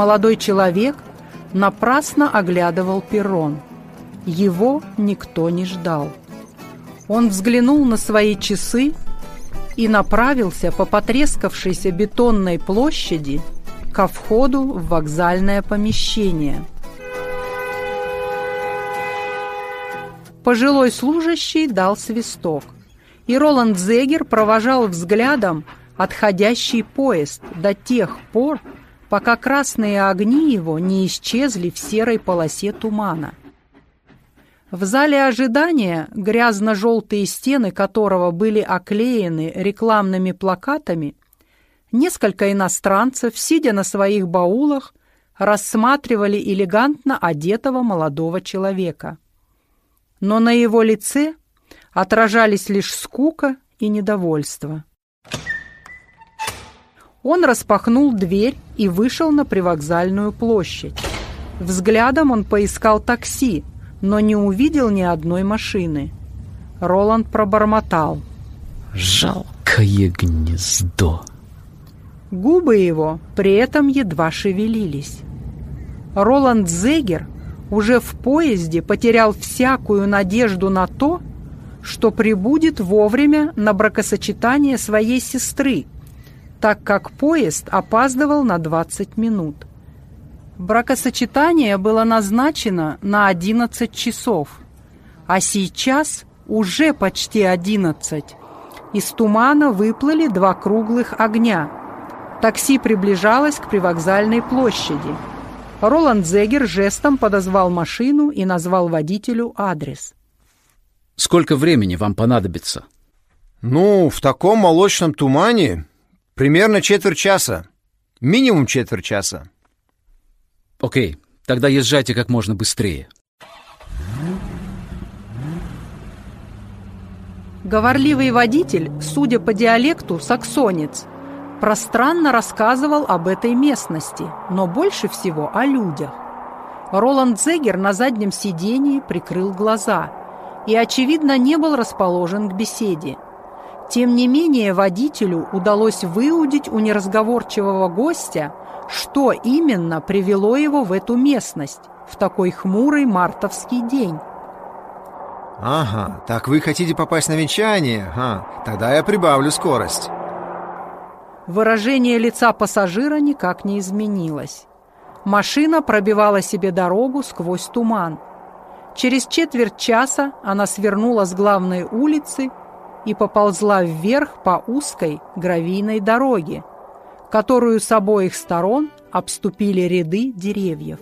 молодой человек напрасно оглядывал перрон. Его никто не ждал. Он взглянул на свои часы и направился по потрескавшейся бетонной площади ко входу в вокзальное помещение. Пожилой служащий дал свисток, и Роланд Зегер провожал взглядом отходящий поезд до тех пор, пока красные огни его не исчезли в серой полосе тумана. В зале ожидания, грязно-желтые стены которого были оклеены рекламными плакатами, несколько иностранцев, сидя на своих баулах, рассматривали элегантно одетого молодого человека. Но на его лице отражались лишь скука и недовольство. Он распахнул дверь и вышел на привокзальную площадь. Взглядом он поискал такси, но не увидел ни одной машины. Роланд пробормотал. «Жалкое гнездо!» Губы его при этом едва шевелились. Роланд Зегер уже в поезде потерял всякую надежду на то, что прибудет вовремя на бракосочетание своей сестры, так как поезд опаздывал на 20 минут. Бракосочетание было назначено на 11 часов, а сейчас уже почти 11. Из тумана выплыли два круглых огня. Такси приближалось к привокзальной площади. Роланд Зегер жестом подозвал машину и назвал водителю адрес. Сколько времени вам понадобится? Ну, в таком молочном тумане примерно четверть часа. Минимум четверть часа. Окей, тогда езжайте как можно быстрее. Говорливый водитель, судя по диалекту, саксонец, пространно рассказывал об этой местности, но больше всего о людях. Роланд Зегер на заднем сидении прикрыл глаза и, очевидно, не был расположен к беседе. Тем не менее, водителю удалось выудить у неразговорчивого гостя что именно привело его в эту местность в такой хмурый мартовский день. Ага, так вы хотите попасть на венчание? Ага, тогда я прибавлю скорость. Выражение лица пассажира никак не изменилось. Машина пробивала себе дорогу сквозь туман. Через четверть часа она свернула с главной улицы и поползла вверх по узкой гравийной дороге, которую с обоих сторон обступили ряды деревьев.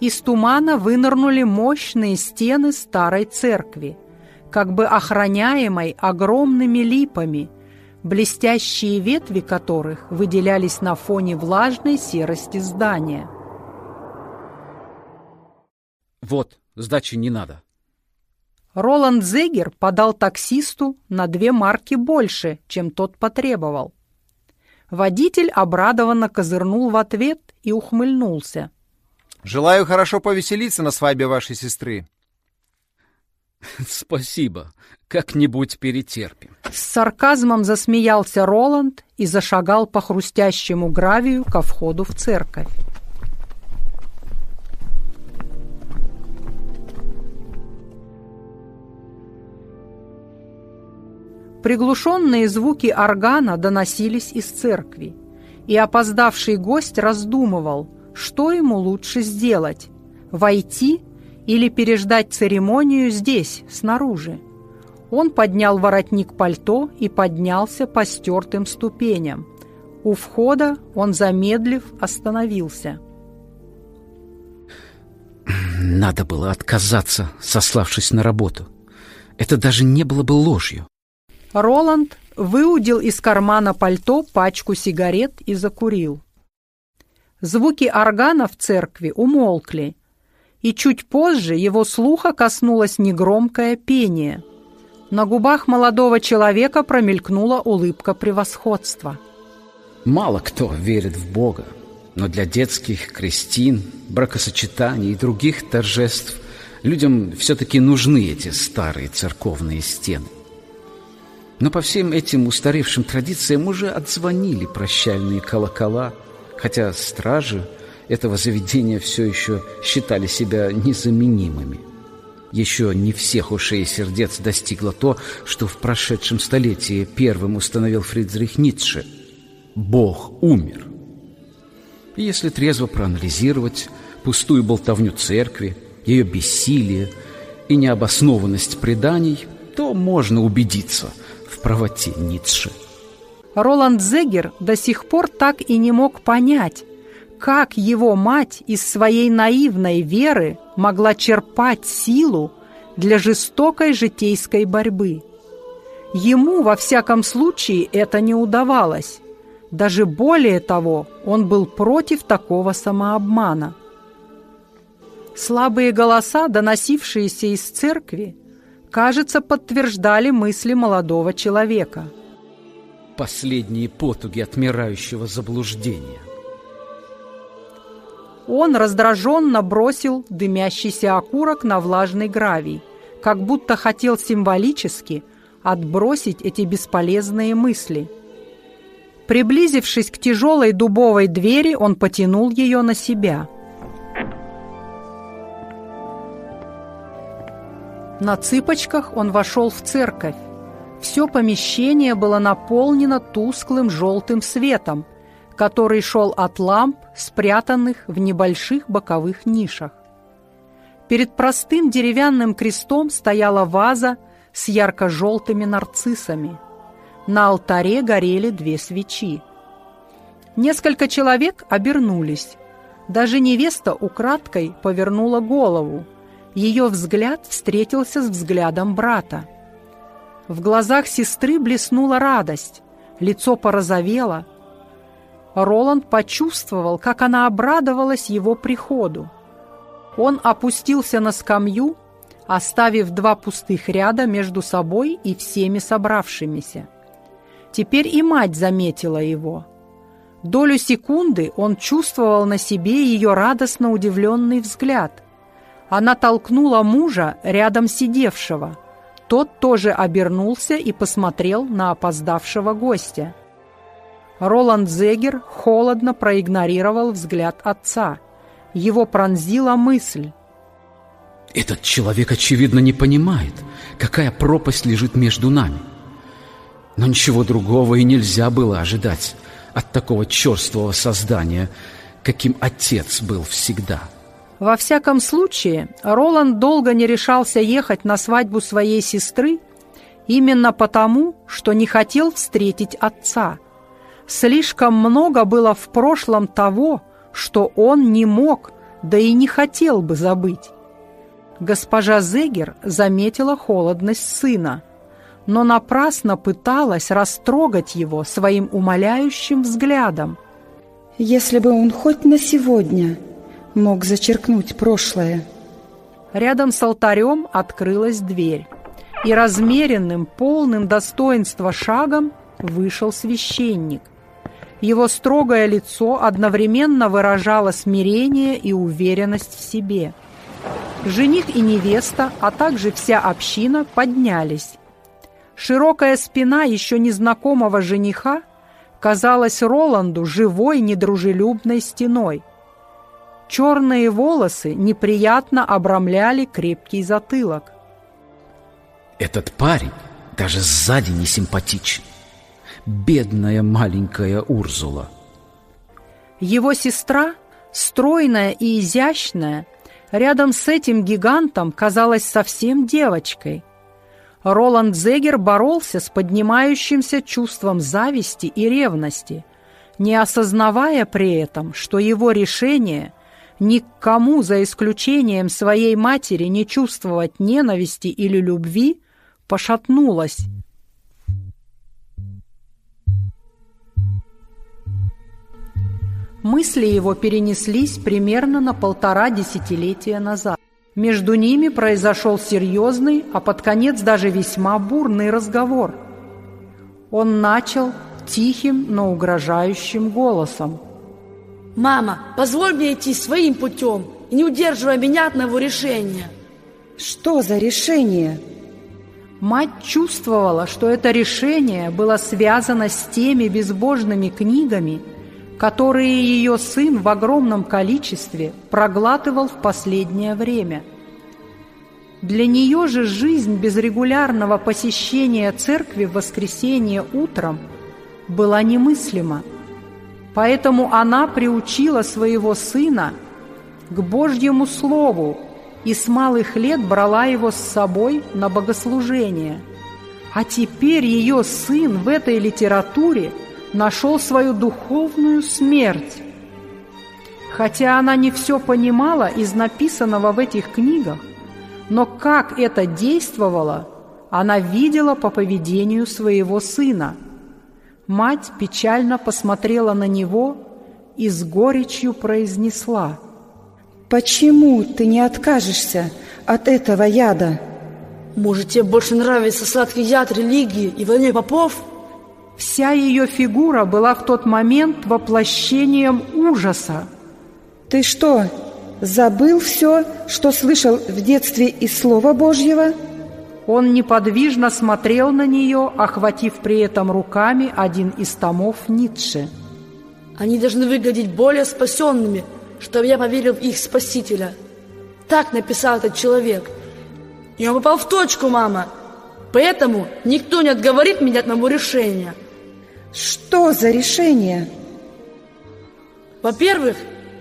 Из тумана вынырнули мощные стены старой церкви, как бы охраняемой огромными липами, блестящие ветви которых выделялись на фоне влажной серости здания. Вот, сдачи не надо. Роланд Зегер подал таксисту на две марки больше, чем тот потребовал. Водитель обрадованно козырнул в ответ и ухмыльнулся. «Желаю хорошо повеселиться на свадьбе вашей сестры». «Спасибо. Как-нибудь перетерпим». С сарказмом засмеялся Роланд и зашагал по хрустящему гравию ко входу в церковь. Приглушенные звуки органа доносились из церкви, и опоздавший гость раздумывал, что ему лучше сделать – войти или переждать церемонию здесь, снаружи. Он поднял воротник пальто и поднялся по стертым ступеням. У входа он, замедлив, остановился. Надо было отказаться, сославшись на работу. Это даже не было бы ложью. Роланд выудил из кармана пальто пачку сигарет и закурил. Звуки органа в церкви умолкли, и чуть позже его слуха коснулось негромкое пение. На губах молодого человека промелькнула улыбка превосходства. Мало кто верит в Бога, но для детских крестин, бракосочетаний и других торжеств людям все-таки нужны эти старые церковные стены. Но по всем этим устаревшим традициям уже отзвонили прощальные колокола, хотя стражи этого заведения все еще считали себя незаменимыми. Еще не всех ушей и сердец достигло то, что в прошедшем столетии первым установил Фридрих Ницше. Бог умер. И если трезво проанализировать пустую болтовню церкви, ее бессилие и необоснованность преданий, то можно убедиться в правоте Ницше. Роланд Зегер до сих пор так и не мог понять, как его мать из своей наивной веры могла черпать силу для жестокой житейской борьбы. Ему, во всяком случае, это не удавалось. Даже более того, он был против такого самообмана. Слабые голоса, доносившиеся из церкви, кажется, подтверждали мысли молодого человека. Последние потуги отмирающего заблуждения. Он раздраженно бросил дымящийся окурок на влажный гравий, как будто хотел символически отбросить эти бесполезные мысли. Приблизившись к тяжелой дубовой двери, он потянул ее на себя – На цыпочках он вошел в церковь. Все помещение было наполнено тусклым желтым светом, который шел от ламп, спрятанных в небольших боковых нишах. Перед простым деревянным крестом стояла ваза с ярко-желтыми нарциссами. На алтаре горели две свечи. Несколько человек обернулись. Даже невеста украдкой повернула голову, ее взгляд встретился с взглядом брата. В глазах сестры блеснула радость, лицо порозовело. Роланд почувствовал, как она обрадовалась его приходу. Он опустился на скамью, оставив два пустых ряда между собой и всеми собравшимися. Теперь и мать заметила его. Долю секунды он чувствовал на себе ее радостно удивленный взгляд – она толкнула мужа рядом сидевшего. Тот тоже обернулся и посмотрел на опоздавшего гостя. Роланд Зегер холодно проигнорировал взгляд отца. Его пронзила мысль. «Этот человек, очевидно, не понимает, какая пропасть лежит между нами. Но ничего другого и нельзя было ожидать от такого черствого создания, каким отец был всегда». Во всяком случае, Роланд долго не решался ехать на свадьбу своей сестры именно потому, что не хотел встретить отца. Слишком много было в прошлом того, что он не мог, да и не хотел бы забыть. Госпожа Зегер заметила холодность сына, но напрасно пыталась растрогать его своим умоляющим взглядом. «Если бы он хоть на сегодня мог зачеркнуть прошлое. Рядом с алтарем открылась дверь, и размеренным, полным достоинства шагом вышел священник. Его строгое лицо одновременно выражало смирение и уверенность в себе. Жених и невеста, а также вся община поднялись. Широкая спина еще незнакомого жениха казалась Роланду живой недружелюбной стеной – Черные волосы неприятно обрамляли крепкий затылок. Этот парень даже сзади не симпатичен. Бедная маленькая Урзула. Его сестра, стройная и изящная, рядом с этим гигантом казалась совсем девочкой. Роланд Зегер боролся с поднимающимся чувством зависти и ревности, не осознавая при этом, что его решение – никому, за исключением своей матери, не чувствовать ненависти или любви, пошатнулась. Мысли его перенеслись примерно на полтора десятилетия назад. Между ними произошел серьезный, а под конец даже весьма бурный разговор. Он начал тихим, но угрожающим голосом – Мама, позволь мне идти своим путем и не удерживай меня от моего решения. Что за решение? Мать чувствовала, что это решение было связано с теми безбожными книгами, которые ее сын в огромном количестве проглатывал в последнее время. Для нее же жизнь без регулярного посещения церкви в воскресенье утром была немыслима. Поэтому она приучила своего сына к Божьему Слову и с малых лет брала его с собой на богослужение. А теперь ее сын в этой литературе нашел свою духовную смерть. Хотя она не все понимала из написанного в этих книгах, но как это действовало, она видела по поведению своего сына. Мать печально посмотрела на него и с горечью произнесла – Почему ты не откажешься от этого яда? Может, тебе больше нравится сладкий яд религии и войны попов? Вся ее фигура была в тот момент воплощением ужаса. Ты что, забыл все, что слышал в детстве из Слова Божьего? Он неподвижно смотрел на нее, охватив при этом руками один из томов Ницше. Они должны выглядеть более спасенными – чтобы я поверил в их Спасителя. Так написал этот человек. И он попал в точку, мама. Поэтому никто не отговорит меня от моего решения. Что за решение? Во-первых,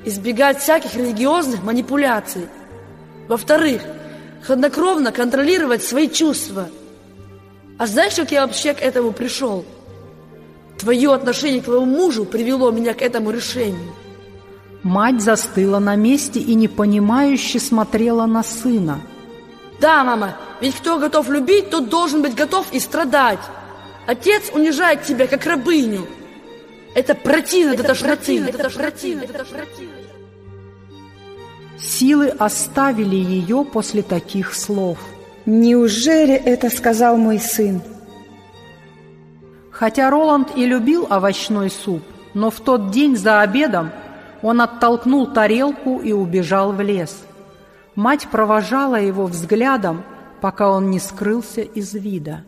избегать всяких религиозных манипуляций. Во-вторых, хладнокровно контролировать свои чувства. А знаешь, как я вообще к этому пришел? Твое отношение к твоему мужу привело меня к этому решению. Мать застыла на месте и непонимающе смотрела на сына. Да, мама, ведь кто готов любить, тот должен быть готов и страдать. Отец унижает тебя, как рабыню. Это противно, это тошноты, это тошноты, это тошноты. Силы оставили ее после таких слов. Неужели это сказал мой сын? Хотя Роланд и любил овощной суп, но в тот день за обедом он оттолкнул тарелку и убежал в лес. Мать провожала его взглядом, пока он не скрылся из вида.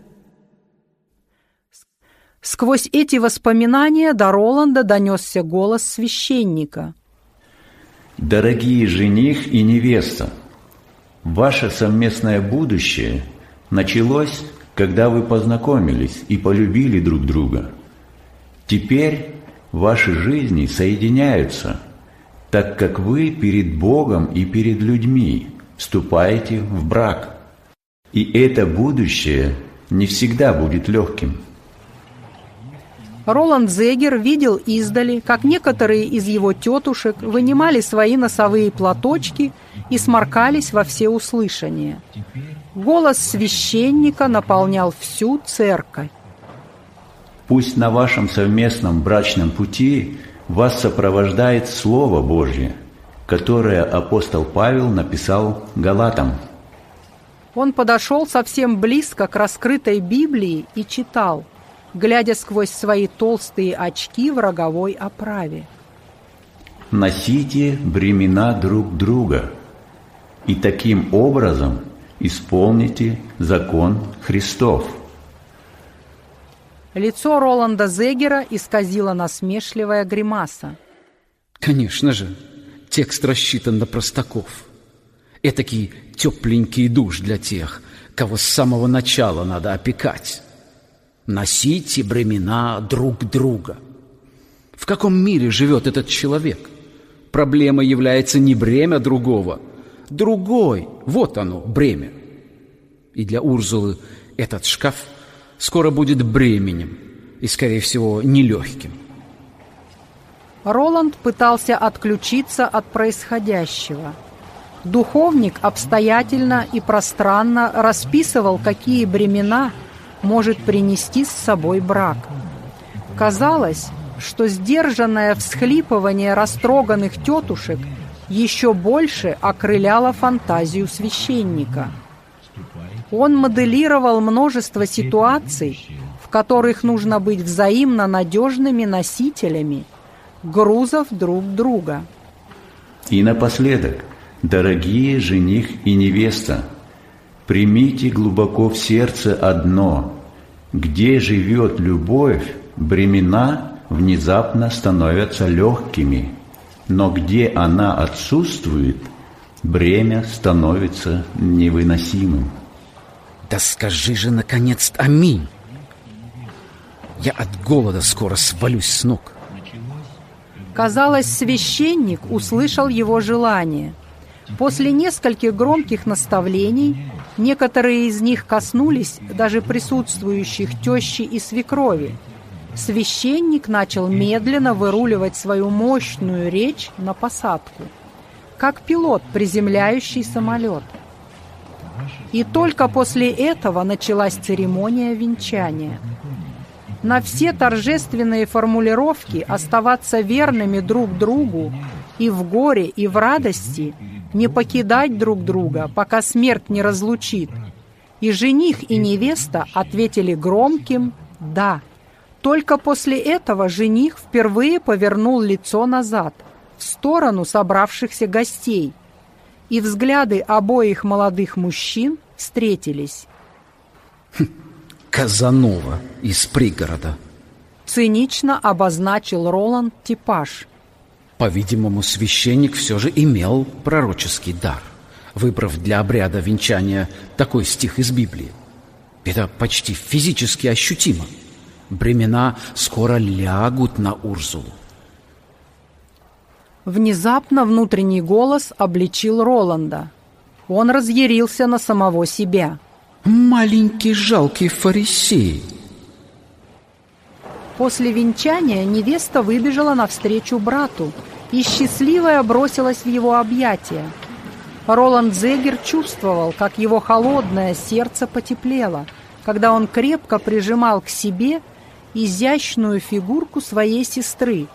Сквозь эти воспоминания до Роланда донесся голос священника. «Дорогие жених и невеста, ваше совместное будущее началось, когда вы познакомились и полюбили друг друга. Теперь ваши жизни соединяются, так как вы перед Богом и перед людьми вступаете в брак. И это будущее не всегда будет легким. Роланд Зегер видел издали, как некоторые из его тетушек вынимали свои носовые платочки и сморкались во всеуслышание. Голос священника наполнял всю церковь. Пусть на вашем совместном брачном пути вас сопровождает Слово Божье, которое апостол Павел написал Галатам. Он подошел совсем близко к раскрытой Библии и читал, глядя сквозь свои толстые очки в роговой оправе. «Носите бремена друг друга, и таким образом исполните закон Христов». Лицо Роланда Зегера исказила насмешливая гримаса. Конечно же, текст рассчитан на простаков. Этакий тепленький душ для тех, кого с самого начала надо опекать. Носите бремена друг друга. В каком мире живет этот человек? Проблема является не бремя другого, другой, вот оно, бремя. И для Урзулы этот шкаф – скоро будет бременем и, скорее всего, нелегким. Роланд пытался отключиться от происходящего. Духовник обстоятельно и пространно расписывал, какие бремена может принести с собой брак. Казалось, что сдержанное всхлипывание растроганных тетушек еще больше окрыляло фантазию священника – он моделировал множество ситуаций, в которых нужно быть взаимно надежными носителями грузов друг друга. И напоследок, дорогие жених и невеста, примите глубоко в сердце одно, где живет любовь, бремена внезапно становятся легкими, но где она отсутствует, бремя становится невыносимым. Да скажи же, наконец, аминь. Я от голода скоро свалюсь с ног. Казалось, священник услышал его желание. После нескольких громких наставлений, некоторые из них коснулись даже присутствующих тещи и свекрови, священник начал медленно выруливать свою мощную речь на посадку, как пилот, приземляющий самолет. И только после этого началась церемония венчания – на все торжественные формулировки оставаться верными друг другу и в горе, и в радости, не покидать друг друга, пока смерть не разлучит. И жених, и невеста ответили громким «да». Только после этого жених впервые повернул лицо назад, в сторону собравшихся гостей, и взгляды обоих молодых мужчин встретились. Казанова из пригорода. Цинично обозначил Роланд типаж. По-видимому, священник все же имел пророческий дар, выбрав для обряда венчания такой стих из Библии. Это почти физически ощутимо. Бремена скоро лягут на Урзулу. Внезапно внутренний голос обличил Роланда. Он разъярился на самого себя – Маленький жалкий фарисей. После венчания невеста выбежала навстречу брату и счастливая бросилась в его объятия. Роланд Зегер чувствовал, как его холодное сердце потеплело, когда он крепко прижимал к себе изящную фигурку своей сестры.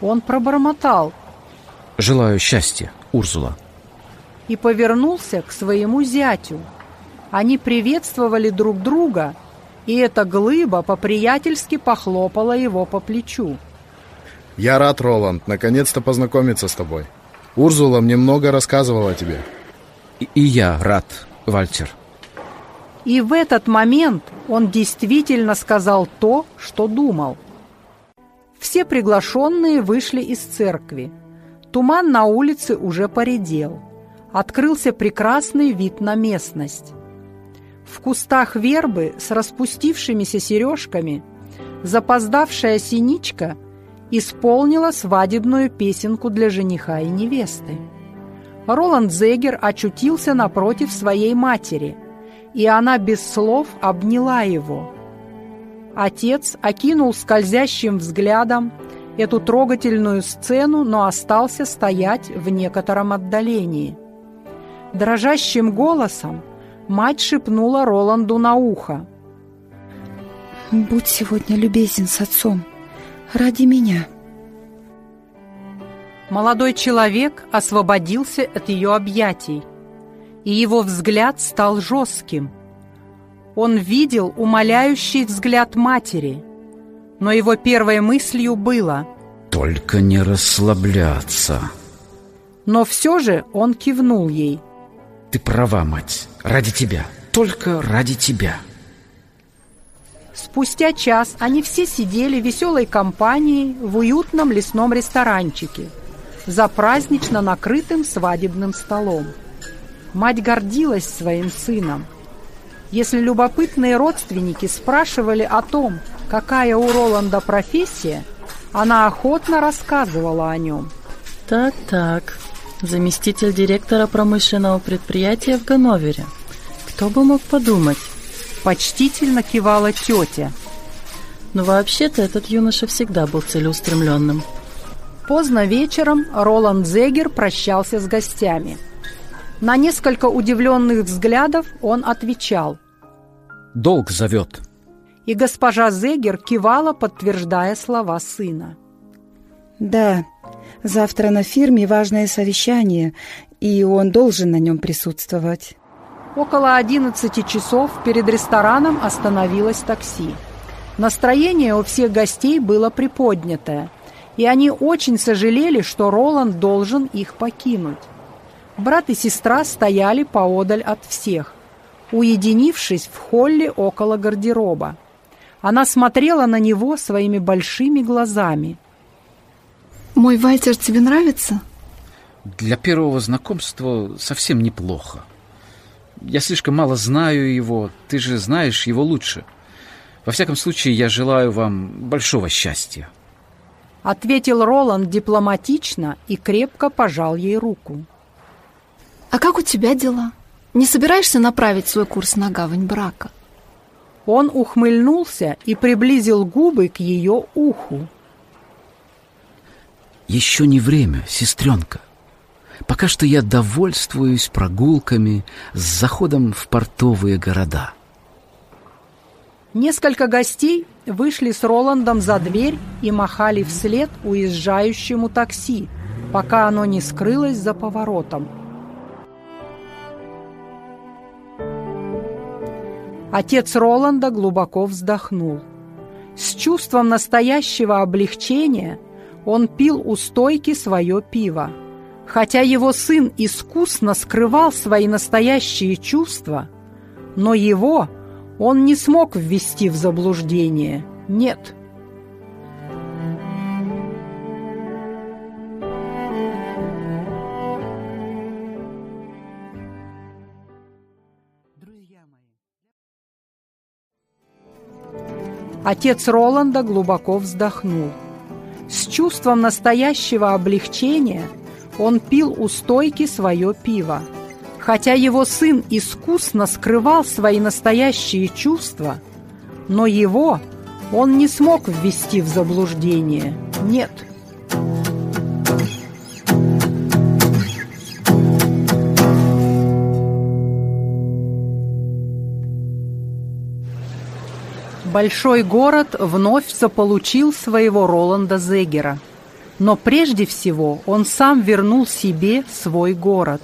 Он пробормотал «Желаю счастья, Урзула» и повернулся к своему зятю – они приветствовали друг друга, и эта глыба по-приятельски похлопала его по плечу. «Я рад, Роланд, наконец-то познакомиться с тобой. Урзула мне много рассказывала о тебе». И, и я рад, Вальтер. И в этот момент он действительно сказал то, что думал. Все приглашенные вышли из церкви. Туман на улице уже поредел. Открылся прекрасный вид на местность. В кустах вербы с распустившимися сережками запоздавшая синичка исполнила свадебную песенку для жениха и невесты. Роланд Зегер очутился напротив своей матери, и она без слов обняла его. Отец окинул скользящим взглядом эту трогательную сцену, но остался стоять в некотором отдалении. Дрожащим голосом Мать шепнула Роланду на ухо. «Будь сегодня любезен с отцом. Ради меня». Молодой человек освободился от ее объятий, и его взгляд стал жестким. Он видел умоляющий взгляд матери, но его первой мыслью было «Только не расслабляться». Но все же он кивнул ей – ты права, мать. Ради тебя. Только ради тебя. Спустя час они все сидели веселой компанией в уютном лесном ресторанчике за празднично накрытым свадебным столом. Мать гордилась своим сыном. Если любопытные родственники спрашивали о том, какая у Роланда профессия, она охотно рассказывала о нем. Так-так, заместитель директора промышленного предприятия в Ганновере. Кто бы мог подумать? Почтительно кивала тетя. Но вообще-то этот юноша всегда был целеустремленным. Поздно вечером Роланд Зегер прощался с гостями. На несколько удивленных взглядов он отвечал. «Долг зовет». И госпожа Зегер кивала, подтверждая слова сына. «Да, Завтра на фирме важное совещание, и он должен на нем присутствовать. Около 11 часов перед рестораном остановилось такси. Настроение у всех гостей было приподнятое, и они очень сожалели, что Роланд должен их покинуть. Брат и сестра стояли поодаль от всех, уединившись в холле около гардероба. Она смотрела на него своими большими глазами. Мой Вальтер тебе нравится? Для первого знакомства совсем неплохо. Я слишком мало знаю его, ты же знаешь его лучше. Во всяком случае, я желаю вам большого счастья. Ответил Роланд дипломатично и крепко пожал ей руку. А как у тебя дела? Не собираешься направить свой курс на гавань брака? Он ухмыльнулся и приблизил губы к ее уху. Еще не время, сестренка. Пока что я довольствуюсь прогулками с заходом в портовые города. Несколько гостей вышли с Роландом за дверь и махали вслед уезжающему такси, пока оно не скрылось за поворотом. Отец Роланда глубоко вздохнул. С чувством настоящего облегчения он пил у стойки свое пиво. Хотя его сын искусно скрывал свои настоящие чувства, но его он не смог ввести в заблуждение. Нет. Отец Роланда глубоко вздохнул. С чувством настоящего облегчения он пил у стойки свое пиво. Хотя его сын искусно скрывал свои настоящие чувства, но его он не смог ввести в заблуждение. Нет. Большой город вновь заполучил своего Роланда Зегера. Но прежде всего он сам вернул себе свой город.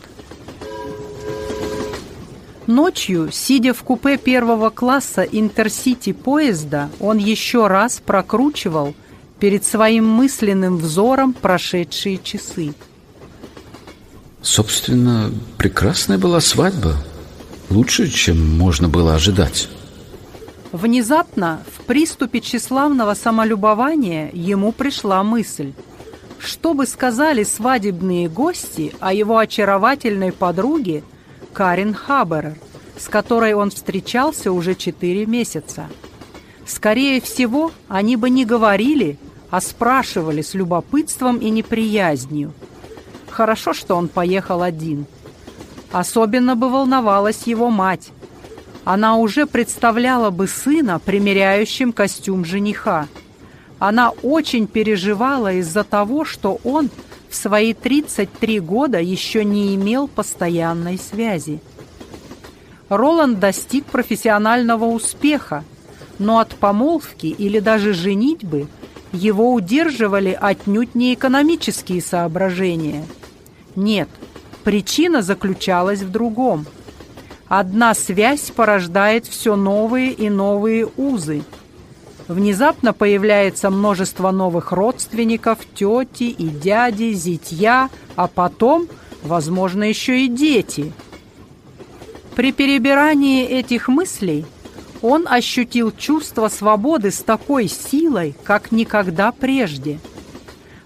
Ночью, сидя в купе первого класса Интерсити поезда, он еще раз прокручивал перед своим мысленным взором прошедшие часы. Собственно, прекрасная была свадьба. Лучше, чем можно было ожидать. Внезапно, в приступе тщеславного самолюбования, ему пришла мысль. Что бы сказали свадебные гости о его очаровательной подруге Карин Хаберер, с которой он встречался уже четыре месяца? Скорее всего, они бы не говорили, а спрашивали с любопытством и неприязнью. Хорошо, что он поехал один. Особенно бы волновалась его мать, она уже представляла бы сына, примеряющим костюм жениха. Она очень переживала из-за того, что он в свои 33 года еще не имел постоянной связи. Роланд достиг профессионального успеха, но от помолвки или даже женитьбы его удерживали отнюдь не экономические соображения. Нет, причина заключалась в другом – Одна связь порождает все новые и новые узы. Внезапно появляется множество новых родственников, тети и дяди, зятья, а потом, возможно, еще и дети. При перебирании этих мыслей он ощутил чувство свободы с такой силой, как никогда прежде.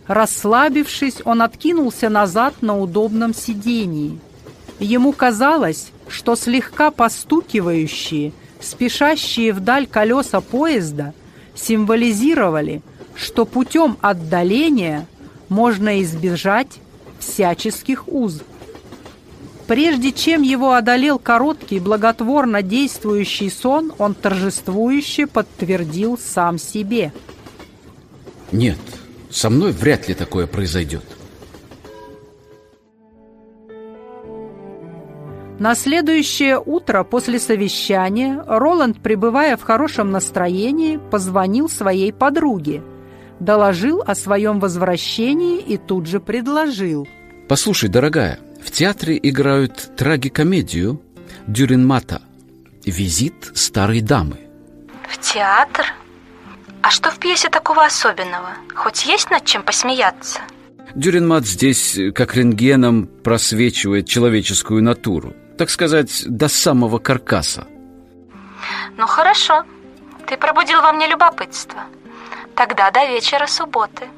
Расслабившись, он откинулся назад на удобном сидении. Ему казалось, что слегка постукивающие, спешащие вдаль колеса поезда символизировали, что путем отдаления можно избежать всяческих уз. Прежде чем его одолел короткий благотворно действующий сон, он торжествующе подтвердил сам себе. Нет, со мной вряд ли такое произойдет. На следующее утро после совещания Роланд, пребывая в хорошем настроении, позвонил своей подруге, доложил о своем возвращении и тут же предложил. «Послушай, дорогая, в театре играют трагикомедию «Дюринмата» «Визит старой дамы». В театр? А что в пьесе такого особенного? Хоть есть над чем посмеяться? Дюринмат здесь, как рентгеном, просвечивает человеческую натуру так сказать, до самого каркаса. Ну хорошо. Ты пробудил во мне любопытство. Тогда до вечера субботы.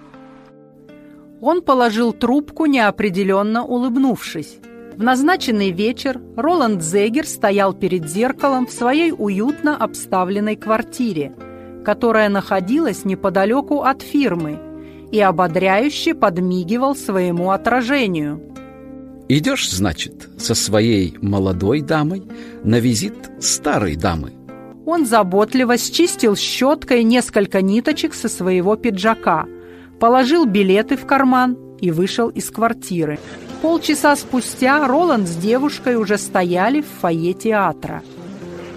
Он положил трубку, неопределенно улыбнувшись. В назначенный вечер Роланд Зегер стоял перед зеркалом в своей уютно обставленной квартире, которая находилась неподалеку от фирмы, и ободряюще подмигивал своему отражению. «Идешь, значит, со своей молодой дамой на визит старой дамы?» Он заботливо счистил щеткой несколько ниточек со своего пиджака, положил билеты в карман и вышел из квартиры. Полчаса спустя Роланд с девушкой уже стояли в фойе театра.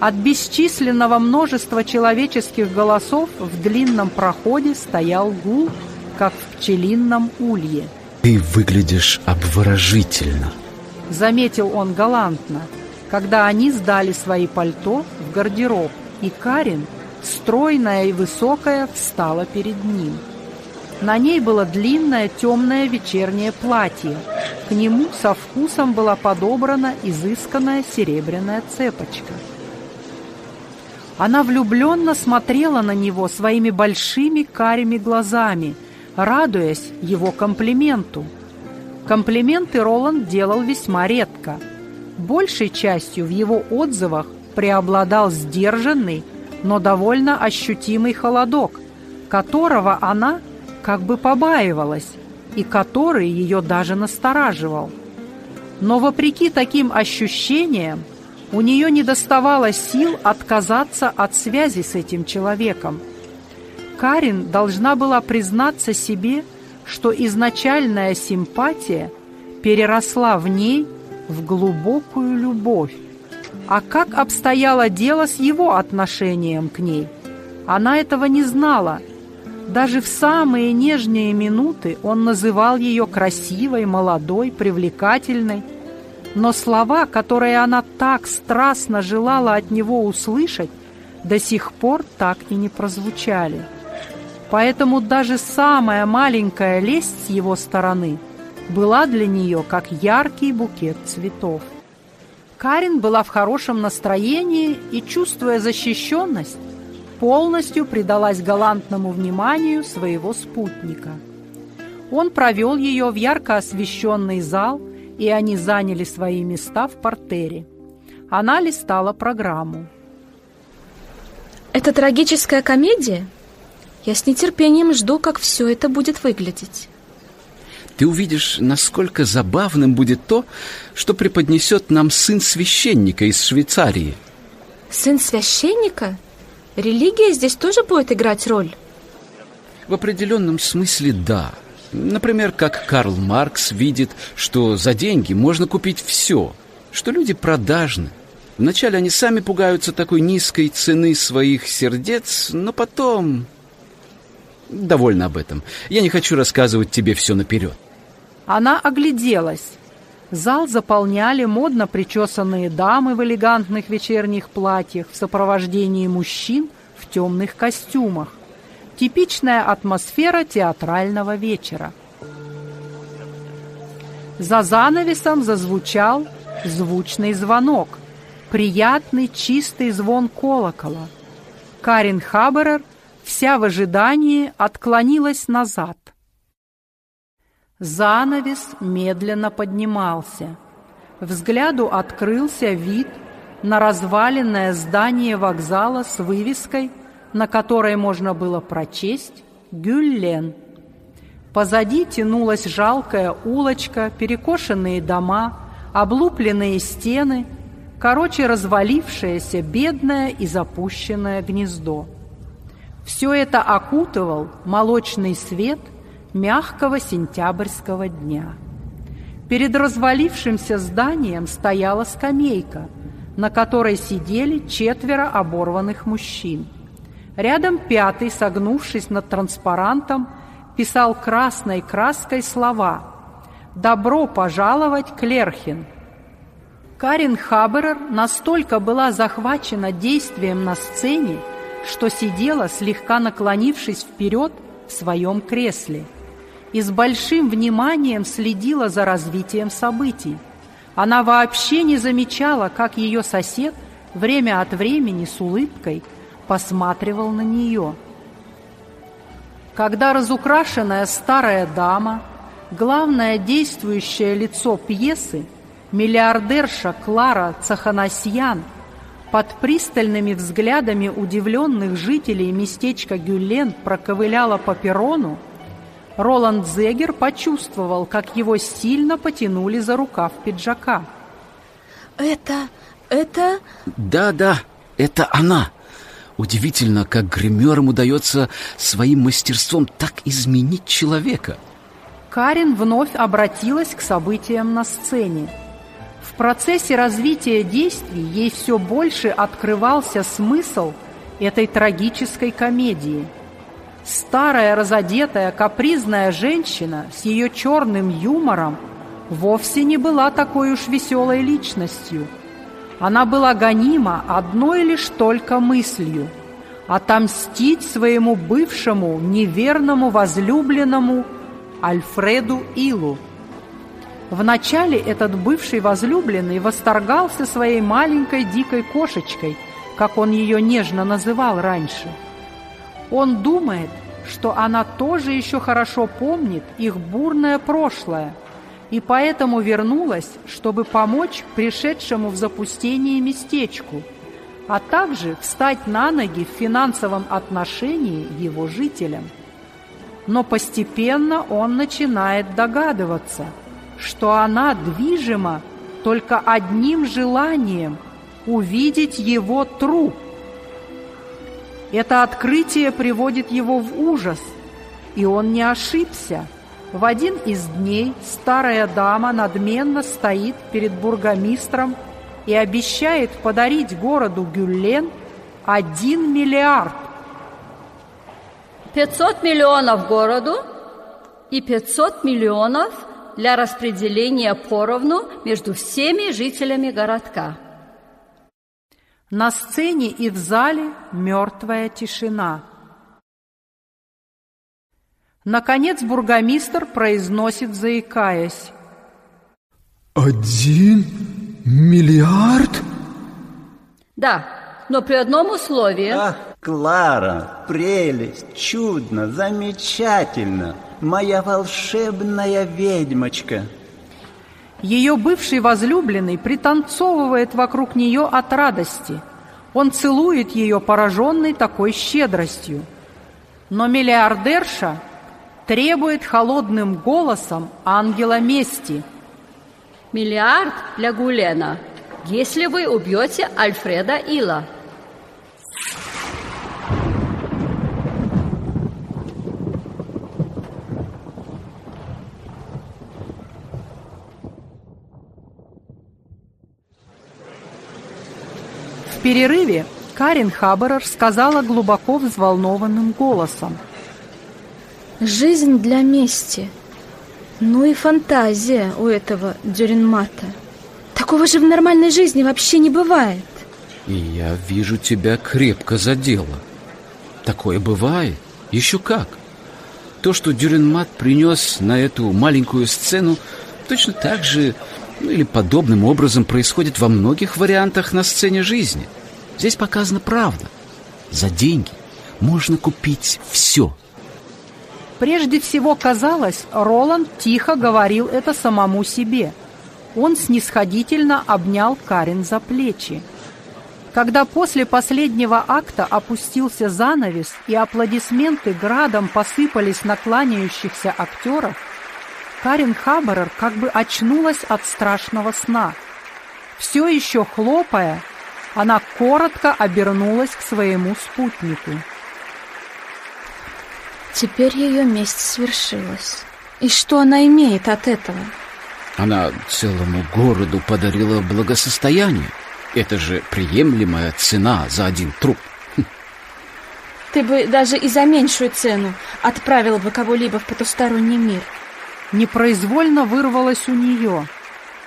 От бесчисленного множества человеческих голосов в длинном проходе стоял гул, как в пчелином улье. «Ты выглядишь обворожительно», — заметил он галантно, когда они сдали свои пальто в гардероб, и Карин, стройная и высокая, встала перед ним. На ней было длинное темное вечернее платье. К нему со вкусом была подобрана изысканная серебряная цепочка. Она влюбленно смотрела на него своими большими карими глазами, радуясь его комплименту. Комплименты Роланд делал весьма редко. Большей частью в его отзывах преобладал сдержанный, но довольно ощутимый холодок, которого она как бы побаивалась и который ее даже настораживал. Но вопреки таким ощущениям, у нее не доставало сил отказаться от связи с этим человеком. Карин должна была признаться себе, что изначальная симпатия переросла в ней в глубокую любовь. А как обстояло дело с его отношением к ней? Она этого не знала – даже в самые нежные минуты он называл ее красивой, молодой, привлекательной. Но слова, которые она так страстно желала от него услышать, до сих пор так и не прозвучали. Поэтому даже самая маленькая лесть с его стороны была для нее как яркий букет цветов. Карин была в хорошем настроении и, чувствуя защищенность, полностью предалась галантному вниманию своего спутника. Он провел ее в ярко освещенный зал, и они заняли свои места в портере. Она листала программу. «Это трагическая комедия? Я с нетерпением жду, как все это будет выглядеть». Ты увидишь, насколько забавным будет то, что преподнесет нам сын священника из Швейцарии. Сын священника? Религия здесь тоже будет играть роль? В определенном смысле да. Например, как Карл Маркс видит, что за деньги можно купить все, что люди продажны. Вначале они сами пугаются такой низкой цены своих сердец, но потом... Довольно об этом. Я не хочу рассказывать тебе все наперед. Она огляделась. Зал заполняли модно причесанные дамы в элегантных вечерних платьях в сопровождении мужчин в темных костюмах. Типичная атмосфера театрального вечера. За занавесом зазвучал звучный звонок, приятный чистый звон колокола. Карин Хаберер, вся в ожидании, отклонилась назад. Занавес медленно поднимался. Взгляду открылся вид на разваленное здание вокзала с вывеской, на которой можно было прочесть «Гюллен». Позади тянулась жалкая улочка, перекошенные дома, облупленные стены, короче, развалившееся бедное и запущенное гнездо. Все это окутывал молочный свет – мягкого сентябрьского дня. Перед развалившимся зданием стояла скамейка, на которой сидели четверо оборванных мужчин. Рядом пятый, согнувшись над транспарантом, писал красной краской слова «Добро пожаловать, Клерхин!». Карин Хаберер настолько была захвачена действием на сцене, что сидела, слегка наклонившись вперед в своем кресле – и с большим вниманием следила за развитием событий. Она вообще не замечала, как ее сосед время от времени с улыбкой посматривал на нее. Когда разукрашенная старая дама, главное действующее лицо пьесы, миллиардерша Клара Цаханасьян, под пристальными взглядами удивленных жителей местечка Гюллен проковыляла по перрону, Роланд Зегер почувствовал, как его сильно потянули за рукав пиджака. «Это... это...» «Да-да, это она!» Удивительно, как гримерам удается своим мастерством так изменить человека. Карин вновь обратилась к событиям на сцене. Процессе развития действий ей все больше открывался смысл этой трагической комедии. Старая разодетая капризная женщина с ее черным юмором вовсе не была такой уж веселой личностью – она была гонима одной лишь только мыслью – отомстить своему бывшему неверному возлюбленному Альфреду Илу. Вначале этот бывший возлюбленный восторгался своей маленькой дикой кошечкой, как он ее нежно называл раньше. Он думает, что она тоже еще хорошо помнит их бурное прошлое – и поэтому вернулась, чтобы помочь пришедшему в запустение местечку, а также встать на ноги в финансовом отношении его жителям. Но постепенно он начинает догадываться, что она движима только одним желанием – увидеть его труп. Это открытие приводит его в ужас, и он не ошибся – в один из дней старая дама надменно стоит перед бургомистром и обещает подарить городу Гюллен один миллиард. 500 миллионов городу и 500 миллионов для распределения поровну между всеми жителями городка. На сцене и в зале мертвая тишина – Наконец бургомистр произносит, заикаясь. «Один миллиард?» «Да, но при одном условии...» «Ах, Клара, прелесть, чудно, замечательно! Моя волшебная ведьмочка!» Ее бывший возлюбленный пританцовывает вокруг нее от радости. Он целует ее, пораженный такой щедростью. Но миллиардерша требует холодным голосом ангела мести. Миллиард для Гулена, если вы убьете Альфреда Ила. Перерыве Карин Хабберер сказала глубоко взволнованным голосом – Жизнь для мести. Ну и фантазия у этого Дюринмата. Такого же в нормальной жизни вообще не бывает. И я вижу, тебя крепко задело. Такое бывает. Еще как. То, что Дюринмат принес на эту маленькую сцену, точно так же ну, или подобным образом происходит во многих вариантах на сцене жизни. Здесь показана правда. За деньги можно купить все – Прежде всего казалось, Роланд тихо говорил это самому себе. Он снисходительно обнял Карен за плечи. Когда после последнего акта опустился занавес и аплодисменты градом посыпались на кланяющихся актеров, Карен Хабберер как бы очнулась от страшного сна. Все еще хлопая, она коротко обернулась к своему спутнику. Теперь ее месть свершилась. И что она имеет от этого? Она целому городу подарила благосостояние. Это же приемлемая цена за один труп. Ты бы даже и за меньшую цену отправила бы кого-либо в потусторонний мир. Непроизвольно вырвалось у нее.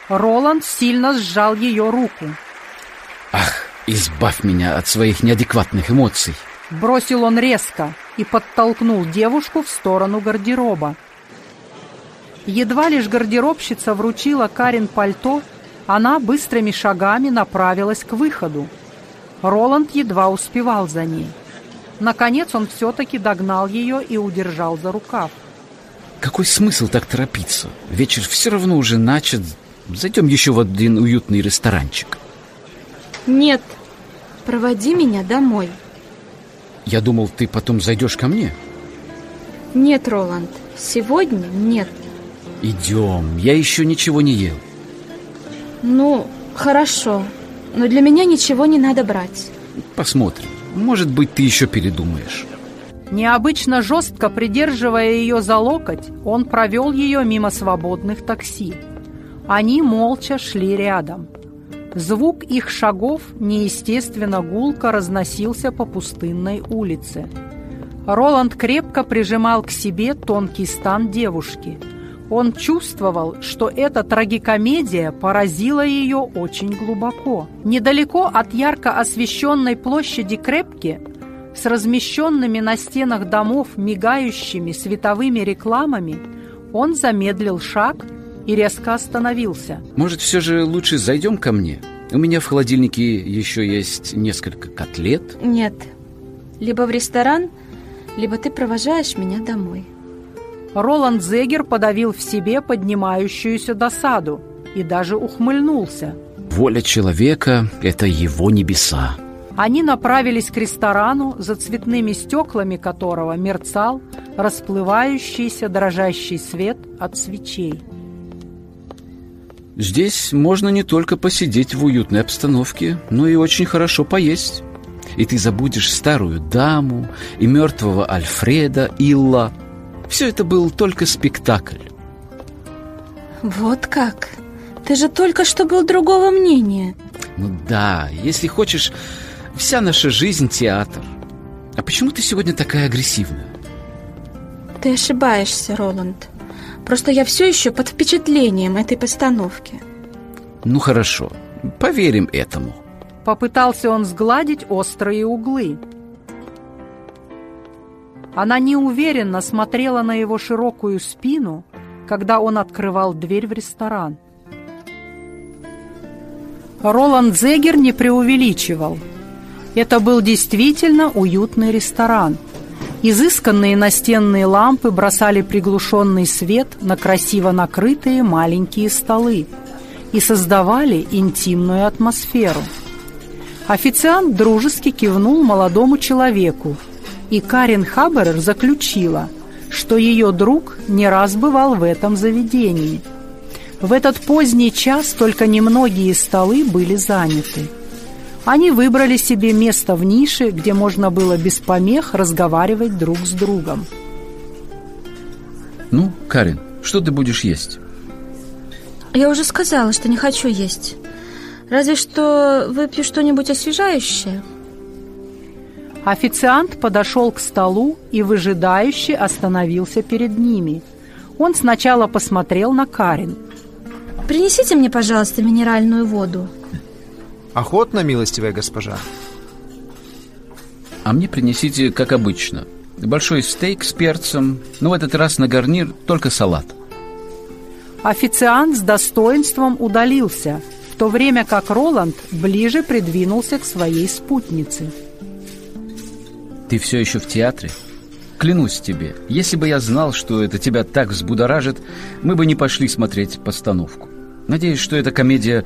Роланд сильно сжал ее руку. Ах, избавь меня от своих неадекватных эмоций. Бросил он резко и подтолкнул девушку в сторону гардероба. Едва лишь гардеробщица вручила Карин пальто, она быстрыми шагами направилась к выходу. Роланд едва успевал за ней. Наконец он все-таки догнал ее и удержал за рукав. Какой смысл так торопиться? Вечер все равно уже начат. Зайдем еще в один уютный ресторанчик. Нет, проводи меня домой. Я думал, ты потом зайдешь ко мне. Нет, Роланд, сегодня нет. Идем, я еще ничего не ел. Ну, хорошо, но для меня ничего не надо брать. Посмотрим. Может быть, ты еще передумаешь. Необычно жестко придерживая ее за локоть, он провел ее мимо свободных такси. Они молча шли рядом. Звук их шагов неестественно гулко разносился по пустынной улице. Роланд крепко прижимал к себе тонкий стан девушки. Он чувствовал, что эта трагикомедия поразила ее очень глубоко. Недалеко от ярко освещенной площади Крепки с размещенными на стенах домов мигающими световыми рекламами, он замедлил шаг и резко остановился. Может, все же лучше зайдем ко мне? У меня в холодильнике еще есть несколько котлет. Нет. Либо в ресторан, либо ты провожаешь меня домой. Роланд Зегер подавил в себе поднимающуюся досаду и даже ухмыльнулся. Воля человека — это его небеса. Они направились к ресторану, за цветными стеклами которого мерцал расплывающийся дрожащий свет от свечей. Здесь можно не только посидеть в уютной обстановке, но и очень хорошо поесть. И ты забудешь старую даму и мертвого Альфреда Илла. Все это был только спектакль. Вот как? Ты же только что был другого мнения. Ну да, если хочешь, вся наша жизнь театр. А почему ты сегодня такая агрессивная? Ты ошибаешься, Роланд. Просто я все еще под впечатлением этой постановки. Ну хорошо, поверим этому. Попытался он сгладить острые углы. Она неуверенно смотрела на его широкую спину, когда он открывал дверь в ресторан. Роланд Зегер не преувеличивал. Это был действительно уютный ресторан. Изысканные настенные лампы бросали приглушенный свет на красиво накрытые маленькие столы и создавали интимную атмосферу. Официант дружески кивнул молодому человеку, и Карин Хаберер заключила, что ее друг не раз бывал в этом заведении. В этот поздний час только немногие столы были заняты. Они выбрали себе место в нише, где можно было без помех разговаривать друг с другом. Ну, Карин, что ты будешь есть? Я уже сказала, что не хочу есть. Разве что выпью что-нибудь освежающее. Официант подошел к столу и выжидающе остановился перед ними. Он сначала посмотрел на Карин. Принесите мне, пожалуйста, минеральную воду. Охотно, милостивая госпожа. А мне принесите, как обычно, большой стейк с перцем, но в этот раз на гарнир только салат. Официант с достоинством удалился, в то время как Роланд ближе придвинулся к своей спутнице. Ты все еще в театре? Клянусь тебе, если бы я знал, что это тебя так взбудоражит, мы бы не пошли смотреть постановку. Надеюсь, что эта комедия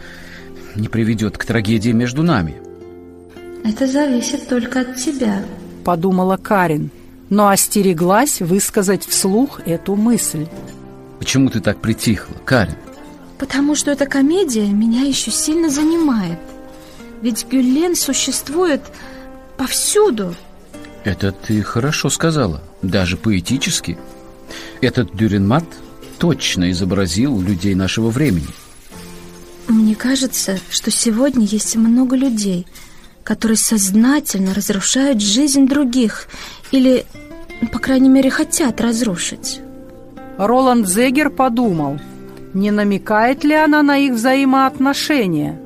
не приведет к трагедии между нами. Это зависит только от тебя, подумала Карин, но остереглась высказать вслух эту мысль. Почему ты так притихла, Карин? Потому что эта комедия меня еще сильно занимает. Ведь Гюллен существует повсюду. Это ты хорошо сказала, даже поэтически. Этот Дюренмат точно изобразил людей нашего времени. Мне кажется, что сегодня есть много людей, которые сознательно разрушают жизнь других или, по крайней мере, хотят разрушить. Роланд Зегер подумал, не намекает ли она на их взаимоотношения.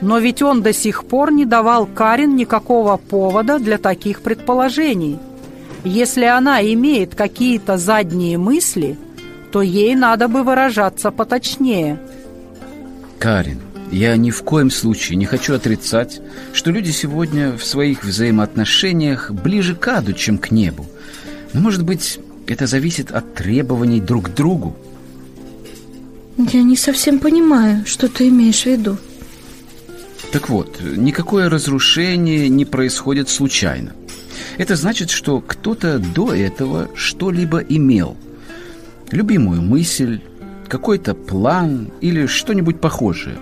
Но ведь он до сих пор не давал Карин никакого повода для таких предположений. Если она имеет какие-то задние мысли, то ей надо бы выражаться поточнее. Карин, Я ни в коем случае не хочу отрицать, что люди сегодня в своих взаимоотношениях ближе к аду, чем к небу. Но, может быть, это зависит от требований друг к другу. Я не совсем понимаю, что ты имеешь в виду. Так вот, никакое разрушение не происходит случайно. Это значит, что кто-то до этого что-либо имел. Любимую мысль, какой-то план или что-нибудь похожее.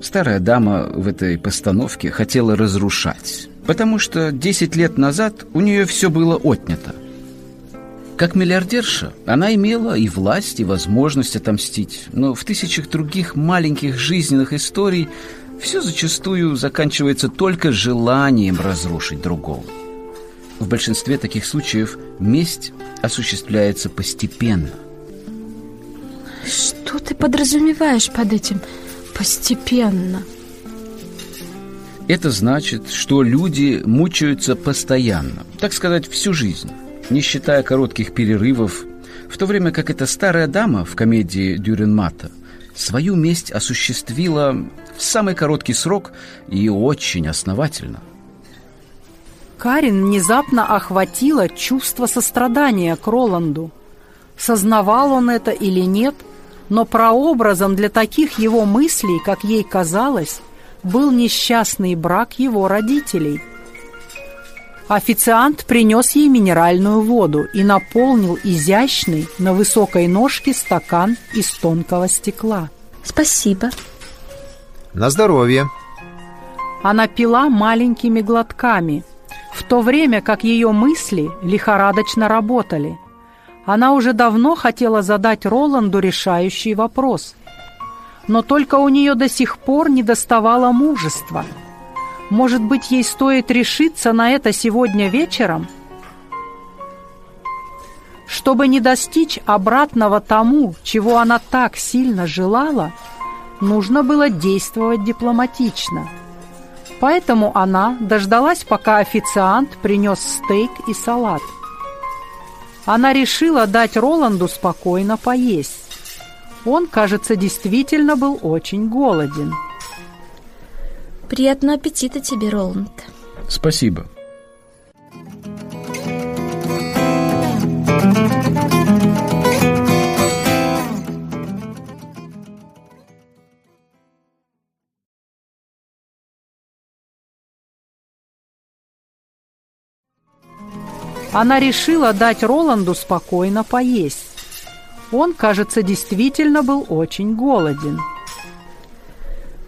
Старая дама в этой постановке хотела разрушать, потому что 10 лет назад у нее все было отнято. Как миллиардерша, она имела и власть, и возможность отомстить, но в тысячах других маленьких жизненных историй все зачастую заканчивается только желанием разрушить другого. В большинстве таких случаев месть осуществляется постепенно. Что ты подразумеваешь под этим постепенно? Это значит, что люди мучаются постоянно, так сказать, всю жизнь, не считая коротких перерывов, в то время как эта старая дама в комедии Дюренмата свою месть осуществила в самый короткий срок и очень основательно – Карин внезапно охватило чувство сострадания к Роланду. Сознавал он это или нет, но прообразом для таких его мыслей, как ей казалось, был несчастный брак его родителей. Официант принес ей минеральную воду и наполнил изящный на высокой ножке стакан из тонкого стекла. Спасибо. На здоровье. Она пила маленькими глотками – в то время как ее мысли лихорадочно работали. Она уже давно хотела задать Роланду решающий вопрос. Но только у нее до сих пор не доставало мужества. Может быть, ей стоит решиться на это сегодня вечером? Чтобы не достичь обратного тому, чего она так сильно желала, нужно было действовать дипломатично – Поэтому она дождалась, пока официант принес стейк и салат. Она решила дать Роланду спокойно поесть. Он, кажется, действительно был очень голоден. Приятного аппетита тебе, Роланд. Спасибо. Она решила дать Роланду спокойно поесть. Он, кажется, действительно был очень голоден.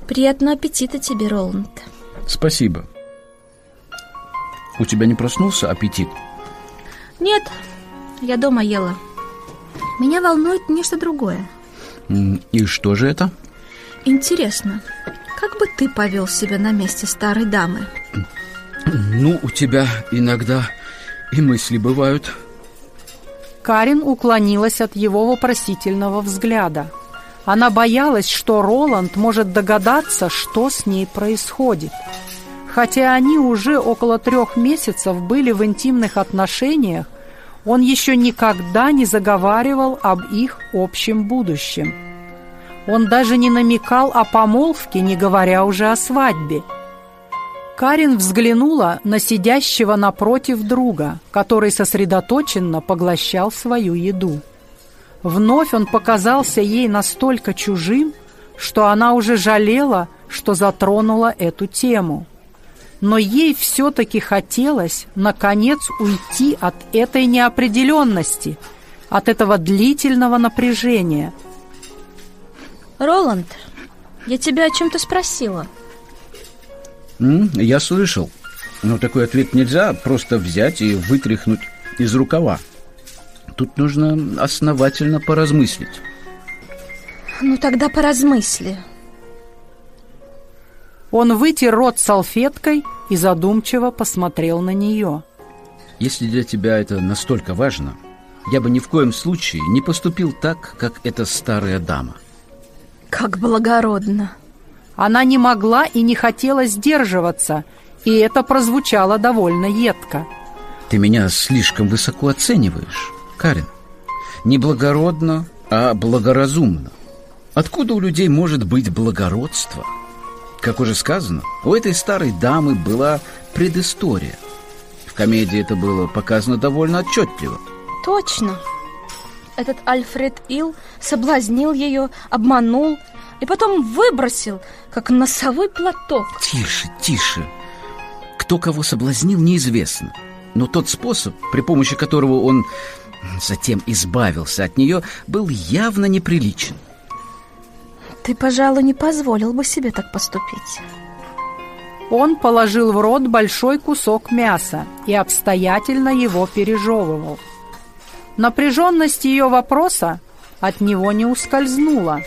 Приятного аппетита тебе, Роланд. Спасибо. У тебя не проснулся аппетит? Нет, я дома ела. Меня волнует нечто другое. И что же это? Интересно, как бы ты повел себя на месте старой дамы? Ну, у тебя иногда и мысли бывают. Карин уклонилась от его вопросительного взгляда. Она боялась, что Роланд может догадаться, что с ней происходит. Хотя они уже около трех месяцев были в интимных отношениях, он еще никогда не заговаривал об их общем будущем. Он даже не намекал о помолвке, не говоря уже о свадьбе – Карин взглянула на сидящего напротив друга, который сосредоточенно поглощал свою еду. Вновь он показался ей настолько чужим, что она уже жалела, что затронула эту тему. Но ей все-таки хотелось, наконец, уйти от этой неопределенности, от этого длительного напряжения. «Роланд, я тебя о чем-то спросила». Я слышал. Но такой ответ нельзя просто взять и вытряхнуть из рукава. Тут нужно основательно поразмыслить. Ну тогда поразмысли. Он вытер рот салфеткой и задумчиво посмотрел на нее. Если для тебя это настолько важно, я бы ни в коем случае не поступил так, как эта старая дама. Как благородно. Она не могла и не хотела сдерживаться, и это прозвучало довольно едко. Ты меня слишком высоко оцениваешь, Карин. Не благородно, а благоразумно. Откуда у людей может быть благородство? Как уже сказано, у этой старой дамы была предыстория. В комедии это было показано довольно отчетливо. Точно. Этот Альфред Ил соблазнил ее, обманул и потом выбросил, как носовой платок. Тише, тише. Кто кого соблазнил, неизвестно. Но тот способ, при помощи которого он затем избавился от нее, был явно неприличен. Ты, пожалуй, не позволил бы себе так поступить. Он положил в рот большой кусок мяса и обстоятельно его пережевывал. Напряженность ее вопроса от него не ускользнула.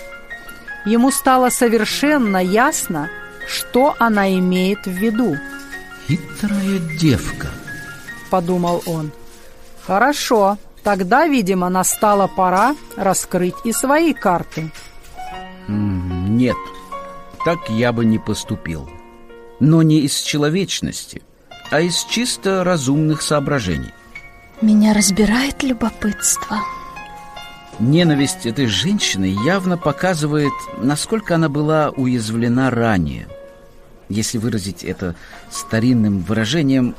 Ему стало совершенно ясно, что она имеет в виду. «Хитрая девка», — подумал он. «Хорошо, тогда, видимо, настала пора раскрыть и свои карты». «Нет, так я бы не поступил. Но не из человечности, а из чисто разумных соображений». Меня разбирает любопытство. Ненависть этой женщины явно показывает, насколько она была уязвлена ранее. Если выразить это старинным выражением,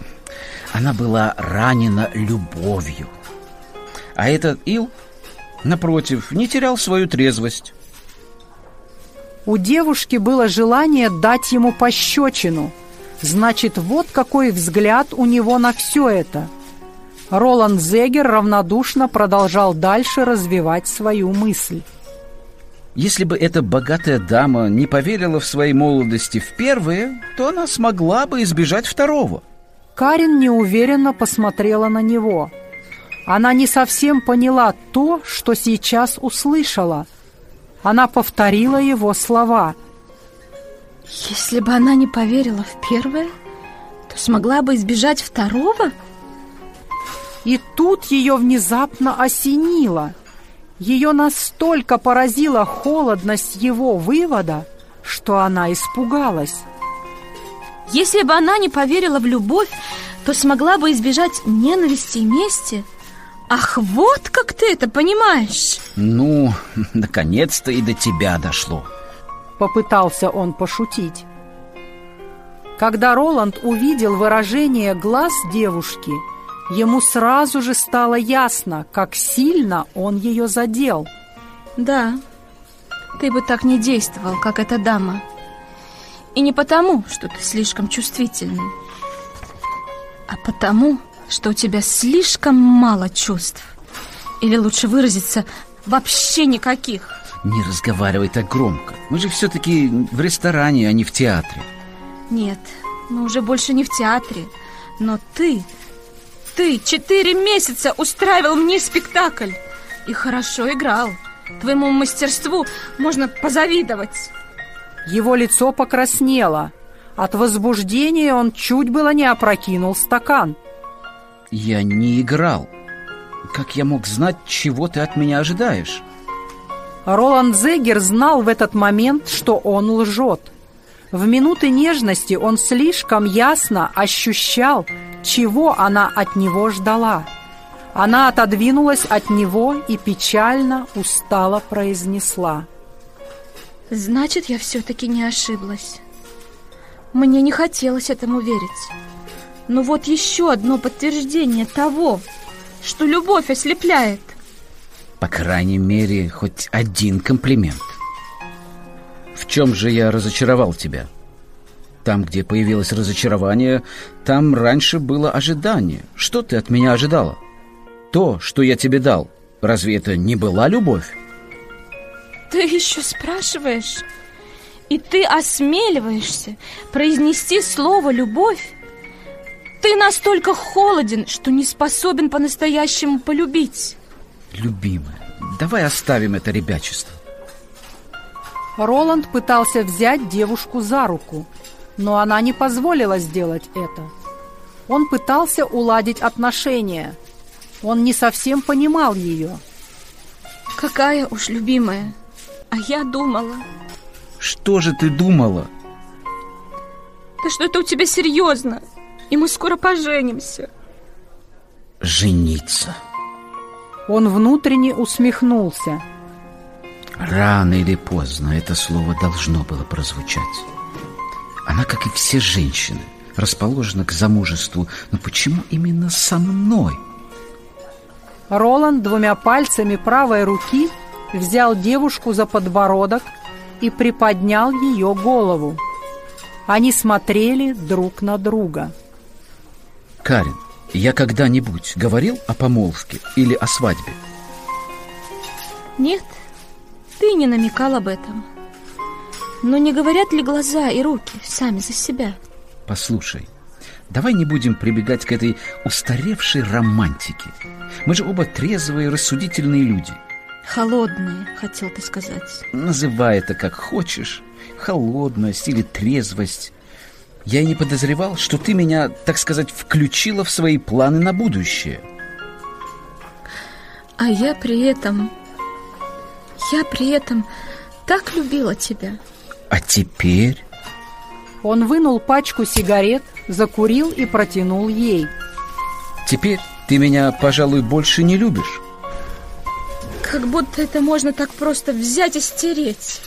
она была ранена любовью. А этот Ил, напротив, не терял свою трезвость. У девушки было желание дать ему пощечину. Значит, вот какой взгляд у него на все это – Роланд Зегер равнодушно продолжал дальше развивать свою мысль. Если бы эта богатая дама не поверила в своей молодости в первое, то она смогла бы избежать второго. Карин неуверенно посмотрела на него. Она не совсем поняла то, что сейчас услышала. Она повторила его слова. «Если бы она не поверила в первое, то смогла бы избежать второго?» И тут ее внезапно осенило. Ее настолько поразила холодность его вывода, что она испугалась. Если бы она не поверила в любовь, то смогла бы избежать ненависти и мести. Ах, вот как ты это понимаешь! Ну, наконец-то и до тебя дошло. Попытался он пошутить. Когда Роланд увидел выражение глаз девушки – Ему сразу же стало ясно, как сильно он ее задел. Да, ты бы так не действовал, как эта дама. И не потому, что ты слишком чувствительный, а потому, что у тебя слишком мало чувств. Или лучше выразиться, вообще никаких. Не разговаривай так громко. Мы же все-таки в ресторане, а не в театре. Нет, мы уже больше не в театре. Но ты ты четыре месяца устраивал мне спектакль и хорошо играл. Твоему мастерству можно позавидовать. Его лицо покраснело. От возбуждения он чуть было не опрокинул стакан. Я не играл. Как я мог знать, чего ты от меня ожидаешь? Роланд Зегер знал в этот момент, что он лжет. В минуты нежности он слишком ясно ощущал, чего она от него ждала. Она отодвинулась от него и печально, устало произнесла. «Значит, я все-таки не ошиблась. Мне не хотелось этому верить. Но вот еще одно подтверждение того, что любовь ослепляет». По крайней мере, хоть один комплимент. В чем же я разочаровал тебя?» Там, где появилось разочарование, там раньше было ожидание. Что ты от меня ожидала? То, что я тебе дал, разве это не была любовь? Ты еще спрашиваешь? И ты осмеливаешься произнести слово «любовь»? Ты настолько холоден, что не способен по-настоящему полюбить. Любимая, давай оставим это ребячество. Роланд пытался взять девушку за руку, но она не позволила сделать это. Он пытался уладить отношения. Он не совсем понимал ее. Какая уж любимая. А я думала... Что же ты думала? Да что это у тебя серьезно. И мы скоро поженимся. Жениться. Он внутренне усмехнулся. Рано или поздно это слово должно было прозвучать. Она, как и все женщины, расположена к замужеству. Но почему именно со мной? Роланд двумя пальцами правой руки взял девушку за подбородок и приподнял ее голову. Они смотрели друг на друга. Карин, я когда-нибудь говорил о помолвке или о свадьбе? Нет, ты не намекал об этом. Но не говорят ли глаза и руки сами за себя? Послушай, давай не будем прибегать к этой устаревшей романтике. Мы же оба трезвые, рассудительные люди. Холодные, хотел ты сказать. Называй это как хочешь. Холодность или трезвость. Я и не подозревал, что ты меня, так сказать, включила в свои планы на будущее. А я при этом... Я при этом так любила тебя. А теперь... Он вынул пачку сигарет, закурил и протянул ей. Теперь ты меня, пожалуй, больше не любишь. Как будто это можно так просто взять и стереть.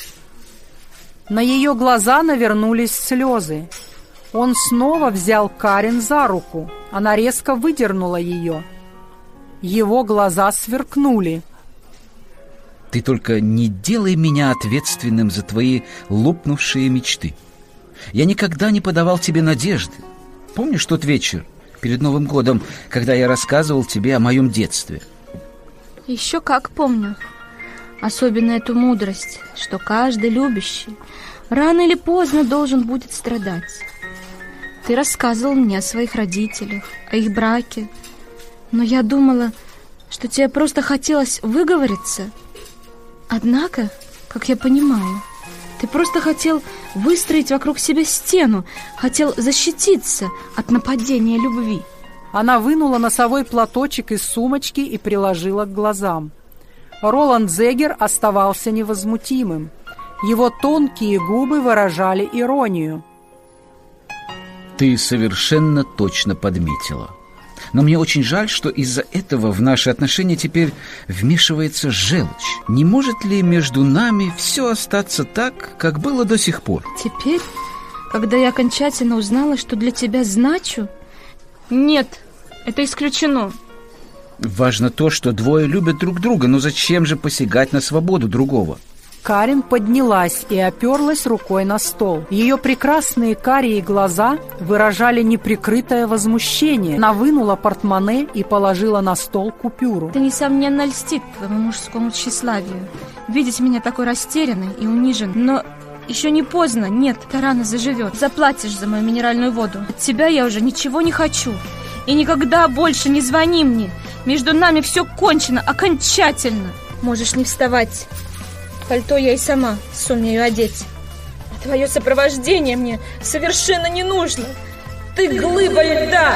На ее глаза навернулись слезы. Он снова взял Карен за руку. Она резко выдернула ее. Его глаза сверкнули. Ты только не делай меня ответственным за твои лопнувшие мечты. Я никогда не подавал тебе надежды. Помнишь тот вечер перед Новым годом, когда я рассказывал тебе о моем детстве? Еще как помню. Особенно эту мудрость, что каждый любящий рано или поздно должен будет страдать. Ты рассказывал мне о своих родителях, о их браке. Но я думала, что тебе просто хотелось выговориться – Однако, как я понимаю, ты просто хотел выстроить вокруг себя стену, хотел защититься от нападения любви. Она вынула носовой платочек из сумочки и приложила к глазам. Роланд Зегер оставался невозмутимым. Его тонкие губы выражали иронию. Ты совершенно точно подметила. Но мне очень жаль, что из-за этого в наши отношения теперь вмешивается желчь. Не может ли между нами все остаться так, как было до сих пор? Теперь, когда я окончательно узнала, что для тебя значу... Нет, это исключено. Важно то, что двое любят друг друга, но зачем же посягать на свободу другого? Карин поднялась и оперлась рукой на стол. Ее прекрасные карие глаза выражали неприкрытое возмущение. Она вынула портмоне и положила на стол купюру. Это, несомненно, льстит твоему мужскому тщеславию. Видеть меня такой растерянной и униженной. Но еще не поздно. Нет, эта рана заживет. Заплатишь за мою минеральную воду. От тебя я уже ничего не хочу. И никогда больше не звони мне. Между нами все кончено, окончательно. Можешь не вставать. Пальто я и сама сумею одеть. Твое сопровождение мне совершенно не нужно. Ты глыба льда!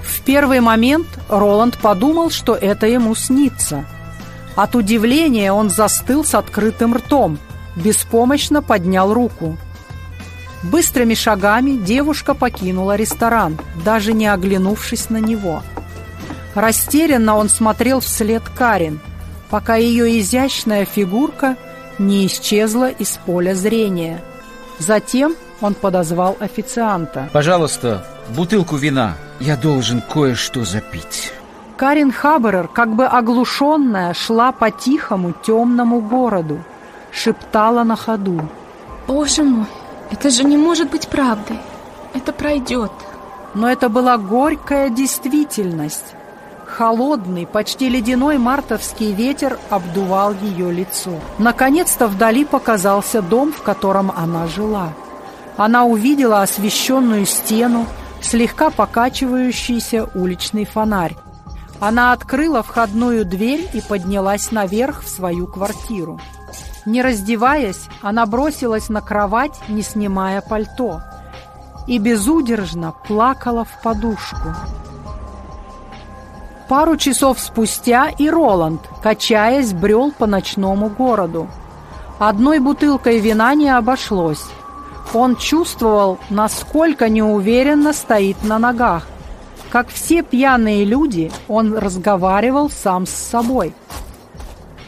В первый момент Роланд подумал, что это ему снится. От удивления он застыл с открытым ртом, беспомощно поднял руку. Быстрыми шагами девушка покинула ресторан, даже не оглянувшись на него. Растерянно он смотрел вслед Карин – пока ее изящная фигурка не исчезла из поля зрения. Затем он подозвал официанта. «Пожалуйста, бутылку вина. Я должен кое-что запить». Карин Хаберер, как бы оглушенная, шла по тихому темному городу, шептала на ходу. «Боже мой, это же не может быть правдой. Это пройдет». Но это была горькая действительность. Холодный, почти ледяной мартовский ветер обдувал ее лицо. Наконец-то вдали показался дом, в котором она жила. Она увидела освещенную стену, слегка покачивающийся уличный фонарь. Она открыла входную дверь и поднялась наверх в свою квартиру. Не раздеваясь, она бросилась на кровать, не снимая пальто, и безудержно плакала в подушку. Пару часов спустя и Роланд, качаясь, брел по ночному городу. Одной бутылкой вина не обошлось. Он чувствовал, насколько неуверенно стоит на ногах. Как все пьяные люди, он разговаривал сам с собой.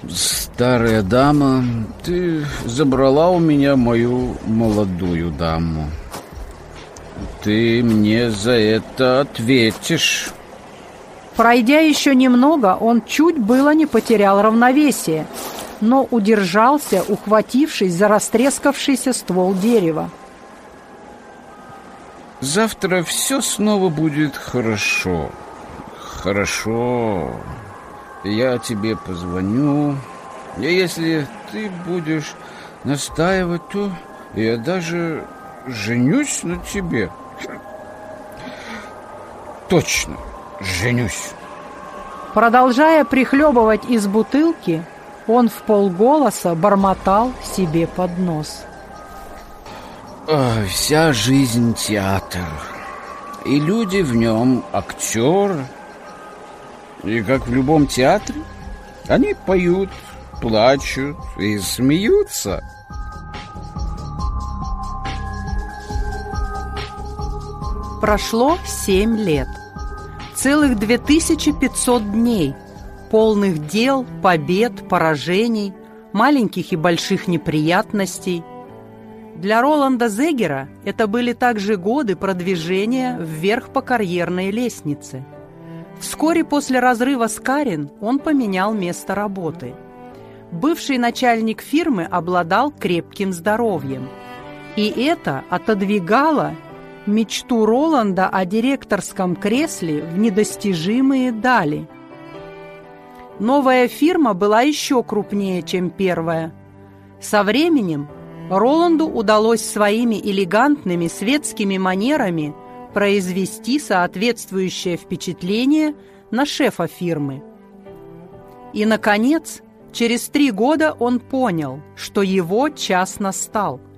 Старая дама, ты забрала у меня мою молодую даму. Ты мне за это ответишь. Пройдя еще немного, он чуть было не потерял равновесие, но удержался, ухватившись за растрескавшийся ствол дерева. Завтра все снова будет хорошо. Хорошо. Я тебе позвоню. И если ты будешь настаивать, то я даже женюсь на тебе. Точно, женюсь. Продолжая прихлебывать из бутылки, он в полголоса бормотал себе под нос. Вся жизнь театр, и люди в нем актеры. И как в любом театре, они поют, плачут и смеются. Прошло семь лет. Целых 2500 дней, полных дел, побед, поражений, маленьких и больших неприятностей. Для Роланда Зегера это были также годы продвижения вверх по карьерной лестнице. Вскоре после разрыва с Карин он поменял место работы. Бывший начальник фирмы обладал крепким здоровьем. И это отодвигало мечту Роланда о директорском кресле в недостижимые дали. Новая фирма была еще крупнее, чем первая. Со временем Роланду удалось своими элегантными светскими манерами произвести соответствующее впечатление на шефа фирмы. И, наконец, через три года он понял, что его час настал –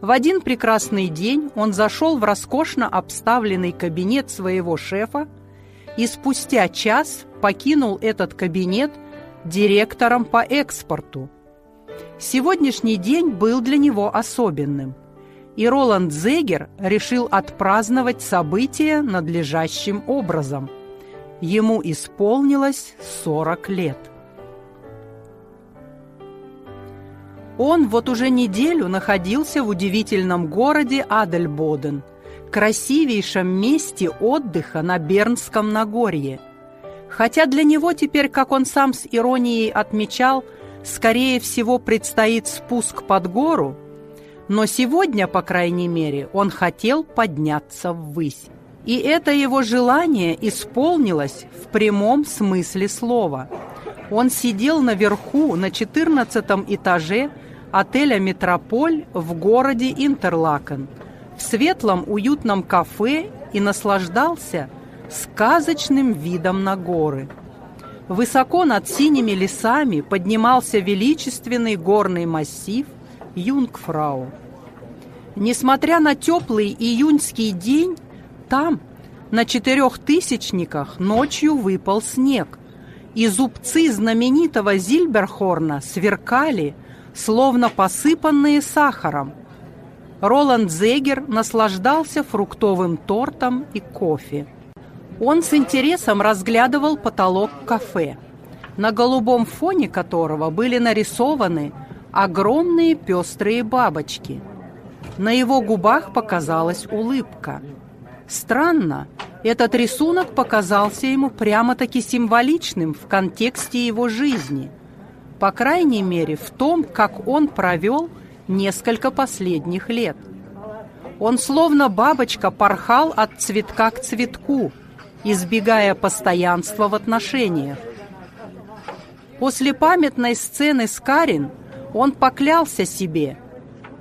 в один прекрасный день он зашел в роскошно обставленный кабинет своего шефа и спустя час покинул этот кабинет директором по экспорту. Сегодняшний день был для него особенным, и Роланд Зегер решил отпраздновать событие надлежащим образом. Ему исполнилось 40 лет. Он вот уже неделю находился в удивительном городе Адельбоден, красивейшем месте отдыха на Бернском Нагорье. Хотя для него теперь, как он сам с иронией отмечал, скорее всего предстоит спуск под гору, но сегодня, по крайней мере, он хотел подняться ввысь. И это его желание исполнилось в прямом смысле слова. Он сидел наверху на четырнадцатом этаже отеля «Метрополь» в городе Интерлакен, в светлом уютном кафе и наслаждался сказочным видом на горы. Высоко над синими лесами поднимался величественный горный массив Юнгфрау. Несмотря на теплый июньский день, там, на четырехтысячниках, ночью выпал снег, и зубцы знаменитого Зильберхорна сверкали – словно посыпанные сахаром. Роланд Зегер наслаждался фруктовым тортом и кофе. Он с интересом разглядывал потолок кафе, на голубом фоне которого были нарисованы огромные пестрые бабочки. На его губах показалась улыбка. Странно, этот рисунок показался ему прямо-таки символичным в контексте его жизни – по крайней мере, в том, как он провел несколько последних лет. Он словно бабочка порхал от цветка к цветку, избегая постоянства в отношениях. После памятной сцены с Карин он поклялся себе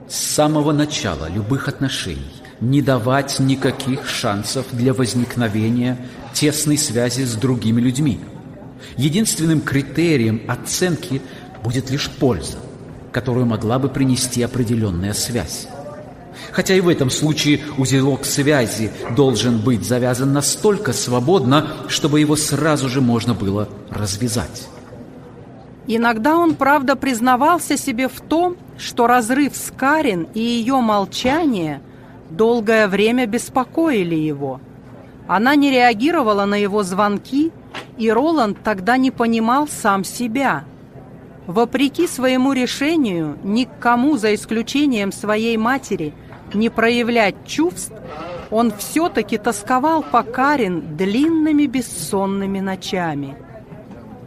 с самого начала любых отношений не давать никаких шансов для возникновения тесной связи с другими людьми – Единственным критерием оценки будет лишь польза, которую могла бы принести определенная связь. Хотя и в этом случае узелок связи должен быть завязан настолько свободно, чтобы его сразу же можно было развязать. Иногда он, правда, признавался себе в том, что разрыв с Карин и ее молчание долгое время беспокоили его. Она не реагировала на его звонки и Роланд тогда не понимал сам себя. Вопреки своему решению ни к кому, за исключением своей матери, не проявлять чувств, он все-таки тосковал по Карин длинными бессонными ночами.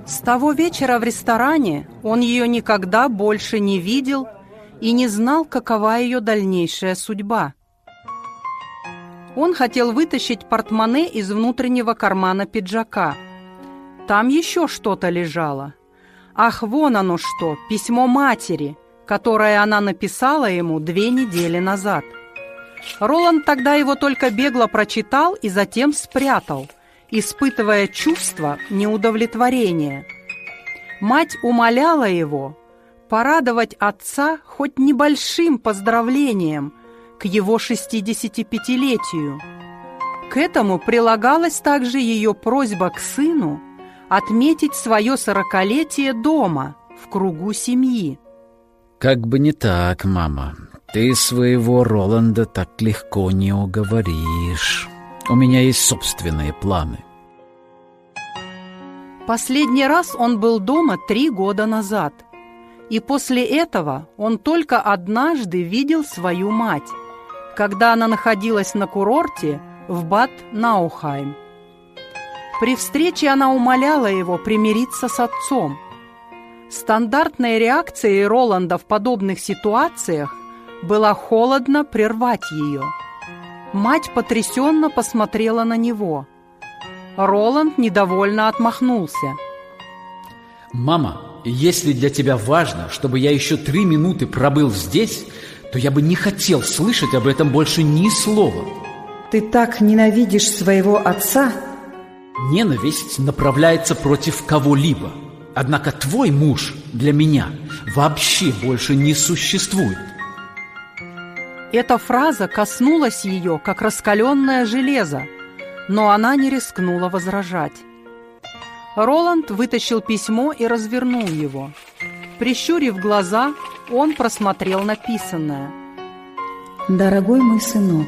С того вечера в ресторане он ее никогда больше не видел и не знал, какова ее дальнейшая судьба. Он хотел вытащить портмоне из внутреннего кармана пиджака. Там еще что-то лежало. Ах, вон оно что, письмо матери, которое она написала ему две недели назад. Роланд тогда его только бегло прочитал и затем спрятал, испытывая чувство неудовлетворения. Мать умоляла его порадовать отца хоть небольшим поздравлением к его 65-летию. К этому прилагалась также ее просьба к сыну отметить свое сорокалетие дома, в кругу семьи. «Как бы не так, мама. Ты своего Роланда так легко не уговоришь. У меня есть собственные планы». Последний раз он был дома три года назад – и после этого он только однажды видел свою мать, когда она находилась на курорте в Бад-Наухайм. При встрече она умоляла его примириться с отцом. Стандартной реакцией Роланда в подобных ситуациях была холодно прервать ее. Мать потрясенно посмотрела на него. Роланд недовольно отмахнулся. «Мама, если для тебя важно, чтобы я еще три минуты пробыл здесь, то я бы не хотел слышать об этом больше ни слова. Ты так ненавидишь своего отца? Ненависть направляется против кого-либо. Однако твой муж для меня вообще больше не существует. Эта фраза коснулась ее, как раскаленное железо, но она не рискнула возражать. Роланд вытащил письмо и развернул его. Прищурив глаза, он просмотрел написанное. «Дорогой мой сынок,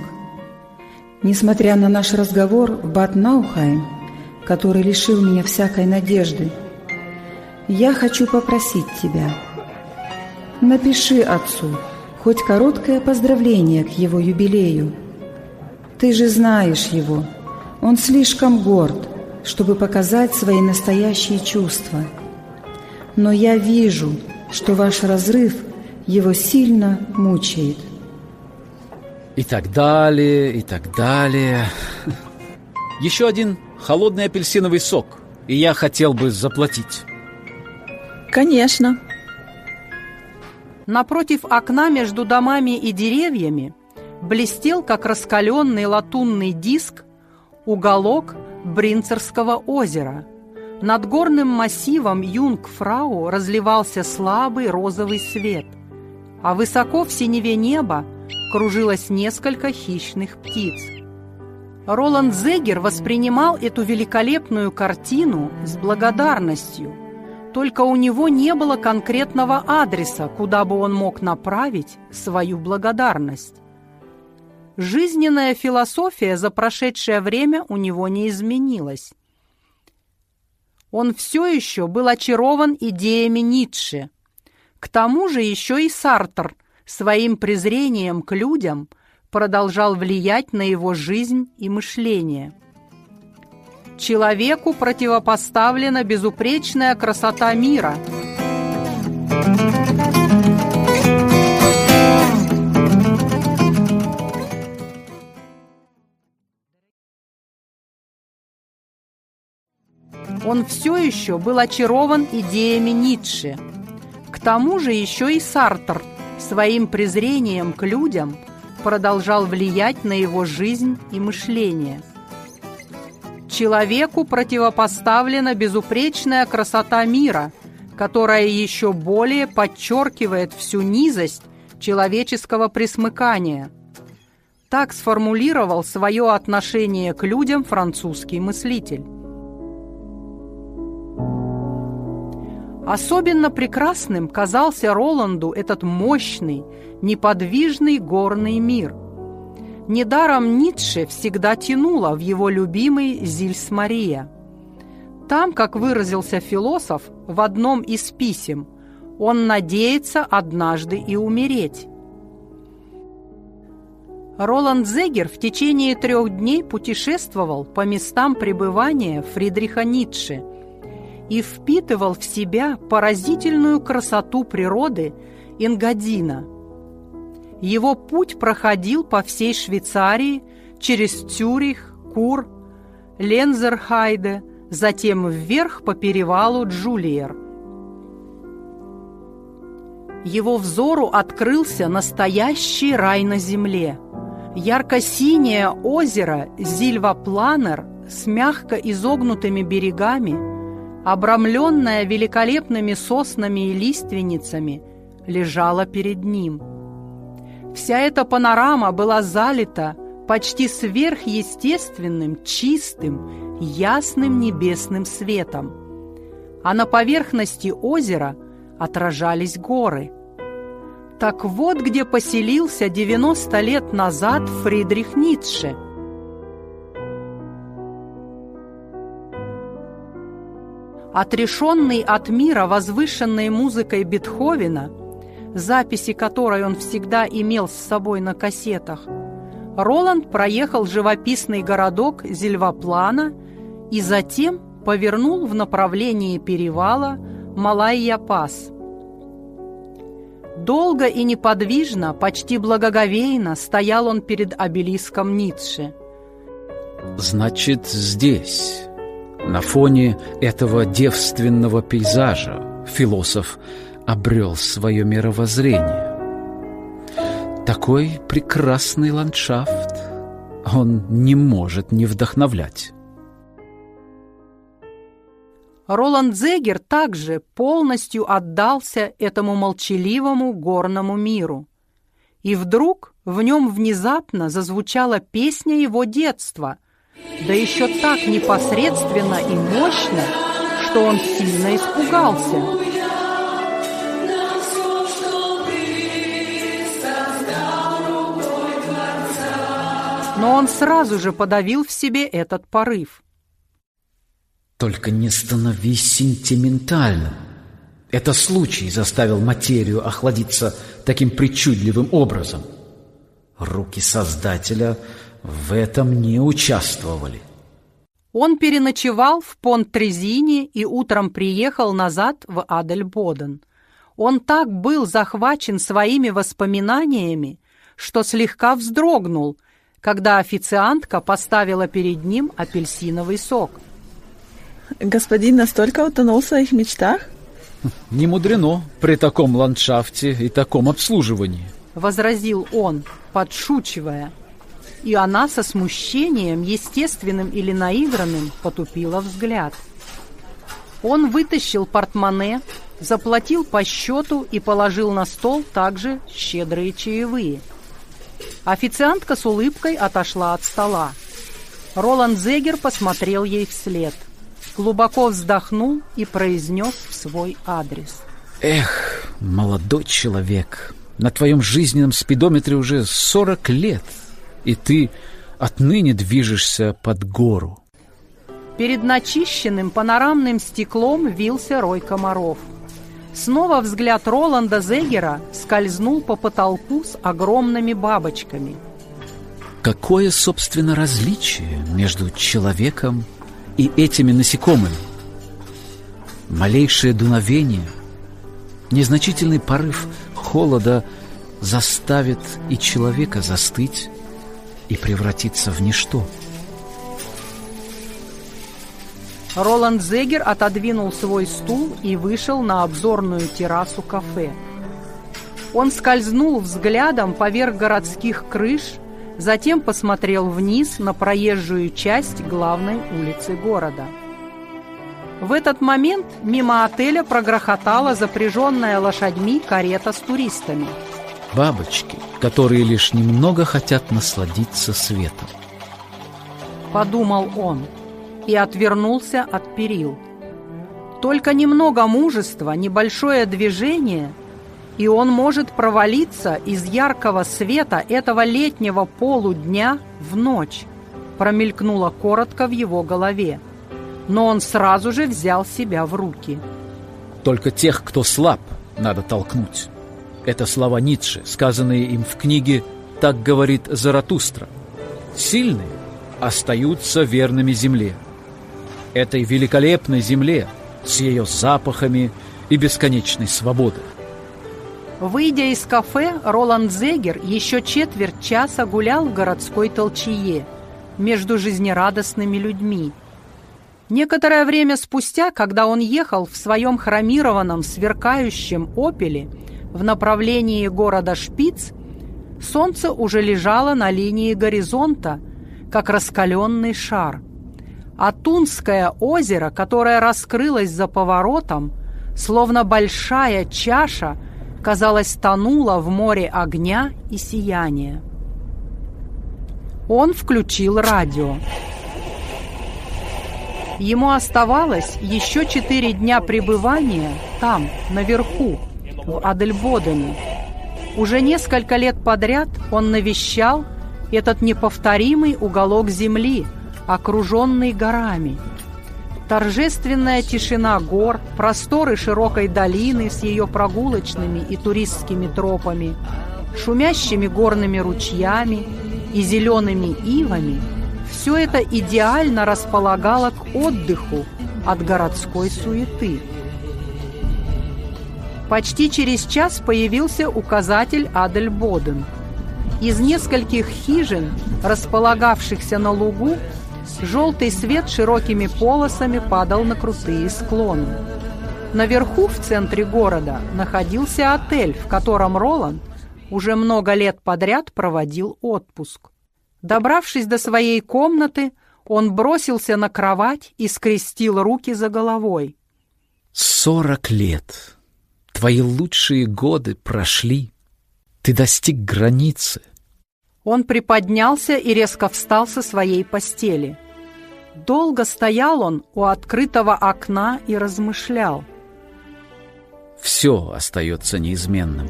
несмотря на наш разговор в Бат-Наухайм, который лишил меня всякой надежды, я хочу попросить тебя, напиши отцу хоть короткое поздравление к его юбилею. Ты же знаешь его, он слишком горд, чтобы показать свои настоящие чувства. Но я вижу, что ваш разрыв его сильно мучает. И так далее, и так далее. Еще один холодный апельсиновый сок, и я хотел бы заплатить. Конечно. Напротив окна между домами и деревьями блестел, как раскаленный латунный диск, уголок Бринцерского озера. Над горным массивом Юнгфрау разливался слабый розовый свет, а высоко в синеве неба кружилось несколько хищных птиц. Роланд Зегер воспринимал эту великолепную картину с благодарностью, только у него не было конкретного адреса, куда бы он мог направить свою благодарность. Жизненная философия за прошедшее время у него не изменилась. Он все еще был очарован идеями Ницше. К тому же еще и Сартр своим презрением к людям продолжал влиять на его жизнь и мышление. Человеку противопоставлена безупречная красота мира – он все еще был очарован идеями Ницше. К тому же еще и Сартр своим презрением к людям продолжал влиять на его жизнь и мышление. Человеку противопоставлена безупречная красота мира, которая еще более подчеркивает всю низость человеческого присмыкания. Так сформулировал свое отношение к людям французский мыслитель. Особенно прекрасным казался Роланду этот мощный, неподвижный горный мир. Недаром Ницше всегда тянуло в его любимый Зильс-Мария. Там, как выразился философ в одном из писем, Он надеется однажды и умереть. Роланд Зегер в течение трех дней путешествовал по местам пребывания Фридриха Ницше и впитывал в себя поразительную красоту природы Ингадина. Его путь проходил по всей Швейцарии через Цюрих, Кур, Лензерхайде, затем вверх по перевалу Джулиер. Его взору открылся настоящий рай на земле. Ярко-синее озеро Зильвапланер с мягко изогнутыми берегами, обрамленное великолепными соснами и лиственницами, лежало перед ним. Вся эта панорама была залита почти сверхъестественным, чистым, ясным небесным светом. А на поверхности озера отражались горы. Так вот где поселился 90 лет назад Фридрих Ницше. Отрешенный от мира возвышенной музыкой Бетховена, записи которой он всегда имел с собой на кассетах – Роланд проехал живописный городок Зельваплана и затем повернул в направлении перевала Малайя-Пас. Долго и неподвижно, почти благоговейно стоял он перед обелиском Ницше. «Значит, здесь, на фоне этого девственного пейзажа, философ обрел свое мировоззрение. Такой прекрасный ландшафт он не может не вдохновлять. Роланд Зегер также полностью отдался этому молчаливому горному миру. И вдруг в нем внезапно зазвучала песня его детства, да еще так непосредственно и мощно, что он сильно испугался. но он сразу же подавил в себе этот порыв. Только не становись сентиментальным. Это случай заставил материю охладиться таким причудливым образом. Руки Создателя в этом не участвовали. Он переночевал в Понт-Трезине и утром приехал назад в Адельбоден. Он так был захвачен своими воспоминаниями, что слегка вздрогнул – когда официантка поставила перед ним апельсиновый сок. Господин настолько утонул в своих мечтах? Не мудрено при таком ландшафте и таком обслуживании. Возразил он, подшучивая. И она со смущением, естественным или наигранным, потупила взгляд. Он вытащил портмоне, заплатил по счету и положил на стол также щедрые чаевые – Официантка с улыбкой отошла от стола. Роланд Зегер посмотрел ей вслед, глубоко вздохнул и произнес в свой адрес. «Эх, молодой человек, на твоем жизненном спидометре уже сорок лет, и ты отныне движешься под гору». Перед начищенным панорамным стеклом вился рой комаров – Снова взгляд Роланда Зегера скользнул по потолку с огромными бабочками. Какое, собственно, различие между человеком и этими насекомыми? Малейшее дуновение, незначительный порыв холода заставит и человека застыть и превратиться в ничто. Роланд Зегер отодвинул свой стул и вышел на обзорную террасу кафе. Он скользнул взглядом поверх городских крыш, затем посмотрел вниз на проезжую часть главной улицы города. В этот момент мимо отеля прогрохотала запряженная лошадьми карета с туристами. Бабочки, которые лишь немного хотят насладиться светом. Подумал он – и отвернулся от перил. Только немного мужества, небольшое движение, и он может провалиться из яркого света этого летнего полудня в ночь, промелькнуло коротко в его голове. Но он сразу же взял себя в руки. Только тех, кто слаб, надо толкнуть. Это слова Ницше, сказанные им в книге «Так говорит Заратустра». Сильные остаются верными земле. Этой великолепной земле с ее запахами и бесконечной свободой. Выйдя из кафе, Роланд Зегер еще четверть часа гулял в городской толчее между жизнерадостными людьми. Некоторое время спустя, когда он ехал в своем хромированном, сверкающем «Опеле» в направлении города Шпиц, солнце уже лежало на линии горизонта, как раскаленный шар. А Тунское озеро, которое раскрылось за поворотом, словно большая чаша – казалось, тонула в море огня и сияния. Он включил радио. Ему оставалось еще четыре дня пребывания там, наверху, в Адельбодене. Уже несколько лет подряд он навещал этот неповторимый уголок земли, окруженный горами – Торжественная тишина гор, просторы широкой долины с ее прогулочными и туристскими тропами, шумящими горными ручьями и зелеными ивами – все это идеально располагало к отдыху от городской суеты. Почти через час появился указатель Адельбоден. Из нескольких хижин, располагавшихся на лугу, Желтый свет широкими полосами падал на крутые склоны. Наверху, в центре города, находился отель, в котором Роланд уже много лет подряд проводил отпуск. Добравшись до своей комнаты, он бросился на кровать и скрестил руки за головой. «Сорок лет. Твои лучшие годы прошли. Ты достиг границы. Он приподнялся и резко встал со своей постели. Долго стоял он у открытого окна и размышлял. Все остается неизменным.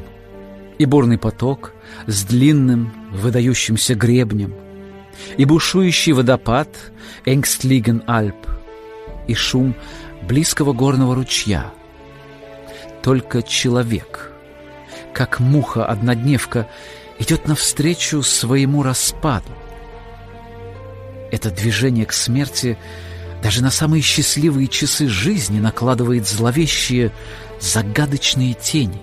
И бурный поток с длинным, выдающимся гребнем, и бушующий водопад Энгстлиген Альп, и шум близкого горного ручья. Только человек, как муха-однодневка, идет навстречу своему распаду. Это движение к смерти даже на самые счастливые часы жизни накладывает зловещие, загадочные тени.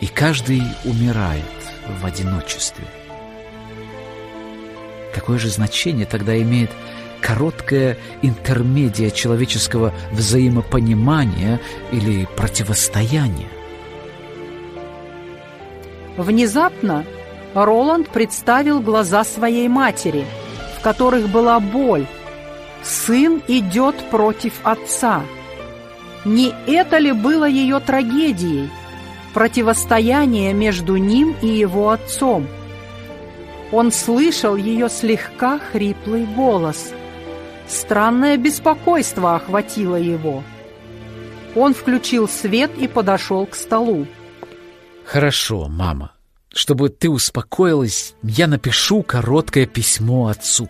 И каждый умирает в одиночестве. Какое же значение тогда имеет короткая интермедия человеческого взаимопонимания или противостояния? Внезапно Роланд представил глаза своей матери, в которых была боль. Сын идет против отца. Не это ли было ее трагедией? Противостояние между ним и его отцом. Он слышал ее слегка хриплый голос. Странное беспокойство охватило его. Он включил свет и подошел к столу. Хорошо, мама. Чтобы ты успокоилась, я напишу короткое письмо отцу.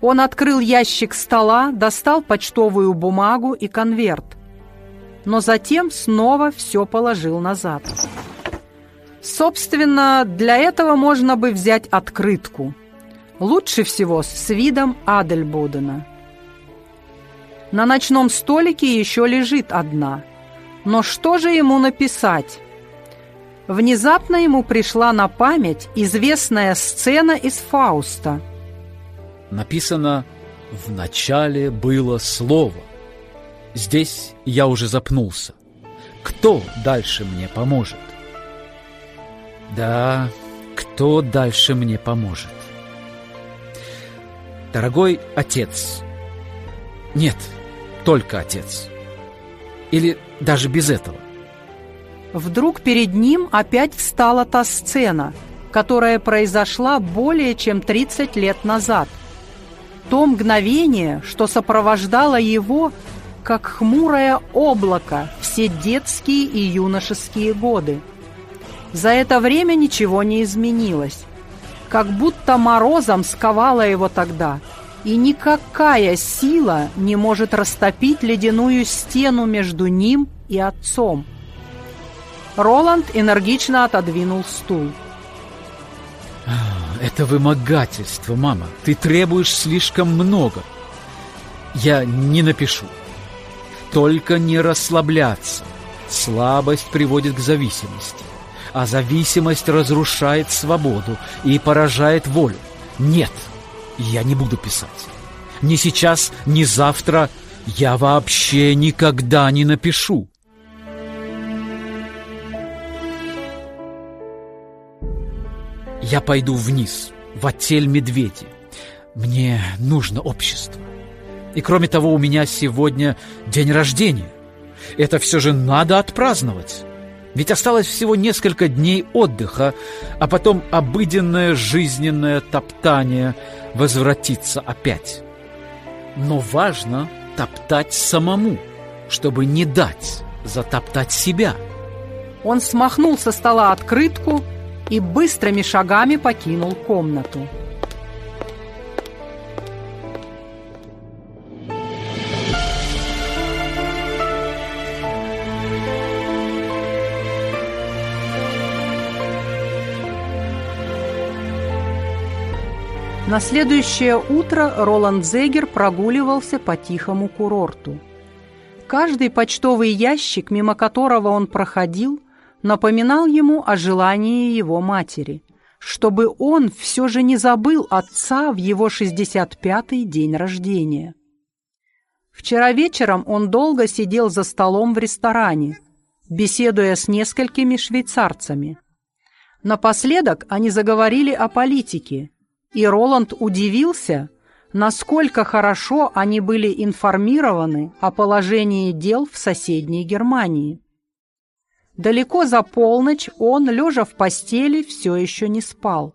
Он открыл ящик стола, достал почтовую бумагу и конверт, но затем снова все положил назад. Собственно, для этого можно бы взять открытку. Лучше всего с видом Адельбодена. На ночном столике еще лежит одна – но что же ему написать? Внезапно ему пришла на память известная сцена из Фауста. Написано «В начале было слово». Здесь я уже запнулся. Кто дальше мне поможет? Да, кто дальше мне поможет? Дорогой отец. Нет, только отец. Или даже без этого. Вдруг перед ним опять встала та сцена, которая произошла более чем 30 лет назад. То мгновение, что сопровождало его, как хмурое облако, все детские и юношеские годы. За это время ничего не изменилось. Как будто морозом сковало его тогда, и никакая сила не может растопить ледяную стену между ним и отцом. Роланд энергично отодвинул стул. Это вымогательство, мама. Ты требуешь слишком много. Я не напишу. Только не расслабляться. Слабость приводит к зависимости. А зависимость разрушает свободу и поражает волю. Нет, я не буду писать. Ни сейчас, ни завтра я вообще никогда не напишу. Я пойду вниз, в отель медведи. Мне нужно общество. И кроме того, у меня сегодня день рождения. Это все же надо отпраздновать. Ведь осталось всего несколько дней отдыха, а потом обыденное жизненное топтание возвратится опять. Но важно топтать самому, чтобы не дать затоптать себя. Он смахнул со стола открытку и быстрыми шагами покинул комнату. На следующее утро Роланд Зегер прогуливался по тихому курорту. Каждый почтовый ящик, мимо которого он проходил, напоминал ему о желании его матери, чтобы он все же не забыл отца в его 65-й день рождения. Вчера вечером он долго сидел за столом в ресторане, беседуя с несколькими швейцарцами. Напоследок они заговорили о политике – и Роланд удивился, насколько хорошо они были информированы о положении дел в соседней Германии. Далеко за полночь он, лежа в постели, все еще не спал.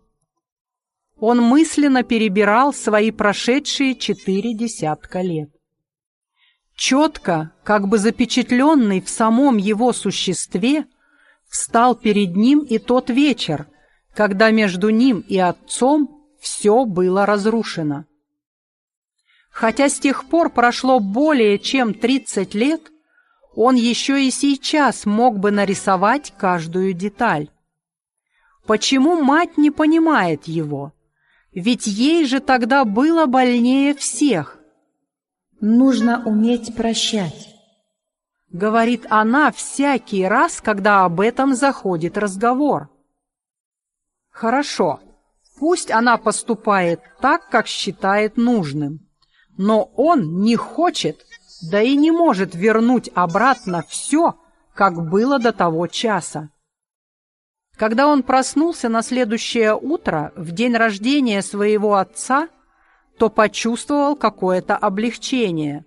Он мысленно перебирал свои прошедшие четыре десятка лет. Четко, как бы запечатленный в самом его существе, встал перед ним и тот вечер, когда между ним и отцом все было разрушено. Хотя с тех пор прошло более чем 30 лет, он еще и сейчас мог бы нарисовать каждую деталь. Почему мать не понимает его? Ведь ей же тогда было больнее всех. «Нужно уметь прощать», — говорит она всякий раз, когда об этом заходит разговор. «Хорошо, Пусть она поступает так, как считает нужным. Но он не хочет, да и не может вернуть обратно все, как было до того часа. Когда он проснулся на следующее утро, в день рождения своего отца, то почувствовал какое-то облегчение.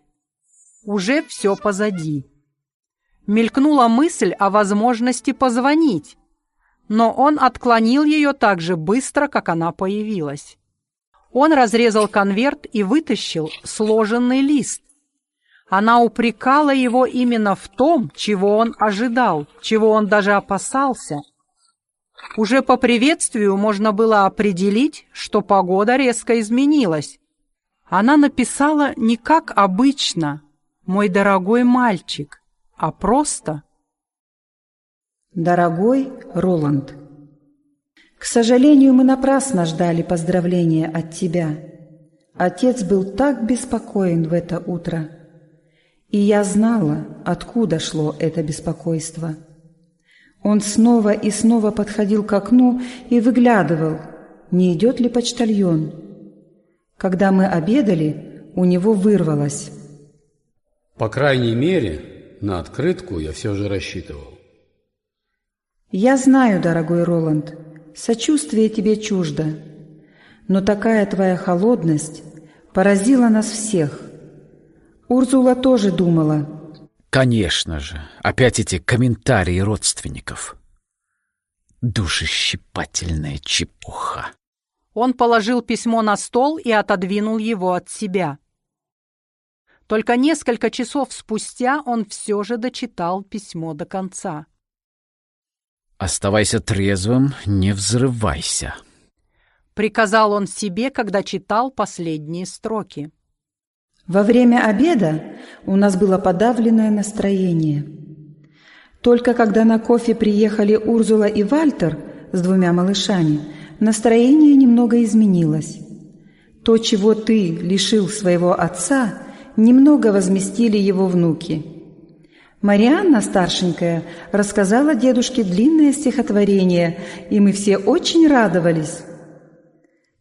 Уже все позади. Мелькнула мысль о возможности позвонить, но он отклонил ее так же быстро, как она появилась. Он разрезал конверт и вытащил сложенный лист. Она упрекала его именно в том, чего он ожидал, чего он даже опасался. Уже по приветствию можно было определить, что погода резко изменилась. Она написала не как обычно, мой дорогой мальчик, а просто Дорогой Роланд, к сожалению, мы напрасно ждали поздравления от тебя. Отец был так беспокоен в это утро, и я знала, откуда шло это беспокойство. Он снова и снова подходил к окну и выглядывал, не идет ли почтальон. Когда мы обедали, у него вырвалось. По крайней мере, на открытку я все же рассчитывал. Я знаю, дорогой Роланд, сочувствие тебе чуждо, но такая твоя холодность поразила нас всех. Урзула тоже думала. Конечно же, опять эти комментарии родственников. Душещипательная чепуха. Он положил письмо на стол и отодвинул его от себя. Только несколько часов спустя он все же дочитал письмо до конца. Оставайся трезвым, не взрывайся. — приказал он себе, когда читал последние строки. Во время обеда у нас было подавленное настроение. Только когда на кофе приехали Урзула и Вальтер с двумя малышами, настроение немного изменилось. То, чего ты лишил своего отца, немного возместили его внуки. Марианна, старшенькая, рассказала дедушке длинное стихотворение, и мы все очень радовались.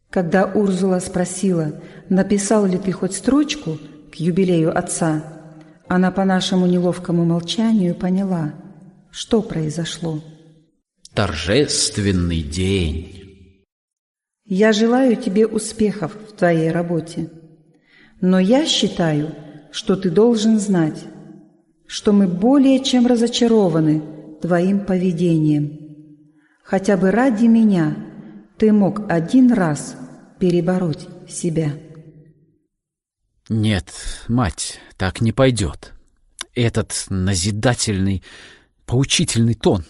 Когда Урзула спросила, написал ли ты хоть строчку к юбилею отца, она по нашему неловкому молчанию поняла, что произошло. Торжественный день. Я желаю тебе успехов в твоей работе. Но я считаю, что ты должен знать, что мы более чем разочарованы твоим поведением. Хотя бы ради меня ты мог один раз перебороть себя. Нет, мать, так не пойдет. Этот назидательный, поучительный тон,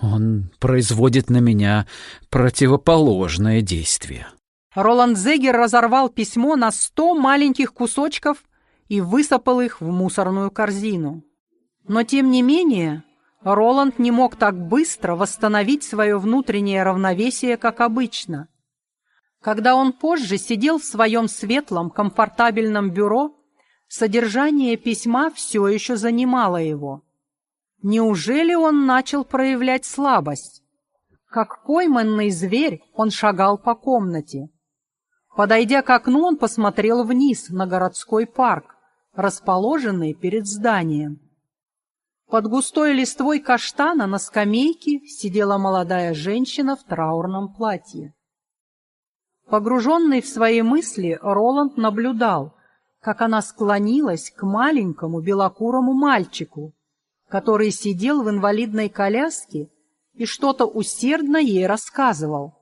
он производит на меня противоположное действие. Роланд Зегер разорвал письмо на сто маленьких кусочков и высыпал их в мусорную корзину. Но тем не менее, Роланд не мог так быстро восстановить свое внутреннее равновесие, как обычно. Когда он позже сидел в своем светлом, комфортабельном бюро, содержание письма все еще занимало его. Неужели он начал проявлять слабость? Как пойманный зверь он шагал по комнате. Подойдя к окну, он посмотрел вниз на городской парк, расположенный перед зданием. Под густой листвой каштана на скамейке сидела молодая женщина в траурном платье. Погруженный в свои мысли, Роланд наблюдал, как она склонилась к маленькому белокурому мальчику, который сидел в инвалидной коляске и что-то усердно ей рассказывал.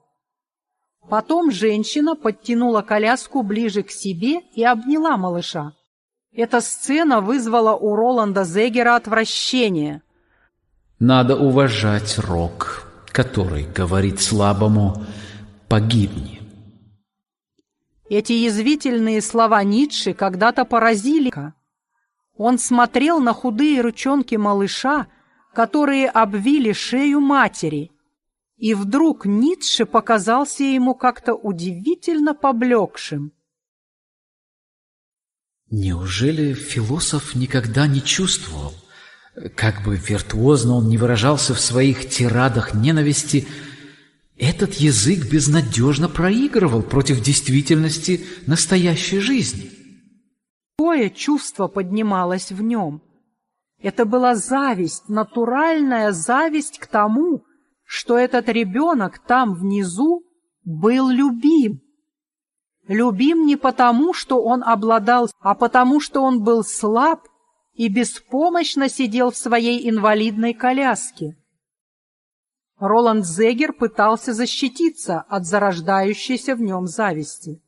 Потом женщина подтянула коляску ближе к себе и обняла малыша. Эта сцена вызвала у Роланда Зегера отвращение. Надо уважать рок, который говорит слабому «погибни». Эти язвительные слова Ницше когда-то поразили. Он смотрел на худые ручонки малыша, которые обвили шею матери, и вдруг Ницше показался ему как-то удивительно поблекшим. Неужели философ никогда не чувствовал, как бы виртуозно он не выражался в своих тирадах ненависти, этот язык безнадежно проигрывал против действительности настоящей жизни? Какое чувство поднималось в нем? Это была зависть, натуральная зависть к тому, что этот ребенок там внизу был любим. Любим не потому, что он обладал, а потому, что он был слаб и беспомощно сидел в своей инвалидной коляске. Роланд Зегер пытался защититься от зарождающейся в нем зависти.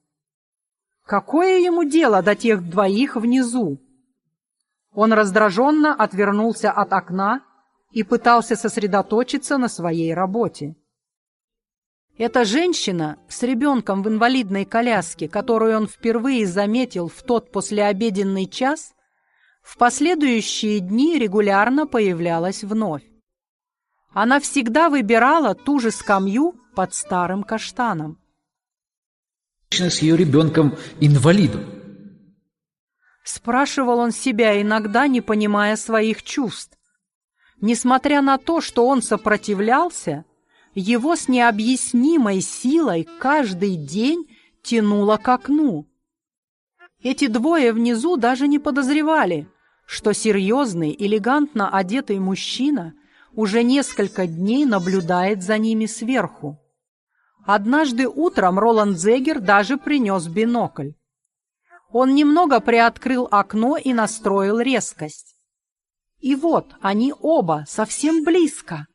Какое ему дело до тех двоих внизу? Он раздраженно отвернулся от окна и пытался сосредоточиться на своей работе. Эта женщина с ребенком в инвалидной коляске, которую он впервые заметил в тот послеобеденный час, в последующие дни регулярно появлялась вновь. Она всегда выбирала ту же скамью под старым каштаном. С ее ребенком-инвалидом. Спрашивал он себя, иногда не понимая своих чувств. Несмотря на то, что он сопротивлялся, его с необъяснимой силой каждый день тянуло к окну. Эти двое внизу даже не подозревали, что серьезный, элегантно одетый мужчина уже несколько дней наблюдает за ними сверху. Однажды утром Роланд Зегер даже принес бинокль. Он немного приоткрыл окно и настроил резкость. И вот они оба совсем близко.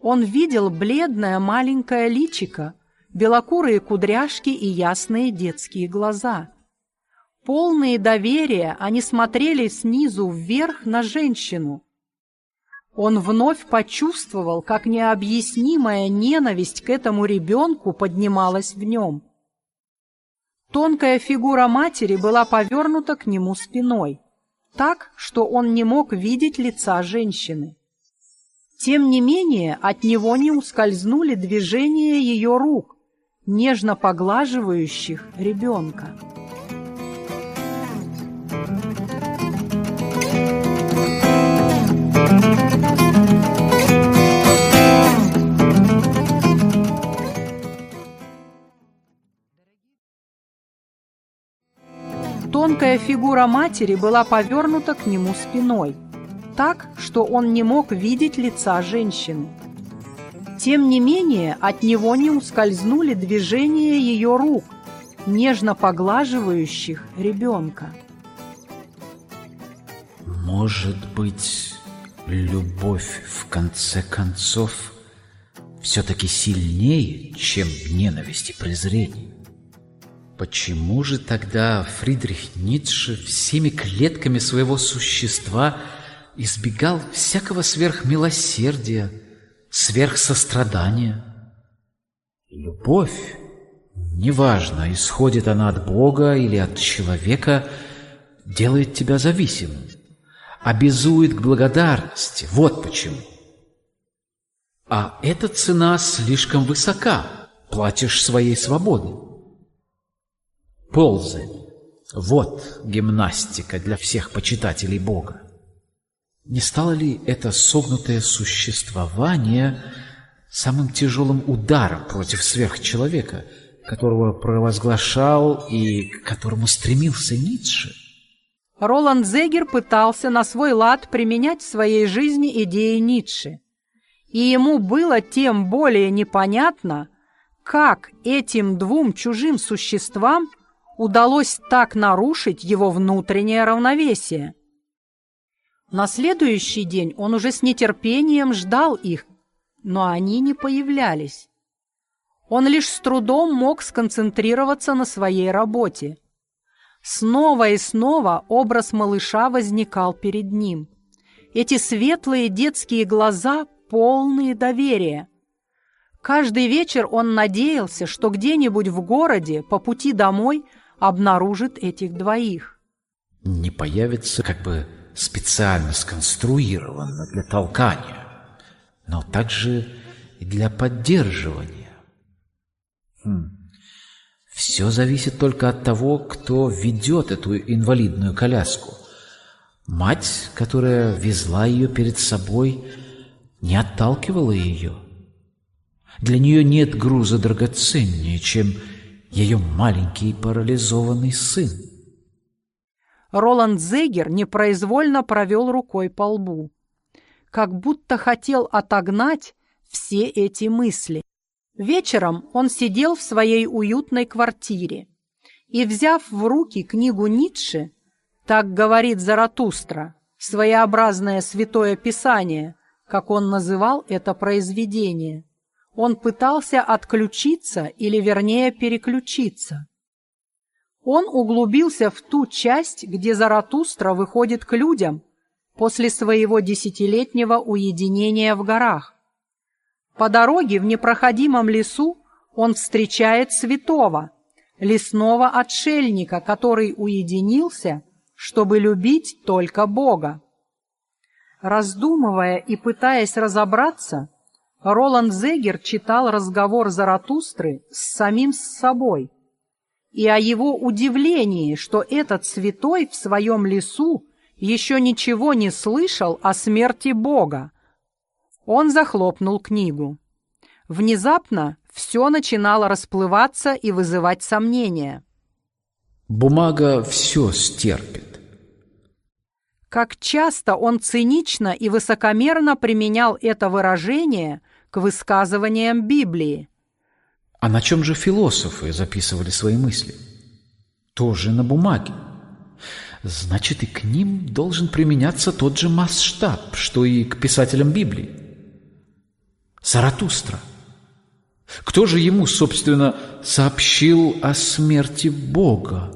Он видел бледное маленькое личико, белокурые кудряшки и ясные детские глаза. Полные доверия они смотрели снизу вверх на женщину. Он вновь почувствовал, как необъяснимая ненависть к этому ребенку поднималась в нем. Тонкая фигура матери была повернута к нему спиной, так, что он не мог видеть лица женщины. Тем не менее, от него не ускользнули движения ее рук, нежно поглаживающих ребенка. Тонкая фигура матери была повернута к нему спиной, так, что он не мог видеть лица женщины. Тем не менее, от него не ускользнули движения ее рук, нежно поглаживающих ребенка. Может быть, любовь в конце концов все-таки сильнее, чем ненависть и презрение? Почему же тогда Фридрих Ницше всеми клетками своего существа избегал всякого сверхмилосердия, сверхсострадания? Любовь, неважно, исходит она от Бога или от человека, делает тебя зависимым, обязует к благодарности. Вот почему. А эта цена слишком высока, платишь своей свободой. Ползань. Вот гимнастика для всех почитателей Бога. Не стало ли это согнутое существование самым тяжелым ударом против сверхчеловека, которого провозглашал и к которому стремился Ницше? Роланд Зегер пытался на свой лад применять в своей жизни идеи Ницше. И ему было тем более непонятно, как этим двум чужим существам удалось так нарушить его внутреннее равновесие. На следующий день он уже с нетерпением ждал их, но они не появлялись. Он лишь с трудом мог сконцентрироваться на своей работе. Снова и снова образ малыша возникал перед ним. Эти светлые детские глаза, полные доверия. Каждый вечер он надеялся, что где-нибудь в городе по пути домой – обнаружит этих двоих. Не появится как бы специально сконструировано для толкания, но также и для поддерживания. Хм. Все зависит только от того, кто ведет эту инвалидную коляску. Мать, которая везла ее перед собой, не отталкивала ее. Для нее нет груза драгоценнее, чем ее маленький парализованный сын. Роланд Зегер непроизвольно провел рукой по лбу, как будто хотел отогнать все эти мысли. Вечером он сидел в своей уютной квартире и, взяв в руки книгу Ницше, так говорит Заратустра, своеобразное святое писание, как он называл это произведение, он пытался отключиться или, вернее, переключиться. Он углубился в ту часть, где Заратустра выходит к людям после своего десятилетнего уединения в горах. По дороге в непроходимом лесу он встречает святого, лесного отшельника, который уединился, чтобы любить только Бога. Раздумывая и пытаясь разобраться, Роланд Зегер читал разговор Заратустры с самим с собой и о его удивлении, что этот святой в своем лесу еще ничего не слышал о смерти Бога. Он захлопнул книгу. Внезапно все начинало расплываться и вызывать сомнения. Бумага все стерпит. Как часто он цинично и высокомерно применял это выражение к высказываниям Библии. А на чем же философы записывали свои мысли? Тоже на бумаге. Значит, и к ним должен применяться тот же масштаб, что и к писателям Библии. Заратустра. Кто же ему, собственно, сообщил о смерти Бога?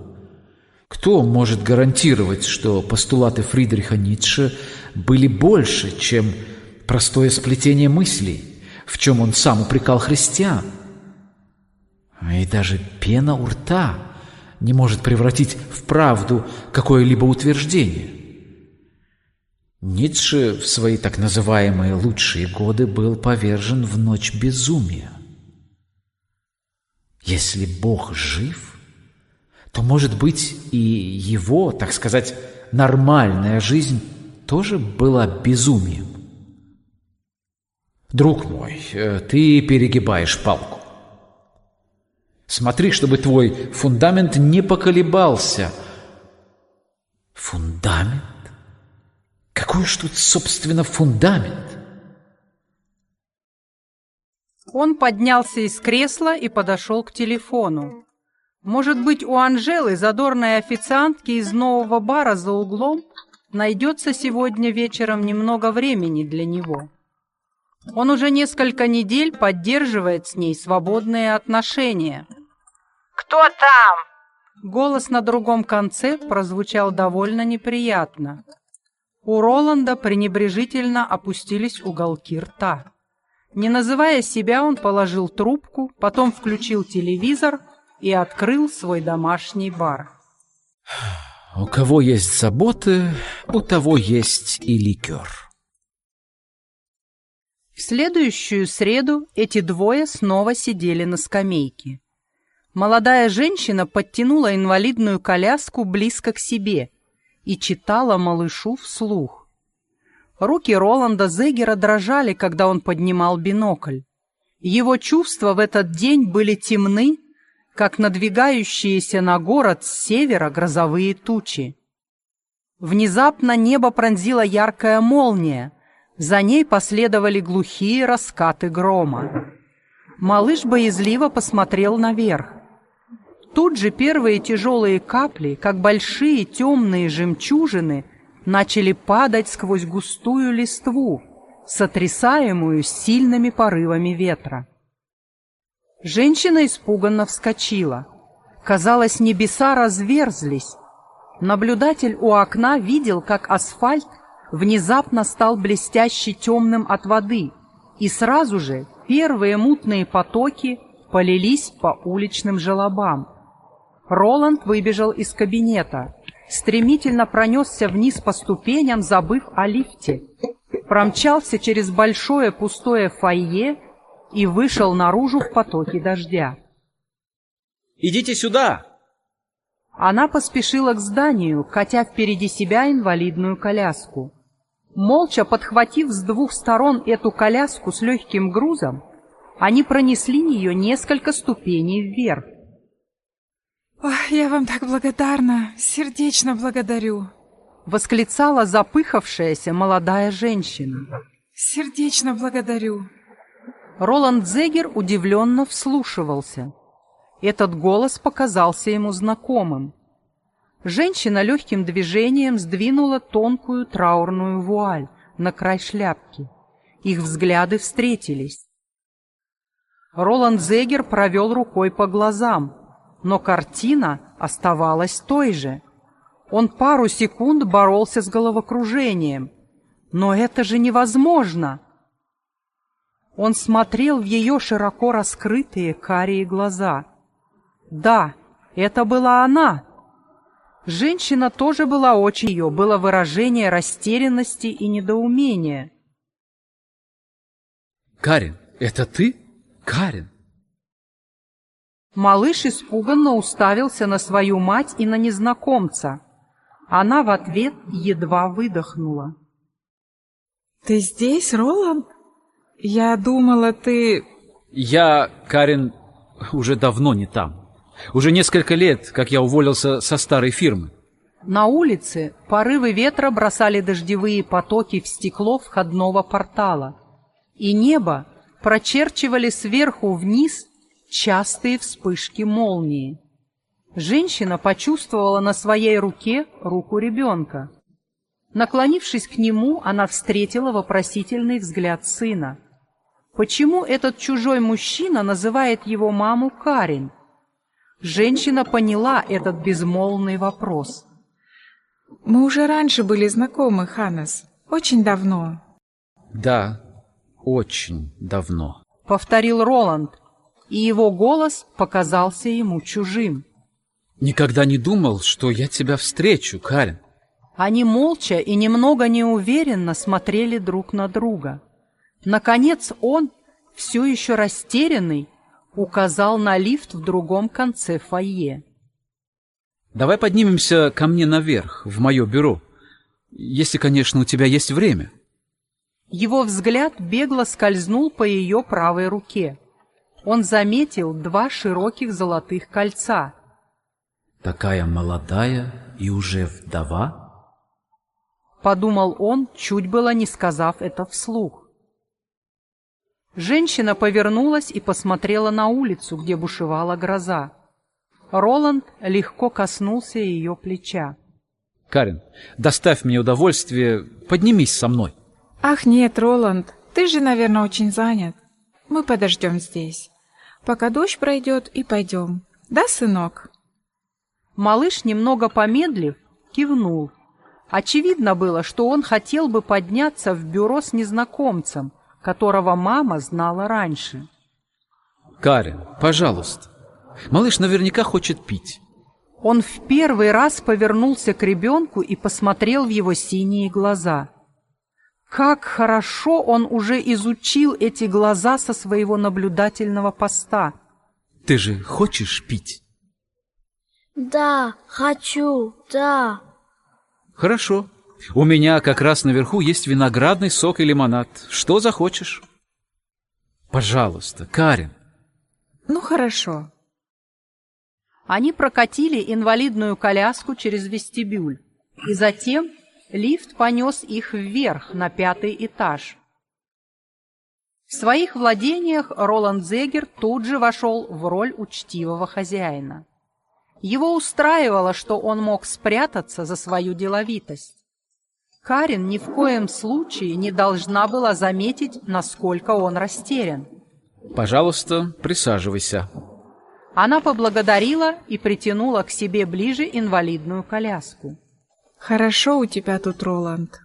Кто может гарантировать, что постулаты Фридриха Ницше были больше, чем простое сплетение мыслей, в чем он сам упрекал христиан. И даже пена у рта не может превратить в правду какое-либо утверждение. Ницше в свои так называемые лучшие годы был повержен в ночь безумия. Если Бог жив, то, может быть, и его, так сказать, нормальная жизнь тоже была безумием. Друг мой, э, ты перегибаешь палку. Смотри, чтобы твой фундамент не поколебался. Фундамент? Какой уж тут, собственно, фундамент? Он поднялся из кресла и подошел к телефону. Может быть, у Анжелы, задорной официантки из нового бара за углом, найдется сегодня вечером немного времени для него. Он уже несколько недель поддерживает с ней свободные отношения. «Кто там?» Голос на другом конце прозвучал довольно неприятно. У Роланда пренебрежительно опустились уголки рта. Не называя себя, он положил трубку, потом включил телевизор и открыл свой домашний бар. У кого есть заботы, у того есть и ликер. В следующую среду эти двое снова сидели на скамейке. Молодая женщина подтянула инвалидную коляску близко к себе и читала малышу вслух. Руки Роланда Зегера дрожали, когда он поднимал бинокль. Его чувства в этот день были темны, как надвигающиеся на город с севера грозовые тучи. Внезапно небо пронзила яркая молния, за ней последовали глухие раскаты грома. Малыш боязливо посмотрел наверх. Тут же первые тяжелые капли, как большие темные жемчужины, начали падать сквозь густую листву, сотрясаемую сильными порывами ветра. Женщина испуганно вскочила. Казалось, небеса разверзлись. Наблюдатель у окна видел, как асфальт внезапно стал блестяще темным от воды, и сразу же первые мутные потоки полились по уличным желобам. Роланд выбежал из кабинета, стремительно пронесся вниз по ступеням, забыв о лифте, промчался через большое пустое фойе и вышел наружу в потоке дождя. «Идите сюда!» Она поспешила к зданию, катя впереди себя инвалидную коляску. Молча подхватив с двух сторон эту коляску с легким грузом, они пронесли ее несколько ступеней вверх. Ох, я вам так благодарна, сердечно благодарю. Восклицала запыхавшаяся молодая женщина. Сердечно благодарю. Роланд Зегер удивленно вслушивался. Этот голос показался ему знакомым. Женщина легким движением сдвинула тонкую траурную вуаль на край шляпки. Их взгляды встретились. Роланд Зегер провел рукой по глазам, но картина оставалась той же. Он пару секунд боролся с головокружением. Но это же невозможно! Он смотрел в ее широко раскрытые карие глаза. Да, это была она. Женщина тоже была очень ее, было выражение растерянности и недоумения. «Карин, это ты? Карин?» Малыш испуганно уставился на свою мать и на незнакомца. Она в ответ едва выдохнула. «Ты здесь, Роланд? Я думала, ты...» «Я, Карин, уже давно не там. Уже несколько лет, как я уволился со старой фирмы». На улице порывы ветра бросали дождевые потоки в стекло входного портала, и небо прочерчивали сверху вниз частые вспышки молнии. Женщина почувствовала на своей руке руку ребенка. Наклонившись к нему, она встретила вопросительный взгляд сына. Почему этот чужой мужчина называет его маму Карин? Женщина поняла этот безмолвный вопрос. «Мы уже раньше были знакомы, Ханнес. Очень давно». Да, очень давно. Повторил Роланд, и его голос показался ему чужим. Никогда не думал, что я тебя встречу, Карен. Они молча и немного неуверенно смотрели друг на друга. Наконец он, все еще растерянный, указал на лифт в другом конце фойе. Давай поднимемся ко мне наверх, в мое бюро. Если, конечно, у тебя есть время. Его взгляд бегло скользнул по ее правой руке. Он заметил два широких золотых кольца. Такая молодая и уже вдова? Подумал он, чуть было не сказав это вслух. Женщина повернулась и посмотрела на улицу, где бушевала гроза. Роланд легко коснулся ее плеча. Карен, доставь мне удовольствие, поднимись со мной. Ах нет, Роланд, ты же, наверное, очень занят. Мы подождем здесь, пока дождь пройдет и пойдем. Да, сынок? Малыш, немного помедлив, кивнул. Очевидно было, что он хотел бы подняться в бюро с незнакомцем, которого мама знала раньше. Карен, пожалуйста. Малыш наверняка хочет пить. Он в первый раз повернулся к ребенку и посмотрел в его синие глаза. Как хорошо он уже изучил эти глаза со своего наблюдательного поста. Ты же хочешь пить? Да, хочу, да. Хорошо. У меня как раз наверху есть виноградный сок и лимонад. Что захочешь? Пожалуйста, Карин. Ну, хорошо. Они прокатили инвалидную коляску через вестибюль, и затем лифт понес их вверх на пятый этаж. В своих владениях Роланд Зегер тут же вошел в роль учтивого хозяина. Его устраивало, что он мог спрятаться за свою деловитость. Карин ни в коем случае не должна была заметить, насколько он растерян. «Пожалуйста, присаживайся», она поблагодарила и притянула к себе ближе инвалидную коляску. «Хорошо у тебя тут, Роланд».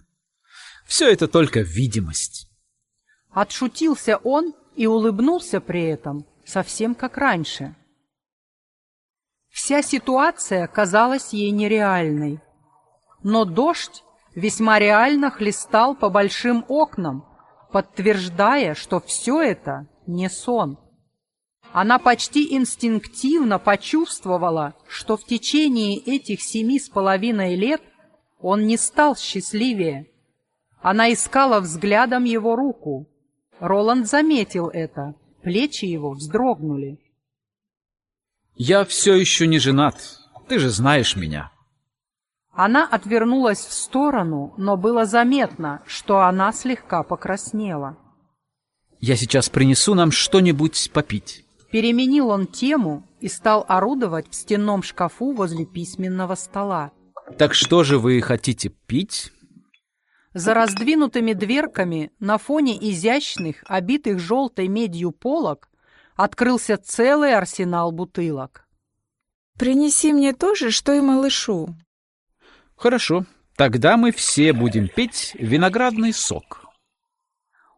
«Все это только видимость». Отшутился он и улыбнулся при этом, совсем как раньше. Вся ситуация казалась ей нереальной. Но дождь весьма реально хлестал по большим окнам, подтверждая, что все это не сон. Она почти инстинктивно почувствовала, что в течение этих семи с половиной лет он не стал счастливее. Она искала взглядом его руку. Роланд заметил это. Плечи его вздрогнули. «Я все еще не женат. Ты же знаешь меня». Она отвернулась в сторону, но было заметно, что она слегка покраснела. «Я сейчас принесу нам что-нибудь попить». Переменил он тему и стал орудовать в стенном шкафу возле письменного стола. «Так что же вы хотите пить?» За раздвинутыми дверками на фоне изящных, обитых желтой медью полок, открылся целый арсенал бутылок. «Принеси мне то же, что и малышу». «Хорошо, тогда мы все будем пить виноградный сок».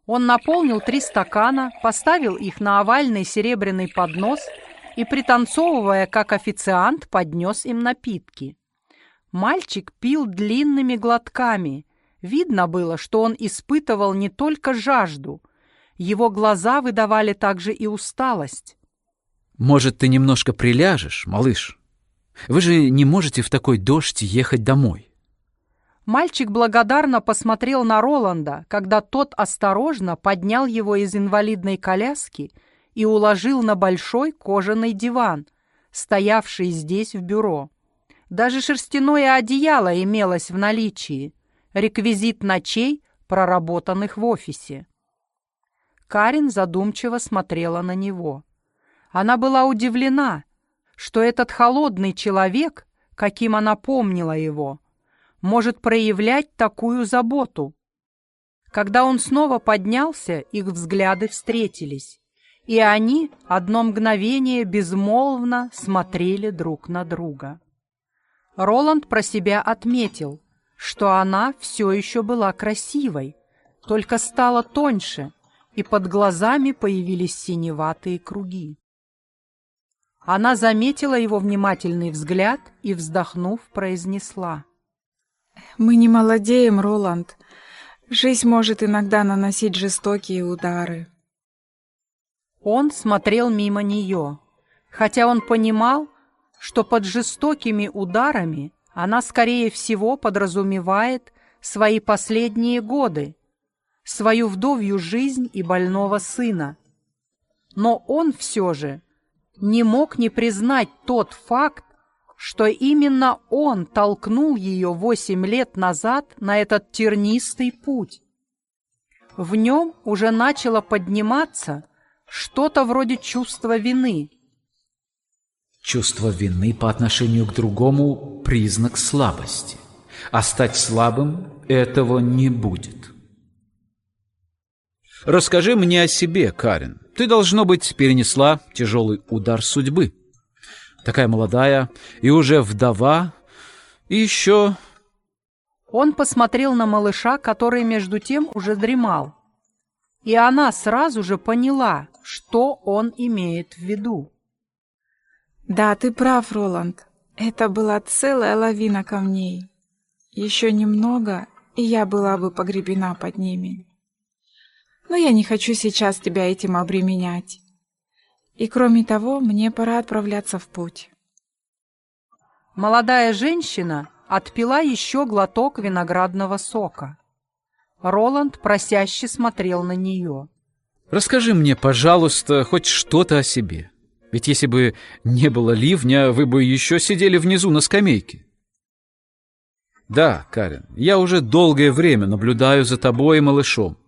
Он наполнил три стакана, поставил их на овальный серебряный поднос и, пританцовывая как официант, поднес им напитки. Мальчик пил длинными глотками. Видно было, что он испытывал не только жажду. Его глаза выдавали также и усталость. «Может, ты немножко приляжешь, малыш? Вы же не можете в такой дождь ехать домой». Мальчик благодарно посмотрел на Роланда, когда тот осторожно поднял его из инвалидной коляски и уложил на большой кожаный диван, стоявший здесь в бюро. Даже шерстяное одеяло имелось в наличии, реквизит ночей, проработанных в офисе. Карин задумчиво смотрела на него. Она была удивлена, что этот холодный человек, каким она помнила его, может проявлять такую заботу. Когда он снова поднялся, их взгляды встретились, и они одно мгновение безмолвно смотрели друг на друга. Роланд про себя отметил, что она все еще была красивой, только стала тоньше, и под глазами появились синеватые круги. Она заметила его внимательный взгляд и, вздохнув, произнесла. «Мы не молодеем, Роланд. Жизнь может иногда наносить жестокие удары». Он смотрел мимо нее, хотя он понимал, что под жестокими ударами она, скорее всего, подразумевает свои последние годы, свою вдовью жизнь и больного сына. Но он все же не мог не признать тот факт, что именно он толкнул ее восемь лет назад на этот тернистый путь. В нем уже начало подниматься что-то вроде чувства вины. Чувство вины по отношению к другому – признак слабости, а стать слабым этого не будет. Расскажи мне о себе, Карен. Ты, должно быть, перенесла тяжелый удар судьбы. Такая молодая и уже вдова, и еще... Он посмотрел на малыша, который между тем уже дремал. И она сразу же поняла, что он имеет в виду. «Да, ты прав, Роланд. Это была целая лавина камней. Еще немного, и я была бы погребена под ними. Но я не хочу сейчас тебя этим обременять. И кроме того, мне пора отправляться в путь. Молодая женщина отпила еще глоток виноградного сока. Роланд просяще смотрел на нее. «Расскажи мне, пожалуйста, хоть что-то о себе. Ведь если бы не было ливня, вы бы еще сидели внизу на скамейке». «Да, Карен, я уже долгое время наблюдаю за тобой и малышом.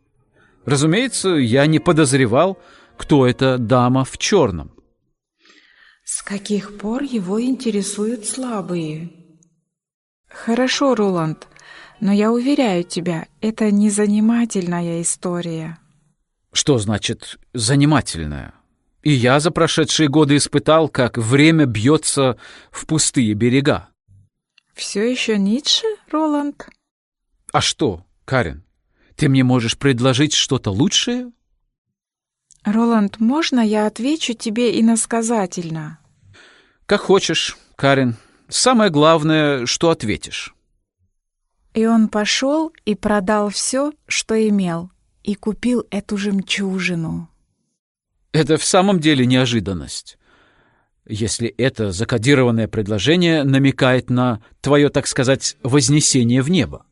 Разумеется, я не подозревал, кто эта дама в черном. С каких пор его интересуют слабые? Хорошо, Роланд, но я уверяю тебя, это не занимательная история. Что значит «занимательная»? И я за прошедшие годы испытал, как время бьется в пустые берега. Все еще Ницше, Роланд? А что, Карен? Ты мне можешь предложить что-то лучшее? Роланд, можно я отвечу тебе иносказательно? Как хочешь, Карен. Самое главное, что ответишь. И он пошел и продал все, что имел, и купил эту жемчужину. Это в самом деле неожиданность. Если это закодированное предложение намекает на твое, так сказать, вознесение в небо.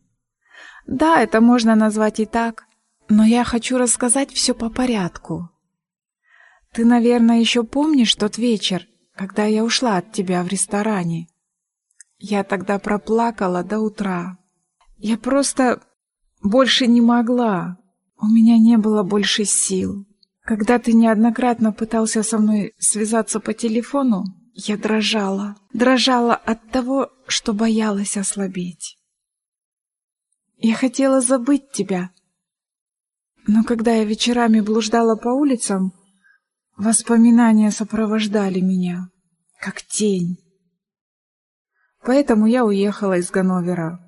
Да, это можно назвать и так, но я хочу рассказать все по порядку. Ты, наверное, еще помнишь тот вечер, когда я ушла от тебя в ресторане. Я тогда проплакала до утра. Я просто больше не могла. У меня не было больше сил. Когда ты неоднократно пытался со мной связаться по телефону, я дрожала. Дрожала от того, что боялась ослабеть. Я хотела забыть тебя. Но когда я вечерами блуждала по улицам, воспоминания сопровождали меня, как тень. Поэтому я уехала из Ганновера.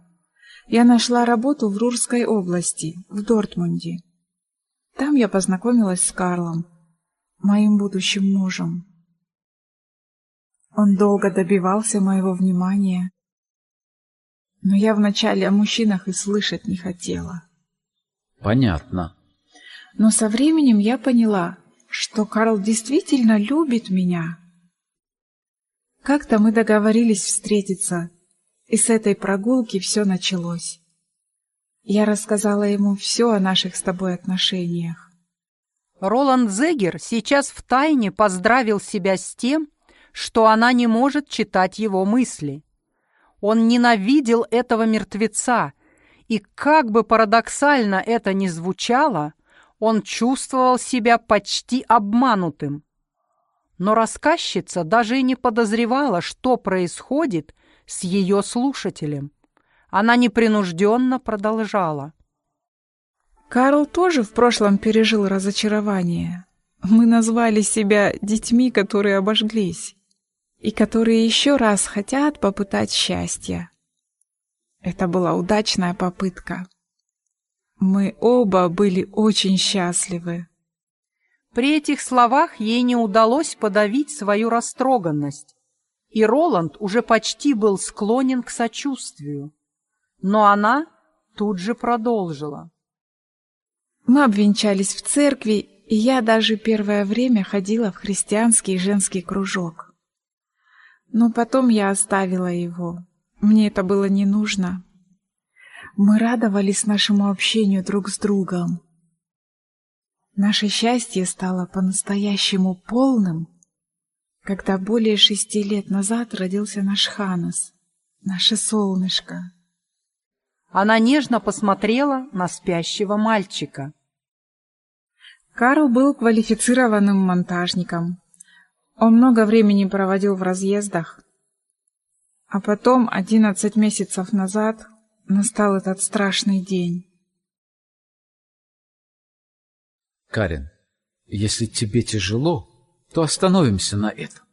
Я нашла работу в Рурской области, в Дортмунде. Там я познакомилась с Карлом, моим будущим мужем. Он долго добивался моего внимания, но я вначале о мужчинах и слышать не хотела. Понятно. Но со временем я поняла, что Карл действительно любит меня. Как-то мы договорились встретиться, и с этой прогулки все началось. Я рассказала ему все о наших с тобой отношениях. Роланд Зегер сейчас втайне поздравил себя с тем, что она не может читать его мысли. Он ненавидел этого мертвеца, и как бы парадоксально это ни звучало, он чувствовал себя почти обманутым. Но рассказчица даже и не подозревала, что происходит с ее слушателем. Она непринужденно продолжала. Карл тоже в прошлом пережил разочарование. Мы назвали себя детьми, которые обожглись и которые еще раз хотят попытать счастье. Это была удачная попытка. Мы оба были очень счастливы. При этих словах ей не удалось подавить свою растроганность, и Роланд уже почти был склонен к сочувствию. Но она тут же продолжила. Мы обвенчались в церкви, и я даже первое время ходила в христианский женский кружок. Но потом я оставила его. Мне это было не нужно. Мы радовались нашему общению друг с другом. Наше счастье стало по-настоящему полным, когда более шести лет назад родился наш Ханас, наше солнышко. Она нежно посмотрела на спящего мальчика. Карл был квалифицированным монтажником. Он много времени проводил в разъездах. А потом, одиннадцать месяцев назад, настал этот страшный день. Карен, если тебе тяжело, то остановимся на этом.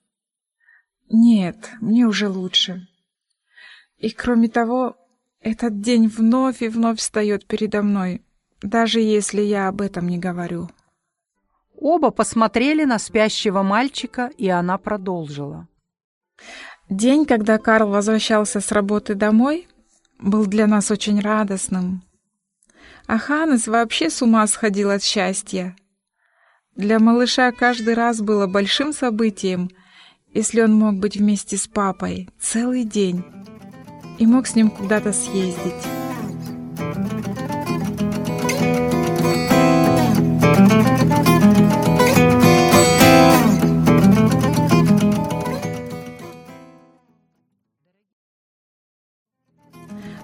Нет, мне уже лучше. И кроме того, этот день вновь и вновь встает передо мной, даже если я об этом не говорю. Оба посмотрели на спящего мальчика, и она продолжила. День, когда Карл возвращался с работы домой, был для нас очень радостным. А Ханес вообще с ума сходил от счастья. Для малыша каждый раз было большим событием, если он мог быть вместе с папой целый день и мог с ним куда-то съездить.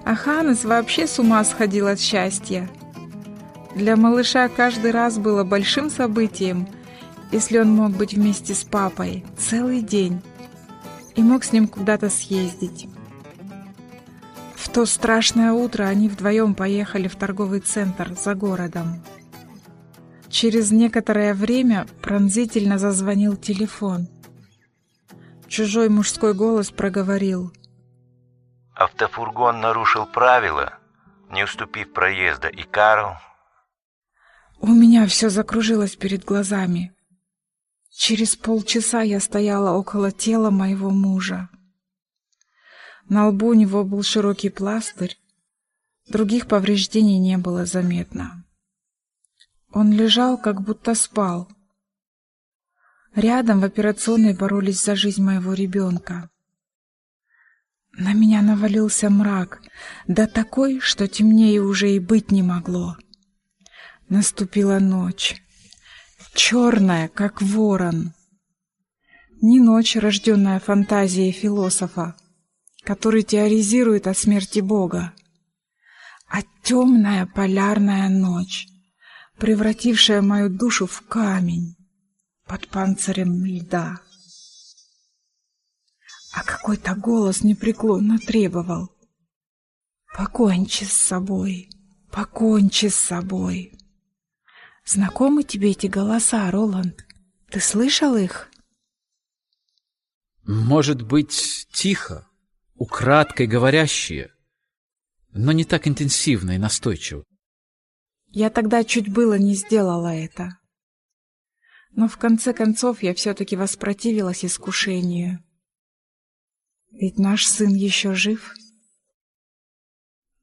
А Ханес вообще с ума сходил от счастья. Для малыша каждый раз было большим событием, если он мог быть вместе с папой целый день и мог с ним куда-то съездить. В то страшное утро они вдвоем поехали в торговый центр за городом. Через некоторое время пронзительно зазвонил телефон. Чужой мужской голос проговорил — Автофургон нарушил правила, не уступив проезда, и Карл... У меня все закружилось перед глазами. Через полчаса я стояла около тела моего мужа. На лбу у него был широкий пластырь, других повреждений не было заметно. Он лежал, как будто спал. Рядом в операционной боролись за жизнь моего ребенка. На меня навалился мрак, да такой, что темнее уже и быть не могло. Наступила ночь, черная, как ворон. Не ночь, рожденная фантазией философа, который теоризирует о смерти Бога, а темная полярная ночь, превратившая мою душу в камень под панцирем льда а какой-то голос непреклонно требовал. «Покончи с собой, покончи с собой». Знакомы тебе эти голоса, Роланд? Ты слышал их? Может быть, тихо, украдкой говорящие, но не так интенсивно и настойчиво. Я тогда чуть было не сделала это. Но в конце концов я все-таки воспротивилась искушению. Ведь наш сын еще жив.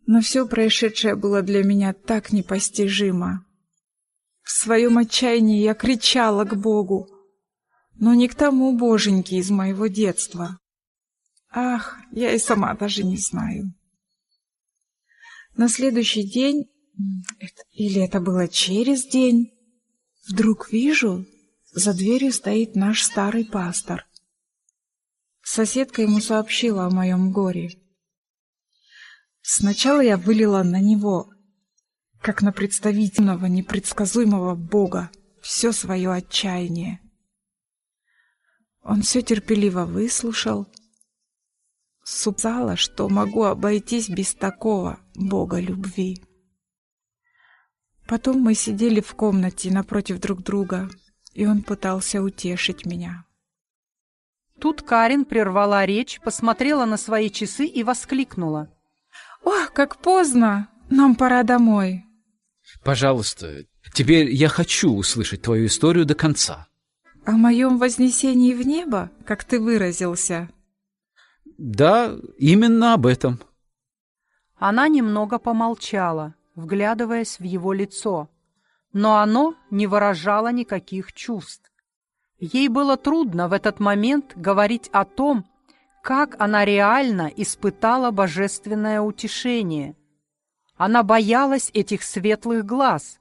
Но все происшедшее было для меня так непостижимо. В своем отчаянии я кричала к Богу, но не к тому боженьке из моего детства. Ах, я и сама даже не знаю. На следующий день, или это было через день, вдруг вижу, за дверью стоит наш старый пастор. Соседка ему сообщила о моем горе. Сначала я вылила на него, как на представительного непредсказуемого Бога, все свое отчаяние. Он все терпеливо выслушал, супзала, что могу обойтись без такого Бога любви. Потом мы сидели в комнате напротив друг друга, и он пытался утешить меня. Тут Карин прервала речь, посмотрела на свои часы и воскликнула. «Ох, как поздно! Нам пора домой!» Пожалуйста, теперь я хочу услышать твою историю до конца. О моем вознесении в небо, как ты выразился? Да, именно об этом. Она немного помолчала, вглядываясь в его лицо, но оно не выражало никаких чувств. Ей было трудно в этот момент говорить о том, как она реально испытала божественное утешение. Она боялась этих светлых глаз.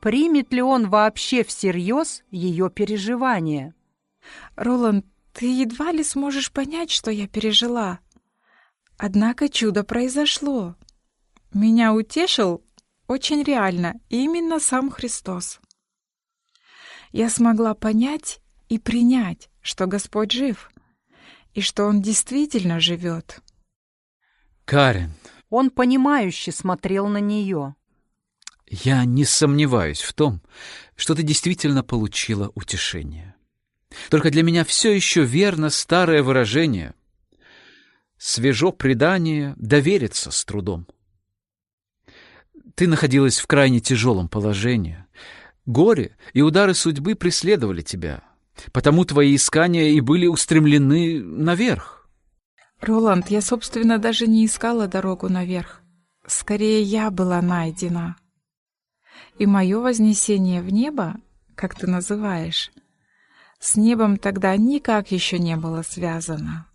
Примет ли он вообще всерьез ее переживания? «Роланд, ты едва ли сможешь понять, что я пережила. Однако чудо произошло. Меня утешил очень реально именно сам Христос. Я смогла понять и принять, что Господь жив, и что Он действительно живет. Карен. Он понимающе смотрел на нее. Я не сомневаюсь в том, что ты действительно получила утешение. Только для меня все еще верно старое выражение «свежо предание, довериться с трудом». Ты находилась в крайне тяжелом положении. Горе и удары судьбы преследовали тебя, потому твои искания и были устремлены наверх. Роланд, я, собственно, даже не искала дорогу наверх. Скорее, я была найдена. И мое вознесение в небо, как ты называешь, с небом тогда никак еще не было связано.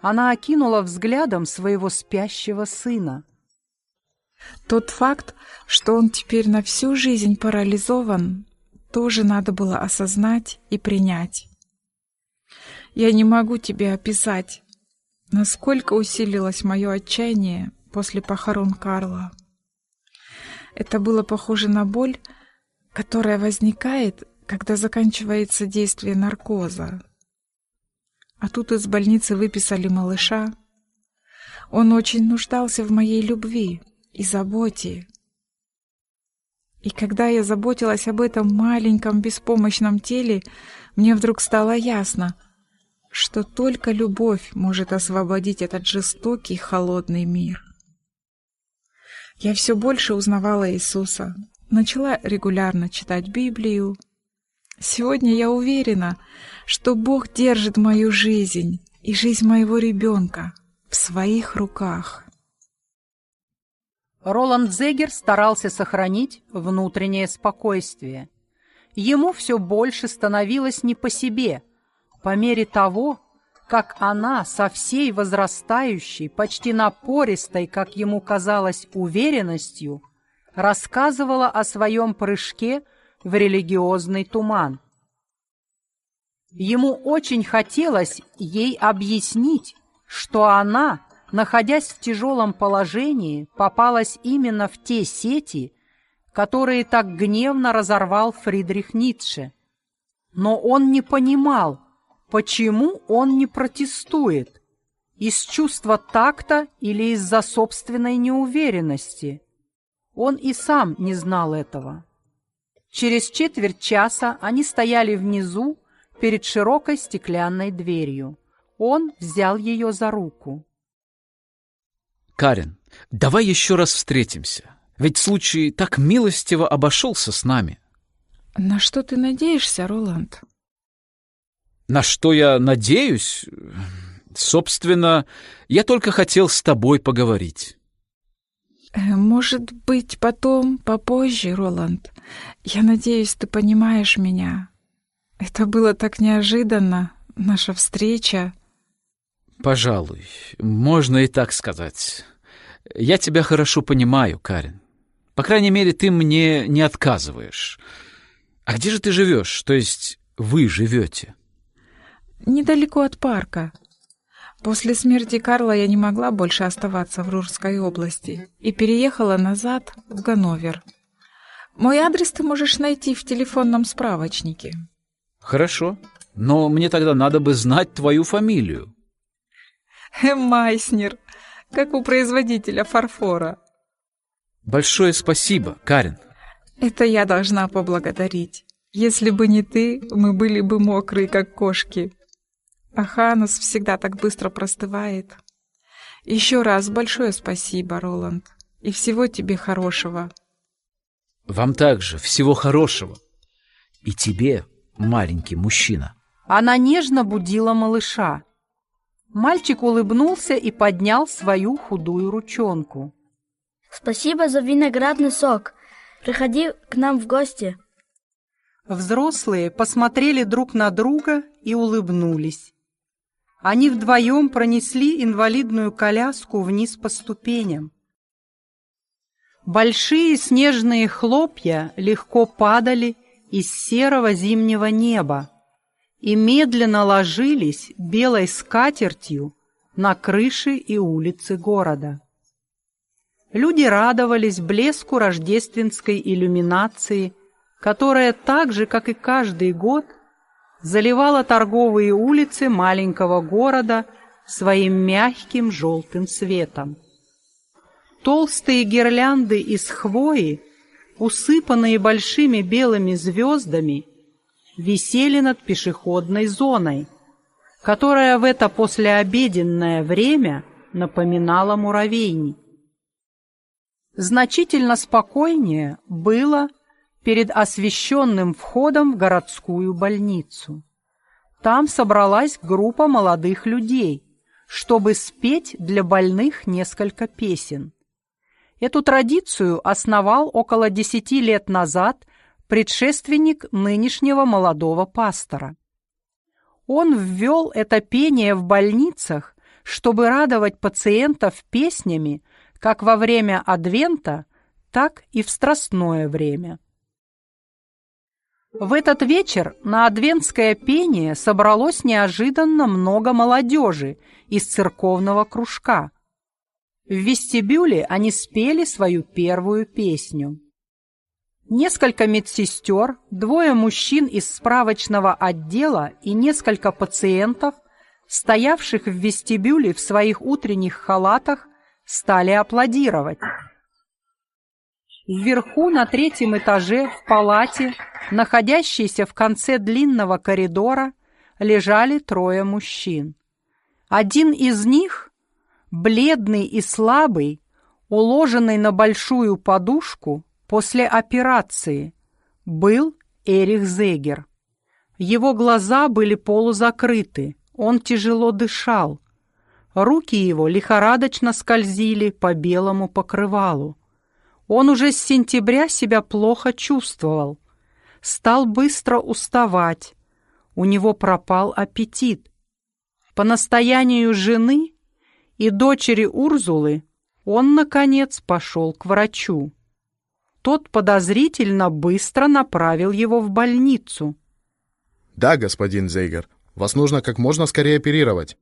Она окинула взглядом своего спящего сына. Тот факт, что он теперь на всю жизнь парализован, тоже надо было осознать и принять. Я не могу тебе описать, насколько усилилось мое отчаяние после похорон Карла. Это было похоже на боль, которая возникает, когда заканчивается действие наркоза. А тут из больницы выписали малыша. Он очень нуждался в моей любви и заботе. И когда я заботилась об этом маленьком беспомощном теле, мне вдруг стало ясно, что только любовь может освободить этот жестокий холодный мир. Я все больше узнавала Иисуса, начала регулярно читать Библию, Сегодня я уверена, что Бог держит мою жизнь и жизнь моего ребенка в своих руках. Роланд Зегер старался сохранить внутреннее спокойствие. Ему все больше становилось не по себе, по мере того, как она со всей возрастающей, почти напористой, как ему казалось, уверенностью рассказывала о своем прыжке – в религиозный туман. Ему очень хотелось ей объяснить, что она, находясь в тяжелом положении, попалась именно в те сети, которые так гневно разорвал Фридрих Ницше. Но он не понимал, почему он не протестует, из чувства такта или из-за собственной неуверенности. Он и сам не знал этого. Через четверть часа они стояли внизу перед широкой стеклянной дверью. Он взял ее за руку. «Карен, давай еще раз встретимся. Ведь случай так милостиво обошелся с нами». «На что ты надеешься, Роланд?» «На что я надеюсь? Собственно, я только хотел с тобой поговорить». Э, «Может быть, потом, попозже, Роланд. Я надеюсь, ты понимаешь меня. Это было так неожиданно, наша встреча». «Пожалуй, можно и так сказать. Я тебя хорошо понимаю, Карен. По крайней мере, ты мне не отказываешь. А где же ты живешь? То есть вы живете?» «Недалеко от парка. После смерти Карла я не могла больше оставаться в Рурской области и переехала назад в Ганновер. Мой адрес ты можешь найти в телефонном справочнике. Хорошо, но мне тогда надо бы знать твою фамилию. Майснер, как у производителя фарфора. Большое спасибо, Карен. Это я должна поблагодарить. Если бы не ты, мы были бы мокрые, как кошки. А Ханус всегда так быстро простывает. Еще раз большое спасибо, Роланд. и всего тебе хорошего. Вам также всего хорошего. И тебе, маленький мужчина. Она нежно будила малыша. Мальчик улыбнулся и поднял свою худую ручонку. Спасибо за виноградный сок. Приходи к нам в гости. Взрослые посмотрели друг на друга и улыбнулись. Они вдвоем пронесли инвалидную коляску вниз по ступеням. Большие снежные хлопья легко падали из серого зимнего неба и медленно ложились белой скатертью на крыши и улицы города. Люди радовались блеску рождественской иллюминации, которая так же, как и каждый год, заливала торговые улицы маленького города своим мягким желтым светом. Толстые гирлянды из хвои, усыпанные большими белыми звездами, висели над пешеходной зоной, которая в это послеобеденное время напоминала муравейник. Значительно спокойнее было перед освещенным входом в городскую больницу. Там собралась группа молодых людей, чтобы спеть для больных несколько песен. Эту традицию основал около десяти лет назад предшественник нынешнего молодого пастора. Он ввел это пение в больницах, чтобы радовать пациентов песнями как во время Адвента, так и в страстное время. В этот вечер на адвентское пение собралось неожиданно много молодежи из церковного кружка – в вестибюле они спели свою первую песню. Несколько медсестер, двое мужчин из справочного отдела и несколько пациентов, стоявших в вестибюле в своих утренних халатах, стали аплодировать. Вверху на третьем этаже в палате, находящейся в конце длинного коридора, лежали трое мужчин. Один из них, бледный и слабый, уложенный на большую подушку после операции, был Эрих Зегер. Его глаза были полузакрыты, он тяжело дышал. Руки его лихорадочно скользили по белому покрывалу. Он уже с сентября себя плохо чувствовал. Стал быстро уставать. У него пропал аппетит. По настоянию жены и дочери Урзулы, он, наконец, пошел к врачу. Тот подозрительно быстро направил его в больницу. «Да, господин Зейгер, вас нужно как можно скорее оперировать»,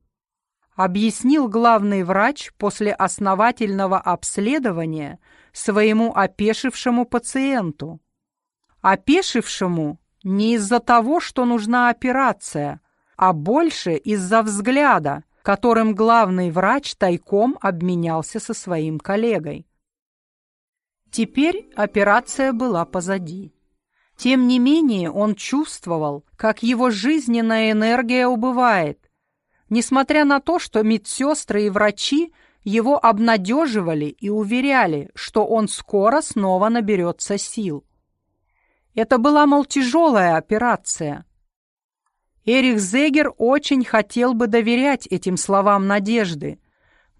объяснил главный врач после основательного обследования своему опешившему пациенту. Опешившему не из-за того, что нужна операция, а больше из-за взгляда, которым главный врач тайком обменялся со своим коллегой. Теперь операция была позади. Тем не менее он чувствовал, как его жизненная энергия убывает, несмотря на то, что медсестры и врачи его обнадеживали и уверяли, что он скоро снова наберется сил. Это была, мол, тяжелая операция, Эрих Зегер очень хотел бы доверять этим словам надежды,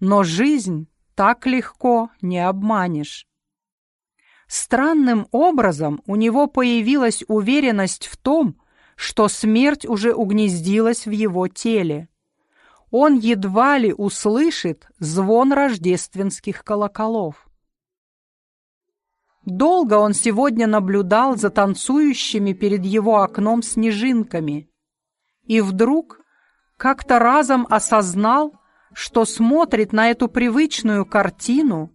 но жизнь так легко не обманешь. Странным образом у него появилась уверенность в том, что смерть уже угнездилась в его теле. Он едва ли услышит звон рождественских колоколов. Долго он сегодня наблюдал за танцующими перед его окном снежинками – и вдруг как-то разом осознал, что смотрит на эту привычную картину,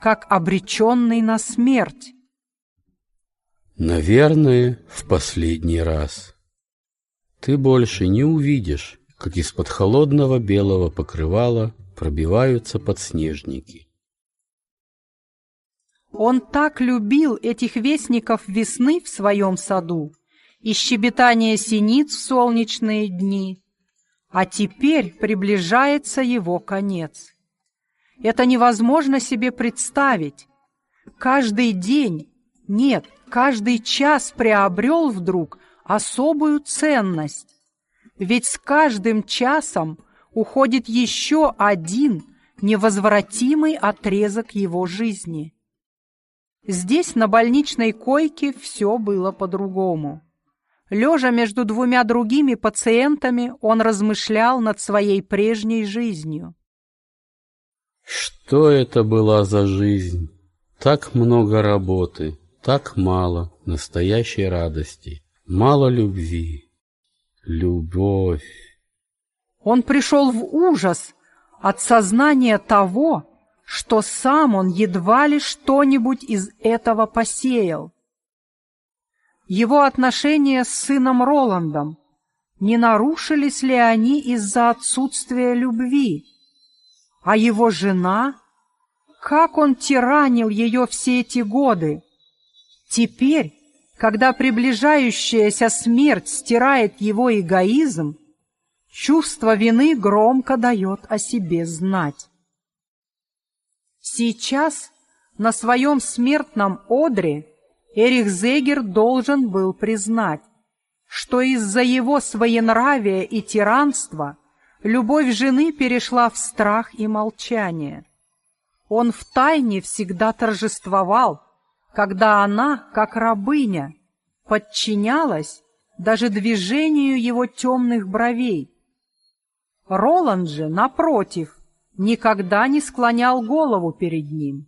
как обреченный на смерть. Наверное, в последний раз. Ты больше не увидишь, как из-под холодного белого покрывала пробиваются подснежники. Он так любил этих вестников весны в своем саду, и щебетание синиц в солнечные дни, а теперь приближается его конец. Это невозможно себе представить. Каждый день, нет, каждый час приобрел вдруг особую ценность. Ведь с каждым часом уходит еще один невозвратимый отрезок его жизни. Здесь, на больничной койке, все было по-другому. Лежа между двумя другими пациентами, он размышлял над своей прежней жизнью. Что это была за жизнь? Так много работы, так мало настоящей радости, мало любви. Любовь. Он пришел в ужас от сознания того, что сам он едва ли что-нибудь из этого посеял. Его отношения с сыном Роландом, не нарушились ли они из-за отсутствия любви? А его жена, как он тиранил ее все эти годы? Теперь, когда приближающаяся смерть стирает его эгоизм, чувство вины громко дает о себе знать. Сейчас на своем смертном одре Эрих Зегер должен был признать, что из-за его своенравия и тиранства любовь жены перешла в страх и молчание. Он втайне всегда торжествовал, когда она, как рабыня, подчинялась даже движению его темных бровей. Роланд же, напротив, никогда не склонял голову перед ним.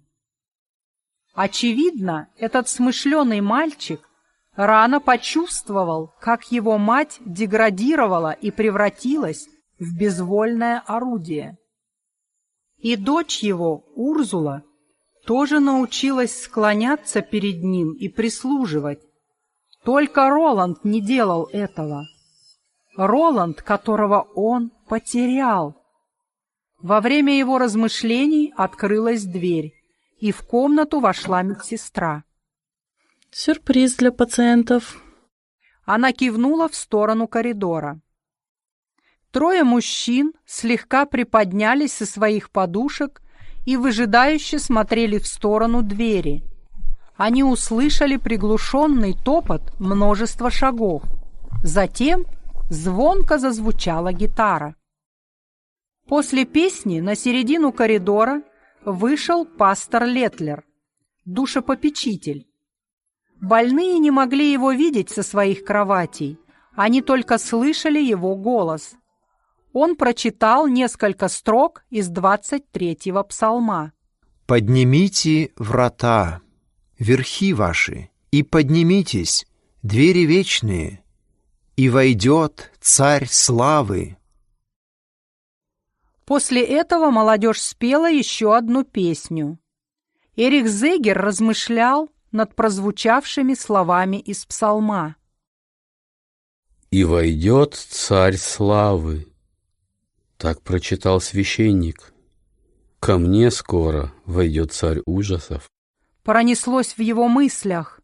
Очевидно, этот смышленый мальчик рано почувствовал, как его мать деградировала и превратилась в безвольное орудие. И дочь его, Урзула, тоже научилась склоняться перед ним и прислуживать. Только Роланд не делал этого. Роланд, которого он потерял. Во время его размышлений открылась дверь и в комнату вошла медсестра. «Сюрприз для пациентов». Она кивнула в сторону коридора. Трое мужчин слегка приподнялись со своих подушек и выжидающе смотрели в сторону двери. Они услышали приглушенный топот множества шагов. Затем звонко зазвучала гитара. После песни на середину коридора вышел пастор Летлер, душепопечитель. Больные не могли его видеть со своих кроватей, они только слышали его голос. Он прочитал несколько строк из 23-го псалма. «Поднимите врата, верхи ваши, и поднимитесь, двери вечные, и войдет царь славы». После этого молодежь спела еще одну песню. Эрих Зегер размышлял над прозвучавшими словами из псалма. «И войдет царь славы», — так прочитал священник. «Ко мне скоро войдет царь ужасов». Пронеслось в его мыслях.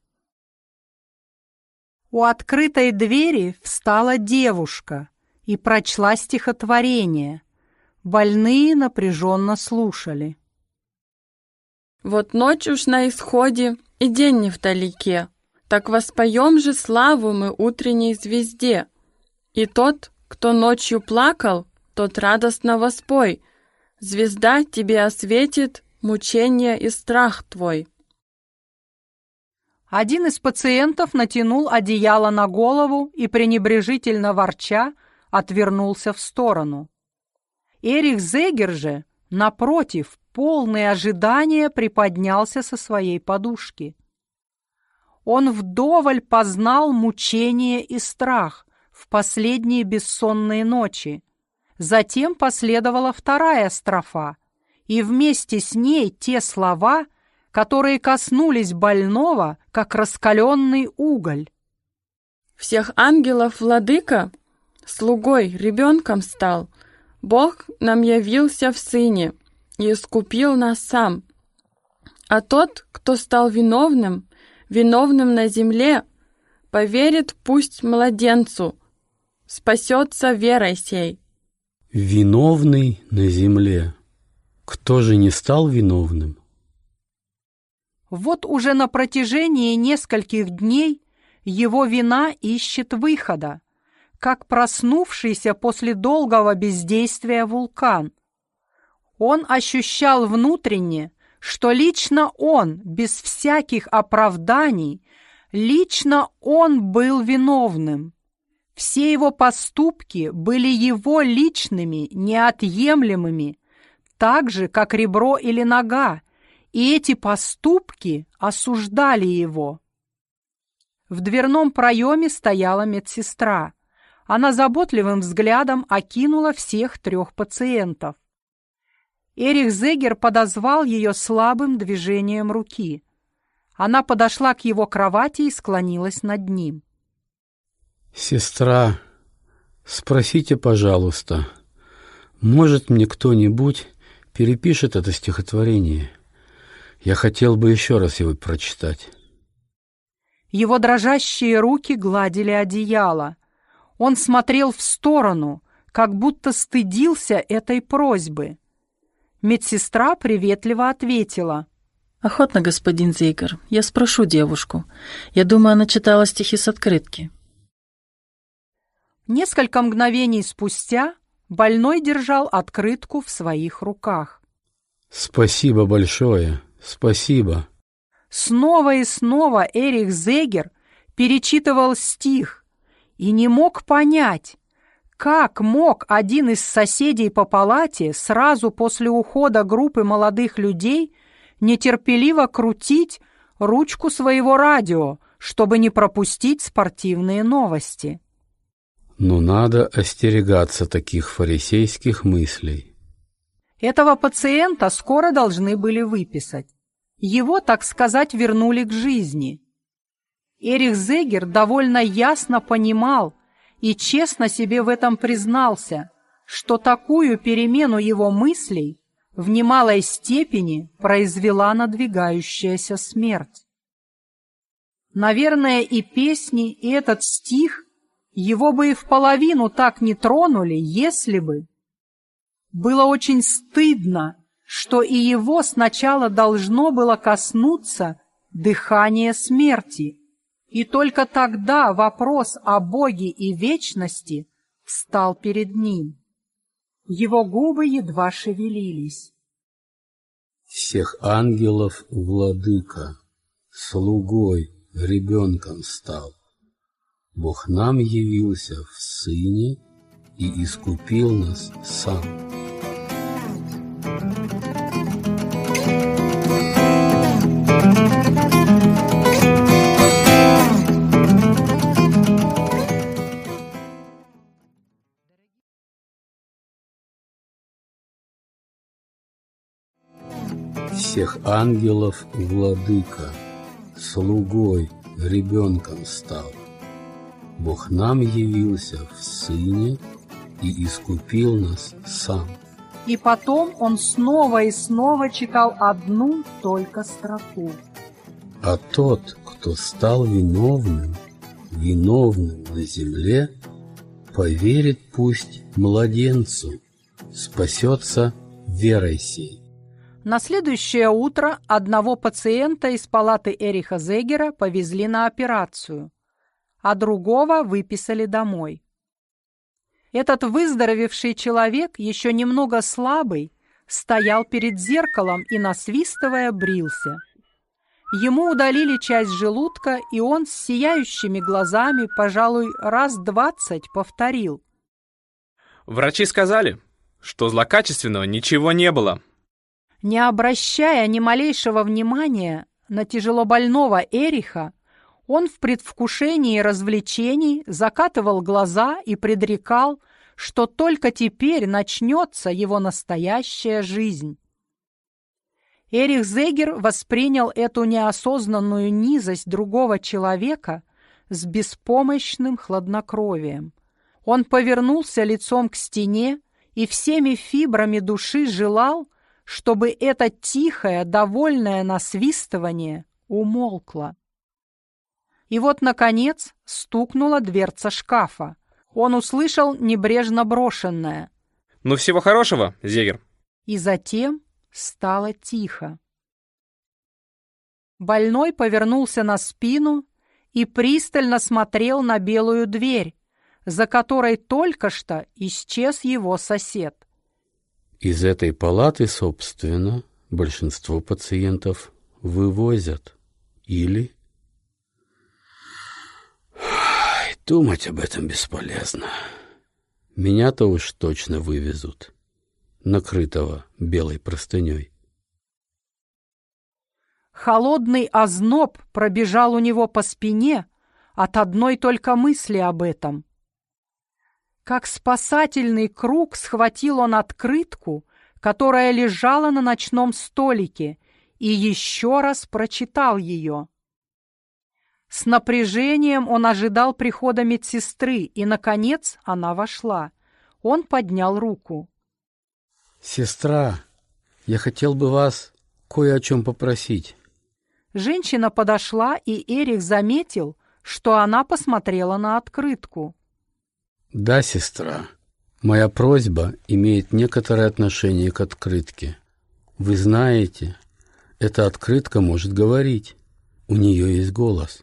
У открытой двери встала девушка и прочла стихотворение — Больные напряженно слушали. «Вот ночь уж на исходе, и день не вдалеке. Так воспоем же славу мы утренней звезде. И тот, кто ночью плакал, тот радостно воспой. Звезда тебе осветит мучение и страх твой». Один из пациентов натянул одеяло на голову и, пренебрежительно ворча, отвернулся в сторону. Эрих Зегер же, напротив, полный ожидания приподнялся со своей подушки. Он вдоволь познал мучение и страх в последние бессонные ночи. Затем последовала вторая строфа, и вместе с ней те слова, которые коснулись больного, как раскаленный уголь. «Всех ангелов владыка, слугой, ребенком стал, Бог нам явился в Сыне и искупил нас сам. А тот, кто стал виновным, виновным на земле, поверит пусть младенцу, спасется верой сей. Виновный на земле. Кто же не стал виновным? Вот уже на протяжении нескольких дней его вина ищет выхода, как проснувшийся после долгого бездействия вулкан. Он ощущал внутренне, что лично он, без всяких оправданий, лично он был виновным. Все его поступки были его личными, неотъемлемыми, так же, как ребро или нога, и эти поступки осуждали его. В дверном проеме стояла медсестра. Она заботливым взглядом окинула всех трех пациентов. Эрих Зегер подозвал ее слабым движением руки. Она подошла к его кровати и склонилась над ним. «Сестра, спросите, пожалуйста, может мне кто-нибудь перепишет это стихотворение? Я хотел бы еще раз его прочитать». Его дрожащие руки гладили одеяло. Он смотрел в сторону, как будто стыдился этой просьбы. Медсестра приветливо ответила. «Охотно, господин Зейгер. Я спрошу девушку. Я думаю, она читала стихи с открытки». Несколько мгновений спустя больной держал открытку в своих руках. «Спасибо большое, спасибо». Снова и снова Эрих Зегер перечитывал стих и не мог понять, как мог один из соседей по палате сразу после ухода группы молодых людей нетерпеливо крутить ручку своего радио, чтобы не пропустить спортивные новости? Но надо остерегаться таких фарисейских мыслей. Этого пациента скоро должны были выписать. Его, так сказать, вернули к жизни. Эрих Зегер довольно ясно понимал, и честно себе в этом признался, что такую перемену его мыслей в немалой степени произвела надвигающаяся смерть. Наверное, и песни, и этот стих его бы и в половину так не тронули, если бы... Было очень стыдно, что и его сначала должно было коснуться дыхание смерти, и только тогда вопрос о Боге и вечности встал перед ним. Его губы едва шевелились. Всех ангелов владыка, слугой, ребенком стал. Бог нам явился в Сыне и искупил нас сам. всех ангелов владыка, слугой, ребенком стал. Бог нам явился в Сыне и искупил нас сам. И потом он снова и снова читал одну только строку. А тот, кто стал виновным, виновным на земле, поверит пусть младенцу, спасется верой сей. На следующее утро одного пациента из палаты Эриха Зегера повезли на операцию, а другого выписали домой. Этот выздоровевший человек, еще немного слабый, стоял перед зеркалом и, насвистывая, брился. Ему удалили часть желудка, и он с сияющими глазами, пожалуй, раз двадцать повторил. Врачи сказали, что злокачественного ничего не было. Не обращая ни малейшего внимания на тяжелобольного Эриха, он в предвкушении развлечений закатывал глаза и предрекал, что только теперь начнется его настоящая жизнь. Эрих Зегер воспринял эту неосознанную низость другого человека с беспомощным хладнокровием. Он повернулся лицом к стене и всеми фибрами души желал, чтобы это тихое, довольное насвистывание умолкло. И вот, наконец, стукнула дверца шкафа. Он услышал небрежно брошенное. «Ну, всего хорошего, Зегер!» И затем Стало тихо. Больной повернулся на спину и пристально смотрел на белую дверь, за которой только что исчез его сосед. Из этой палаты, собственно, большинство пациентов вывозят или... Думать об этом бесполезно. Меня-то уж точно вывезут, накрытого белой простыней. Холодный озноб пробежал у него по спине от одной только мысли об этом. Как спасательный круг схватил он открытку, которая лежала на ночном столике, и еще раз прочитал ее. С напряжением он ожидал прихода медсестры, и, наконец, она вошла. Он поднял руку. «Сестра, я хотел бы вас кое о чем попросить». Женщина подошла, и Эрик заметил, что она посмотрела на открытку. «Да, сестра, моя просьба имеет некоторое отношение к открытке. Вы знаете, эта открытка может говорить. У нее есть голос.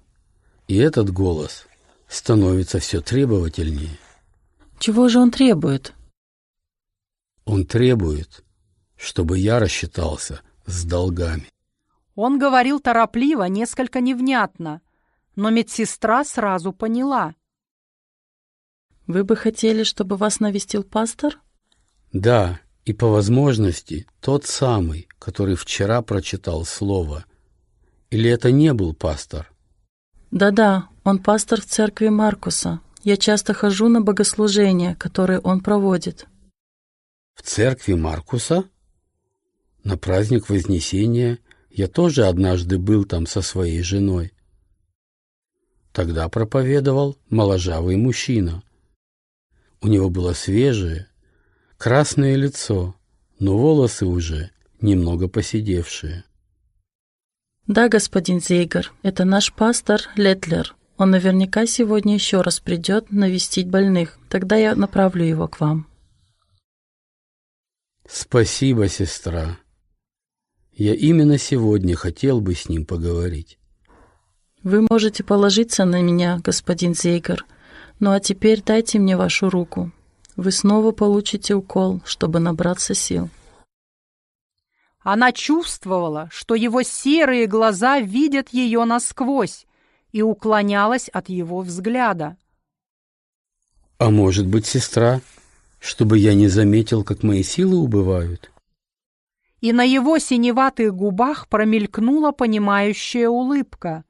И этот голос становится все требовательнее. Чего же он требует? Он требует, чтобы я рассчитался с долгами. Он говорил торопливо, несколько невнятно, но медсестра сразу поняла. «Вы бы хотели, чтобы вас навестил пастор?» «Да, и по возможности тот самый, который вчера прочитал слово. Или это не был пастор?» «Да-да, он пастор в церкви Маркуса. Я часто хожу на богослужения, которые он проводит». «В церкви Маркуса? На праздник Вознесения я тоже однажды был там со своей женой. Тогда проповедовал моложавый мужчина. У него было свежее, красное лицо, но волосы уже немного поседевшие. «Да, господин Зейгер, это наш пастор Летлер. Он наверняка сегодня еще раз придет навестить больных. Тогда я направлю его к вам». «Спасибо, сестра. Я именно сегодня хотел бы с ним поговорить». «Вы можете положиться на меня, господин Зейгер. Ну а теперь дайте мне вашу руку. Вы снова получите укол, чтобы набраться сил». Она чувствовала, что его серые глаза видят ее насквозь, и уклонялась от его взгляда. «А может быть, сестра, чтобы я не заметил, как мои силы убывают?» И на его синеватых губах промелькнула понимающая улыбка.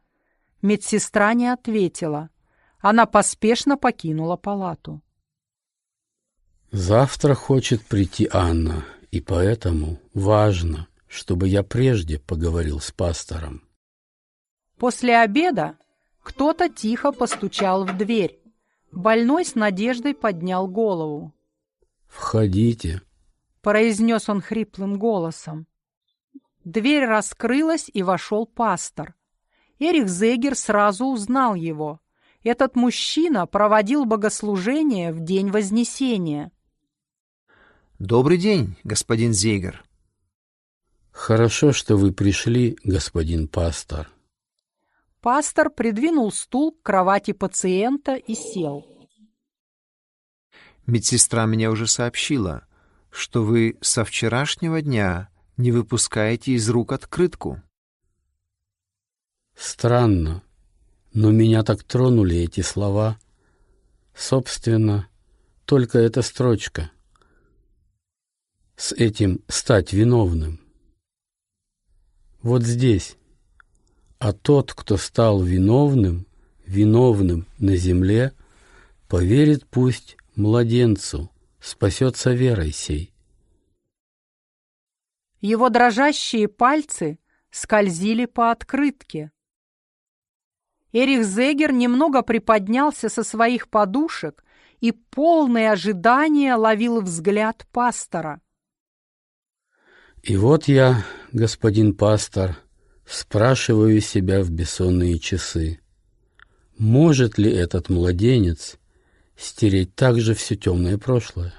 Медсестра не ответила. Она поспешно покинула палату. «Завтра хочет прийти Анна, и поэтому важно, чтобы я прежде поговорил с пастором». После обеда кто-то тихо постучал в дверь. Больной с надеждой поднял голову. «Входите», — произнес он хриплым голосом. Дверь раскрылась, и вошел пастор. Эрих Зегер сразу узнал его. Этот мужчина проводил богослужение в день Вознесения. «Добрый день, господин Зейгер». «Хорошо, что вы пришли, господин пастор». Пастор придвинул стул к кровати пациента и сел. Медсестра мне уже сообщила, что вы со вчерашнего дня не выпускаете из рук открытку. Странно, но меня так тронули эти слова. Собственно, только эта строчка. С этим стать виновным. Вот здесь. А тот, кто стал виновным, виновным на земле, поверит пусть младенцу, спасется верой сей. Его дрожащие пальцы скользили по открытке. Эрих Зегер немного приподнялся со своих подушек и полное ожидание ловил взгляд пастора. И вот я, господин пастор, спрашиваю себя в бессонные часы, может ли этот младенец стереть также все темное прошлое?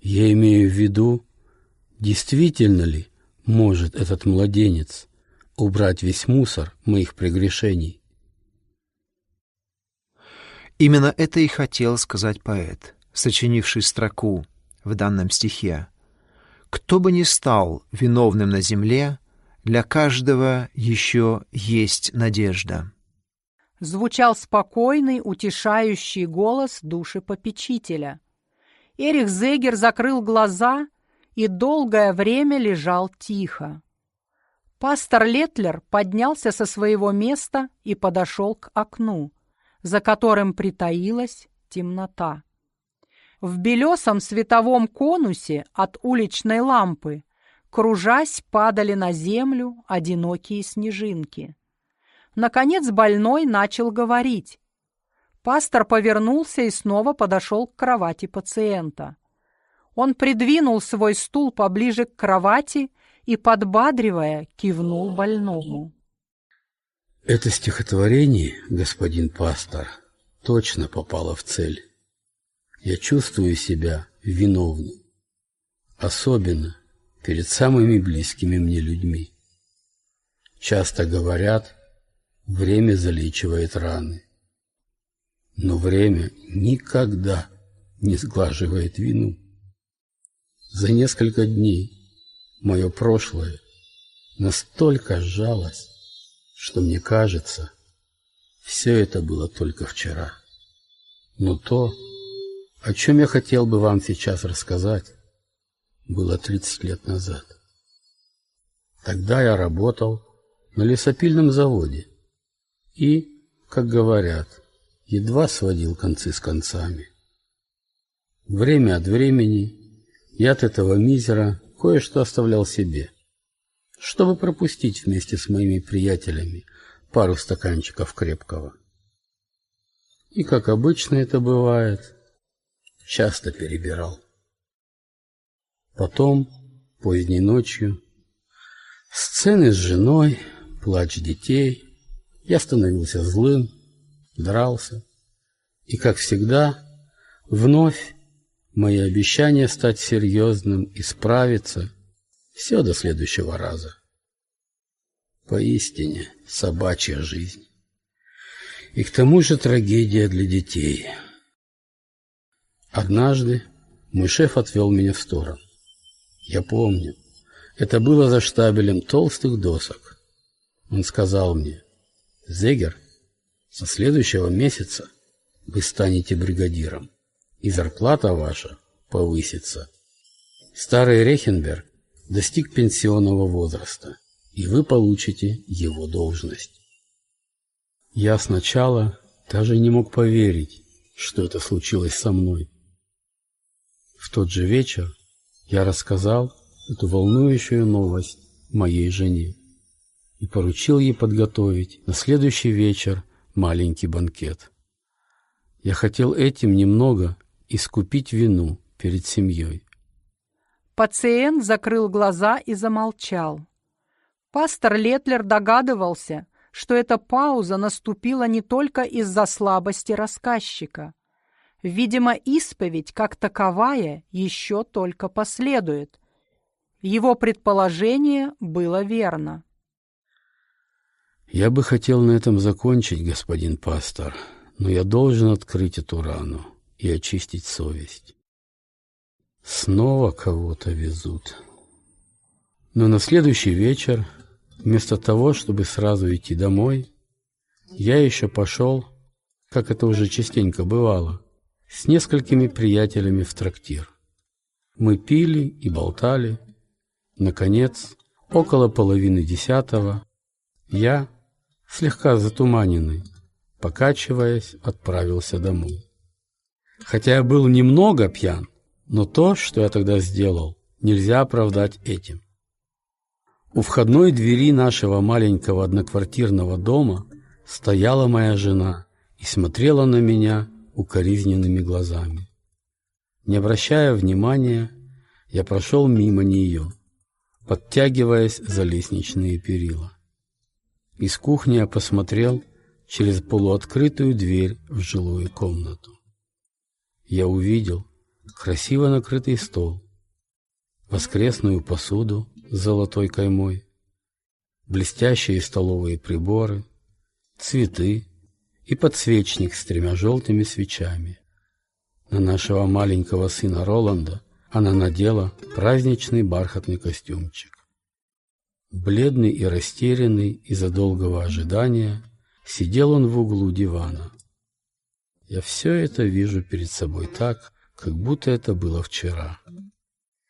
Я имею в виду, действительно ли может этот младенец убрать весь мусор моих прегрешений? Именно это и хотел сказать поэт, сочинивший строку в данном стихе. «Кто бы ни стал виновным на земле, для каждого еще есть надежда». Звучал спокойный, утешающий голос души попечителя. Эрих Зегер закрыл глаза и долгое время лежал тихо. Пастор Летлер поднялся со своего места и подошел к окну, за которым притаилась темнота. В белесом световом конусе от уличной лампы, кружась, падали на землю одинокие снежинки. Наконец больной начал говорить. Пастор повернулся и снова подошел к кровати пациента. Он придвинул свой стул поближе к кровати и, подбадривая, кивнул больному. Это стихотворение, господин пастор, точно попало в цель. Я чувствую себя виновным, особенно перед самыми близкими мне людьми. Часто говорят, время залечивает раны, но время никогда не сглаживает вину. За несколько дней мое прошлое настолько сжалось, что мне кажется, все это было только вчера. Но то, о чем я хотел бы вам сейчас рассказать, было 30 лет назад. Тогда я работал на лесопильном заводе и, как говорят, едва сводил концы с концами. Время от времени я от этого мизера кое-что оставлял себе, чтобы пропустить вместе с моими приятелями пару стаканчиков крепкого. И, как обычно это бывает, часто перебирал. Потом, поздней ночью, сцены с женой, плач детей, я становился злым, дрался, и, как всегда, вновь Мои обещания стать серьезным и справиться — все до следующего раза. Поистине собачья жизнь. И к тому же трагедия для детей. Однажды мой шеф отвел меня в сторону. Я помню, это было за штабелем толстых досок. Он сказал мне, «Зегер, со следующего месяца вы станете бригадиром и зарплата ваша повысится. Старый Рехенберг достиг пенсионного возраста, и вы получите его должность. Я сначала даже не мог поверить, что это случилось со мной. В тот же вечер я рассказал эту волнующую новость моей жене и поручил ей подготовить на следующий вечер маленький банкет. Я хотел этим немного искупить вину перед семьей. Пациент закрыл глаза и замолчал. Пастор Летлер догадывался, что эта пауза наступила не только из-за слабости рассказчика. Видимо, исповедь, как таковая, еще только последует. Его предположение было верно. «Я бы хотел на этом закончить, господин пастор, но я должен открыть эту рану и очистить совесть. Снова кого-то везут. Но на следующий вечер, вместо того, чтобы сразу идти домой, я еще пошел, как это уже частенько бывало, с несколькими приятелями в трактир. Мы пили и болтали. Наконец, около половины десятого, я, слегка затуманенный, покачиваясь, отправился домой. Хотя я был немного пьян, но то, что я тогда сделал, нельзя оправдать этим. У входной двери нашего маленького одноквартирного дома стояла моя жена и смотрела на меня укоризненными глазами. Не обращая внимания, я прошел мимо нее, подтягиваясь за лестничные перила. Из кухни я посмотрел через полуоткрытую дверь в жилую комнату я увидел красиво накрытый стол, воскресную посуду с золотой каймой, блестящие столовые приборы, цветы и подсвечник с тремя желтыми свечами. На нашего маленького сына Роланда она надела праздничный бархатный костюмчик. Бледный и растерянный из-за долгого ожидания, сидел он в углу дивана. Я все это вижу перед собой так, как будто это было вчера,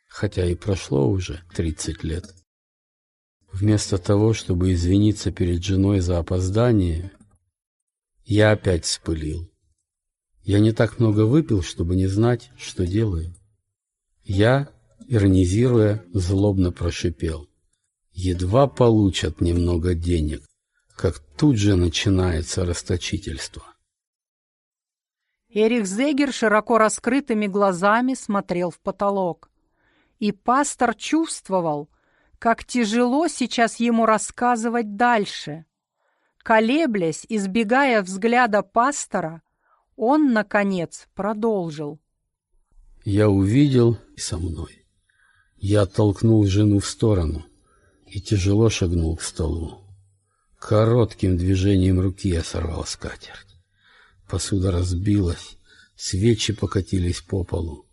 хотя и прошло уже тридцать лет. Вместо того, чтобы извиниться перед женой за опоздание, я опять вспылил. Я не так много выпил, чтобы не знать, что делаю. Я, иронизируя, злобно прошипел. Едва получат немного денег, как тут же начинается расточительство. Эрих Зегер широко раскрытыми глазами смотрел в потолок. И пастор чувствовал, как тяжело сейчас ему рассказывать дальше. Колеблясь, избегая взгляда пастора, он, наконец, продолжил. Я увидел и со мной. Я оттолкнул жену в сторону и тяжело шагнул к столу. Коротким движением руки я сорвал скатерть. Посуда разбилась, свечи покатились по полу.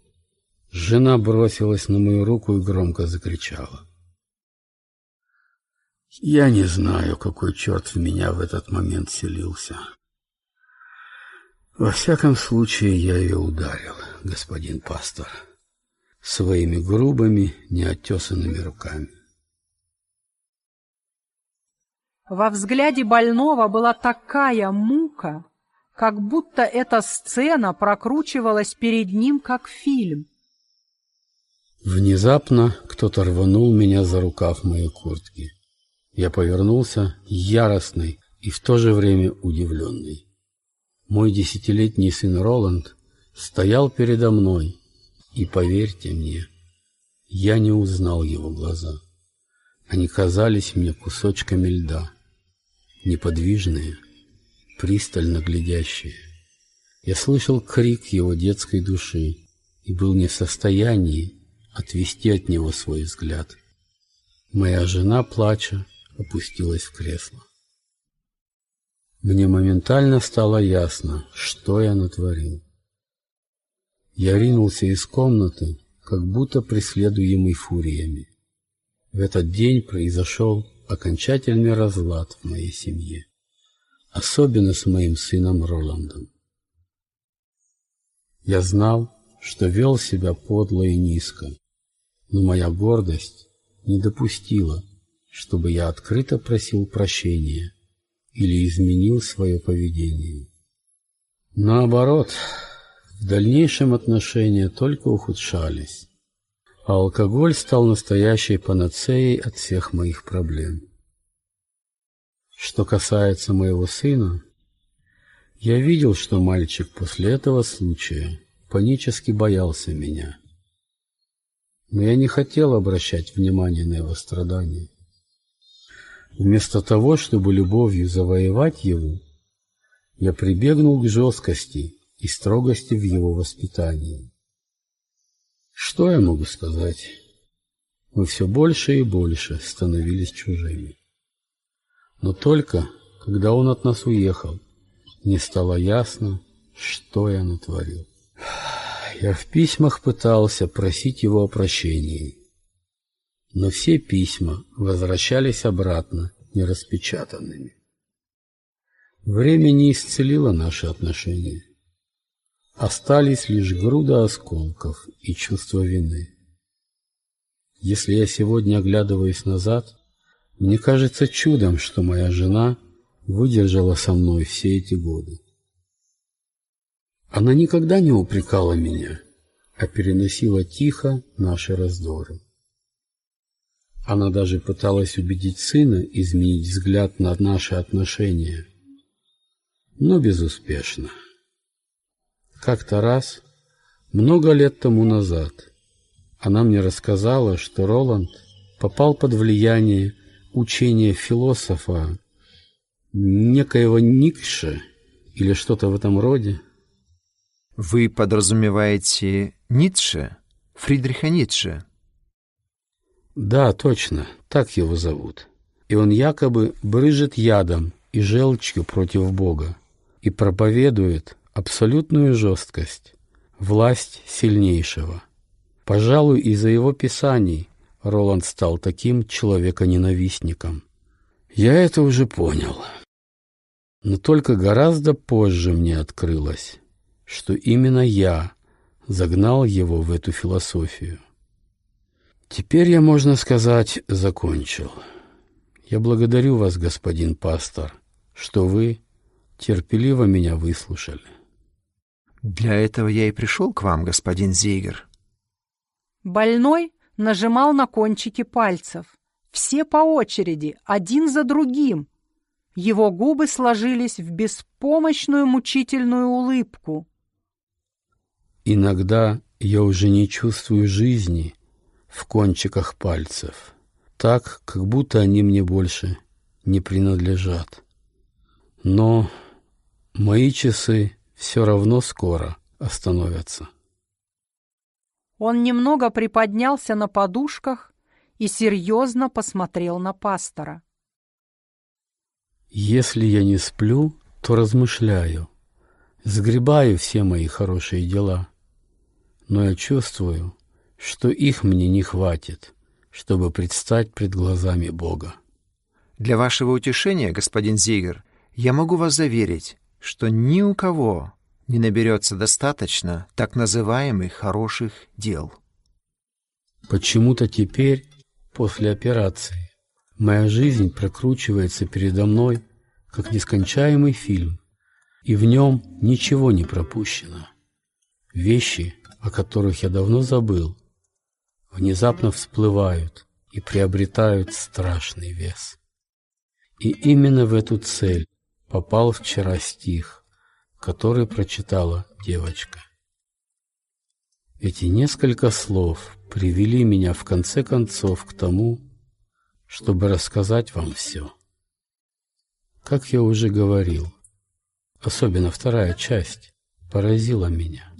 Жена бросилась на мою руку и громко закричала. Я не знаю, какой черт в меня в этот момент селился. Во всяком случае, я ее ударил, господин пастор, своими грубыми, неотесанными руками. Во взгляде больного была такая мука, как будто эта сцена прокручивалась перед ним как фильм. Внезапно кто-то рванул меня за рукав моей куртки. Я повернулся, яростный и в то же время удивленный. Мой десятилетний сын Роланд стоял передо мной, и, поверьте мне, я не узнал его глаза. Они казались мне кусочками льда, неподвижные, пристально глядящие. Я слышал крик его детской души и был не в состоянии отвести от него свой взгляд. Моя жена, плача, опустилась в кресло. Мне моментально стало ясно, что я натворил. Я ринулся из комнаты, как будто преследуемый фуриями. В этот день произошел окончательный разлад в моей семье, особенно с моим сыном Роландом. Я знал, что вел себя подло и низко, но моя гордость не допустила, чтобы я открыто просил прощения или изменил свое поведение. Наоборот, в дальнейшем отношения только ухудшались, а алкоголь стал настоящей панацеей от всех моих проблем. Что касается моего сына, я видел, что мальчик после этого случая панически боялся меня. Но я не хотел обращать внимание на его страдания. Вместо того, чтобы любовью завоевать его, я прибегнул к жесткости и строгости в его воспитании. Что я могу сказать? Мы все больше и больше становились чужими. Но только, когда он от нас уехал, мне стало ясно, что я натворил. Я в письмах пытался просить его о прощении, но все письма возвращались обратно нераспечатанными. Время не исцелило наши отношения. Остались лишь груда осколков и чувство вины. Если я сегодня оглядываюсь назад, мне кажется чудом, что моя жена выдержала со мной все эти годы. Она никогда не упрекала меня, а переносила тихо наши раздоры. Она даже пыталась убедить сына изменить взгляд на наши отношения, но безуспешно. Как-то раз, много лет тому назад, она мне рассказала, что Роланд попал под влияние учения философа некоего Ницше или что-то в этом роде. Вы подразумеваете Ницше, Фридриха Ницше? Да, точно, так его зовут. И он якобы брыжет ядом и желчью против Бога и проповедует абсолютную жесткость, власть сильнейшего. Пожалуй, из-за его писаний Роланд стал таким человеконенавистником. Я это уже понял. Но только гораздо позже мне открылось, что именно я загнал его в эту философию. Теперь я, можно сказать, закончил. Я благодарю вас, господин пастор, что вы терпеливо меня выслушали. Для этого я и пришел к вам, господин Зейгер. Больной нажимал на кончики пальцев. Все по очереди, один за другим. Его губы сложились в беспомощную мучительную улыбку. Иногда я уже не чувствую жизни в кончиках пальцев, так, как будто они мне больше не принадлежат. Но мои часы все равно скоро остановятся. Он немного приподнялся на подушках и серьезно посмотрел на пастора. Если я не сплю, то размышляю, сгребаю все мои хорошие дела, но я чувствую, что их мне не хватит, чтобы предстать пред глазами Бога. Для вашего утешения, господин Зигер, я могу вас заверить, что ни у кого не наберется достаточно так называемых хороших дел. Почему-то теперь, после операции, моя жизнь прокручивается передо мной, как нескончаемый фильм, и в нем ничего не пропущено. Вещи, о которых я давно забыл, внезапно всплывают и приобретают страшный вес. И именно в эту цель попал вчера стих, который прочитала девочка. Эти несколько слов привели меня в конце концов к тому, чтобы рассказать вам все. Как я уже говорил, особенно вторая часть поразила меня.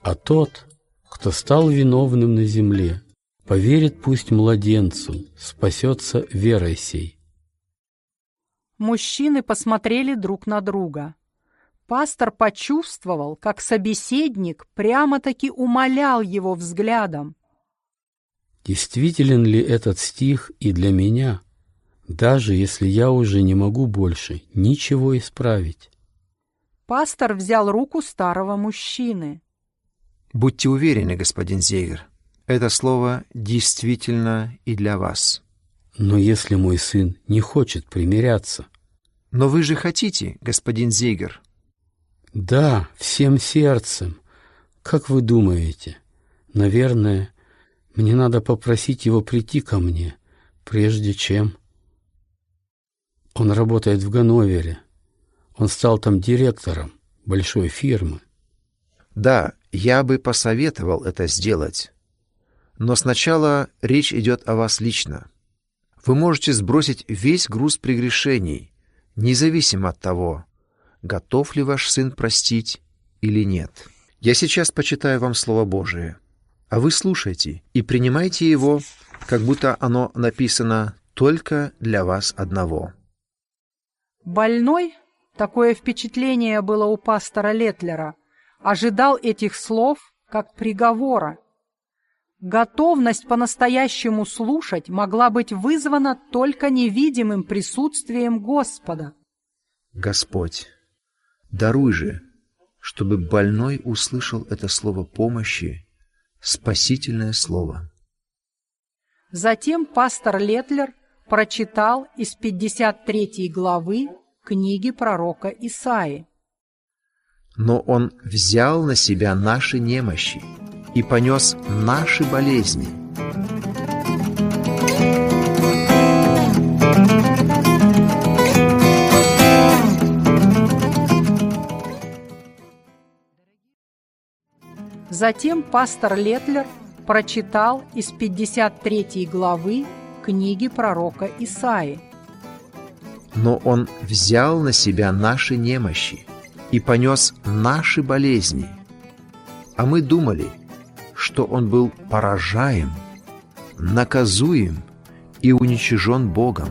А тот, кто стал виновным на земле, поверит пусть младенцу, спасется верой сей. Мужчины посмотрели друг на друга. Пастор почувствовал, как собеседник прямо-таки умолял его взглядом. Действителен ли этот стих и для меня, даже если я уже не могу больше ничего исправить? Пастор взял руку старого мужчины. Будьте уверены, господин Зейгер, это слово действительно и для вас. Но если мой сын не хочет примиряться... Но вы же хотите, господин Зейгер. Да, всем сердцем. Как вы думаете? Наверное, мне надо попросить его прийти ко мне, прежде чем... Он работает в Ганновере. Он стал там директором большой фирмы. Да, я бы посоветовал это сделать. Но сначала речь идет о вас лично. Вы можете сбросить весь груз прегрешений, независимо от того, готов ли ваш сын простить или нет. Я сейчас почитаю вам Слово Божие, а вы слушайте и принимайте его, как будто оно написано только для вас одного. Больной, такое впечатление было у пастора Летлера, ожидал этих слов как приговора. Готовность по-настоящему слушать могла быть вызвана только невидимым присутствием Господа. Господь, Даруй же, чтобы больной услышал это слово помощи, спасительное слово. Затем пастор Летлер прочитал из 53 главы книги пророка Исаи. «Но он взял на себя наши немощи и понес наши болезни». Затем пастор Летлер прочитал из 53 главы книги пророка Исаи. «Но он взял на себя наши немощи и понес наши болезни. А мы думали, что он был поражаем, наказуем и уничижен Богом.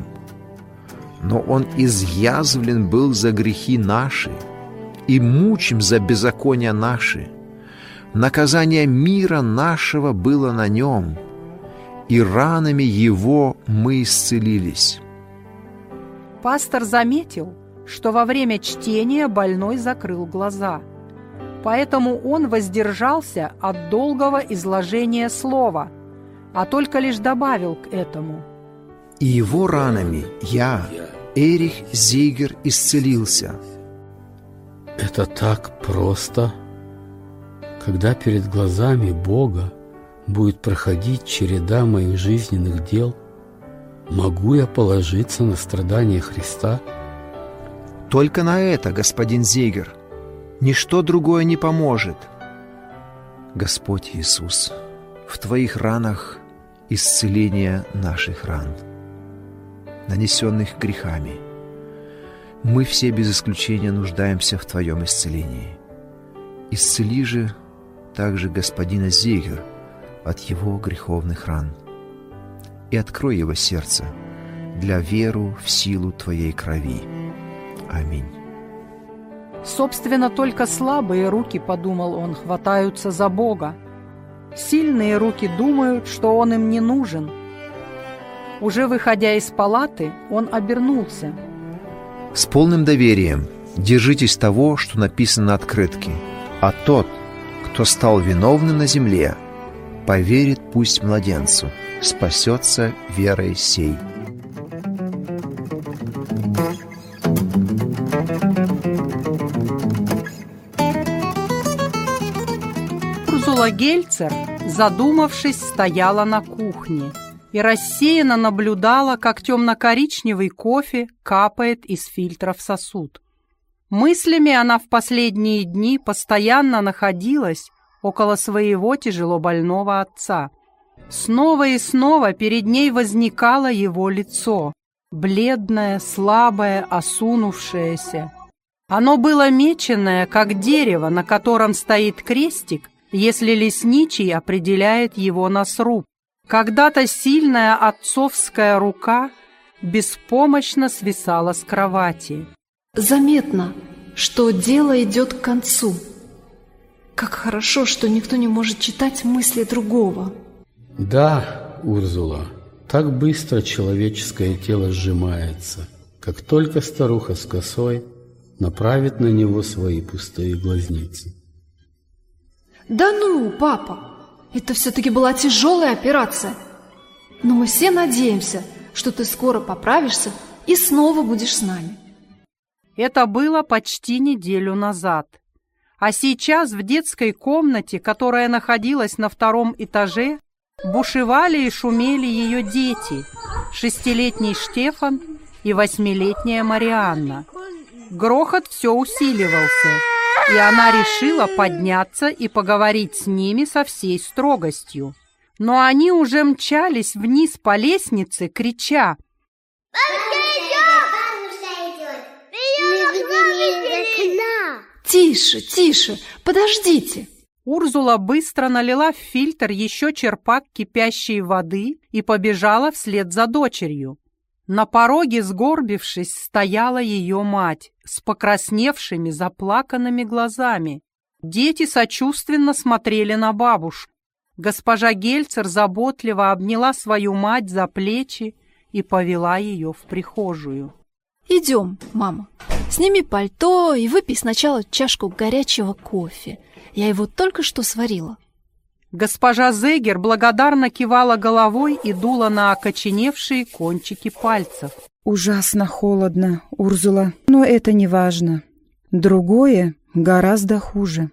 Но Он изъязвлен был за грехи наши и мучим за беззакония наши. Наказание мира нашего было на Нем, и ранами Его мы исцелились». Пастор заметил, что во время чтения больной закрыл глаза. Поэтому он воздержался от долгого изложения слова, а только лишь добавил к этому. «И его ранами я, Эрих Зейгер, исцелился». Это так просто. Когда перед глазами Бога будет проходить череда моих жизненных дел, могу я положиться на страдания Христа – только на это, господин Зейгер. Ничто другое не поможет. Господь Иисус, в Твоих ранах исцеление наших ран, нанесенных грехами. Мы все без исключения нуждаемся в Твоем исцелении. Исцели же также господина Зейгер от его греховных ран и открой его сердце для веру в силу Твоей крови. Аминь. Собственно, только слабые руки, подумал он, хватаются за Бога. Сильные руки думают, что он им не нужен. Уже выходя из палаты, он обернулся. С полным доверием держитесь того, что написано на открытке. А тот, кто стал виновным на земле, поверит пусть младенцу, спасется верой сей. Гельцер, задумавшись, стояла на кухне и рассеянно наблюдала, как темно-коричневый кофе капает из фильтра в сосуд. Мыслями она в последние дни постоянно находилась около своего тяжело больного отца. Снова и снова перед ней возникало его лицо, бледное, слабое, осунувшееся. Оно было меченное, как дерево, на котором стоит крестик, если лесничий определяет его на сруб. Когда-то сильная отцовская рука беспомощно свисала с кровати. Заметно, что дело идет к концу. Как хорошо, что никто не может читать мысли другого. Да, Урзула, так быстро человеческое тело сжимается, как только старуха с косой направит на него свои пустые глазницы. Да ну, папа, это все-таки была тяжелая операция. Но мы все надеемся, что ты скоро поправишься и снова будешь с нами. Это было почти неделю назад. А сейчас в детской комнате, которая находилась на втором этаже, бушевали и шумели ее дети, шестилетний Штефан и восьмилетняя Марианна. Грохот все усиливался и она решила подняться и поговорить с ними со всей строгостью. Но они уже мчались вниз по лестнице, крича «Тише, тише, подождите!» Урзула быстро налила в фильтр еще черпак кипящей воды и побежала вслед за дочерью. На пороге, сгорбившись, стояла ее мать с покрасневшими, заплаканными глазами. Дети сочувственно смотрели на бабушку. Госпожа Гельцер заботливо обняла свою мать за плечи и повела ее в прихожую. «Идем, мама. Сними пальто и выпей сначала чашку горячего кофе. Я его только что сварила». Госпожа Зегер благодарно кивала головой и дула на окоченевшие кончики пальцев. «Ужасно холодно, Урзула, но это не важно. Другое гораздо хуже».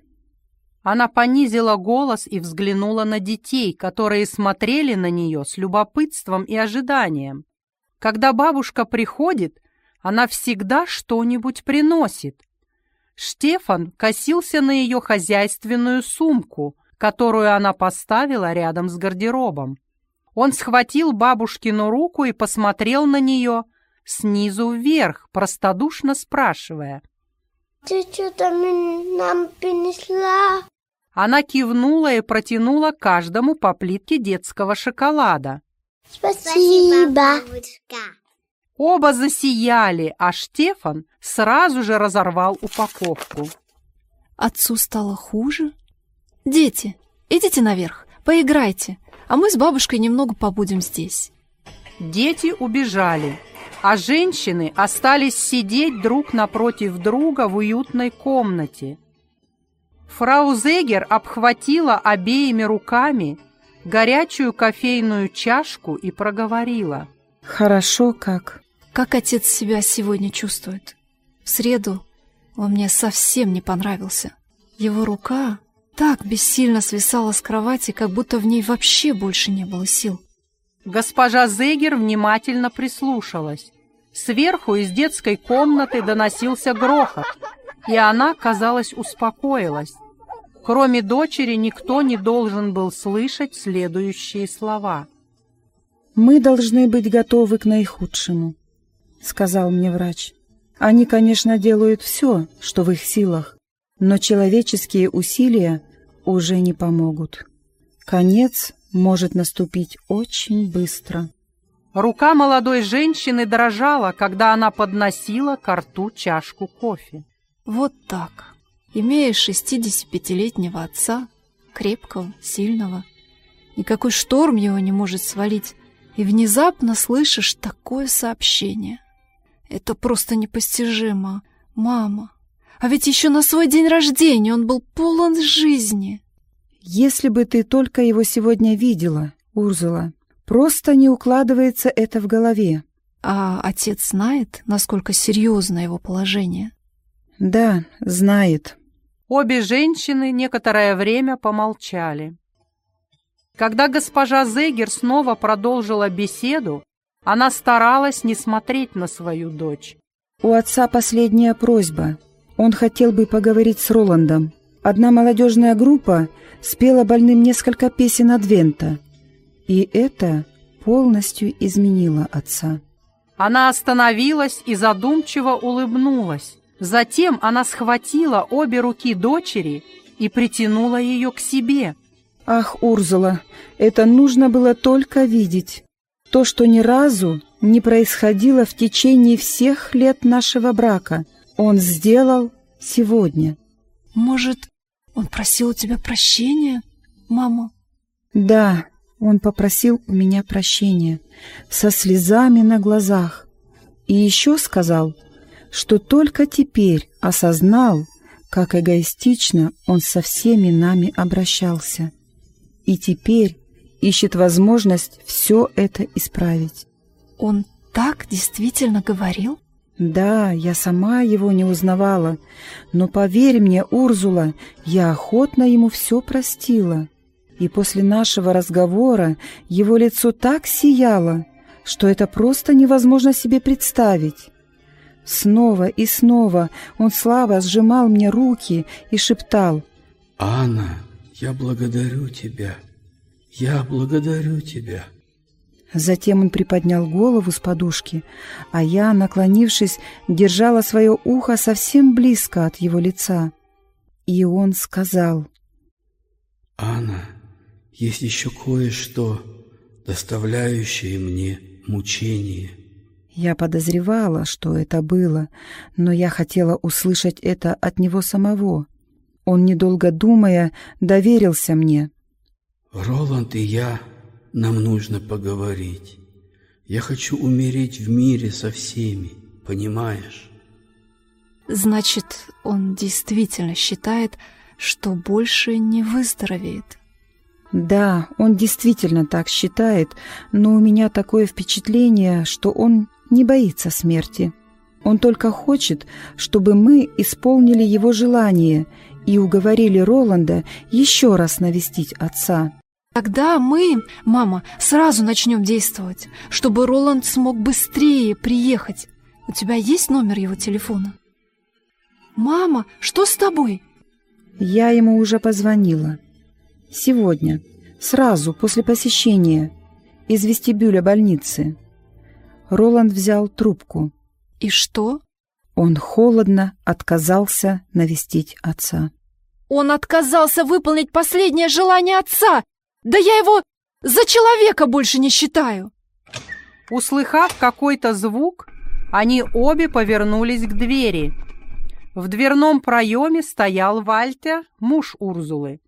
Она понизила голос и взглянула на детей, которые смотрели на нее с любопытством и ожиданием. Когда бабушка приходит, она всегда что-нибудь приносит. Штефан косился на ее хозяйственную сумку — которую она поставила рядом с гардеробом. Он схватил бабушкину руку и посмотрел на нее снизу вверх, простодушно спрашивая. «Ты что-то нам принесла?» Она кивнула и протянула каждому по плитке детского шоколада. Спасибо. Оба засияли, а Штефан сразу же разорвал упаковку. Отцу стало хуже? Дети, идите наверх, поиграйте, а мы с бабушкой немного побудем здесь. Дети убежали, а женщины остались сидеть друг напротив друга в уютной комнате. Фрау Зегер обхватила обеими руками горячую кофейную чашку и проговорила. «Хорошо как». Как отец себя сегодня чувствует? В среду он мне совсем не понравился. Его рука так бессильно свисала с кровати, как будто в ней вообще больше не было сил. Госпожа Зегер внимательно прислушалась. Сверху из детской комнаты доносился грохот, и она, казалось, успокоилась. Кроме дочери, никто не должен был слышать следующие слова. «Мы должны быть готовы к наихудшему», — сказал мне врач. «Они, конечно, делают все, что в их силах, но человеческие усилия уже не помогут. Конец может наступить очень быстро». Рука молодой женщины дрожала, когда она подносила к рту чашку кофе. Вот так. Имеешь 65-летнего отца, крепкого, сильного. Никакой шторм его не может свалить, и внезапно слышишь такое сообщение. Это просто непостижимо. Мама, а ведь еще на свой день рождения он был полон жизни. Если бы ты только его сегодня видела, Урзула, просто не укладывается это в голове. А отец знает, насколько серьезно его положение? Да, знает. Обе женщины некоторое время помолчали. Когда госпожа Зегер снова продолжила беседу, она старалась не смотреть на свою дочь. «У отца последняя просьба. Он хотел бы поговорить с Роландом. Одна молодежная группа спела больным несколько песен Адвента, и это полностью изменило отца». Она остановилась и задумчиво улыбнулась. Затем она схватила обе руки дочери и притянула ее к себе. «Ах, Урзула, это нужно было только видеть. То, что ни разу не происходило в течение всех лет нашего брака, он сделал сегодня». «Может, он просил у тебя прощения, мама?» «Да, он попросил у меня прощения, со слезами на глазах. И еще сказал, что только теперь осознал, как эгоистично он со всеми нами обращался. И теперь ищет возможность все это исправить. Он так действительно говорил? Да, я сама его не узнавала, но поверь мне, Урзула, я охотно ему все простила. И после нашего разговора его лицо так сияло, что это просто невозможно себе представить. Снова и снова он слабо сжимал мне руки и шептал «Анна, я благодарю тебя, я благодарю тебя». Затем он приподнял голову с подушки, а я, наклонившись, держала свое ухо совсем близко от его лица. И он сказал «Анна, есть еще кое-что, доставляющее мне мучение». Я подозревала, что это было, но я хотела услышать это от него самого. Он, недолго думая, доверился мне. «Роланд и я, нам нужно поговорить. Я хочу умереть в мире со всеми, понимаешь?» Значит, он действительно считает, что больше не выздоровеет. Да, он действительно так считает, но у меня такое впечатление, что он не боится смерти. Он только хочет, чтобы мы исполнили его желание и уговорили Роланда еще раз навестить отца. Тогда мы, мама, сразу начнем действовать, чтобы Роланд смог быстрее приехать. У тебя есть номер его телефона? Мама, что с тобой? Я ему уже позвонила. Сегодня, сразу после посещения, из вестибюля больницы. Роланд взял трубку. «И что?» Он холодно отказался навестить отца. «Он отказался выполнить последнее желание отца! Да я его за человека больше не считаю!» Услыхав какой-то звук, они обе повернулись к двери. В дверном проеме стоял Вальтер, муж Урзулы,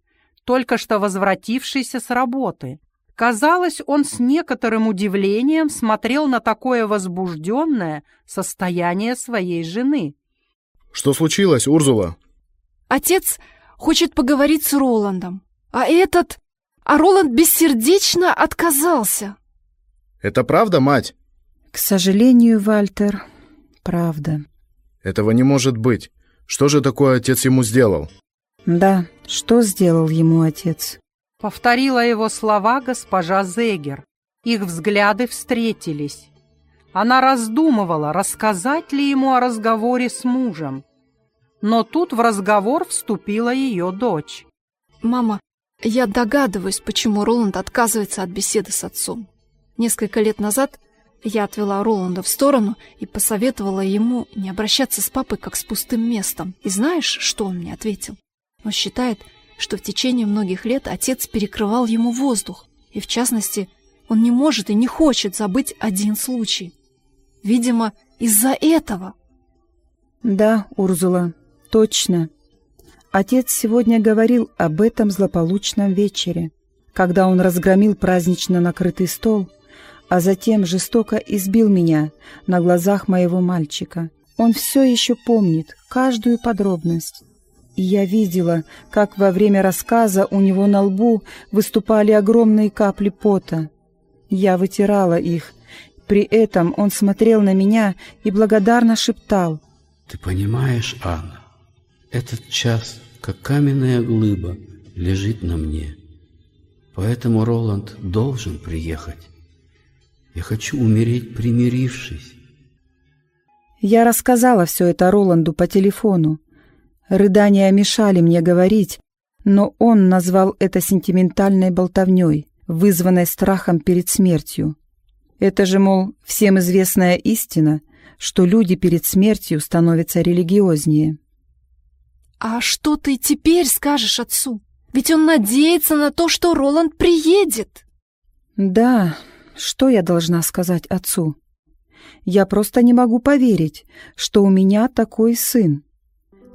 только что возвратившийся с работы. Казалось, он с некоторым удивлением смотрел на такое возбужденное состояние своей жены. Что случилось, Урзула? Отец хочет поговорить с Роландом, а этот... А Роланд бессердечно отказался. Это правда, мать? К сожалению, Вальтер, правда. Этого не может быть. Что же такое отец ему сделал? Да, что сделал ему отец? Повторила его слова госпожа Зегер. Их взгляды встретились. Она раздумывала, рассказать ли ему о разговоре с мужем. Но тут в разговор вступила ее дочь. «Мама, я догадываюсь, почему Роланд отказывается от беседы с отцом. Несколько лет назад я отвела Роланда в сторону и посоветовала ему не обращаться с папой как с пустым местом. И знаешь, что он мне ответил? Он считает, что в течение многих лет отец перекрывал ему воздух, и в частности, он не может и не хочет забыть один случай. Видимо, из-за этого. Да, Урзула, точно. Отец сегодня говорил об этом злополучном вечере, когда он разгромил празднично накрытый стол, а затем жестоко избил меня на глазах моего мальчика. Он все еще помнит каждую подробность. И я видела, как во время рассказа у него на лбу выступали огромные капли пота. Я вытирала их. При этом он смотрел на меня и благодарно шептал. «Ты понимаешь, Анна, этот час, как каменная глыба, лежит на мне. Поэтому Роланд должен приехать. Я хочу умереть, примирившись». Я рассказала все это Роланду по телефону. Рыдания мешали мне говорить, но он назвал это сентиментальной болтовней, вызванной страхом перед смертью. Это же, мол, всем известная истина, что люди перед смертью становятся религиознее. «А что ты теперь скажешь отцу? Ведь он надеется на то, что Роланд приедет!» «Да, что я должна сказать отцу? Я просто не могу поверить, что у меня такой сын.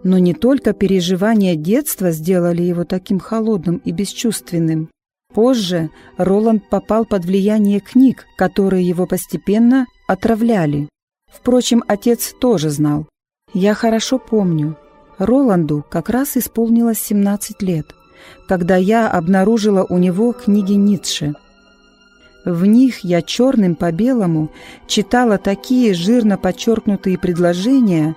Но не только переживания детства сделали его таким холодным и бесчувственным. Позже Роланд попал под влияние книг, которые его постепенно отравляли. Впрочем, отец тоже знал. Я хорошо помню. Роланду как раз исполнилось 17 лет, когда я обнаружила у него книги Ницше. В них я черным по белому читала такие жирно подчеркнутые предложения,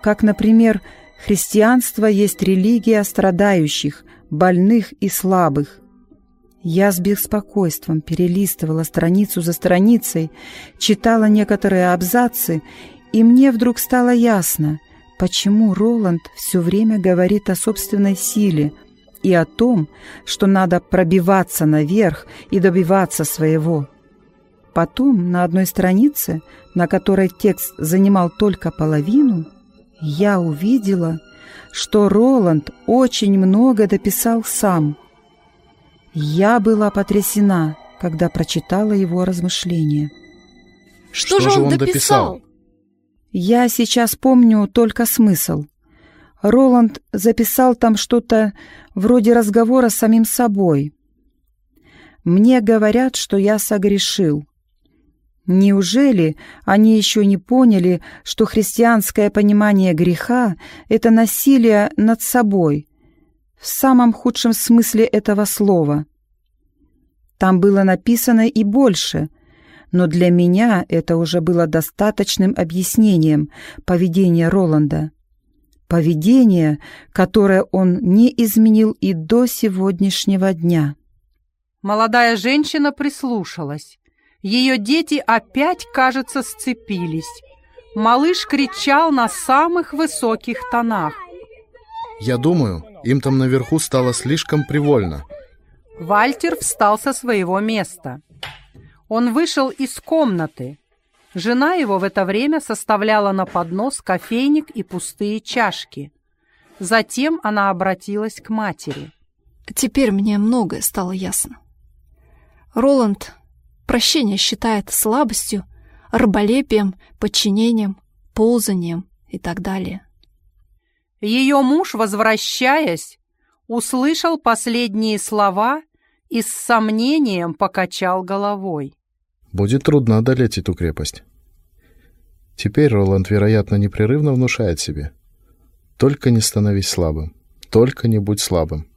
как, например, Христианство есть религия страдающих, больных и слабых. Я с беспокойством перелистывала страницу за страницей, читала некоторые абзацы, и мне вдруг стало ясно, почему Роланд все время говорит о собственной силе и о том, что надо пробиваться наверх и добиваться своего. Потом на одной странице, на которой текст занимал только половину, я увидела, что Роланд очень много дописал сам. Я была потрясена, когда прочитала его размышления. Что, что же он, он дописал? Я сейчас помню только смысл. Роланд записал там что-то вроде разговора с самим собой. Мне говорят, что я согрешил. Неужели они еще не поняли, что христианское понимание греха — это насилие над собой, в самом худшем смысле этого слова? Там было написано и больше, но для меня это уже было достаточным объяснением поведения Роланда. Поведение, которое он не изменил и до сегодняшнего дня. Молодая женщина прислушалась. Ее дети опять, кажется, сцепились. Малыш кричал на самых высоких тонах. «Я думаю, им там наверху стало слишком привольно». Вальтер встал со своего места. Он вышел из комнаты. Жена его в это время составляла на поднос кофейник и пустые чашки. Затем она обратилась к матери. «Теперь мне многое стало ясно. Роланд Прощение считает слабостью, раболепием, подчинением, ползанием и так далее. Ее муж, возвращаясь, услышал последние слова и с сомнением покачал головой. Будет трудно одолеть эту крепость. Теперь Роланд, вероятно, непрерывно внушает себе. Только не становись слабым. Только не будь слабым.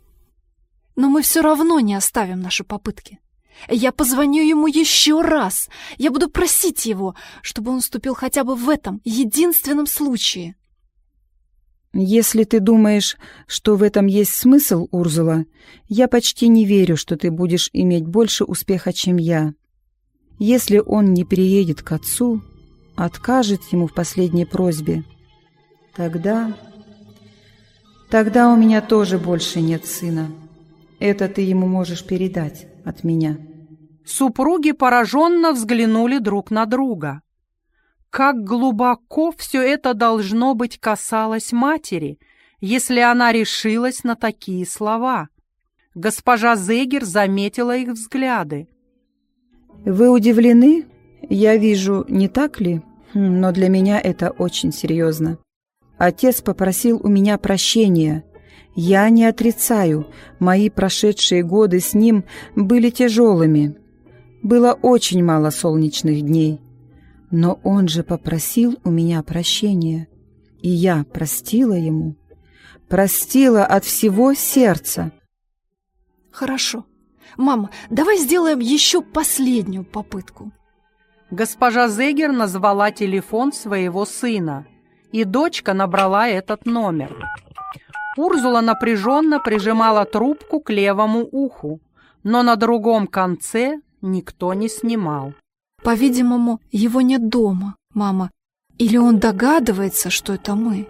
Но мы все равно не оставим наши попытки. Я позвоню ему еще раз. Я буду просить его, чтобы он вступил хотя бы в этом единственном случае. Если ты думаешь, что в этом есть смысл, Урзула, я почти не верю, что ты будешь иметь больше успеха, чем я. Если он не переедет к отцу, откажет ему в последней просьбе, тогда... Тогда у меня тоже больше нет сына. Это ты ему можешь передать от меня. Супруги пораженно взглянули друг на друга. Как глубоко все это должно быть касалось матери, если она решилась на такие слова. Госпожа Зегер заметила их взгляды. «Вы удивлены? Я вижу, не так ли? Хм, но для меня это очень серьезно. Отец попросил у меня прощения. Я не отрицаю, мои прошедшие годы с ним были тяжелыми. Было очень мало солнечных дней. Но он же попросил у меня прощения, и я простила ему. Простила от всего сердца. Хорошо. Мама, давай сделаем еще последнюю попытку. Госпожа Зегер назвала телефон своего сына, и дочка набрала этот номер. Урзула напряженно прижимала трубку к левому уху, но на другом конце никто не снимал. По-видимому, его нет дома, мама. Или он догадывается, что это мы?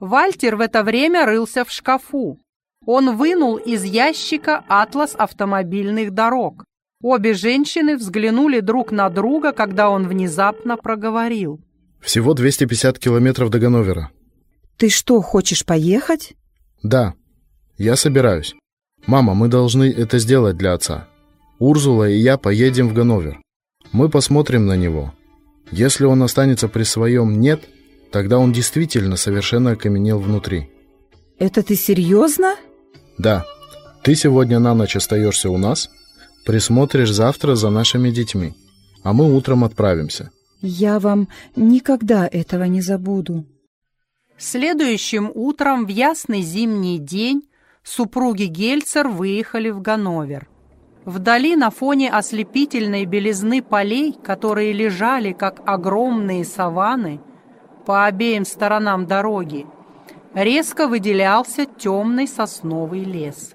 Вальтер в это время рылся в шкафу. Он вынул из ящика атлас автомобильных дорог. Обе женщины взглянули друг на друга, когда он внезапно проговорил. Всего 250 километров до Ганновера. Ты что, хочешь поехать? Да, я собираюсь. Мама, мы должны это сделать для отца. Урзула и я поедем в Ганновер. Мы посмотрим на него. Если он останется при своем «нет», тогда он действительно совершенно окаменел внутри. Это ты серьезно? Да. Ты сегодня на ночь остаешься у нас, присмотришь завтра за нашими детьми, а мы утром отправимся. Я вам никогда этого не забуду. Следующим утром в ясный зимний день супруги Гельцер выехали в Ганновер. Вдали на фоне ослепительной белизны полей, которые лежали, как огромные саванны, по обеим сторонам дороги, резко выделялся темный сосновый лес.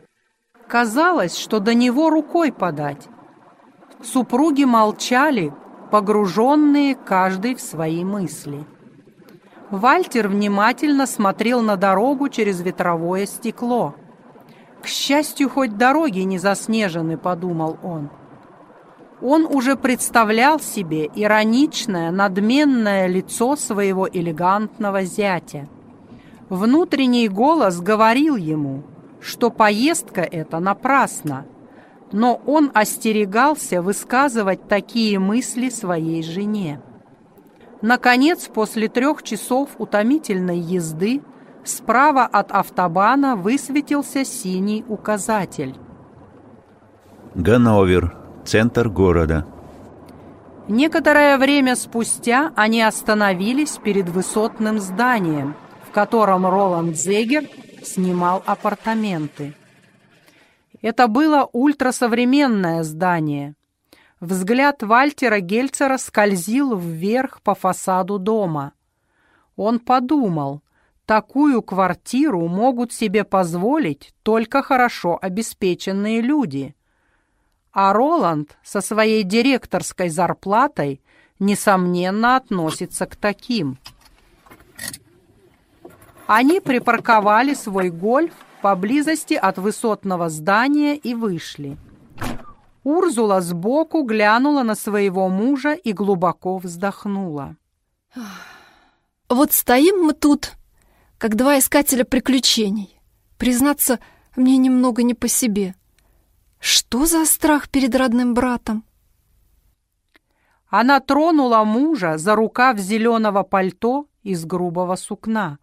Казалось, что до него рукой подать. Супруги молчали, погруженные каждый в свои мысли. Вальтер внимательно смотрел на дорогу через ветровое стекло – «К счастью, хоть дороги не заснежены», — подумал он. Он уже представлял себе ироничное, надменное лицо своего элегантного зятя. Внутренний голос говорил ему, что поездка эта напрасна, но он остерегался высказывать такие мысли своей жене. Наконец, после трех часов утомительной езды, Справа от автобана высветился синий указатель. Ганновер, центр города. Некоторое время спустя они остановились перед высотным зданием, в котором Роланд Зегер снимал апартаменты. Это было ультрасовременное здание. Взгляд Вальтера Гельцера скользил вверх по фасаду дома. Он подумал, Такую квартиру могут себе позволить только хорошо обеспеченные люди. А Роланд со своей директорской зарплатой несомненно относится к таким. Они припарковали свой гольф поблизости от высотного здания и вышли. Урзула сбоку глянула на своего мужа и глубоко вздохнула. «Вот стоим мы тут, как два искателя приключений. Признаться, мне немного не по себе. Что за страх перед родным братом? Она тронула мужа за рукав зеленого пальто из грубого сукна.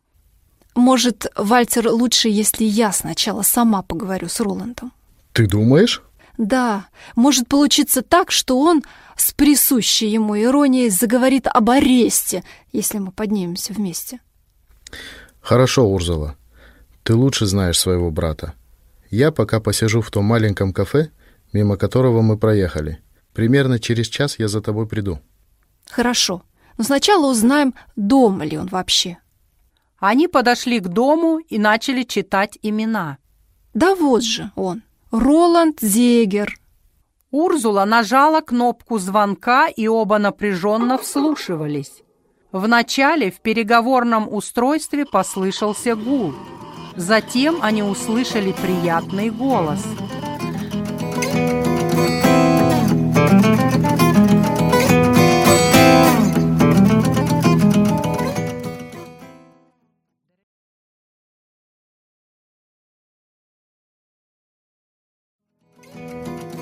Может, Вальтер, лучше, если я сначала сама поговорю с Роландом? Ты думаешь? Да, может получиться так, что он с присущей ему иронией заговорит об аресте, если мы поднимемся вместе. Хорошо, Урзула. Ты лучше знаешь своего брата. Я пока посижу в том маленьком кафе, мимо которого мы проехали. Примерно через час я за тобой приду. Хорошо. Но сначала узнаем, дома ли он вообще. Они подошли к дому и начали читать имена. Да вот же он. Роланд Зегер. Урзула нажала кнопку звонка, и оба напряженно вслушивались. Вначале в переговорном устройстве послышался гул. Затем они услышали приятный голос.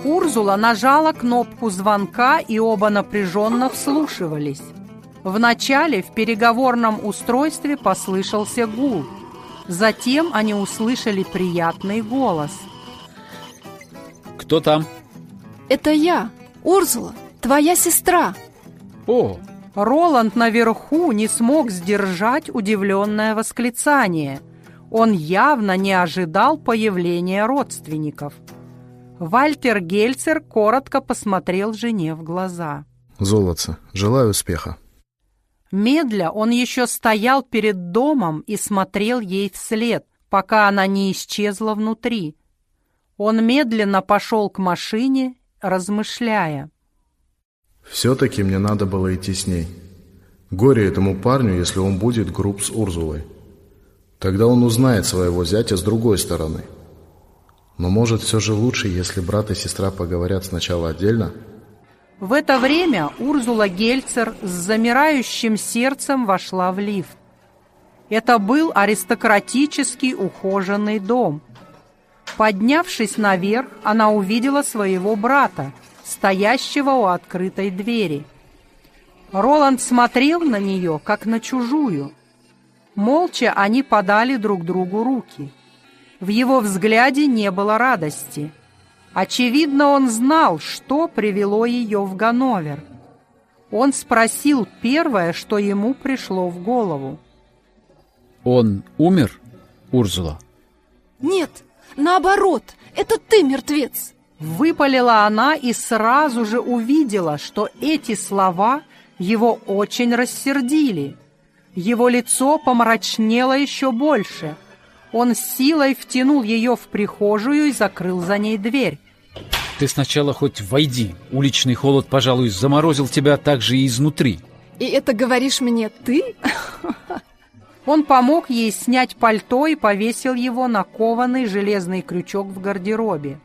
Урзула нажала кнопку звонка, и оба напряженно вслушивались. Вначале в переговорном устройстве послышался гул. Затем они услышали приятный голос. «Кто там?» «Это я, Урзула, твоя сестра». «О!» Роланд наверху не смог сдержать удивленное восклицание. Он явно не ожидал появления родственников. Вальтер Гельцер коротко посмотрел жене в глаза. Золотце, желаю успеха. Медля он еще стоял перед домом и смотрел ей вслед, пока она не исчезла внутри. Он медленно пошел к машине, размышляя. Все-таки мне надо было идти с ней. Горе этому парню, если он будет груб с Урзулой. Тогда он узнает своего зятя с другой стороны — но может все же лучше, если брат и сестра поговорят сначала отдельно? В это время Урзула Гельцер с замирающим сердцем вошла в лифт. Это был аристократический ухоженный дом. Поднявшись наверх, она увидела своего брата, стоящего у открытой двери. Роланд смотрел на нее, как на чужую. Молча они подали друг другу руки – в его взгляде не было радости. Очевидно, он знал, что привело ее в Ганновер. Он спросил первое, что ему пришло в голову. «Он умер, Урзула?» «Нет, наоборот, это ты мертвец!» Выпалила она и сразу же увидела, что эти слова его очень рассердили. Его лицо помрачнело еще больше – он с силой втянул ее в прихожую и закрыл за ней дверь. Ты сначала хоть войди. Уличный холод, пожалуй, заморозил тебя также и изнутри. И это говоришь мне ты? Он помог ей снять пальто и повесил его на кованый железный крючок в гардеробе.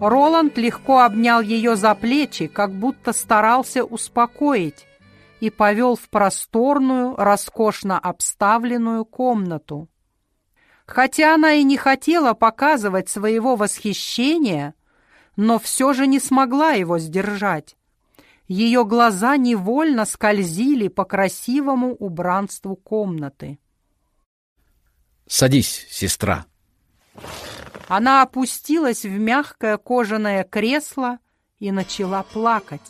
Роланд легко обнял ее за плечи, как будто старался успокоить, и повел в просторную, роскошно обставленную комнату. Хотя она и не хотела показывать своего восхищения, но все же не смогла его сдержать. Ее глаза невольно скользили по красивому убранству комнаты. «Садись, сестра». Она опустилась в мягкое кожаное кресло и начала плакать.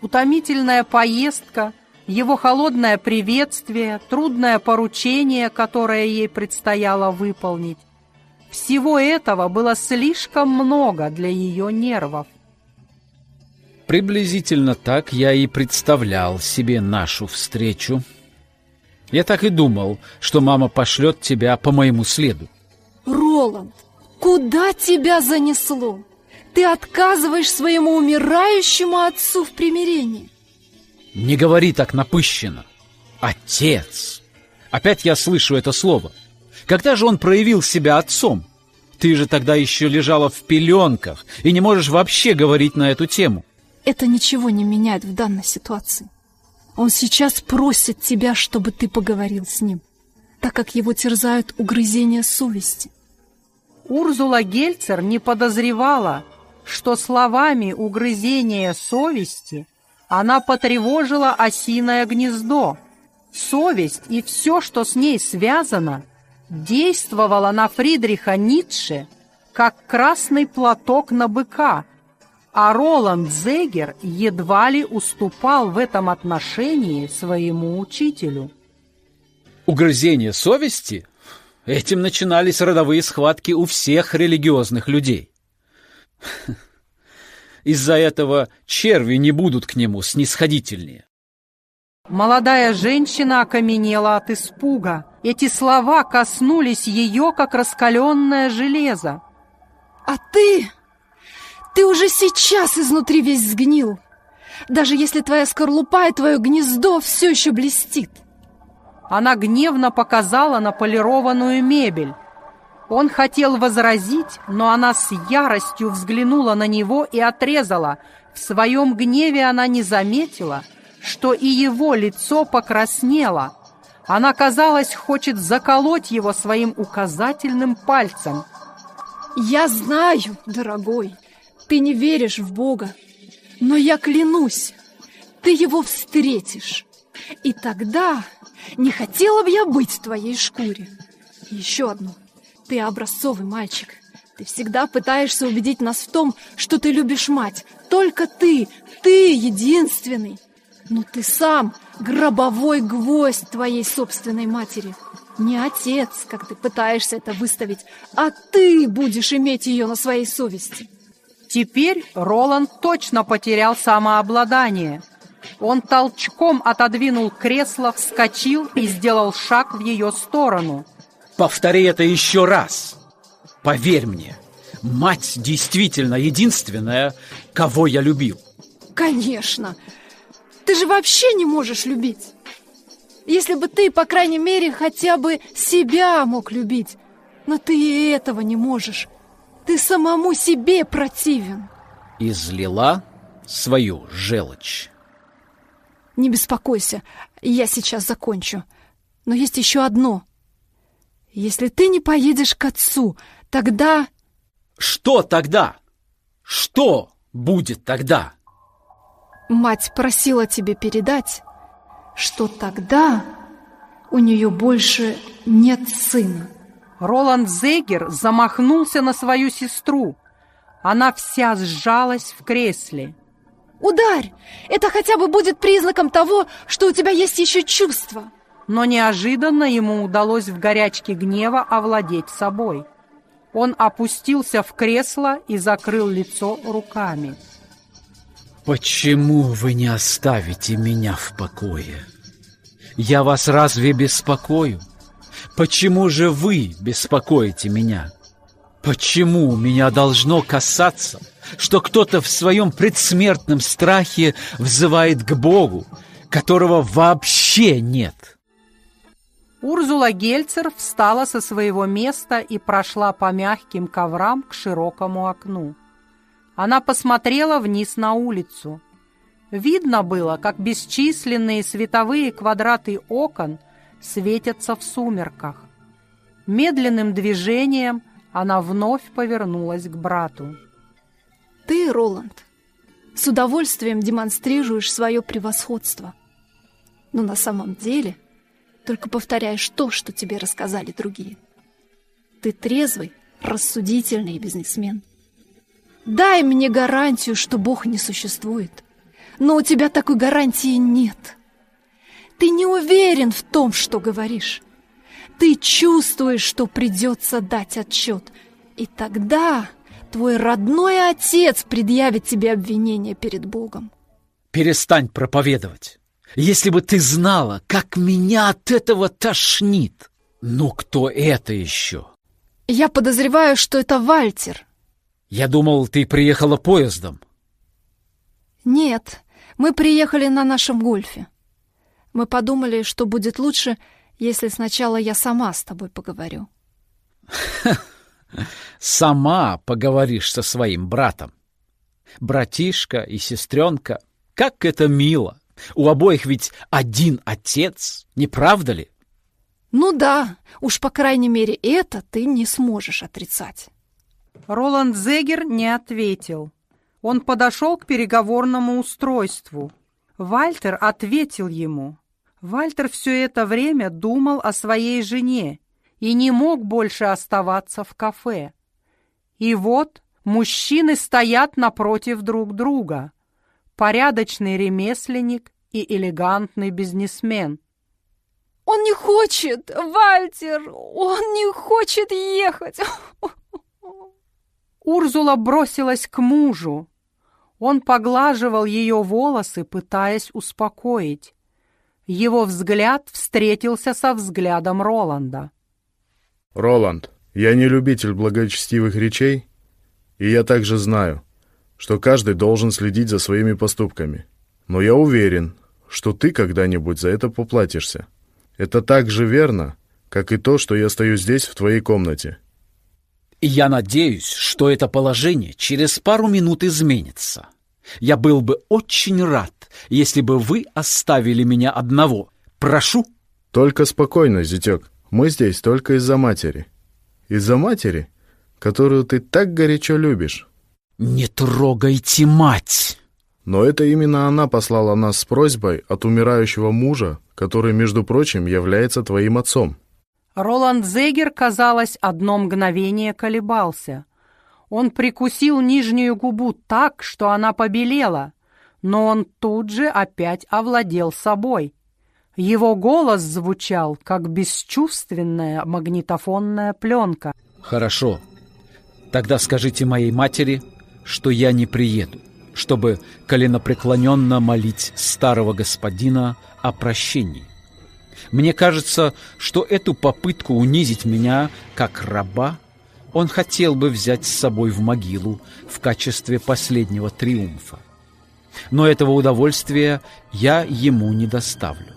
Утомительная поездка его холодное приветствие, трудное поручение, которое ей предстояло выполнить. Всего этого было слишком много для ее нервов. Приблизительно так я и представлял себе нашу встречу. Я так и думал, что мама пошлет тебя по моему следу. Роланд, куда тебя занесло? Ты отказываешь своему умирающему отцу в примирении. Не говори так напыщенно. Отец. Опять я слышу это слово. Когда же он проявил себя отцом? Ты же тогда еще лежала в пеленках и не можешь вообще говорить на эту тему. Это ничего не меняет в данной ситуации. Он сейчас просит тебя, чтобы ты поговорил с ним, так как его терзают угрызения совести. Урзула Гельцер не подозревала, что словами угрызения совести Она потревожила осиное гнездо. Совесть и все, что с ней связано, действовала на Фридриха Ницше, как красный платок на быка, а Роланд Зегер едва ли уступал в этом отношении своему учителю. Угрызение совести? Этим начинались родовые схватки у всех религиозных людей. Из-за этого черви не будут к нему снисходительнее. Молодая женщина окаменела от испуга. Эти слова коснулись ее, как раскаленное железо. «А ты? Ты уже сейчас изнутри весь сгнил, даже если твоя скорлупа и твое гнездо все еще блестит». Она гневно показала на полированную мебель. Он хотел возразить, но она с яростью взглянула на него и отрезала. В своем гневе она не заметила, что и его лицо покраснело. Она, казалось, хочет заколоть его своим указательным пальцем. «Я знаю, дорогой, ты не веришь в Бога, но я клянусь, ты его встретишь. И тогда не хотела бы я быть в твоей шкуре. еще одно. Ты образцовый мальчик. Ты всегда пытаешься убедить нас в том, что ты любишь мать. Только ты, ты единственный. Но ты сам гробовой гвоздь твоей собственной матери. Не отец, как ты пытаешься это выставить, а ты будешь иметь ее на своей совести. Теперь Роланд точно потерял самообладание. Он толчком отодвинул кресло, вскочил и сделал шаг в ее сторону – Повтори это еще раз. Поверь мне, мать действительно единственная, кого я любил. Конечно. Ты же вообще не можешь любить. Если бы ты, по крайней мере, хотя бы себя мог любить. Но ты и этого не можешь. Ты самому себе противен. Излила свою желчь. Не беспокойся, я сейчас закончу. Но есть еще одно. Если ты не поедешь к отцу, тогда... Что тогда? Что будет тогда? Мать просила тебе передать, что тогда у нее больше нет сына. Роланд Зегер замахнулся на свою сестру. Она вся сжалась в кресле. «Ударь! Это хотя бы будет признаком того, что у тебя есть еще чувства!» но неожиданно ему удалось в горячке гнева овладеть собой. Он опустился в кресло и закрыл лицо руками. «Почему вы не оставите меня в покое? Я вас разве беспокою? Почему же вы беспокоите меня? Почему меня должно касаться, что кто-то в своем предсмертном страхе взывает к Богу, которого вообще нет?» Урзула Гельцер встала со своего места и прошла по мягким коврам к широкому окну. Она посмотрела вниз на улицу. Видно было, как бесчисленные световые квадраты окон светятся в сумерках. Медленным движением она вновь повернулась к брату. «Ты, Роланд, с удовольствием демонстрируешь свое превосходство. Но на самом деле только повторяешь то, что тебе рассказали другие. Ты трезвый, рассудительный бизнесмен. Дай мне гарантию, что Бог не существует. Но у тебя такой гарантии нет. Ты не уверен в том, что говоришь. Ты чувствуешь, что придется дать отчет. И тогда твой родной отец предъявит тебе обвинение перед Богом. Перестань проповедовать. Если бы ты знала, как меня от этого тошнит. Ну, кто это еще? Я подозреваю, что это Вальтер. Я думал, ты приехала поездом. Нет, мы приехали на нашем гольфе. Мы подумали, что будет лучше, если сначала я сама с тобой поговорю. Сама поговоришь со своим братом. Братишка и сестренка, как это мило! У обоих ведь один отец, не правда ли? Ну да, уж по крайней мере это ты не сможешь отрицать. Роланд Зегер не ответил. Он подошел к переговорному устройству. Вальтер ответил ему. Вальтер все это время думал о своей жене и не мог больше оставаться в кафе. И вот мужчины стоят напротив друг друга. Порядочный ремесленник и элегантный бизнесмен. «Он не хочет, Вальтер! Он не хочет ехать!» Урзула бросилась к мужу. Он поглаживал ее волосы, пытаясь успокоить. Его взгляд встретился со взглядом Роланда. «Роланд, я не любитель благочестивых речей, и я также знаю, что каждый должен следить за своими поступками. Но я уверен, что ты когда-нибудь за это поплатишься. Это так же верно, как и то, что я стою здесь, в твоей комнате». Я надеюсь, что это положение через пару минут изменится. Я был бы очень рад, если бы вы оставили меня одного. Прошу. Только спокойно, зятек. Мы здесь только из-за матери. Из-за матери, которую ты так горячо любишь. Не трогайте мать! Но это именно она послала нас с просьбой от умирающего мужа, который, между прочим, является твоим отцом. Роланд Зегер, казалось, одно мгновение колебался. Он прикусил нижнюю губу так, что она побелела, но он тут же опять овладел собой. Его голос звучал, как бесчувственная магнитофонная пленка. «Хорошо. Тогда скажите моей матери, что я не приеду, чтобы коленопреклоненно молить старого господина о прощении. Мне кажется, что эту попытку унизить меня как раба он хотел бы взять с собой в могилу в качестве последнего триумфа. Но этого удовольствия я ему не доставлю.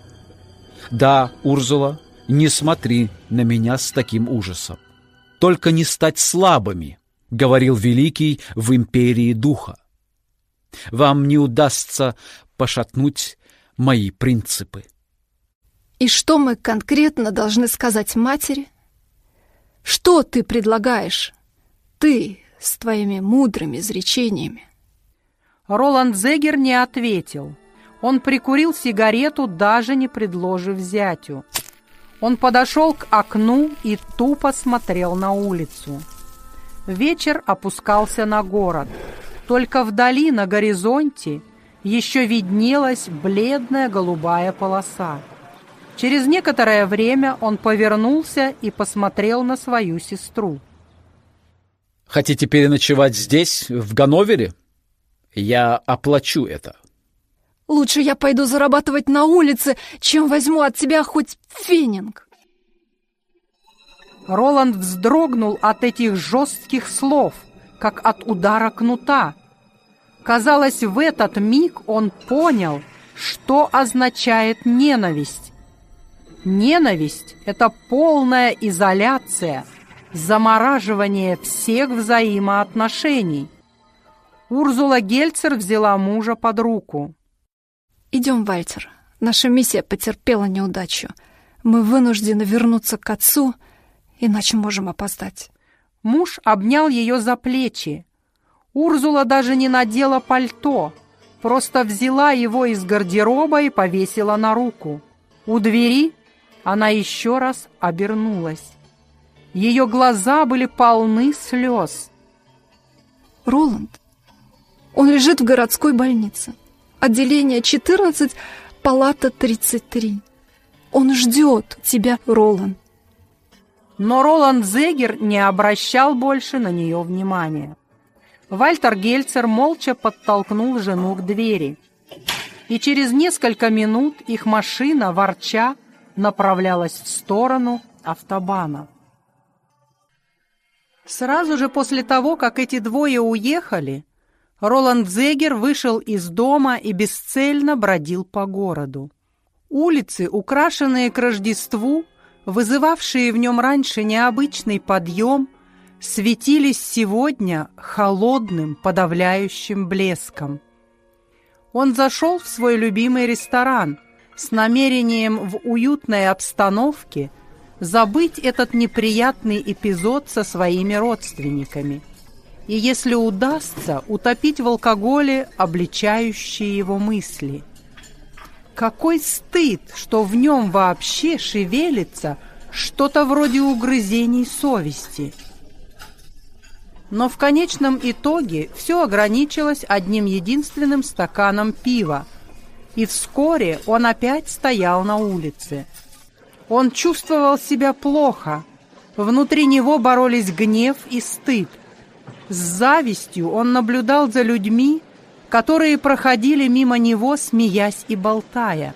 Да, Урзула, не смотри на меня с таким ужасом. Только не стать слабыми, говорил Великий в империи Духа. Вам не удастся пошатнуть мои принципы. И что мы конкретно должны сказать матери? Что ты предлагаешь? Ты с твоими мудрыми изречениями. Роланд Зегер не ответил. Он прикурил сигарету, даже не предложив зятю. Он подошел к окну и тупо смотрел на улицу. Вечер опускался на город. Только вдали, на горизонте, еще виднелась бледная голубая полоса. Через некоторое время он повернулся и посмотрел на свою сестру. «Хотите переночевать здесь, в Ганновере? Я оплачу это». «Лучше я пойду зарабатывать на улице, чем возьму от тебя хоть фенинг». Роланд вздрогнул от этих жестких слов, как от удара кнута. Казалось, в этот миг он понял, что означает ненависть. Ненависть — это полная изоляция, замораживание всех взаимоотношений. Урзула Гельцер взяла мужа под руку. «Идем, Вальтер. Наша миссия потерпела неудачу. Мы вынуждены вернуться к отцу, иначе можем опоздать». Муж обнял ее за плечи. Урзула даже не надела пальто, просто взяла его из гардероба и повесила на руку. У двери она еще раз обернулась. Ее глаза были полны слез. «Роланд, он лежит в городской больнице. Отделение 14, палата 33. Он ждет тебя, Роланд». Но Роланд Зегер не обращал больше на нее внимания. Вальтер Гельцер молча подтолкнул жену к двери. И через несколько минут их машина, ворча, направлялась в сторону автобана. Сразу же после того, как эти двое уехали, Роланд Зегер вышел из дома и бесцельно бродил по городу. Улицы, украшенные к Рождеству, вызывавшие в нем раньше необычный подъем, светились сегодня холодным, подавляющим блеском. Он зашел в свой любимый ресторан – с намерением в уютной обстановке забыть этот неприятный эпизод со своими родственниками. И если удастся, утопить в алкоголе обличающие его мысли. Какой стыд, что в нем вообще шевелится что-то вроде угрызений совести. Но в конечном итоге все ограничилось одним единственным стаканом пива, и вскоре он опять стоял на улице. Он чувствовал себя плохо, внутри него боролись гнев и стыд. С завистью он наблюдал за людьми, которые проходили мимо него, смеясь и болтая.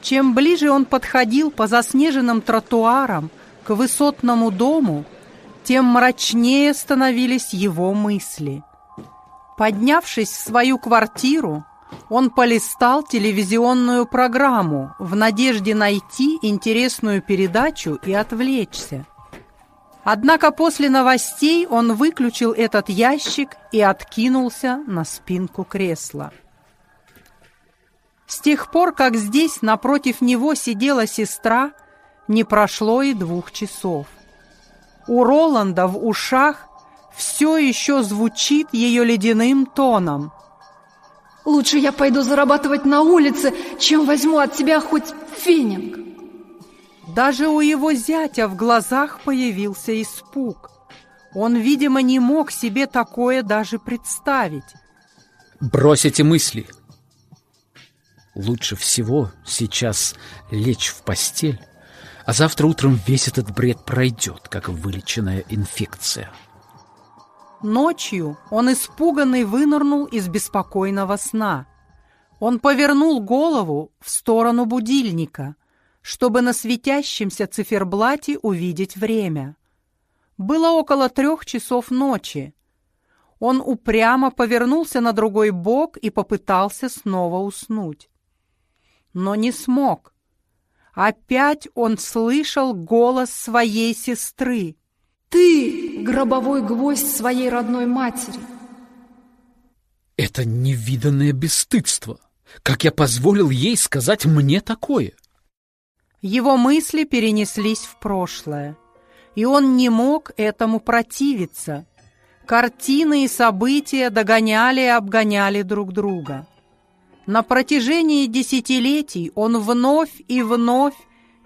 Чем ближе он подходил по заснеженным тротуарам к высотному дому, тем мрачнее становились его мысли. Поднявшись в свою квартиру, он полистал телевизионную программу в надежде найти интересную передачу и отвлечься. Однако после новостей он выключил этот ящик и откинулся на спинку кресла. С тех пор, как здесь напротив него сидела сестра, не прошло и двух часов. У Роланда в ушах все еще звучит ее ледяным тоном. «Лучше я пойду зарабатывать на улице, чем возьму от тебя хоть фенинг». Даже у его зятя в глазах появился испуг. Он, видимо, не мог себе такое даже представить. Брось эти мысли. Лучше всего сейчас лечь в постель, а завтра утром весь этот бред пройдет, как вылеченная инфекция. Ночью он испуганный вынырнул из беспокойного сна. Он повернул голову в сторону будильника, чтобы на светящемся циферблате увидеть время. Было около трех часов ночи. Он упрямо повернулся на другой бок и попытался снова уснуть. Но не смог. Опять он слышал голос своей сестры. «Ты — гробовой гвоздь своей родной матери!» Это невиданное бесстыдство! Как я позволил ей сказать мне такое? Его мысли перенеслись в прошлое, и он не мог этому противиться. Картины и события догоняли и обгоняли друг друга. На протяжении десятилетий он вновь и вновь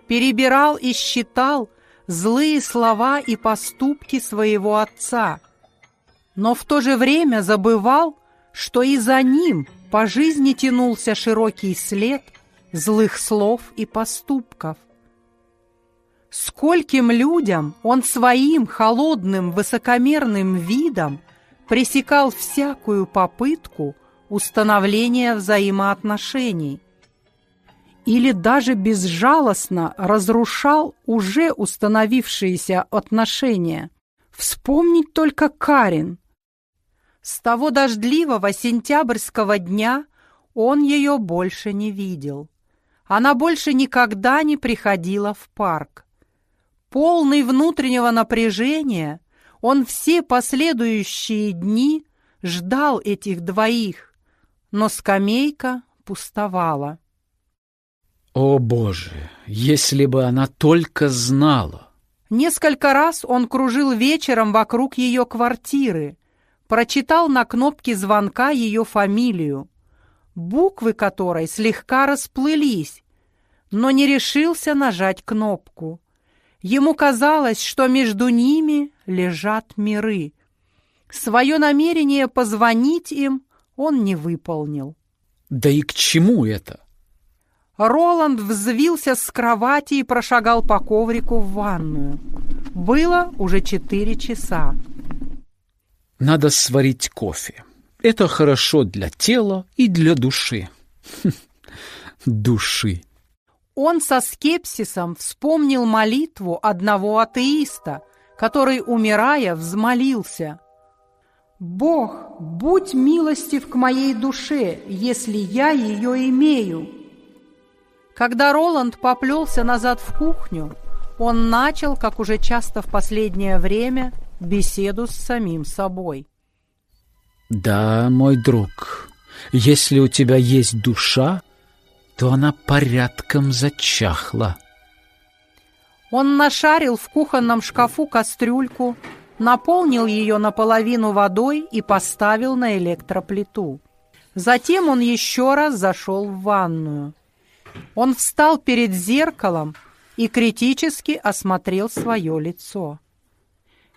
перебирал и считал злые слова и поступки своего отца, но в то же время забывал, что и за ним по жизни тянулся широкий след – злых слов и поступков. Скольким людям он своим холодным высокомерным видом пресекал всякую попытку установления взаимоотношений или даже безжалостно разрушал уже установившиеся отношения. Вспомнить только Карин. С того дождливого сентябрьского дня он ее больше не видел она больше никогда не приходила в парк. Полный внутреннего напряжения, он все последующие дни ждал этих двоих, но скамейка пустовала. О, Боже, если бы она только знала! Несколько раз он кружил вечером вокруг ее квартиры, прочитал на кнопке звонка ее фамилию, буквы которой слегка расплылись, но не решился нажать кнопку. Ему казалось, что между ними лежат миры. Свое намерение позвонить им он не выполнил. Да и к чему это? Роланд взвился с кровати и прошагал по коврику в ванную. Было уже четыре часа. Надо сварить кофе. Это хорошо для тела и для души. Души. Он со скепсисом вспомнил молитву одного атеиста, который, умирая, взмолился. «Бог, будь милостив к моей душе, если я ее имею». Когда Роланд поплелся назад в кухню, он начал, как уже часто в последнее время, беседу с самим собой. Да, мой друг, если у тебя есть душа, то она порядком зачахла. Он нашарил в кухонном шкафу кастрюльку, наполнил ее наполовину водой и поставил на электроплиту. Затем он еще раз зашел в ванную. Он встал перед зеркалом и критически осмотрел свое лицо.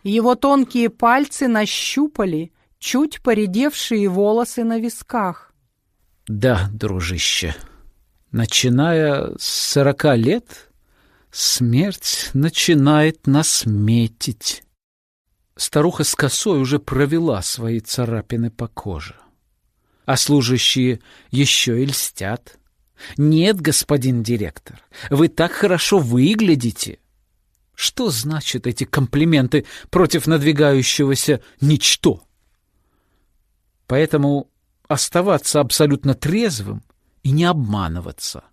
Его тонкие пальцы нащупали чуть поредевшие волосы на висках. Да, дружище, начиная с сорока лет смерть начинает нас метить. Старуха с косой уже провела свои царапины по коже. А служащие еще и льстят. Нет, господин директор, вы так хорошо выглядите. Что значат эти комплименты против надвигающегося ничто? Поэтому оставаться абсолютно трезвым и не обманываться.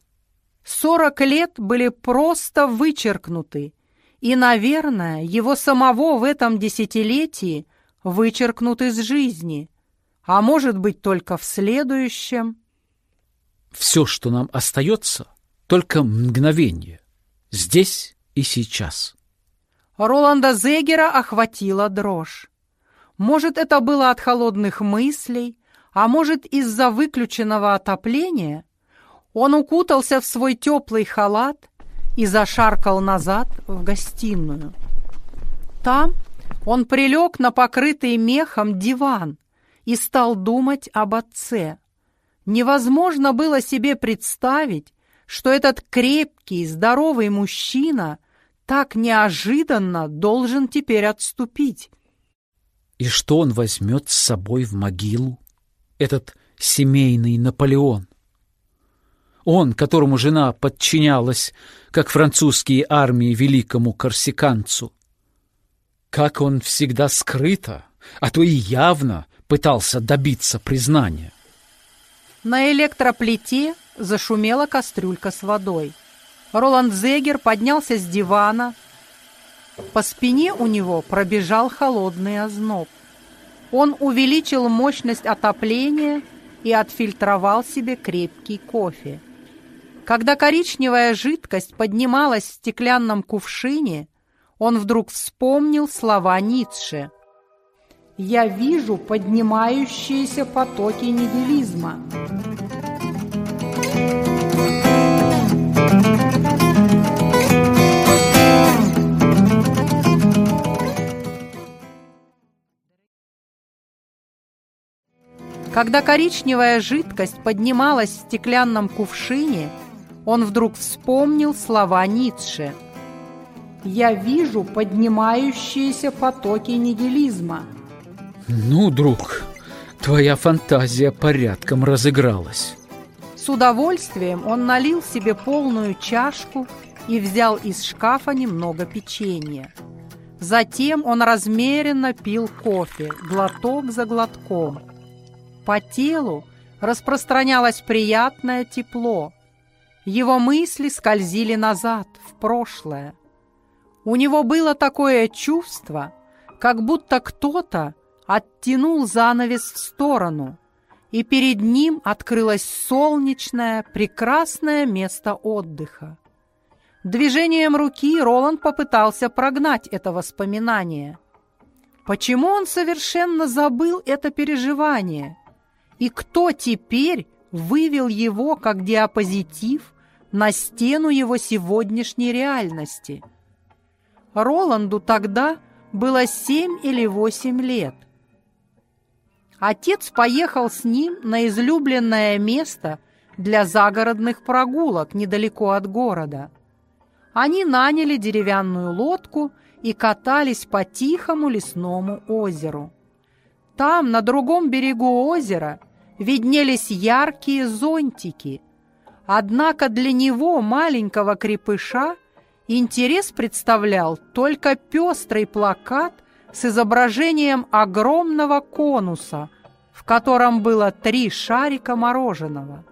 Сорок лет были просто вычеркнуты, и, наверное, его самого в этом десятилетии вычеркнут из жизни, а может быть только в следующем. Все, что нам остается, только мгновение, здесь и сейчас. Роланда Зегера охватила дрожь. Может, это было от холодных мыслей, а может, из-за выключенного отопления? Он укутался в свой теплый халат и зашаркал назад в гостиную. Там он прилег на покрытый мехом диван и стал думать об отце. Невозможно было себе представить, что этот крепкий, здоровый мужчина так неожиданно должен теперь отступить. И что он возьмет с собой в могилу? Этот семейный Наполеон. Он, которому жена подчинялась, как французские армии великому корсиканцу. Как он всегда скрыто, а то и явно пытался добиться признания. На электроплите зашумела кастрюлька с водой. Роланд Зегер поднялся с дивана. По спине у него пробежал холодный озноб. Он увеличил мощность отопления и отфильтровал себе крепкий кофе. Когда коричневая жидкость поднималась в стеклянном кувшине, он вдруг вспомнил слова Ницше. «Я вижу поднимающиеся потоки нигилизма». Когда коричневая жидкость поднималась в стеклянном кувшине, он вдруг вспомнил слова Ницше. «Я вижу поднимающиеся потоки нигилизма». Ну, друг, твоя фантазия порядком разыгралась. С удовольствием он налил себе полную чашку и взял из шкафа немного печенья. Затем он размеренно пил кофе, глоток за глотком – по телу распространялось приятное тепло. Его мысли скользили назад, в прошлое. У него было такое чувство, как будто кто-то оттянул занавес в сторону, и перед ним открылось солнечное, прекрасное место отдыха. Движением руки Роланд попытался прогнать это воспоминание. Почему он совершенно забыл это переживание? И кто теперь вывел его как диапозитив на стену его сегодняшней реальности? Роланду тогда было семь или восемь лет. Отец поехал с ним на излюбленное место для загородных прогулок недалеко от города. Они наняли деревянную лодку и катались по тихому лесному озеру. Там, на другом берегу озера, виднелись яркие зонтики. Однако для него, маленького крепыша, интерес представлял только пестрый плакат с изображением огромного конуса, в котором было три шарика мороженого.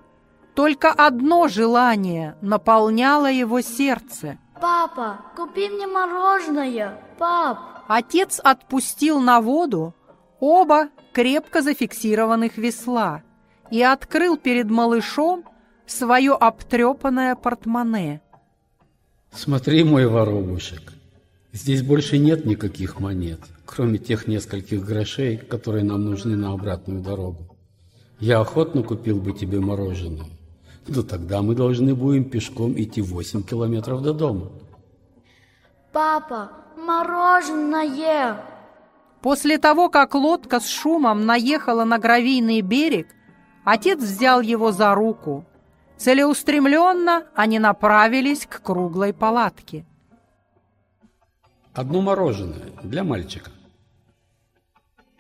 Только одно желание наполняло его сердце. «Папа, купи мне мороженое, пап!» Отец отпустил на воду оба крепко зафиксированных весла и открыл перед малышом свое обтрепанное портмоне. Смотри, мой воробушек, здесь больше нет никаких монет, кроме тех нескольких грошей, которые нам нужны на обратную дорогу. Я охотно купил бы тебе мороженое. Но тогда мы должны будем пешком идти 8 километров до дома. Папа, мороженое! После того, как лодка с шумом наехала на гравийный берег, отец взял его за руку. Целеустремленно они направились к круглой палатке. Одно мороженое для мальчика.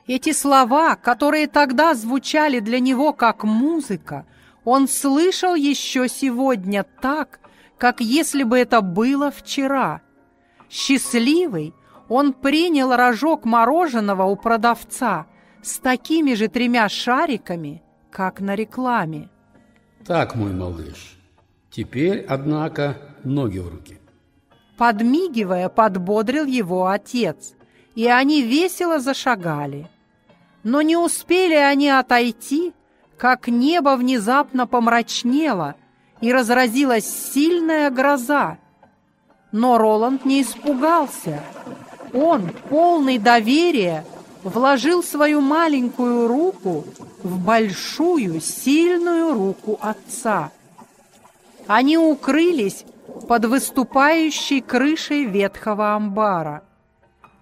Эти слова, которые тогда звучали для него как музыка, он слышал еще сегодня так, как если бы это было вчера. Счастливый, он принял рожок мороженого у продавца с такими же тремя шариками, как на рекламе. Так, мой малыш, теперь, однако, ноги в руки. Подмигивая, подбодрил его отец, и они весело зашагали. Но не успели они отойти, как небо внезапно помрачнело, и разразилась сильная гроза. Но Роланд не испугался. Он, полный доверия, вложил свою маленькую руку в большую, сильную руку отца. Они укрылись под выступающей крышей ветхого амбара.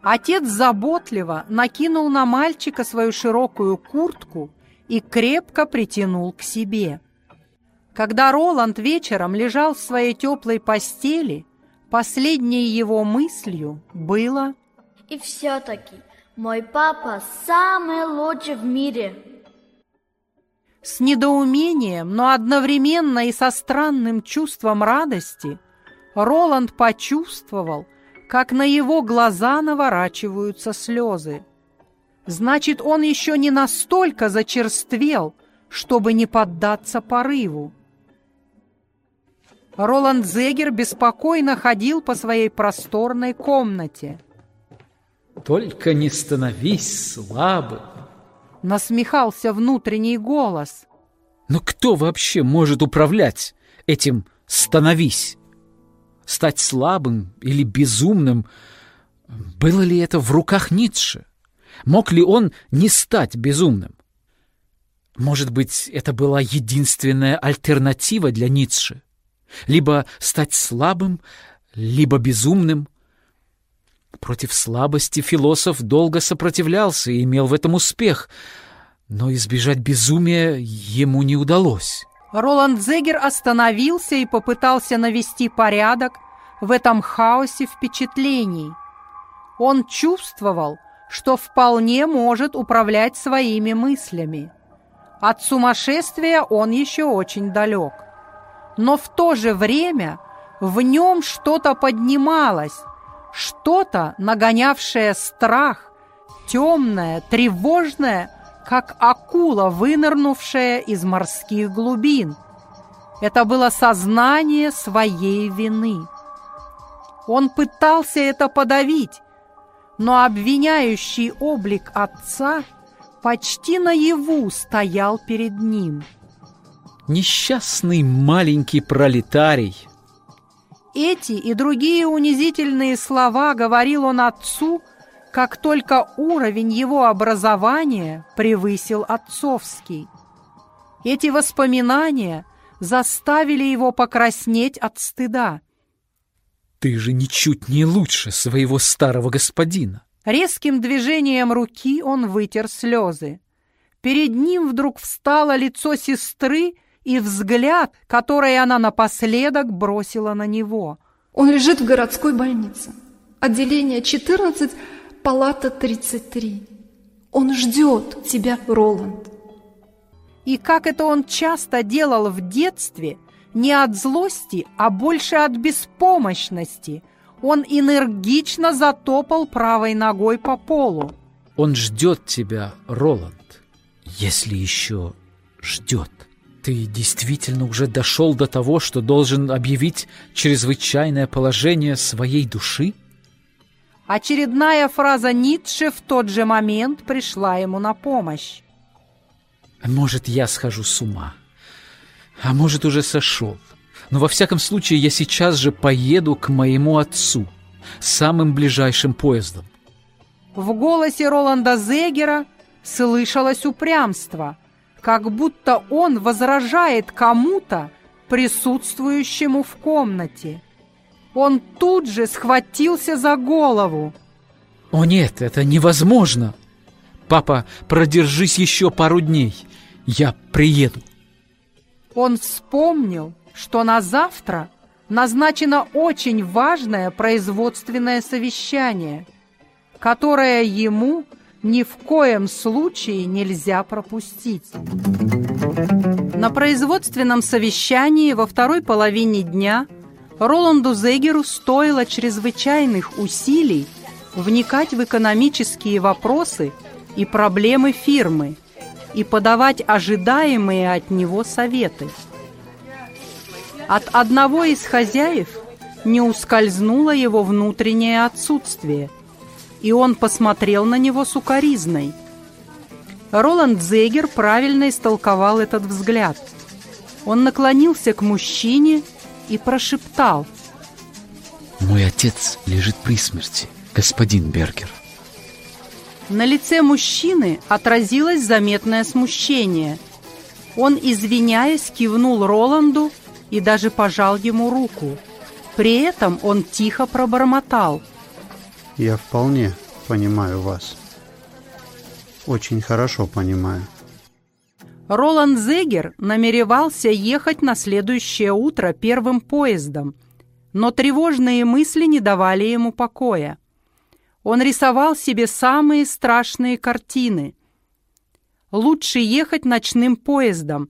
Отец заботливо накинул на мальчика свою широкую куртку и крепко притянул к себе. Когда Роланд вечером лежал в своей теплой постели, последней его мыслью было И все-таки мой папа самый лучший в мире. С недоумением, но одновременно и со странным чувством радости Роланд почувствовал, как на его глаза наворачиваются слезы. Значит, он еще не настолько зачерствел, чтобы не поддаться порыву. Роланд Зегер беспокойно ходил по своей просторной комнате – только не становись слабым. Насмехался внутренний голос. Но кто вообще может управлять этим «становись»? Стать слабым или безумным? Было ли это в руках Ницше? Мог ли он не стать безумным? Может быть, это была единственная альтернатива для Ницше? Либо стать слабым, либо безумным? Против слабости философ долго сопротивлялся и имел в этом успех, но избежать безумия ему не удалось. Роланд Зегер остановился и попытался навести порядок в этом хаосе впечатлений. Он чувствовал, что вполне может управлять своими мыслями. От сумасшествия он еще очень далек. Но в то же время в нем что-то поднималось, что-то, нагонявшее страх, темное, тревожное, как акула, вынырнувшая из морских глубин. Это было сознание своей вины. Он пытался это подавить, но обвиняющий облик отца почти наяву стоял перед ним. Несчастный маленький пролетарий, эти и другие унизительные слова говорил он отцу, как только уровень его образования превысил отцовский. Эти воспоминания заставили его покраснеть от стыда. «Ты же ничуть не лучше своего старого господина!» Резким движением руки он вытер слезы. Перед ним вдруг встало лицо сестры и взгляд, который она напоследок бросила на него. Он лежит в городской больнице. Отделение 14, палата 33. Он ждет тебя, Роланд. И как это он часто делал в детстве, не от злости, а больше от беспомощности, он энергично затопал правой ногой по полу. Он ждет тебя, Роланд, если еще ждет. Ты действительно уже дошел до того, что должен объявить чрезвычайное положение своей души? Очередная фраза Ницше в тот же момент пришла ему на помощь. Может, я схожу с ума, а может, уже сошел. Но во всяком случае я сейчас же поеду к моему отцу, самым ближайшим поездом. В голосе Роланда Зегера слышалось упрямство – как будто он возражает кому-то, присутствующему в комнате. Он тут же схватился за голову. «О нет, это невозможно! Папа, продержись еще пару дней. Я приеду». Он вспомнил, что на завтра назначено очень важное производственное совещание, которое ему ни в коем случае нельзя пропустить. На производственном совещании во второй половине дня Роланду Зегеру стоило чрезвычайных усилий вникать в экономические вопросы и проблемы фирмы и подавать ожидаемые от него советы. От одного из хозяев не ускользнуло его внутреннее отсутствие, и он посмотрел на него сукоризной. Роланд Зегер правильно истолковал этот взгляд. Он наклонился к мужчине и прошептал. «Мой отец лежит при смерти, господин Бергер». На лице мужчины отразилось заметное смущение. Он, извиняясь, кивнул Роланду и даже пожал ему руку. При этом он тихо пробормотал. «Я вполне понимаю вас. Очень хорошо понимаю». Роланд Зегер намеревался ехать на следующее утро первым поездом, но тревожные мысли не давали ему покоя. Он рисовал себе самые страшные картины. Лучше ехать ночным поездом,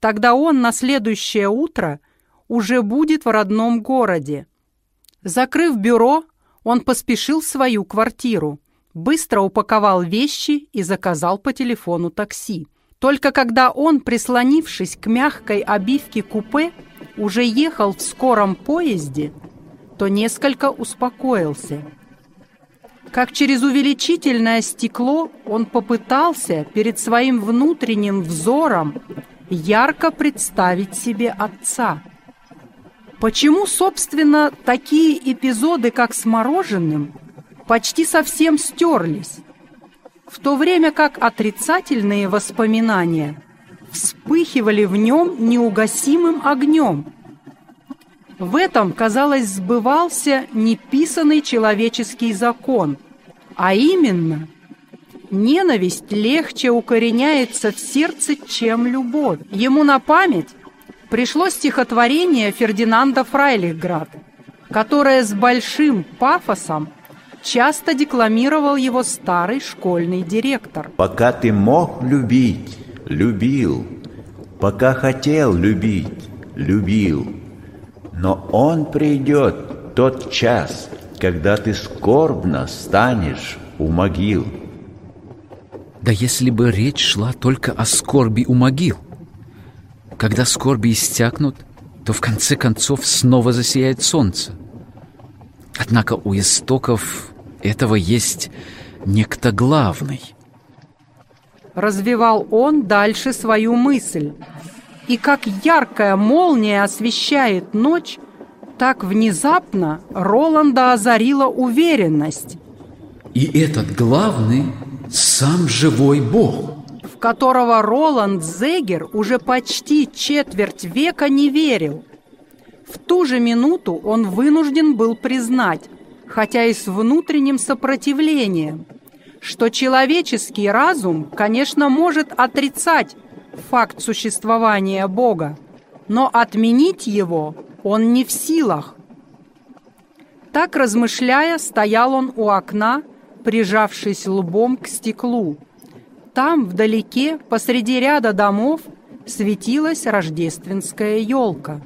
тогда он на следующее утро уже будет в родном городе. Закрыв бюро, он поспешил в свою квартиру, быстро упаковал вещи и заказал по телефону такси. Только когда он, прислонившись к мягкой обивке купе, уже ехал в скором поезде, то несколько успокоился – как через увеличительное стекло он попытался перед своим внутренним взором ярко представить себе отца. Почему, собственно, такие эпизоды, как с мороженым, почти совсем стерлись, в то время как отрицательные воспоминания вспыхивали в нем неугасимым огнем – в этом, казалось, сбывался неписанный человеческий закон, а именно ненависть легче укореняется в сердце, чем любовь. Ему на память пришло стихотворение Фердинанда Фрайлихград, которое с большим пафосом часто декламировал его старый школьный директор. «Пока ты мог любить, любил, пока хотел любить, любил». Но он придет, тот час, когда ты скорбно станешь у могил. Да если бы речь шла только о скорби у могил. Когда скорби истякнут, то в конце концов снова засияет солнце. Однако у истоков этого есть некто главный. Развивал он дальше свою мысль, и как яркая молния освещает ночь, так внезапно Роланда озарила уверенность. И этот главный сам живой Бог. Которого Роланд Зегер уже почти четверть века не верил. В ту же минуту он вынужден был признать, хотя и с внутренним сопротивлением, что человеческий разум, конечно, может отрицать факт существования Бога, но отменить его он не в силах. Так размышляя, стоял он у окна, прижавшись лбом к стеклу. Там, вдалеке, посреди ряда домов, светилась рождественская елка.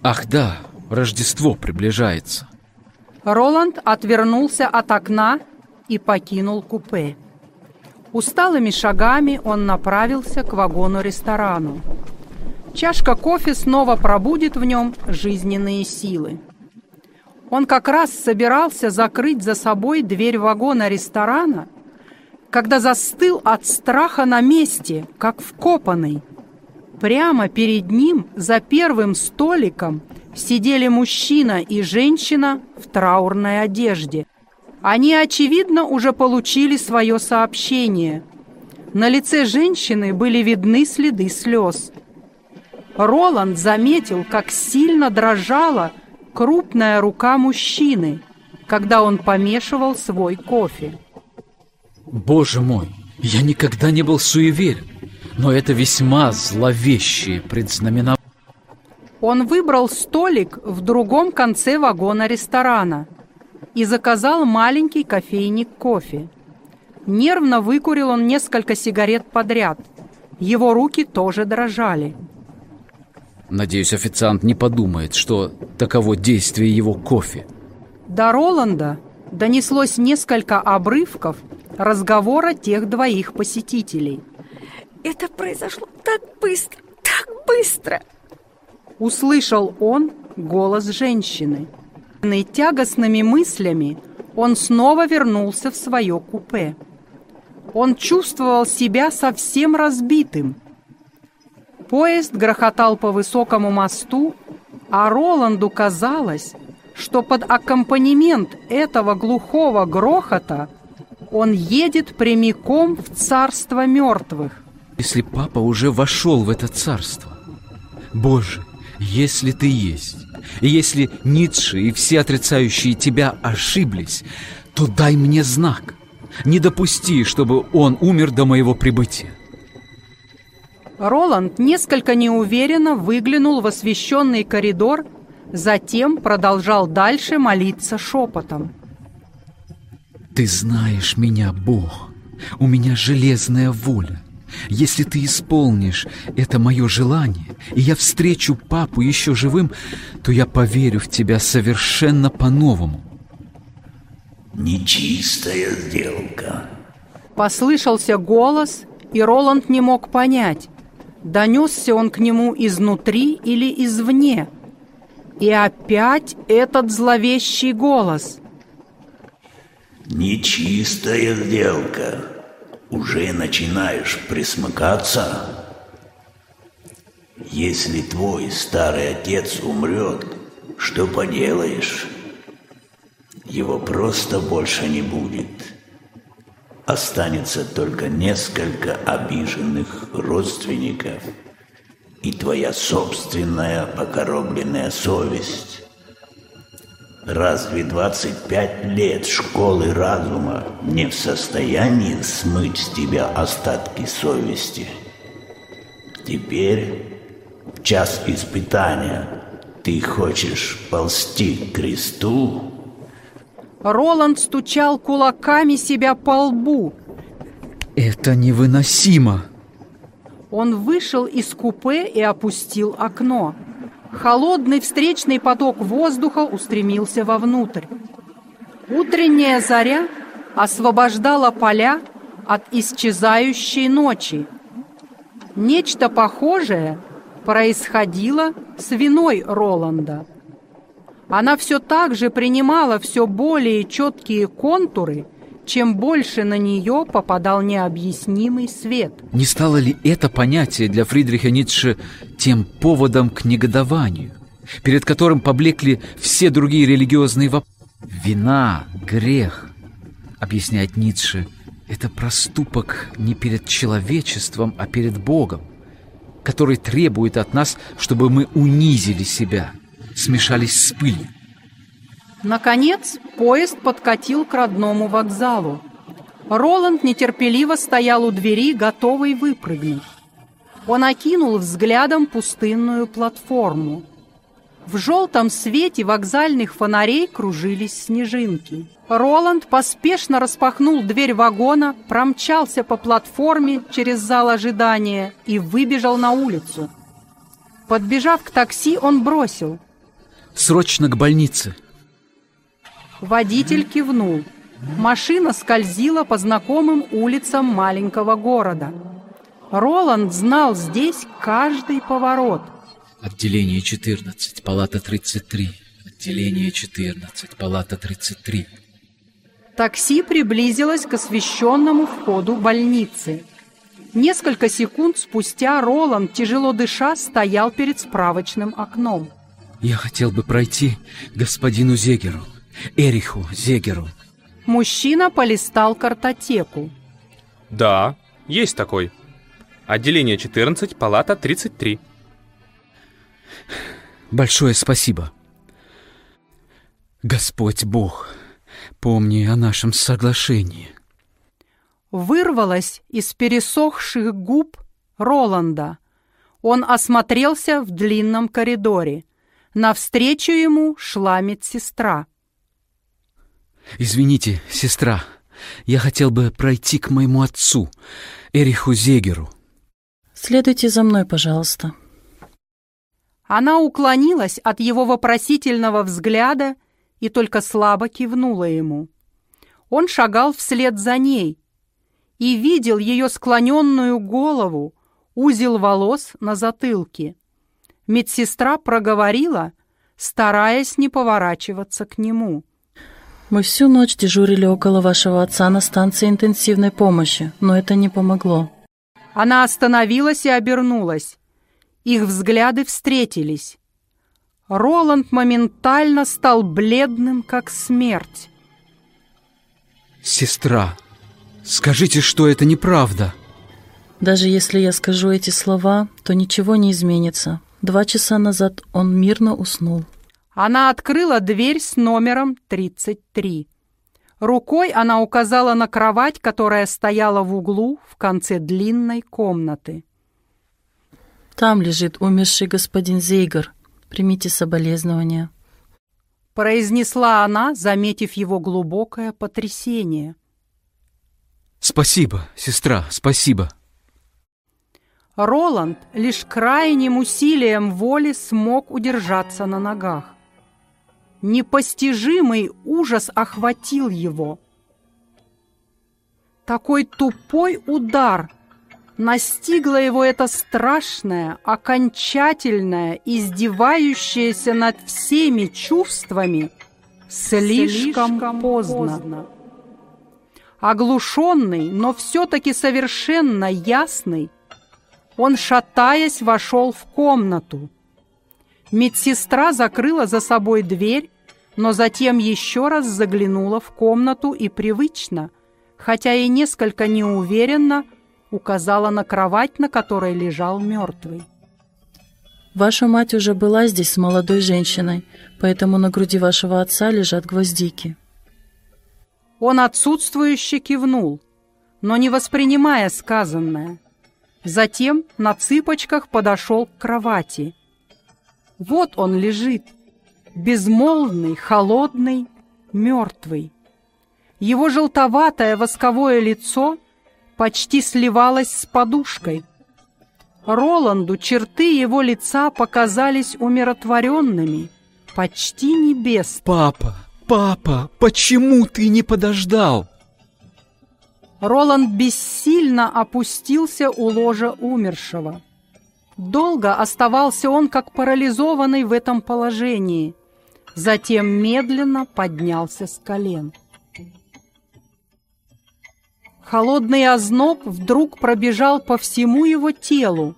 Ах да, Рождество приближается. Роланд отвернулся от окна и покинул купе. Усталыми шагами он направился к вагону-ресторану. Чашка кофе снова пробудит в нем жизненные силы. Он как раз собирался закрыть за собой дверь вагона-ресторана, когда застыл от страха на месте, как вкопанный. Прямо перед ним, за первым столиком, сидели мужчина и женщина в траурной одежде. Они, очевидно, уже получили свое сообщение. На лице женщины были видны следы слез. Роланд заметил, как сильно дрожала крупная рука мужчины, когда он помешивал свой кофе. Боже мой, я никогда не был суеверен, но это весьма зловещее предзнаменование. Он выбрал столик в другом конце вагона ресторана и заказал маленький кофейник кофе. Нервно выкурил он несколько сигарет подряд. Его руки тоже дрожали. Надеюсь, официант не подумает, что таково действие его кофе. До Роланда донеслось несколько обрывков разговора тех двоих посетителей. Это произошло так быстро, так быстро. Услышал он голос женщины. И тягостными мыслями он снова вернулся в свое купе. Он чувствовал себя совсем разбитым. Поезд грохотал по высокому мосту, а Роланду казалось, что под аккомпанемент этого глухого грохота он едет прямиком в царство мертвых. Если папа уже вошел в это царство, Боже, если ты есть, и если Ницше и все отрицающие тебя ошиблись, то дай мне знак. Не допусти, чтобы он умер до моего прибытия. Роланд несколько неуверенно выглянул в освещенный коридор, затем продолжал дальше молиться шепотом. «Ты знаешь меня, Бог. У меня железная воля. Если ты исполнишь это мое желание, и я встречу папу еще живым, то я поверю в тебя совершенно по-новому. Нечистая сделка. Послышался голос, и Роланд не мог понять, донесся он к нему изнутри или извне. И опять этот зловещий голос. Нечистая сделка уже начинаешь присмыкаться? Если твой старый отец умрет, что поделаешь? Его просто больше не будет. Останется только несколько обиженных родственников и твоя собственная покоробленная совесть. Разве 25 лет школы разума не в состоянии смыть с тебя остатки совести? Теперь, в час испытания, ты хочешь ползти к кресту? Роланд стучал кулаками себя по лбу. Это невыносимо. Он вышел из купе и опустил окно. Холодный встречный поток воздуха устремился вовнутрь. Утренняя заря освобождала поля от исчезающей ночи. Нечто похожее происходило с виной Роланда. Она все так же принимала все более четкие контуры чем больше на нее попадал необъяснимый свет. Не стало ли это понятие для Фридриха Ницше тем поводом к негодованию, перед которым поблекли все другие религиозные вопросы? Вина, грех, объясняет Ницше, это проступок не перед человечеством, а перед Богом, который требует от нас, чтобы мы унизили себя, смешались с пылью. Наконец, поезд подкатил к родному вокзалу. Роланд нетерпеливо стоял у двери, готовый выпрыгнуть. Он окинул взглядом пустынную платформу. В желтом свете вокзальных фонарей кружились снежинки. Роланд поспешно распахнул дверь вагона, промчался по платформе через зал ожидания и выбежал на улицу. Подбежав к такси, он бросил. «Срочно к больнице!» Водитель кивнул. Машина скользила по знакомым улицам маленького города. Роланд знал здесь каждый поворот. Отделение 14, палата 33. Отделение 14, палата 33. Такси приблизилось к освещенному входу больницы. Несколько секунд спустя Роланд, тяжело дыша, стоял перед справочным окном. «Я хотел бы пройти господину Зегеру», Эриху Зегеру. Мужчина полистал картотеку. Да, Есть такой. Отделение 14, палата 33. Большое спасибо. Господь Бог, помни о нашем соглашении. Вырвалось из пересохших губ Роланда. Он осмотрелся в длинном коридоре. Навстречу ему шла медсестра. «Извините, сестра, я хотел бы пройти к моему отцу, Эриху Зегеру». «Следуйте за мной, пожалуйста». Она уклонилась от его вопросительного взгляда и только слабо кивнула ему. Он шагал вслед за ней и видел ее склоненную голову, узел волос на затылке. Медсестра проговорила, стараясь не поворачиваться к нему. «Мы всю ночь дежурили около вашего отца на станции интенсивной помощи, но это не помогло». Она остановилась и обернулась. Их взгляды встретились. Роланд моментально стал бледным, как смерть. «Сестра, скажите, что это неправда!» Даже если я скажу эти слова, то ничего не изменится. Два часа назад он мирно уснул. Она открыла дверь с номером 33. Рукой она указала на кровать, которая стояла в углу в конце длинной комнаты. «Там лежит умерший господин Зейгар. Примите соболезнования». Произнесла она, заметив его глубокое потрясение. «Спасибо, сестра, спасибо». Роланд лишь крайним усилием воли смог удержаться на ногах. Непостижимый ужас охватил его. Такой тупой удар настигла его это страшное, окончательное, издевающееся над всеми чувствами слишком, слишком поздно. поздно. Оглушенный, но все-таки совершенно ясный, он, шатаясь, вошел в комнату. Медсестра закрыла за собой дверь, но затем еще раз заглянула в комнату и привычно, хотя и несколько неуверенно, указала на кровать, на которой лежал мертвый. «Ваша мать уже была здесь с молодой женщиной, поэтому на груди вашего отца лежат гвоздики». Он отсутствующе кивнул, но не воспринимая сказанное. Затем на цыпочках подошел к кровати. Вот он лежит, безмолвный, холодный, мертвый. Его желтоватое восковое лицо почти сливалось с подушкой. Роланду черты его лица показались умиротворенными, почти небес. «Папа, папа, почему ты не подождал?» Роланд бессильно опустился у ложа умершего. Долго оставался он как парализованный в этом положении, затем медленно поднялся с колен. Холодный озноб вдруг пробежал по всему его телу.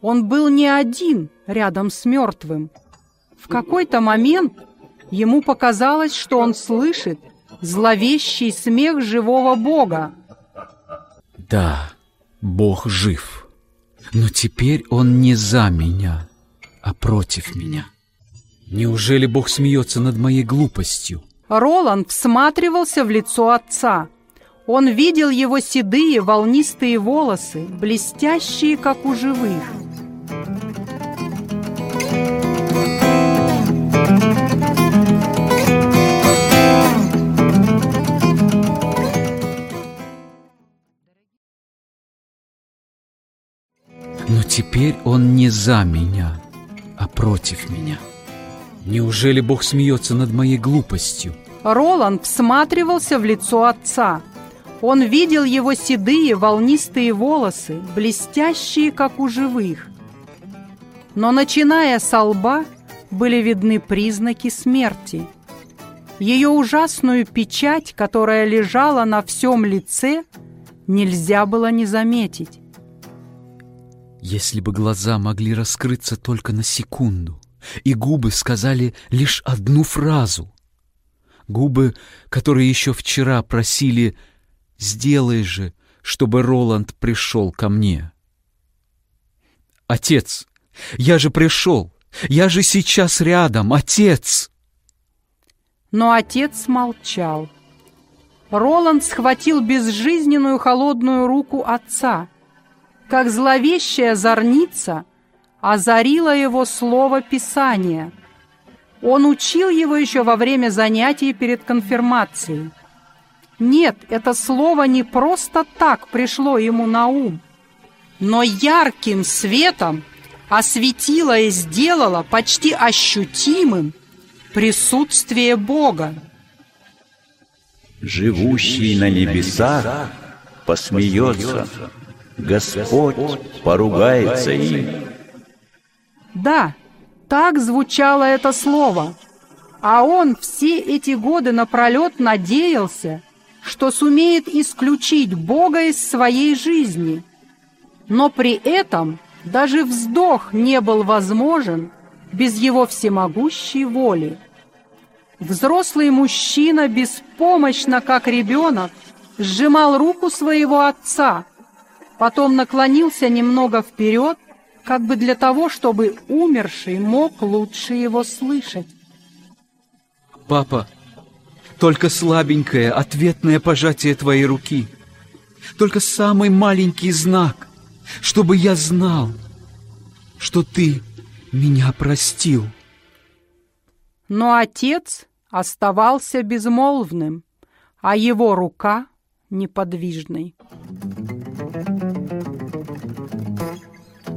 Он был не один рядом с мертвым. В какой-то момент ему показалось, что он слышит зловещий смех живого Бога. Да, Бог жив, но теперь Он не за меня, а против меня. Неужели Бог смеется над моей глупостью? Роланд всматривался в лицо отца. Он видел его седые волнистые волосы, блестящие, как у живых. Но теперь он не за меня, а против меня. Неужели Бог смеется над моей глупостью? Роланд всматривался в лицо отца. Он видел его седые волнистые волосы, блестящие, как у живых. Но, начиная с лба, были видны признаки смерти. Ее ужасную печать, которая лежала на всем лице, нельзя было не заметить. Если бы глаза могли раскрыться только на секунду, и губы сказали лишь одну фразу. Губы, которые еще вчера просили «Сделай же, чтобы Роланд пришел ко мне. Отец, я же пришел, я же сейчас рядом, отец!» Но отец молчал. Роланд схватил безжизненную холодную руку отца. Как зловещая зорница озарило его слово Писания. Он учил его еще во время занятий перед конфирмацией. Нет, это слово не просто так пришло ему на ум, но ярким светом осветило и сделало почти ощутимым присутствие Бога. Живущий на небесах посмеется, Господь поругается им. Да, так звучало это слово, а он все эти годы напролет надеялся, что сумеет исключить Бога из своей жизни. Но при этом даже вздох не был возможен без его всемогущей воли. Взрослый мужчина беспомощно, как ребенок, сжимал руку своего отца, потом наклонился немного вперед, как бы для того, чтобы умерший мог лучше его слышать. «Папа, только слабенькое ответное пожатие твоей руки, только самый маленький знак, чтобы я знал, что ты меня простил». Но отец оставался безмолвным, а его рука неподвижной.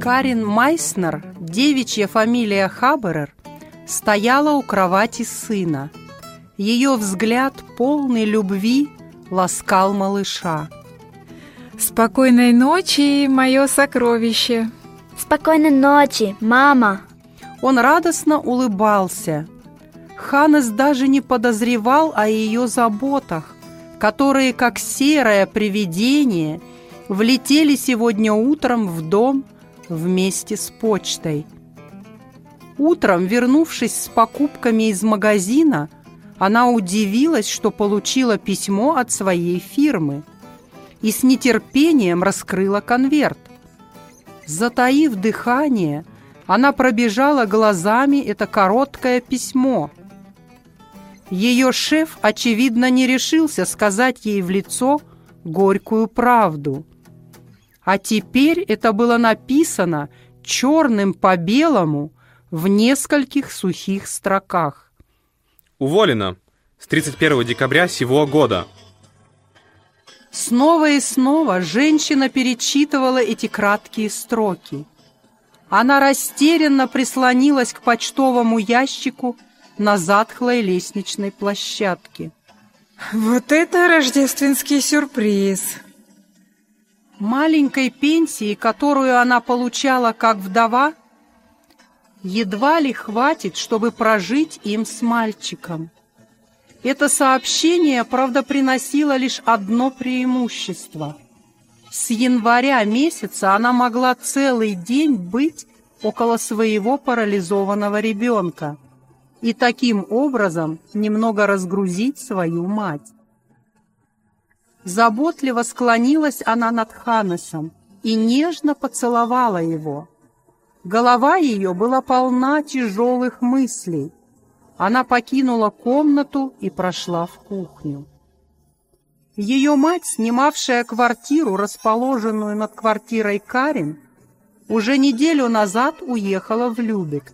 Карин Майснер, девичья фамилия Хаберер, стояла у кровати сына. Ее взгляд, полный любви, ласкал малыша. «Спокойной ночи, мое сокровище!» «Спокойной ночи, мама!» Он радостно улыбался. Ханес даже не подозревал о ее заботах, которые, как серое привидение, влетели сегодня утром в дом вместе с почтой. Утром, вернувшись с покупками из магазина, она удивилась, что получила письмо от своей фирмы и с нетерпением раскрыла конверт. Затаив дыхание, она пробежала глазами это короткое письмо. Ее шеф, очевидно, не решился сказать ей в лицо горькую правду. А теперь это было написано черным по белому в нескольких сухих строках. Уволена с 31 декабря сего года. Снова и снова женщина перечитывала эти краткие строки. Она растерянно прислонилась к почтовому ящику на затхлой лестничной площадке. Вот это рождественский сюрприз! Маленькой пенсии, которую она получала как вдова, едва ли хватит, чтобы прожить им с мальчиком. Это сообщение, правда, приносило лишь одно преимущество. С января месяца она могла целый день быть около своего парализованного ребенка и таким образом немного разгрузить свою мать. Заботливо склонилась она над Ханесом и нежно поцеловала его. Голова ее была полна тяжелых мыслей. Она покинула комнату и прошла в кухню. Ее мать, снимавшая квартиру, расположенную над квартирой Карин, уже неделю назад уехала в Любек.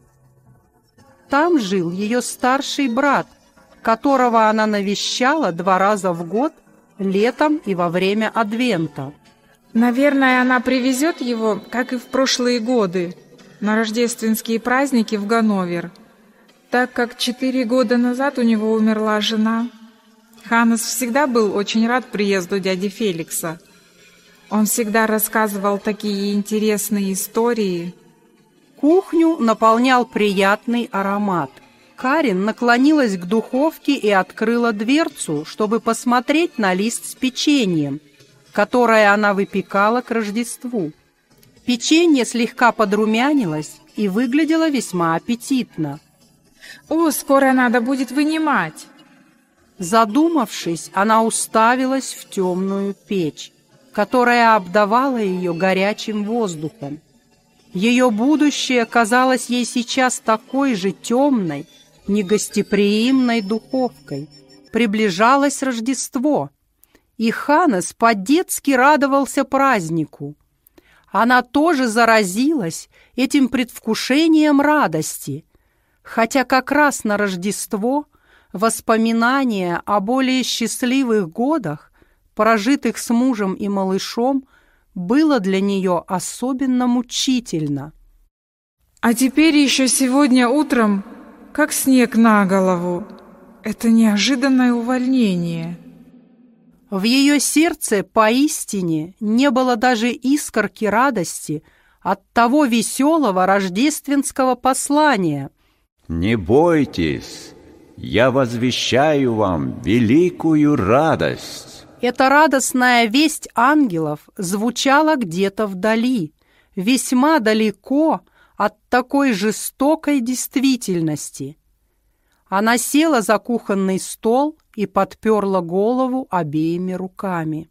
Там жил ее старший брат, которого она навещала два раза в год – летом и во время Адвента. Наверное, она привезет его, как и в прошлые годы, на рождественские праздники в Ганновер, так как четыре года назад у него умерла жена. Ханнес всегда был очень рад приезду дяди Феликса. Он всегда рассказывал такие интересные истории. Кухню наполнял приятный аромат – Карин наклонилась к духовке и открыла дверцу, чтобы посмотреть на лист с печеньем, которое она выпекала к Рождеству. Печенье слегка подрумянилось и выглядело весьма аппетитно. «О, скоро надо будет вынимать!» Задумавшись, она уставилась в темную печь. которая обдавала ее горячим воздухом. Ее будущее казалось ей сейчас такой же темной, негостеприимной духовкой. Приближалось Рождество, и Ханес по-детски радовался празднику. Она тоже заразилась этим предвкушением радости, хотя как раз на Рождество воспоминания о более счастливых годах, прожитых с мужем и малышом, было для нее особенно мучительно. А теперь еще сегодня утром, как снег на голову, это неожиданное увольнение. В ее сердце поистине не было даже искорки радости от того веселого рождественского послания. «Не бойтесь, я возвещаю вам великую радость». Эта радостная весть ангелов звучала где-то вдали, весьма далеко от такой жестокой действительности. Она села за кухонный стол и подперла голову обеими руками.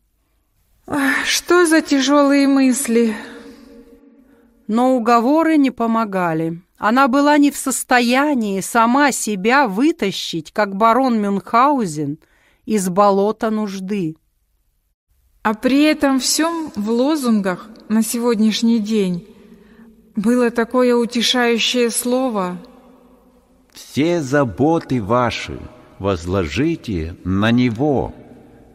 «Что за тяжелые мысли?» Но уговоры не помогали. Она была не в состоянии сама себя вытащить, как барон Мюнхгаузен, из болота нужды. А при этом всем в лозунгах на сегодняшний день было такое утешающее слово — все заботы ваши возложите на Него,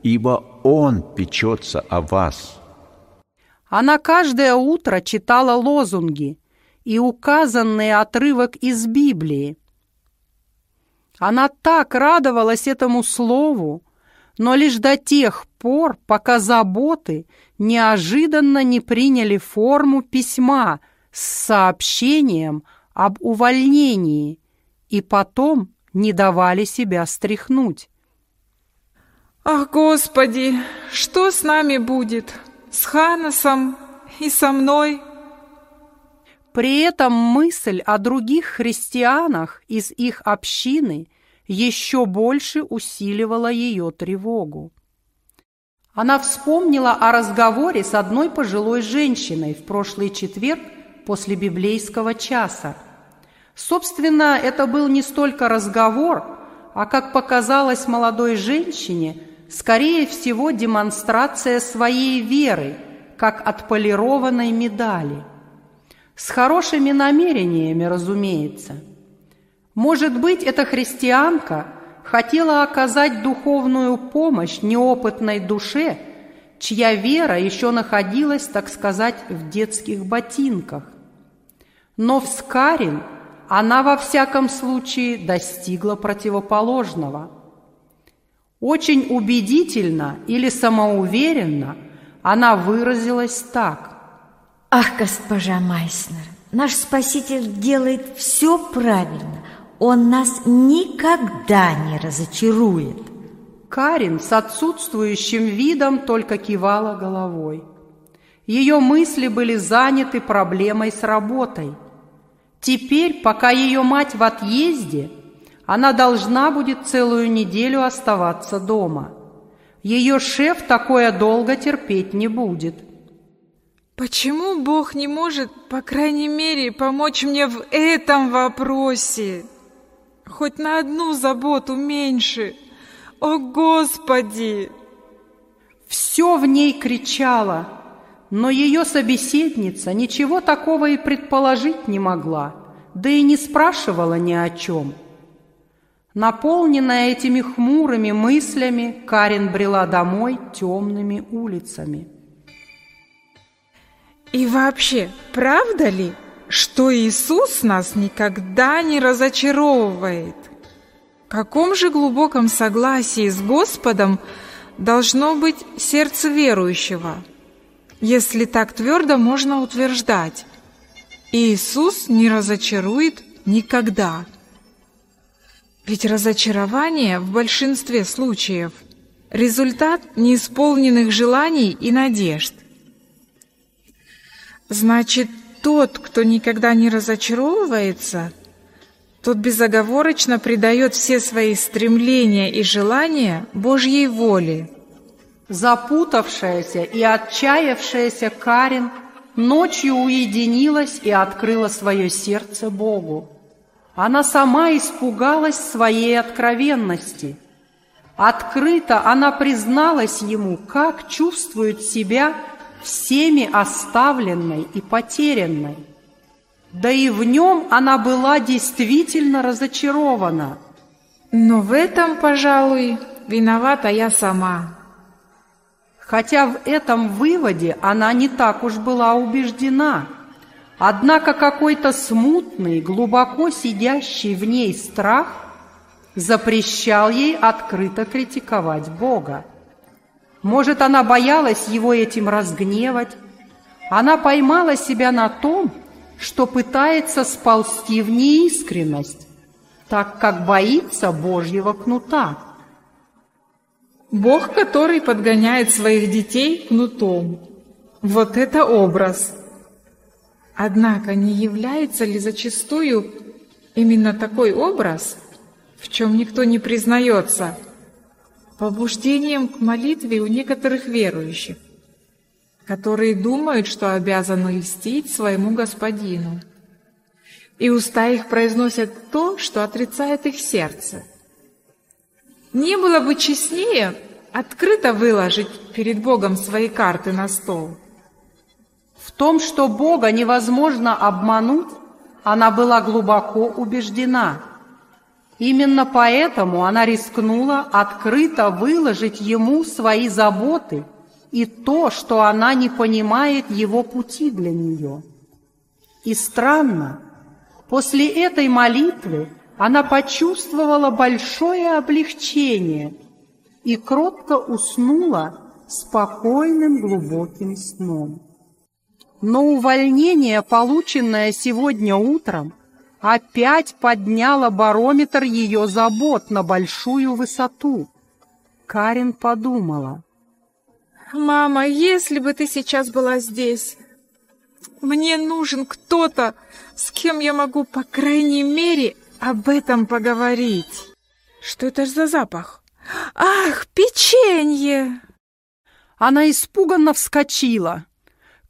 ибо Он печется о вас. Она каждое утро читала лозунги и указанный отрывок из Библии. Она так радовалась этому слову, но лишь до тех пор, пока заботы неожиданно не приняли форму письма с сообщением об увольнении и потом не давали себя стряхнуть. «Ах, Господи, что с нами будет? С Ханасом и со мной?» При этом мысль о других христианах из их общины еще больше усиливала ее тревогу. Она вспомнила о разговоре с одной пожилой женщиной в прошлый четверг после библейского часа, Собственно, это был не столько разговор, а, как показалось молодой женщине, скорее всего, демонстрация своей веры, как отполированной медали. С хорошими намерениями, разумеется. Может быть, эта христианка хотела оказать духовную помощь неопытной душе, чья вера еще находилась, так сказать, в детских ботинках. Но в Скарин – она во всяком случае достигла противоположного. Очень убедительно или самоуверенно она выразилась так. «Ах, госпожа Майснер, наш Спаситель делает все правильно. Он нас никогда не разочарует». Карин с отсутствующим видом только кивала головой. Ее мысли были заняты проблемой с работой – Теперь, пока ее мать в отъезде, она должна будет целую неделю оставаться дома. Ее шеф такое долго терпеть не будет. Почему Бог не может, по крайней мере, помочь мне в этом вопросе? Хоть на одну заботу меньше. О, Господи! Все в ней кричало – но ее собеседница ничего такого и предположить не могла, да и не спрашивала ни о чем. Наполненная этими хмурыми мыслями, Карин брела домой темными улицами. И вообще, правда ли, что Иисус нас никогда не разочаровывает? В каком же глубоком согласии с Господом должно быть сердце верующего – если так твердо можно утверждать. Иисус не разочарует никогда. Ведь разочарование в большинстве случаев – результат неисполненных желаний и надежд. Значит, тот, кто никогда не разочаровывается, тот безоговорочно предает все свои стремления и желания Божьей воле – Запутавшаяся и отчаявшаяся Карин ночью уединилась и открыла свое сердце Богу. Она сама испугалась своей откровенности. Открыто она призналась ему, как чувствует себя всеми оставленной и потерянной. Да и в нем она была действительно разочарована. Но в этом, пожалуй, виновата я сама. Хотя в этом выводе она не так уж была убеждена. Однако какой-то смутный, глубоко сидящий в ней страх запрещал ей открыто критиковать Бога. Может, она боялась его этим разгневать. Она поймала себя на том, что пытается сползти в неискренность, так как боится Божьего кнута. Бог, который подгоняет своих детей кнутом. Вот это образ. Однако не является ли зачастую именно такой образ, в чем никто не признается – побуждением к молитве у некоторых верующих, которые думают, что обязаны льстить своему господину. И уста их произносят то, что отрицает их сердце. Не было бы честнее открыто выложить перед Богом свои карты на стол. В том, что Бога невозможно обмануть, она была глубоко убеждена – Именно поэтому она рискнула открыто выложить ему свои заботы и то, что она не понимает его пути для нее. И странно, после этой молитвы она почувствовала большое облегчение и кротко уснула спокойным глубоким сном. Но увольнение, полученное сегодня утром, опять подняла барометр ее забот на большую высоту. Карин подумала. «Мама, если бы ты сейчас была здесь, мне нужен кто-то, с кем я могу, по крайней мере, об этом поговорить. Что это ж за запах? Ах, печенье!» Она испуганно вскочила.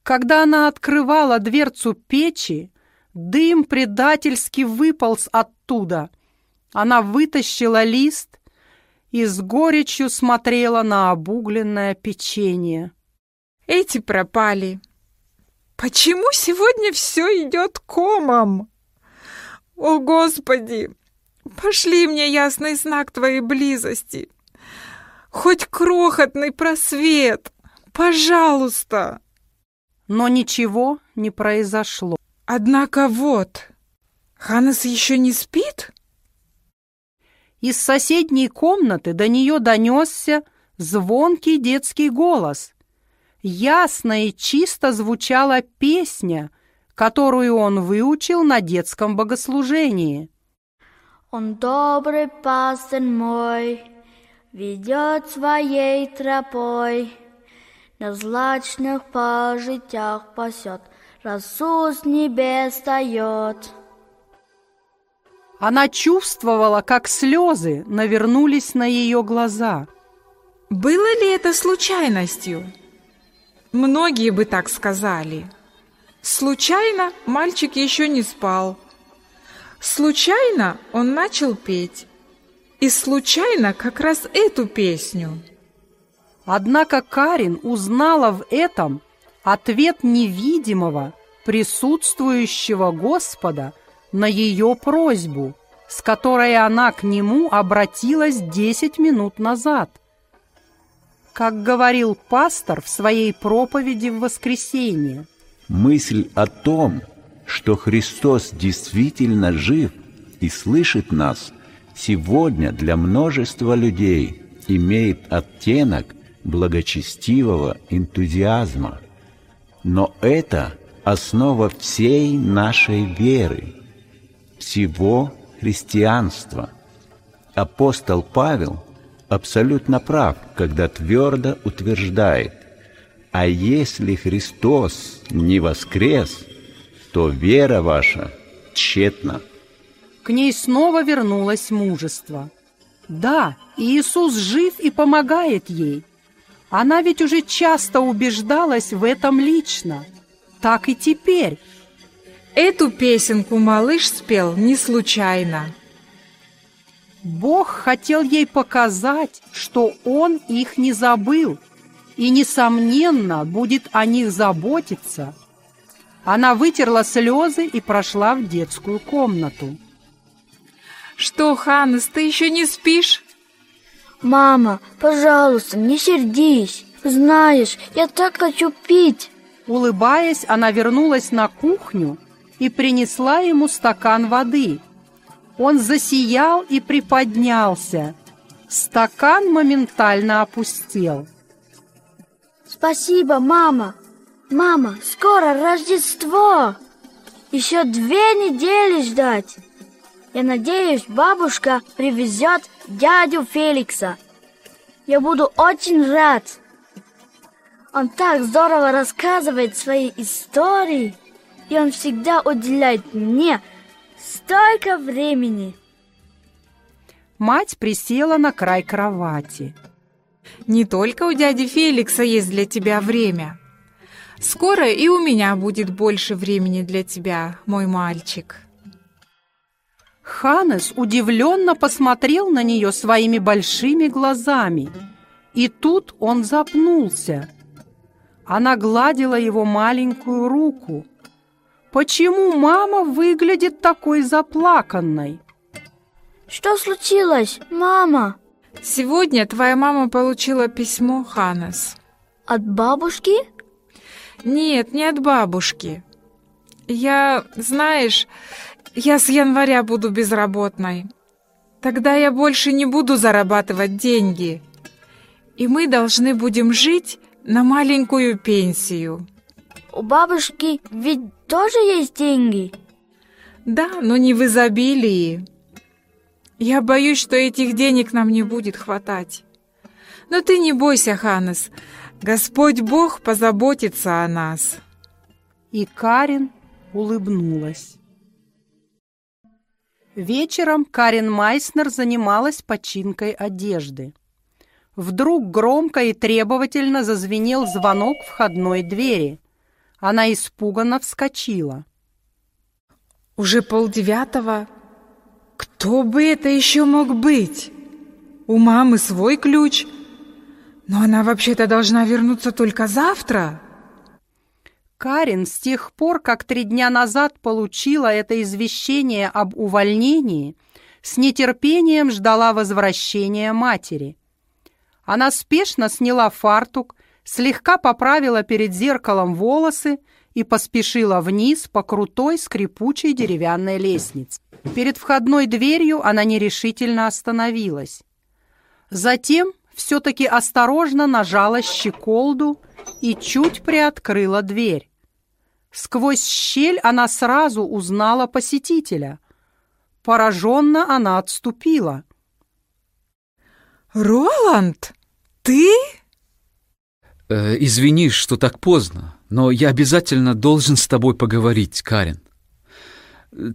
Когда она открывала дверцу печи, Дым предательски выполз оттуда. Она вытащила лист и с горечью смотрела на обугленное печенье. Эти пропали. Почему сегодня все идет комом? О, Господи! Пошли мне ясный знак Твоей близости. Хоть крохотный просвет. Пожалуйста. Но ничего не произошло. Однако вот, Ханес еще не спит? Из соседней комнаты до нее донесся звонкий детский голос. Ясно и чисто звучала песня, которую он выучил на детском богослужении. Он добрый пастырь мой, ведет своей тропой, на злачных пожитях пасет, Расу с небес встает. Она чувствовала, как слезы навернулись на ее глаза. Было ли это случайностью? Многие бы так сказали. Случайно мальчик еще не спал. Случайно он начал петь. И случайно как раз эту песню. Однако Карин узнала в этом ответ невидимого, присутствующего Господа на ее просьбу, с которой она к нему обратилась десять минут назад. Как говорил пастор в своей проповеди в воскресенье. Мысль о том, что Христос действительно жив и слышит нас, сегодня для множества людей имеет оттенок благочестивого энтузиазма – но это основа всей нашей веры, всего христианства. Апостол Павел абсолютно прав, когда твердо утверждает, «А если Христос не воскрес, то вера ваша тщетна». К ней снова вернулось мужество. Да, Иисус жив и помогает ей. Она ведь уже часто убеждалась в этом лично. Так и теперь. Эту песенку малыш спел не случайно. Бог хотел ей показать, что он их не забыл и, несомненно, будет о них заботиться. Она вытерла слезы и прошла в детскую комнату. Что, Ханнес, ты еще не спишь? Мама, пожалуйста, не сердись. Знаешь, я так хочу пить. Улыбаясь, она вернулась на кухню и принесла ему стакан воды. Он засиял и приподнялся. Стакан моментально опустел. Спасибо, мама. Мама, скоро Рождество. Еще две недели ждать. Я надеюсь, бабушка привезет дядю Феликса. Я буду очень рад. Он так здорово рассказывает свои истории, и он всегда уделяет мне столько времени. Мать присела на край кровати. Не только у дяди Феликса есть для тебя время. Скоро и у меня будет больше времени для тебя, мой мальчик. Ханес удивленно посмотрел на нее своими большими глазами. И тут он запнулся. Она гладила его маленькую руку. Почему мама выглядит такой заплаканной? Что случилось, мама? Сегодня твоя мама получила письмо, Ханес. От бабушки? Нет, не от бабушки. Я, знаешь, я с января буду безработной. Тогда я больше не буду зарабатывать деньги. И мы должны будем жить на маленькую пенсию. У бабушки ведь тоже есть деньги? Да, но не в изобилии. Я боюсь, что этих денег нам не будет хватать. Но ты не бойся, Ханес. Господь Бог позаботится о нас. И Карин улыбнулась. Вечером Карен Майснер занималась починкой одежды. Вдруг громко и требовательно зазвенел звонок входной двери. Она испуганно вскочила. «Уже полдевятого? Кто бы это еще мог быть? У мамы свой ключ, но она вообще-то должна вернуться только завтра». Карин с тех пор, как три дня назад получила это извещение об увольнении, с нетерпением ждала возвращения матери. Она спешно сняла фартук, слегка поправила перед зеркалом волосы и поспешила вниз по крутой скрипучей деревянной лестнице. Перед входной дверью она нерешительно остановилась. Затем все-таки осторожно нажала щеколду и чуть приоткрыла дверь. Сквозь щель она сразу узнала посетителя. Пораженно она отступила. «Роланд, ты?» э, «Извини, что так поздно, но я обязательно должен с тобой поговорить, Карен.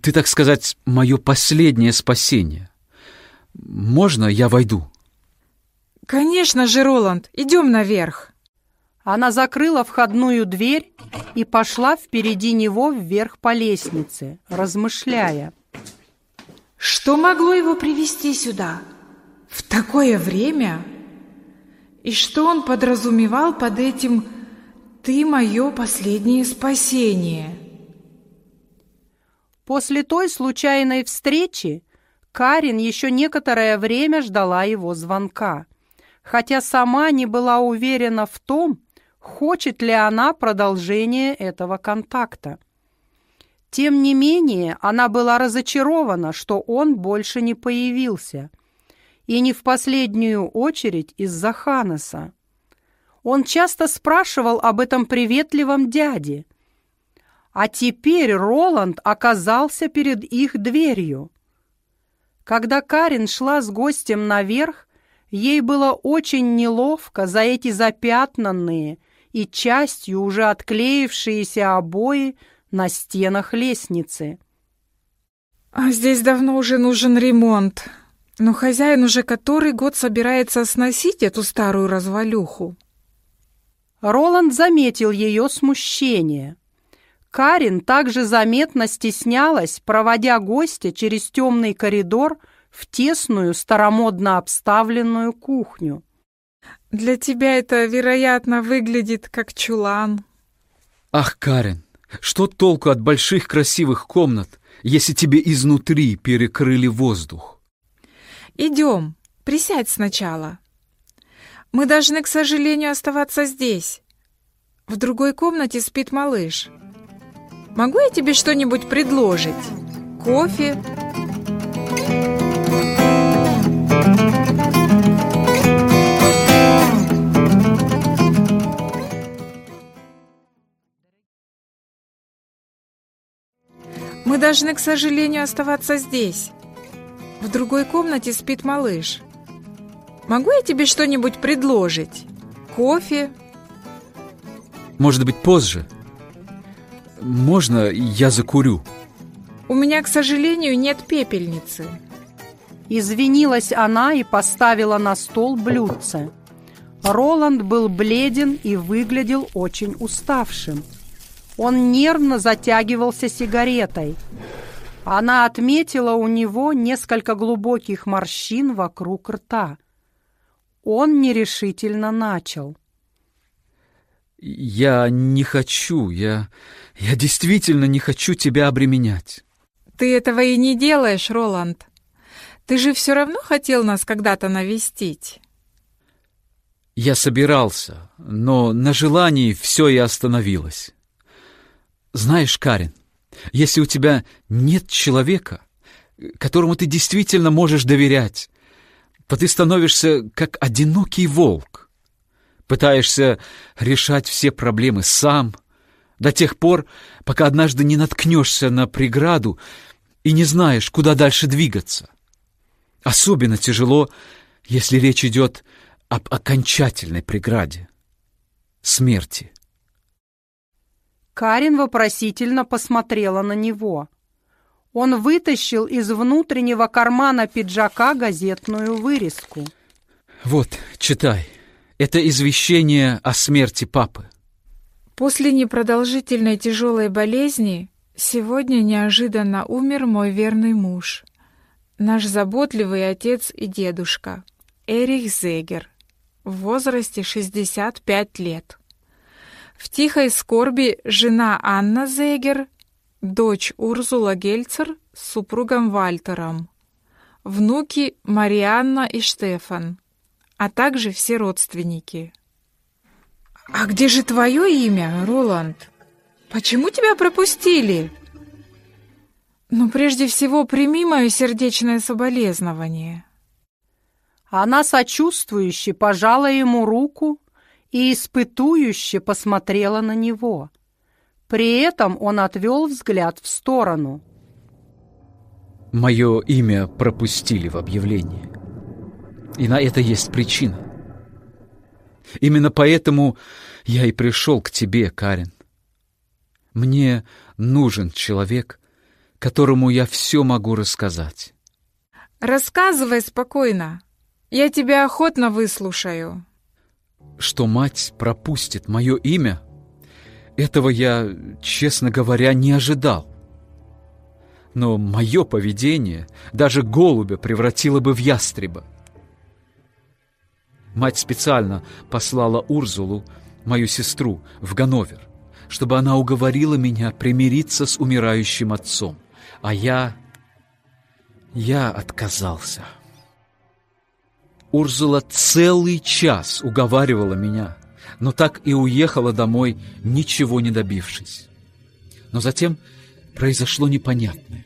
Ты, так сказать, мое последнее спасение. Можно я войду?» «Конечно же, Роланд, идем наверх». Она закрыла входную дверь и пошла впереди него вверх по лестнице, размышляя. Что могло его привести сюда? В такое время? И что он подразумевал под этим «ты мое последнее спасение»? После той случайной встречи Карин еще некоторое время ждала его звонка, хотя сама не была уверена в том, хочет ли она продолжения этого контакта. Тем не менее, она была разочарована, что он больше не появился, и не в последнюю очередь из-за Ханеса. Он часто спрашивал об этом приветливом дяде, а теперь Роланд оказался перед их дверью. Когда Карин шла с гостем наверх, ей было очень неловко за эти запятнанные, и частью уже отклеившиеся обои на стенах лестницы. А здесь давно уже нужен ремонт. Но хозяин уже который год собирается сносить эту старую развалюху. Роланд заметил ее смущение. Карин также заметно стеснялась, проводя гостя через темный коридор в тесную, старомодно обставленную кухню. «Для тебя это, вероятно, выглядит как чулан». «Ах, Карин, что толку от больших красивых комнат, если тебе изнутри перекрыли воздух?» «Идем, присядь сначала. Мы должны, к сожалению, оставаться здесь. В другой комнате спит малыш. Могу я тебе что-нибудь предложить? Кофе?» Мы должны, к сожалению, оставаться здесь. В другой комнате спит малыш. Могу я тебе что-нибудь предложить? Кофе? Может быть, позже? Можно я закурю? У меня, к сожалению, нет пепельницы. Извинилась она и поставила на стол блюдце. Роланд был бледен и выглядел очень уставшим. Он нервно затягивался сигаретой. Она отметила у него несколько глубоких морщин вокруг рта. Он нерешительно начал. «Я не хочу, я, я действительно не хочу тебя обременять». «Ты этого и не делаешь, Роланд. Ты же все равно хотел нас когда-то навестить». Я собирался, но на желании все и остановилось. Знаешь, Карин, если у тебя нет человека, которому ты действительно можешь доверять, то ты становишься как одинокий волк. Пытаешься решать все проблемы сам, до тех пор, пока однажды не наткнешься на преграду и не знаешь, куда дальше двигаться. Особенно тяжело, если речь идет об окончательной преграде — смерти. Карин вопросительно посмотрела на него. Он вытащил из внутреннего кармана пиджака газетную вырезку. «Вот, читай. Это извещение о смерти папы». После непродолжительной тяжелой болезни сегодня неожиданно умер мой верный муж, наш заботливый отец и дедушка, Эрих Зегер, в возрасте 65 лет. В тихой скорби жена Анна Зегер, дочь Урзула Гельцер с супругом Вальтером, внуки Марианна и Штефан, а также все родственники. «А где же твое имя, Роланд? Почему тебя пропустили?» «Ну, прежде всего, прими мое сердечное соболезнование». Она сочувствующе пожала ему руку и испытующе посмотрела на него. При этом он отвел взгляд в сторону. Мое имя пропустили в объявлении. И на это есть причина. Именно поэтому я и пришел к тебе, Карен. Мне нужен человек, которому я все могу рассказать. Рассказывай спокойно. Я тебя охотно выслушаю что мать пропустит мое имя, этого я, честно говоря, не ожидал. Но мое поведение даже голубя превратило бы в ястреба. Мать специально послала Урзулу, мою сестру, в Ганновер, чтобы она уговорила меня примириться с умирающим отцом. А я... я отказался. Урзула целый час уговаривала меня, но так и уехала домой, ничего не добившись. Но затем произошло непонятное.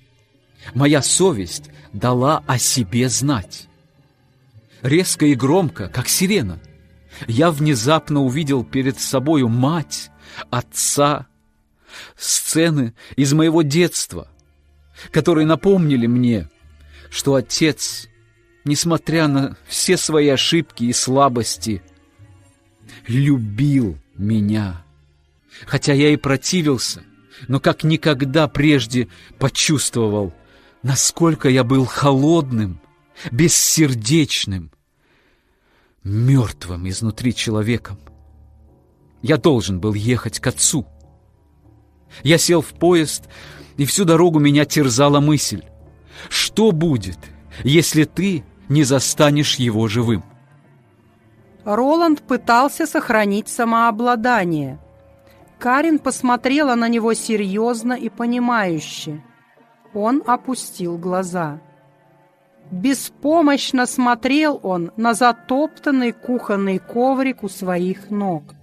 Моя совесть дала о себе знать. Резко и громко, как сирена, я внезапно увидел перед собою мать, отца, сцены из моего детства, которые напомнили мне, что отец несмотря на все свои ошибки и слабости, любил меня. Хотя я и противился, но как никогда прежде почувствовал, насколько я был холодным, бессердечным, мертвым изнутри человеком. Я должен был ехать к отцу. Я сел в поезд, и всю дорогу меня терзала мысль. Что будет, если ты не застанешь его живым? Роланд пытался сохранить самообладание. Карин посмотрела на него серьезно и понимающе. Он опустил глаза. Беспомощно смотрел он на затоптанный кухонный коврик у своих ног.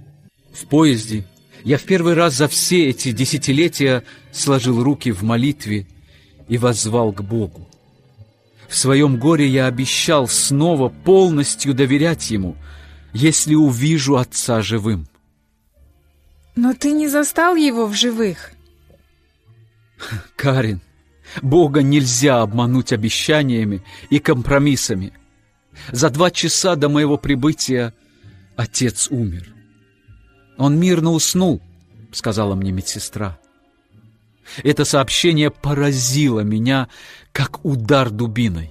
В поезде я в первый раз за все эти десятилетия сложил руки в молитве и воззвал к Богу. В своем горе я обещал снова полностью доверять Ему, если увижу Отца живым. Но ты не застал его в живых. Карин, Бога нельзя обмануть обещаниями и компромиссами. За два часа до моего прибытия отец умер. Он мирно уснул, сказала мне медсестра. Это сообщение поразило меня, как удар дубиной.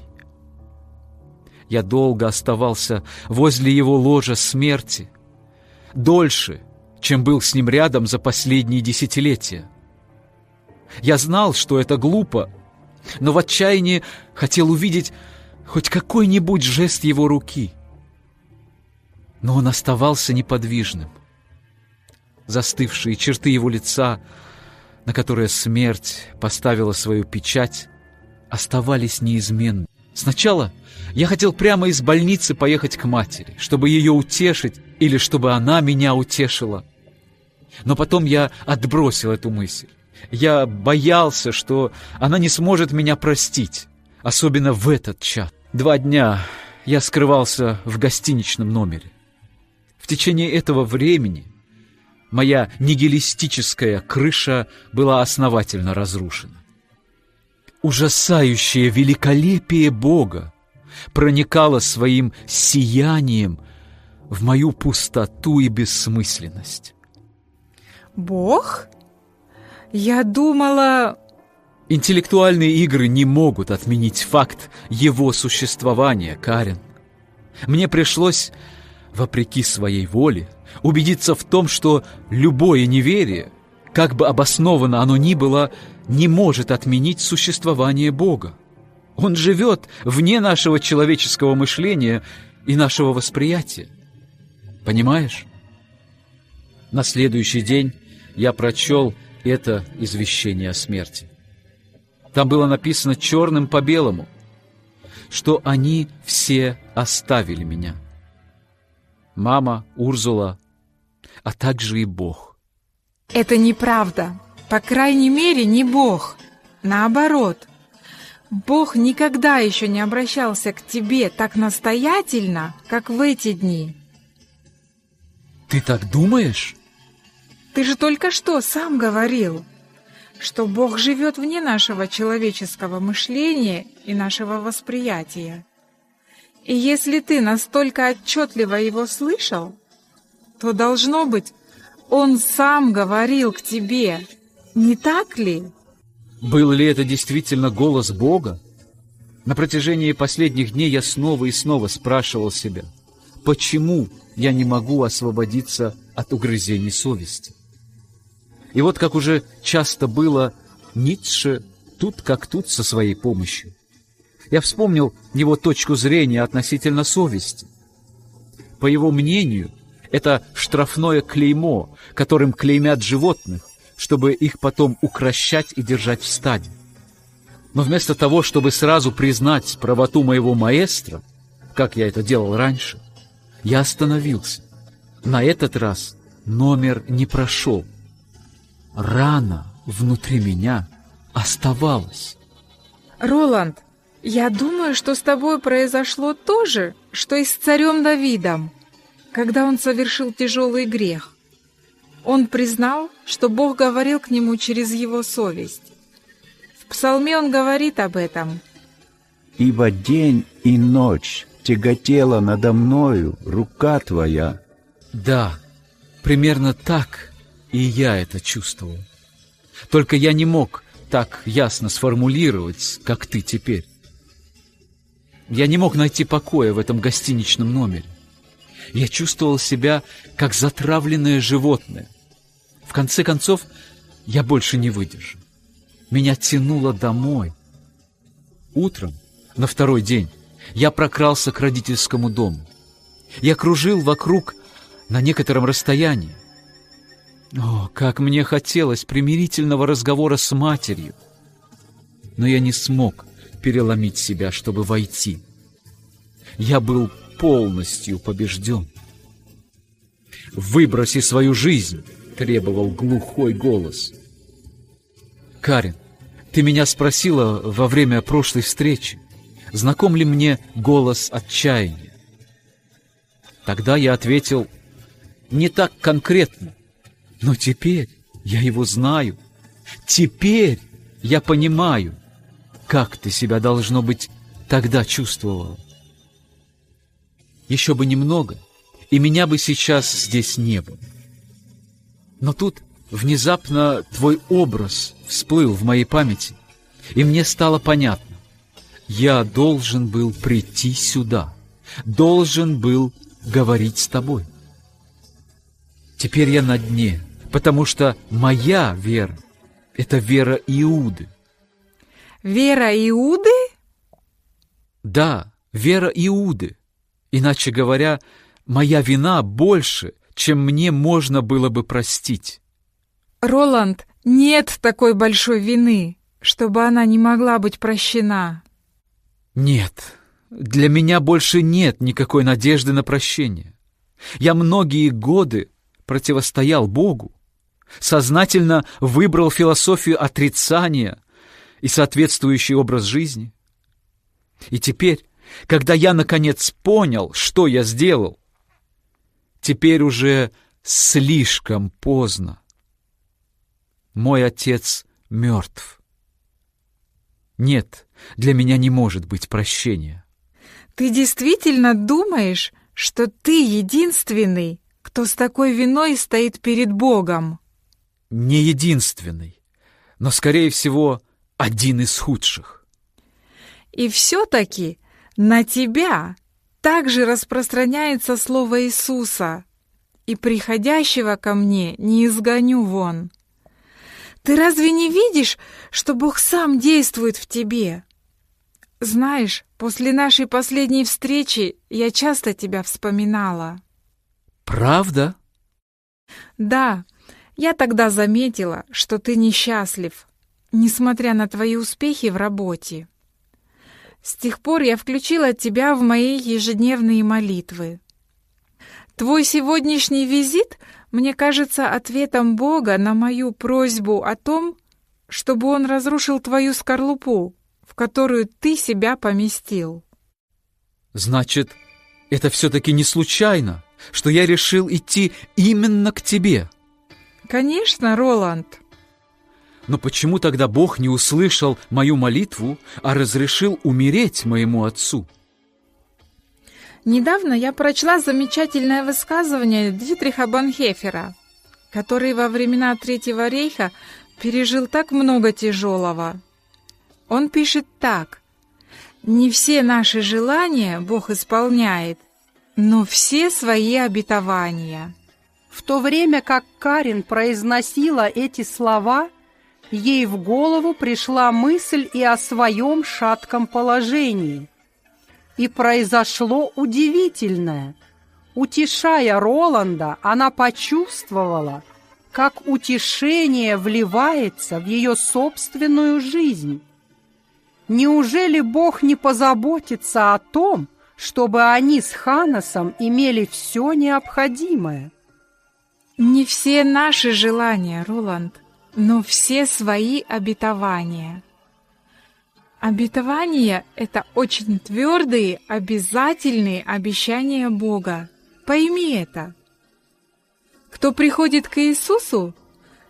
Я долго оставался возле его ложа смерти, дольше, чем был с ним рядом за последние десятилетия. Я знал, что это глупо, но в отчаянии хотел увидеть хоть какой-нибудь жест его руки. Но он оставался неподвижным. Застывшие черты его лица, на которые смерть поставила свою печать, оставались неизменны. Сначала я хотел прямо из больницы поехать к матери, чтобы ее утешить или чтобы она меня утешила. Но потом я отбросил эту мысль. Я боялся, что она не сможет меня простить, особенно в этот час. Два дня я скрывался в гостиничном номере. В течение этого времени моя нигилистическая крыша была основательно разрушена. Ужасающее великолепие Бога проникало своим сиянием в мою пустоту и бессмысленность. Бог? Я думала... Интеллектуальные игры не могут отменить факт его существования, Карен. Мне пришлось, вопреки своей воле, убедиться в том, что любое неверие, как бы обоснованно оно ни было, не может отменить существование Бога. Он живет вне нашего человеческого мышления и нашего восприятия. Понимаешь? На следующий день я прочел это извещение о смерти. Там было написано черным по белому, что они все оставили меня. Мама, Урзула, а также и Бог. Это неправда. По крайней мере, не Бог. Наоборот. Бог никогда еще не обращался к тебе так настоятельно, как в эти дни. Ты так думаешь? Ты же только что сам говорил, что Бог живет вне нашего человеческого мышления и нашего восприятия. И если ты настолько отчетливо его слышал, то, должно быть, он сам говорил к тебе, не так ли? Был ли это действительно голос Бога? На протяжении последних дней я снова и снова спрашивал себя, почему я не могу освободиться от угрызений совести? И вот как уже часто было, Ницше тут как тут со своей помощью. Я вспомнил его точку зрения относительно совести. По его мнению, это штрафное клеймо, которым клеймят животных, чтобы их потом укращать и держать в стаде. Но вместо того, чтобы сразу признать правоту моего маэстро, как я это делал раньше, я остановился. На этот раз номер не прошел – рана внутри меня оставалась. Роланд, я думаю, что с тобой произошло то же, что и с царем Давидом, когда он совершил тяжелый грех. Он признал, что Бог говорил к нему через его совесть. В псалме он говорит об этом. «Ибо день и ночь тяготела надо мною рука твоя». Да, примерно так и я это чувствовал. Только я не мог так ясно сформулировать, как ты теперь. Я не мог найти покоя в этом гостиничном номере. Я чувствовал себя, как затравленное животное. В конце концов, я больше не выдержал. Меня тянуло домой. Утром, на второй день, я прокрался к родительскому дому. Я кружил вокруг на некотором расстоянии. О, как мне хотелось примирительного разговора с матерью! Но я не смог переломить себя, чтобы войти. Я был полностью побежден. «Выброси свою жизнь!» — требовал глухой голос. «Карин, ты меня спросила во время прошлой встречи, знаком ли мне голос отчаяния. Тогда я ответил не так конкретно, но теперь я его знаю. Теперь я понимаю, как ты себя, должно быть, тогда чувствовала. Еще бы немного, и меня бы сейчас здесь не было. Но тут внезапно твой образ всплыл в моей памяти, и мне стало понятно. Я должен был прийти сюда, должен был говорить с тобой. Теперь я на дне, потому что моя вера — это вера Иуды. Вера Иуды? Да, вера Иуды. Иначе говоря, моя вина больше, чем мне можно было бы простить. Роланд, нет такой большой вины, чтобы она не могла быть прощена. Нет, для меня больше нет никакой надежды на прощение. Я многие годы противостоял Богу, сознательно выбрал философию отрицания и соответствующий образ жизни. И теперь, когда я наконец понял, что я сделал, теперь уже слишком поздно. Мой отец мертв. Нет, для меня не может быть прощения. Ты действительно думаешь, что ты единственный, кто с такой виной стоит перед Богом? Не единственный, но, скорее всего, один из худших. И все-таки на тебя также распространяется слово Иисуса, и приходящего ко мне не изгоню вон. Ты разве не видишь, что Бог сам действует в тебе? Знаешь, после нашей последней встречи я часто тебя вспоминала. Правда? Да, я тогда заметила, что ты несчастлив, несмотря на твои успехи в работе. С тех пор я включила тебя в мои ежедневные молитвы. Твой сегодняшний визит мне кажется ответом Бога на мою просьбу о том, чтобы Он разрушил твою скорлупу, в которую ты себя поместил. Значит, это все-таки не случайно, что я решил идти именно к тебе. Конечно, Роланд. Но почему тогда Бог не услышал мою молитву, а разрешил умереть моему отцу? Недавно я прочла замечательное высказывание Дитриха Банхефера, который во времена Третьего рейха пережил так много тяжелого. Он пишет так. «Не все наши желания Бог исполняет, но все свои обетования». В то время как Карин произносила эти слова, ей в голову пришла мысль и о своем шатком положении. И произошло удивительное. Утешая Роланда, она почувствовала, как утешение вливается в ее собственную жизнь. Неужели Бог не позаботится о том, чтобы они с Ханасом имели все необходимое? Не все наши желания, Роланд, но все свои обетования. Обетования — это очень твердые, обязательные обещания Бога. Пойми это. Кто приходит к Иисусу,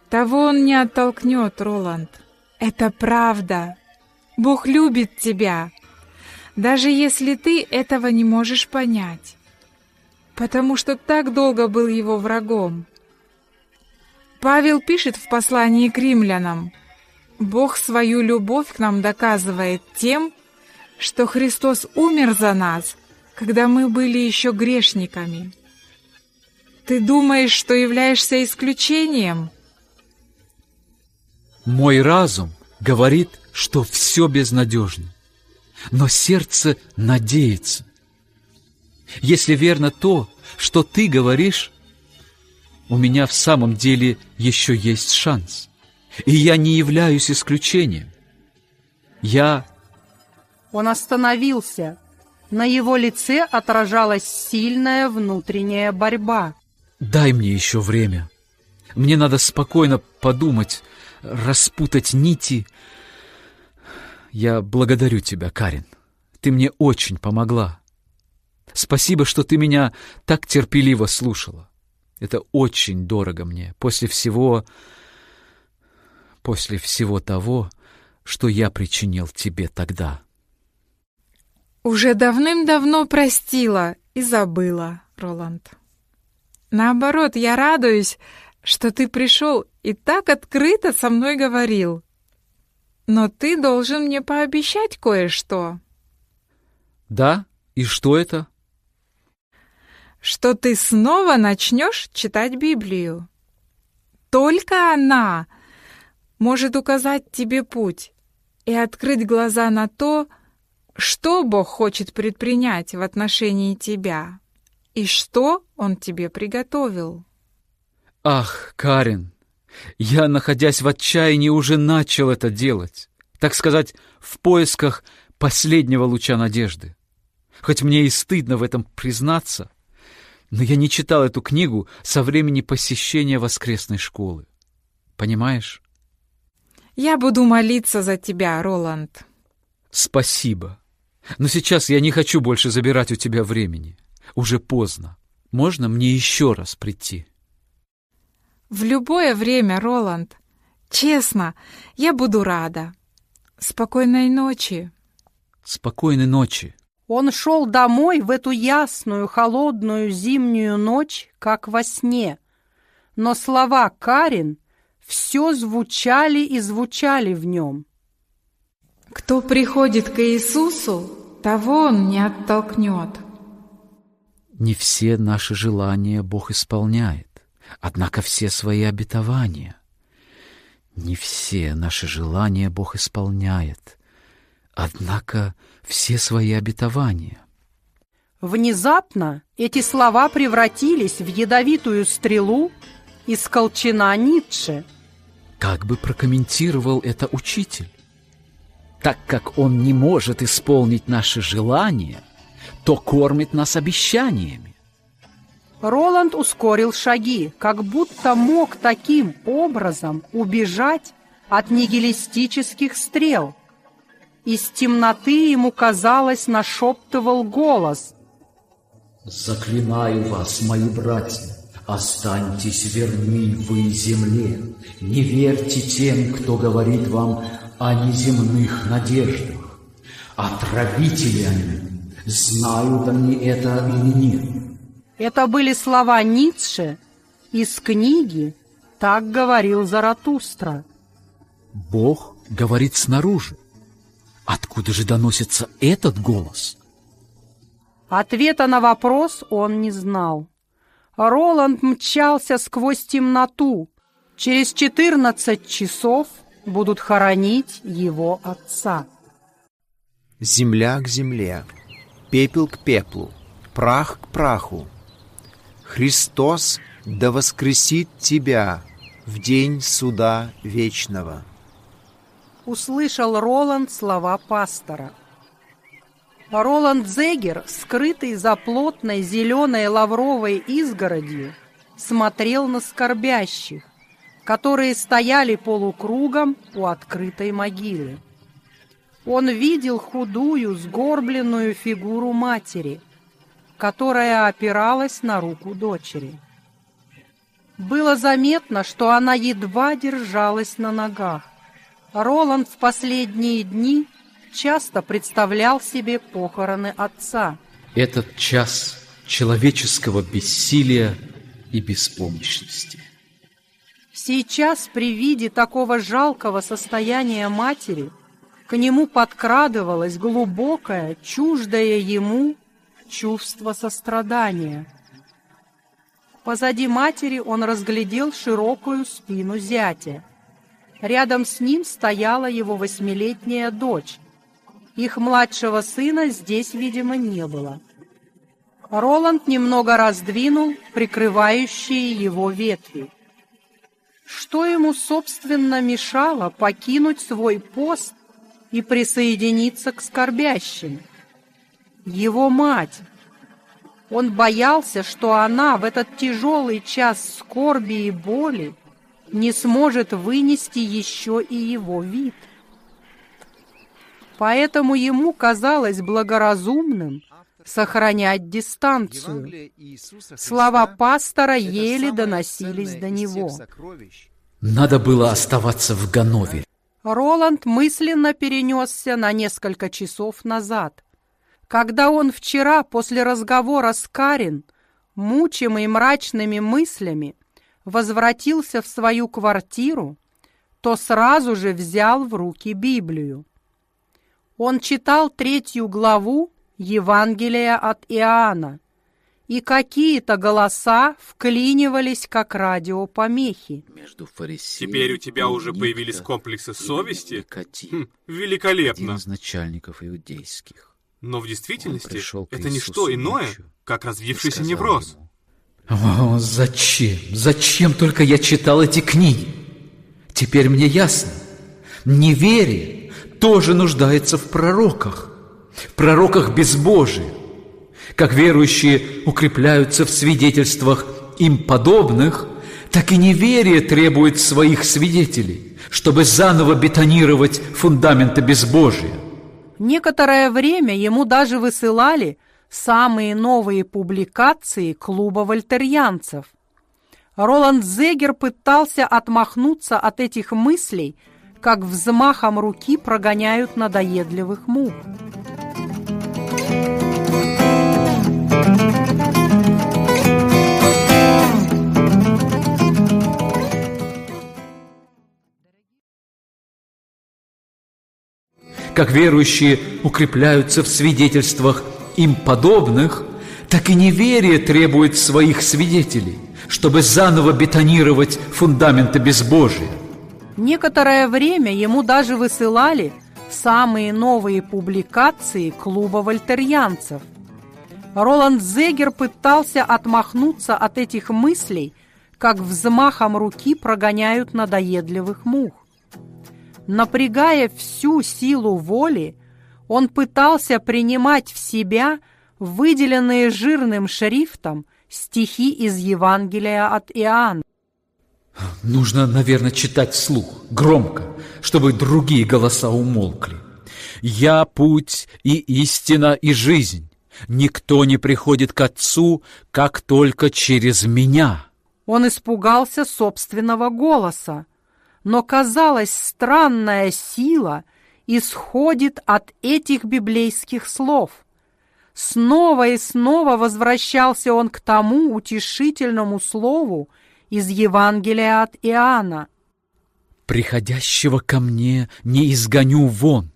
того Он не оттолкнет, Роланд. Это правда. Бог любит тебя, даже если ты этого не можешь понять, потому что так долго был его врагом. Павел пишет в послании к римлянам, «Бог свою любовь к нам доказывает тем, что Христос умер за нас, когда мы были еще грешниками. Ты думаешь, что являешься исключением? Мой разум говорит, что все безнадежно, но сердце надеется. Если верно то, что ты говоришь, у меня в самом деле еще есть шанс, и я не являюсь исключением. Я... Он остановился. На его лице отражалась сильная внутренняя борьба. Дай мне еще время. Мне надо спокойно подумать, распутать нити. Я благодарю тебя, Карин. Ты мне очень помогла. Спасибо, что ты меня так терпеливо слушала. Это очень дорого мне. После всего... После всего того, что я причинил тебе тогда. Уже давным-давно простила и забыла, Роланд. Наоборот, я радуюсь, что ты пришел и так открыто со мной говорил. Но ты должен мне пообещать кое-что. Да? И что это? Что ты снова начнешь читать Библию. Только она может указать тебе путь и открыть глаза на то, что Бог хочет предпринять в отношении тебя и что Он тебе приготовил. Ах, Карен, я, находясь в отчаянии, уже начал это делать, так сказать, в поисках последнего луча надежды. Хоть мне и стыдно в этом признаться, но я не читал эту книгу со времени посещения воскресной школы. Понимаешь? Я буду молиться за тебя, Роланд. Спасибо. Но сейчас я не хочу больше забирать у тебя времени. Уже поздно. Можно мне еще раз прийти? В любое время, Роланд. Честно, я буду рада. Спокойной ночи. Спокойной ночи. Он шел домой в эту ясную, холодную зимнюю ночь, как во сне. Но слова Карин все звучали и звучали в нем. Кто приходит к Иисусу, того Он не оттолкнет. Не все наши желания Бог исполняет, однако все свои обетования. Не все наши желания Бог исполняет, однако все свои обетования. Внезапно эти слова превратились в ядовитую стрелу из колчана Ницше. Как бы прокомментировал это учитель? Так как он не может исполнить наши желания, то кормит нас обещаниями. Роланд ускорил шаги, как будто мог таким образом убежать от нигилистических стрел. Из темноты ему, казалось, нашептывал голос. «Заклинаю вас, мои братья, останьтесь верны вы земле. Не верьте тем, кто говорит вам о неземных надеждах. Отравители они, знают они это или нет». Это были слова Ницше из книги «Так говорил Заратустра». Бог говорит снаружи. Откуда же доносится этот голос? Ответа на вопрос он не знал. Роланд мчался сквозь темноту. Через четырнадцать часов будут хоронить его отца. Земля к земле, пепел к пеплу, прах к праху. Христос да воскресит тебя в день суда вечного. Услышал Роланд слова пастора. Роланд Зегер, скрытый за плотной зеленой лавровой изгородью, смотрел на скорбящих, которые стояли полукругом у открытой могилы. Он видел худую, сгорбленную фигуру матери, которая опиралась на руку дочери. Было заметно, что она едва держалась на ногах. Роланд в последние дни часто представлял себе похороны отца. Этот час человеческого бессилия и беспомощности. Сейчас при виде такого жалкого состояния матери к нему подкрадывалось глубокое, чуждое ему чувство сострадания. Позади матери он разглядел широкую спину зятя. Рядом с ним стояла его восьмилетняя дочь. Их младшего сына здесь, видимо, не было. Роланд немного раздвинул прикрывающие его ветви. Что ему, собственно, мешало покинуть свой пост и присоединиться к скорбящим? Его мать. Он боялся, что она в этот тяжелый час скорби и боли не сможет вынести еще и его вид. Поэтому ему казалось благоразумным сохранять дистанцию. Слова пастора еле доносились до него. Надо было оставаться в Ганнове. Роланд мысленно перенесся на несколько часов назад, когда он вчера после разговора с Карин, мучимый мрачными мыслями, возвратился в свою квартиру, то сразу же взял в руки Библию. Он читал третью главу Евангелия от Иоанна, и какие-то голоса вклинивались, как радиопомехи. Между Теперь у тебя уже появились комплексы совести? Хм, великолепно. Один из начальников иудейских. Но в действительности это не что иное, как развившийся невроз. Ему, Зачем? Зачем только я читал эти книги? Теперь мне ясно. Неверие тоже нуждается в пророках в пророках безбожия, как верующие укрепляются в свидетельствах им подобных, так и неверие требует своих свидетелей, чтобы заново бетонировать фундаменты безбожия. Некоторое время ему даже высылали самые новые публикации клуба вольтерьянцев. Роланд Зегер пытался отмахнуться от этих мыслей, как взмахом руки прогоняют надоедливых мух. Как верующие укрепляются в свидетельствах им подобных, так и неверие требует своих свидетелей, чтобы заново бетонировать фундаменты безбожия. Некоторое время ему даже высылали самые новые публикации клуба вольтерьянцев. Роланд Зегер пытался отмахнуться от этих мыслей, как взмахом руки прогоняют надоедливых мух. Напрягая всю силу воли, он пытался принимать в себя выделенные жирным шрифтом стихи из Евангелия от Иоанна. Нужно, наверное, читать вслух, громко, чтобы другие голоса умолкли. «Я путь и истина и жизнь. Никто не приходит к Отцу, как только через меня». Он испугался собственного голоса но, казалось, странная сила исходит от этих библейских слов. Снова и снова возвращался он к тому утешительному слову из Евангелия от Иоанна. «Приходящего ко мне не изгоню вон».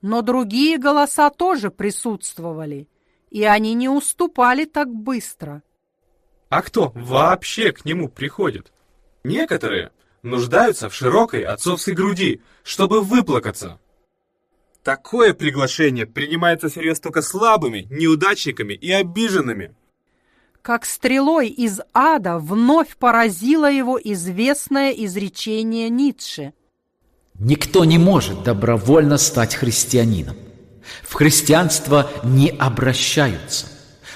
Но другие голоса тоже присутствовали, и они не уступали так быстро. А кто вообще к нему приходит? Некоторые нуждаются в широкой отцовской груди, чтобы выплакаться. Такое приглашение принимается всерьез только слабыми, неудачниками и обиженными. Как стрелой из ада вновь поразило его известное изречение Ницше. Никто не может добровольно стать христианином. В христианство не обращаются.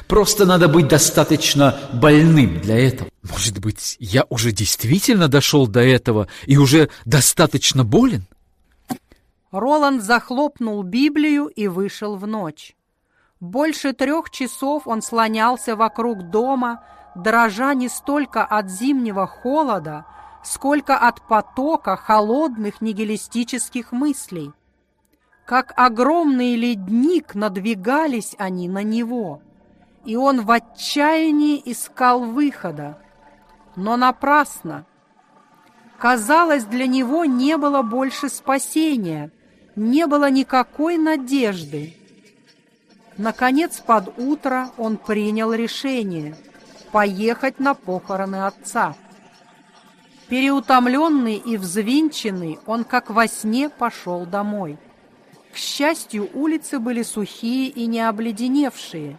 Просто надо быть достаточно больным для этого. Может быть, я уже действительно дошел до этого и уже достаточно болен? Роланд захлопнул Библию и вышел в ночь. Больше трех часов он слонялся вокруг дома, дрожа не столько от зимнего холода, сколько от потока холодных нигилистических мыслей. Как огромный ледник надвигались они на него — и он в отчаянии искал выхода, но напрасно. Казалось, для него не было больше спасения, не было никакой надежды. Наконец, под утро он принял решение. поехать на похороны отца. Переутомленный и взвинченный, он как во сне пошел домой. К счастью, улицы были сухие и не обледеневшие.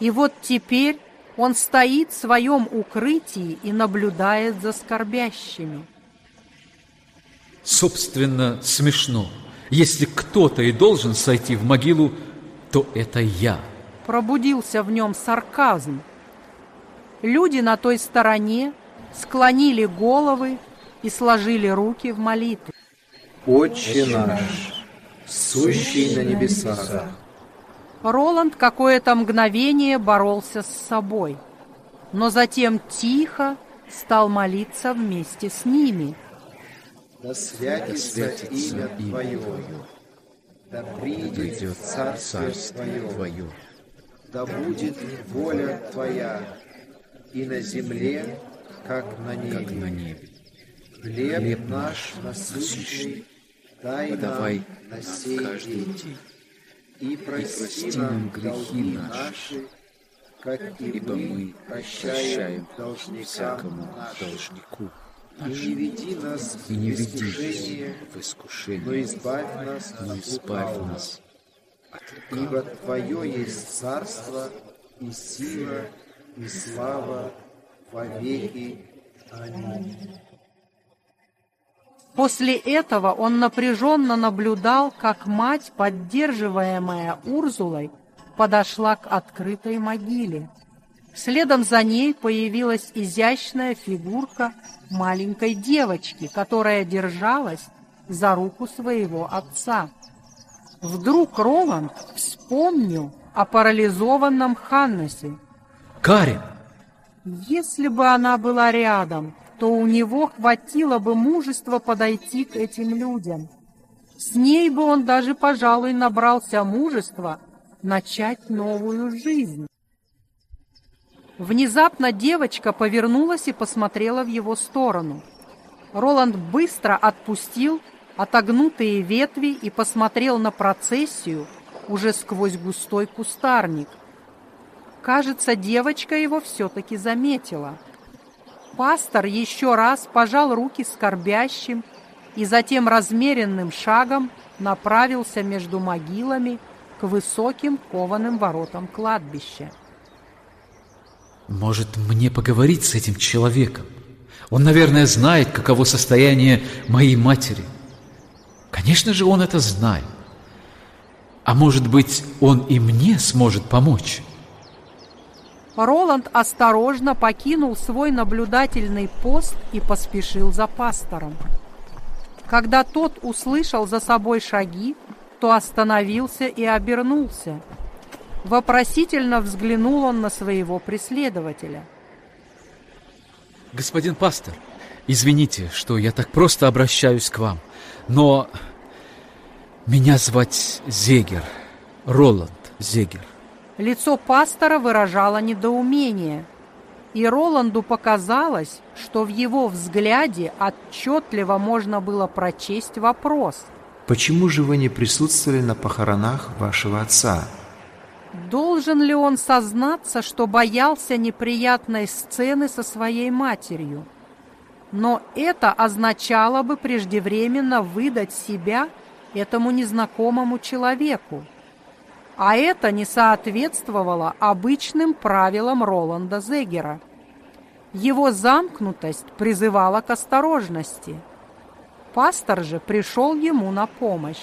И вот теперь он стоит в своем укрытии и наблюдает за скорбящими. Собственно, смешно. Если кто-то и должен сойти в могилу, то это я. Пробудился в нем сарказм. Люди на той стороне склонили головы и сложили руки в молитве. «Отче наш, сущий на небесах». Роланд какое-то мгновение боролся с собой, но затем тихо стал молиться вместе с ними – да святится имя Твое, да придет Царствие Твое, да будет воля Твоя и на земле, как на небе. Хлеб наш насущный, дай нам на сей день, и прости нам грехи наши, как и мы прощаем должникам должнику и не веди нас и не в искушение, в искушение, но избавь нас, но избавь нас от Ибо Твое есть царство и сила и слава во веки. Аминь. После этого он напряженно наблюдал, как мать, поддерживаемая Урзулой, подошла к открытой могиле. Следом за ней появилась изящная фигурка маленькой девочки, которая держалась за руку своего отца. Вдруг Роланд вспомнил о парализованном Ханнесе. «Карин!» Если бы она была рядом, то у него хватило бы мужества подойти к этим людям. С ней бы он даже, пожалуй, набрался мужества начать новую жизнь. Внезапно девочка повернулась и посмотрела в его сторону. Роланд быстро отпустил отогнутые ветви и посмотрел на процессию уже сквозь густой кустарник. Кажется, девочка его все-таки заметила. Пастор еще раз пожал руки скорбящим и затем размеренным шагом направился между могилами к высоким кованым воротам кладбища. Может, мне поговорить с этим человеком? Он, наверное, знает, каково состояние моей матери. Конечно же, он это знает. А может быть, он и мне сможет помочь? Роланд осторожно покинул свой наблюдательный пост и поспешил за пастором. Когда тот услышал за собой шаги, то остановился и обернулся – Вопросительно взглянул он на своего преследователя. Господин пастор, извините, что я так просто обращаюсь к вам, но меня звать Зегер, Роланд Зегер. Лицо пастора выражало недоумение, и Роланду показалось, что в его взгляде отчетливо можно было прочесть вопрос. «Почему же вы не присутствовали на похоронах вашего отца?» Должен ли он сознаться, что боялся неприятной сцены со своей матерью? Но это означало бы преждевременно выдать себя этому незнакомому человеку. А это не соответствовало обычным правилам Роланда Зегера. Его замкнутость призывала к осторожности. Пастор же пришел ему на помощь.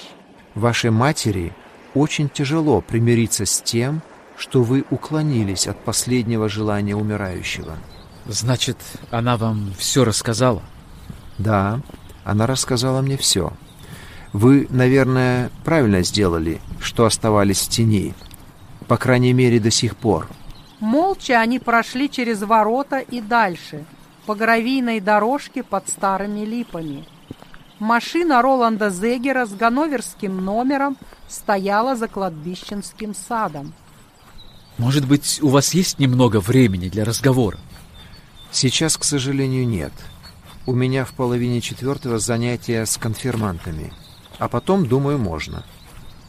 Вашей матери очень тяжело примириться с тем, что вы уклонились от последнего желания умирающего. Значит, она вам все рассказала? Да, она рассказала мне все. Вы, наверное, правильно сделали, что оставались в тени. По крайней мере, до сих пор. Молча они прошли через ворота и дальше, по гравийной дорожке под старыми липами. Машина Роланда Зегера с ганноверским номером стояла за кладбищенским садом. Может быть, у вас есть немного времени для разговора? Сейчас, к сожалению, нет. У меня в половине четвертого занятия с конфирмантами. А потом, думаю, можно.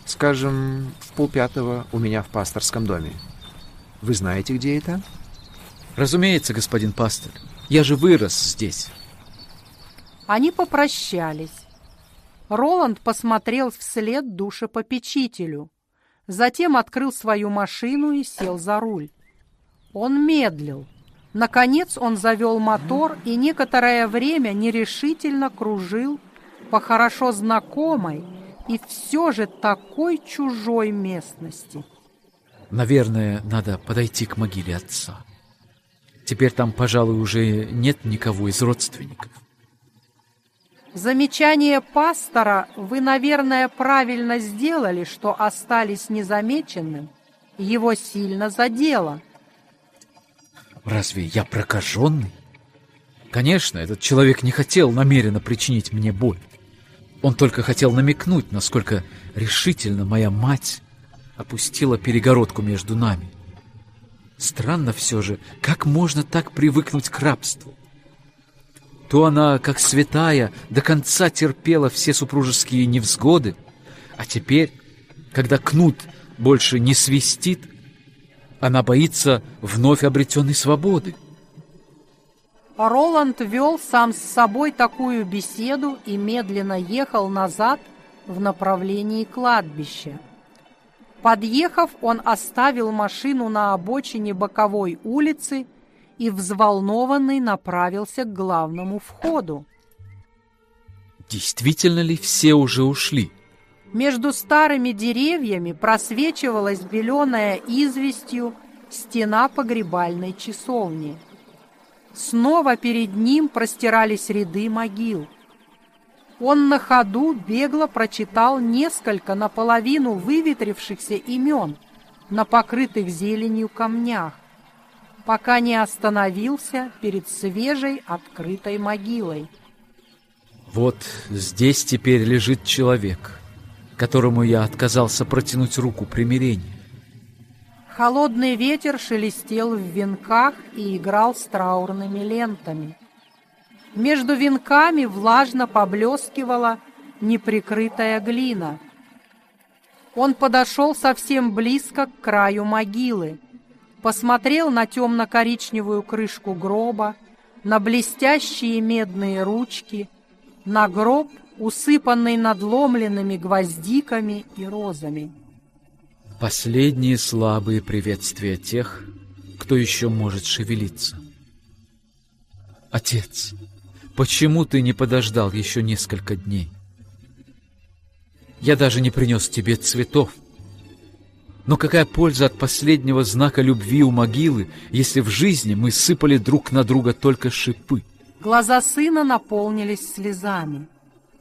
Скажем, в полпятого у меня в пасторском доме. Вы знаете, где это? Разумеется, господин пастор. Я же вырос здесь. Они попрощались. Роланд посмотрел вслед душепопечителю. Затем открыл свою машину и сел за руль. Он медлил. Наконец он завел мотор и некоторое время нерешительно кружил по хорошо знакомой и все же такой чужой местности. Наверное, надо подойти к могиле отца. Теперь там, пожалуй, уже нет никого из родственников. Замечание пастора вы, наверное, правильно сделали, что остались незамеченным. Его сильно задело. Разве я прокаженный? Конечно, этот человек не хотел намеренно причинить мне боль. Он только хотел намекнуть, насколько решительно моя мать опустила перегородку между нами. Странно все же, как можно так привыкнуть к рабству? То она, как святая, до конца терпела все супружеские невзгоды, а теперь, когда кнут больше не свистит, она боится вновь обретенной свободы. Роланд вел сам с собой такую беседу и медленно ехал назад в направлении кладбища. Подъехав, он оставил машину на обочине боковой улицы и взволнованный направился к главному входу. Действительно ли все уже ушли? Между старыми деревьями просвечивалась беленая известью стена погребальной часовни. Снова перед ним простирались ряды могил. Он на ходу бегло прочитал несколько наполовину выветрившихся имен на покрытых зеленью камнях, пока не остановился перед свежей открытой могилой. Вот здесь теперь лежит человек, которому я отказался протянуть руку примирения. Холодный ветер шелестел в венках и играл с траурными лентами. Между венками влажно поблескивала неприкрытая глина. Он подошел совсем близко к краю могилы, посмотрел на темно-коричневую крышку гроба, на блестящие медные ручки, на гроб, усыпанный надломленными гвоздиками и розами. Последние слабые приветствия тех, кто еще может шевелиться. Отец, почему ты не подождал еще несколько дней? Я даже не принес тебе цветов. Но какая польза от последнего знака любви у могилы, если в жизни мы сыпали друг на друга только шипы? Глаза сына наполнились слезами.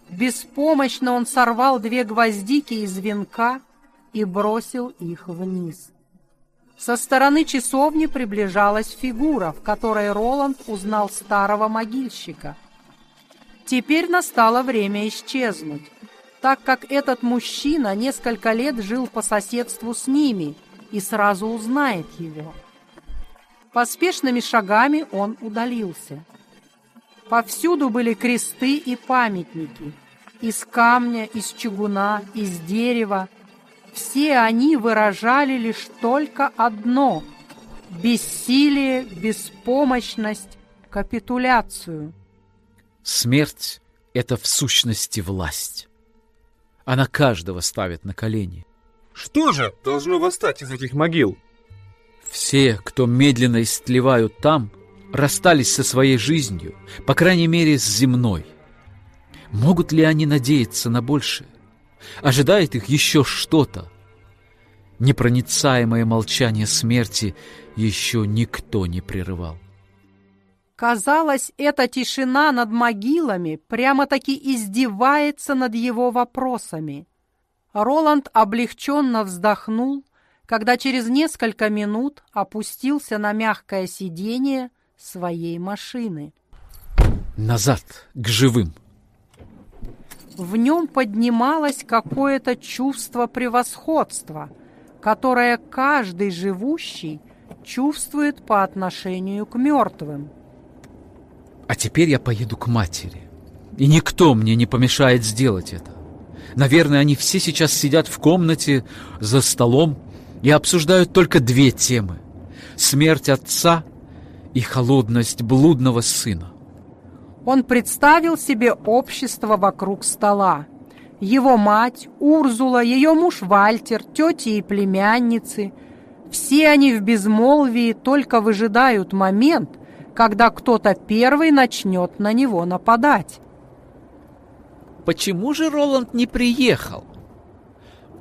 Беспомощно он сорвал две гвоздики из венка и бросил их вниз. Со стороны часовни приближалась фигура, в которой Роланд узнал старого могильщика. Теперь настало время исчезнуть, так как этот мужчина несколько лет жил по соседству с ними и сразу узнает его. Поспешными шагами он удалился. Повсюду были кресты и памятники, из камня, из чугуна, из дерева, все они выражали лишь только одно – бессилие, беспомощность, капитуляцию. Смерть – это в сущности власть. Она каждого ставит на колени. Что же должно восстать из этих могил? Все, кто медленно истлевают там, расстались со своей жизнью, по крайней мере, с земной. Могут ли они надеяться на большее? Ожидает их еще что-то. Непроницаемое молчание смерти еще никто не прерывал. Казалось, эта тишина над могилами прямо-таки издевается над его вопросами. Роланд облегченно вздохнул, когда через несколько минут опустился на мягкое сиденье своей машины. Назад, к живым! В нем поднималось какое-то чувство превосходства, которое каждый живущий чувствует по отношению к мертвым. А теперь я поеду к матери, и никто мне не помешает сделать это. Наверное, они все сейчас сидят в комнате за столом и обсуждают только две темы — смерть отца и холодность блудного сына. Он представил себе общество вокруг стола. Его мать, Урзула, ее муж Вальтер, тети и племянницы. Все они в безмолвии только выжидают момент, когда кто-то первый начнет на него нападать. Почему же Роланд не приехал?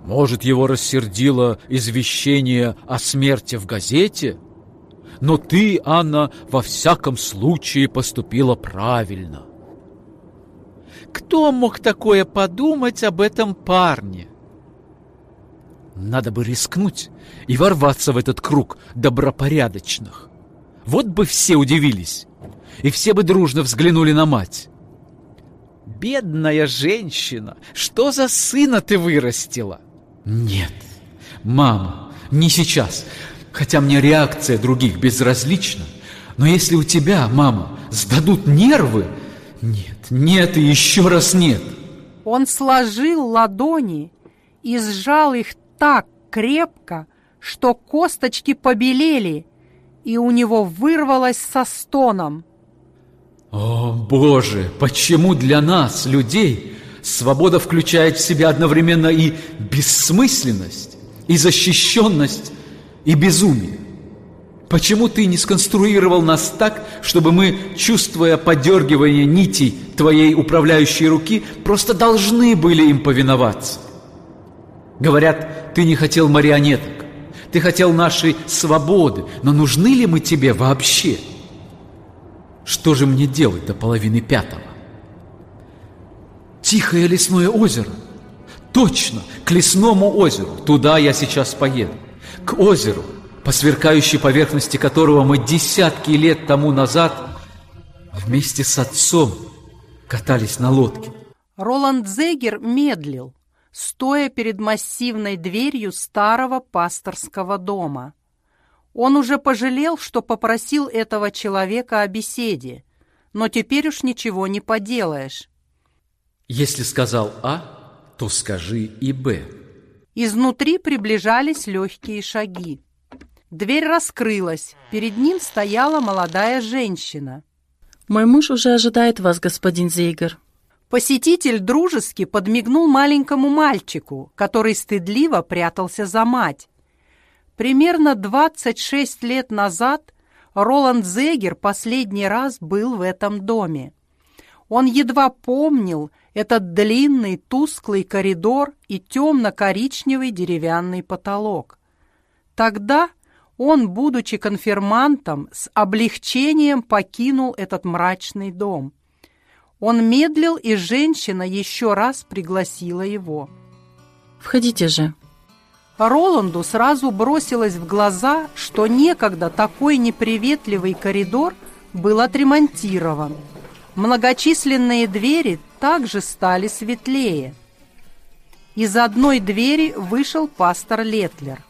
Может, его рассердило извещение о смерти в газете? Но ты, Анна, во всяком случае поступила правильно. Кто мог такое подумать об этом парне? Надо бы рискнуть и ворваться в этот круг добропорядочных. Вот бы все удивились, и все бы дружно взглянули на мать. Бедная женщина, что за сына ты вырастила? Нет, мама, не сейчас, хотя мне реакция других безразлична. Но если у тебя, мама, сдадут нервы, нет, нет и еще раз нет. Он сложил ладони и сжал их так крепко, что косточки побелели, и у него вырвалось со стоном. О, Боже, почему для нас, людей, свобода включает в себя одновременно и бессмысленность, и защищенность, и безумие? Почему ты не сконструировал нас так, чтобы мы, чувствуя подергивание нитей твоей управляющей руки, просто должны были им повиноваться? Говорят, ты не хотел марионеток, ты хотел нашей свободы, но нужны ли мы тебе вообще? Что же мне делать до половины пятого? Тихое лесное озеро. Точно, к лесному озеру. Туда я сейчас поеду. К озеру, по сверкающей поверхности которого мы десятки лет тому назад вместе с отцом катались на лодке. Роланд Зегер медлил, стоя перед массивной дверью старого пасторского дома. Он уже пожалел, что попросил этого человека о беседе, но теперь уж ничего не поделаешь. Если сказал А, то скажи и Б. Изнутри приближались легкие шаги. Дверь раскрылась. Перед ним стояла молодая женщина. «Мой муж уже ожидает вас, господин Зейгер». Посетитель дружески подмигнул маленькому мальчику, который стыдливо прятался за мать. Примерно 26 лет назад Роланд Зегер последний раз был в этом доме. Он едва помнил этот длинный тусклый коридор и темно-коричневый деревянный потолок. Тогда он, будучи конфирмантом, с облегчением покинул этот мрачный дом. Он медлил, и женщина еще раз пригласила его. «Входите же», Роланду сразу бросилось в глаза, что некогда такой неприветливый коридор был отремонтирован. Многочисленные двери также стали светлее. Из одной двери вышел пастор Летлер.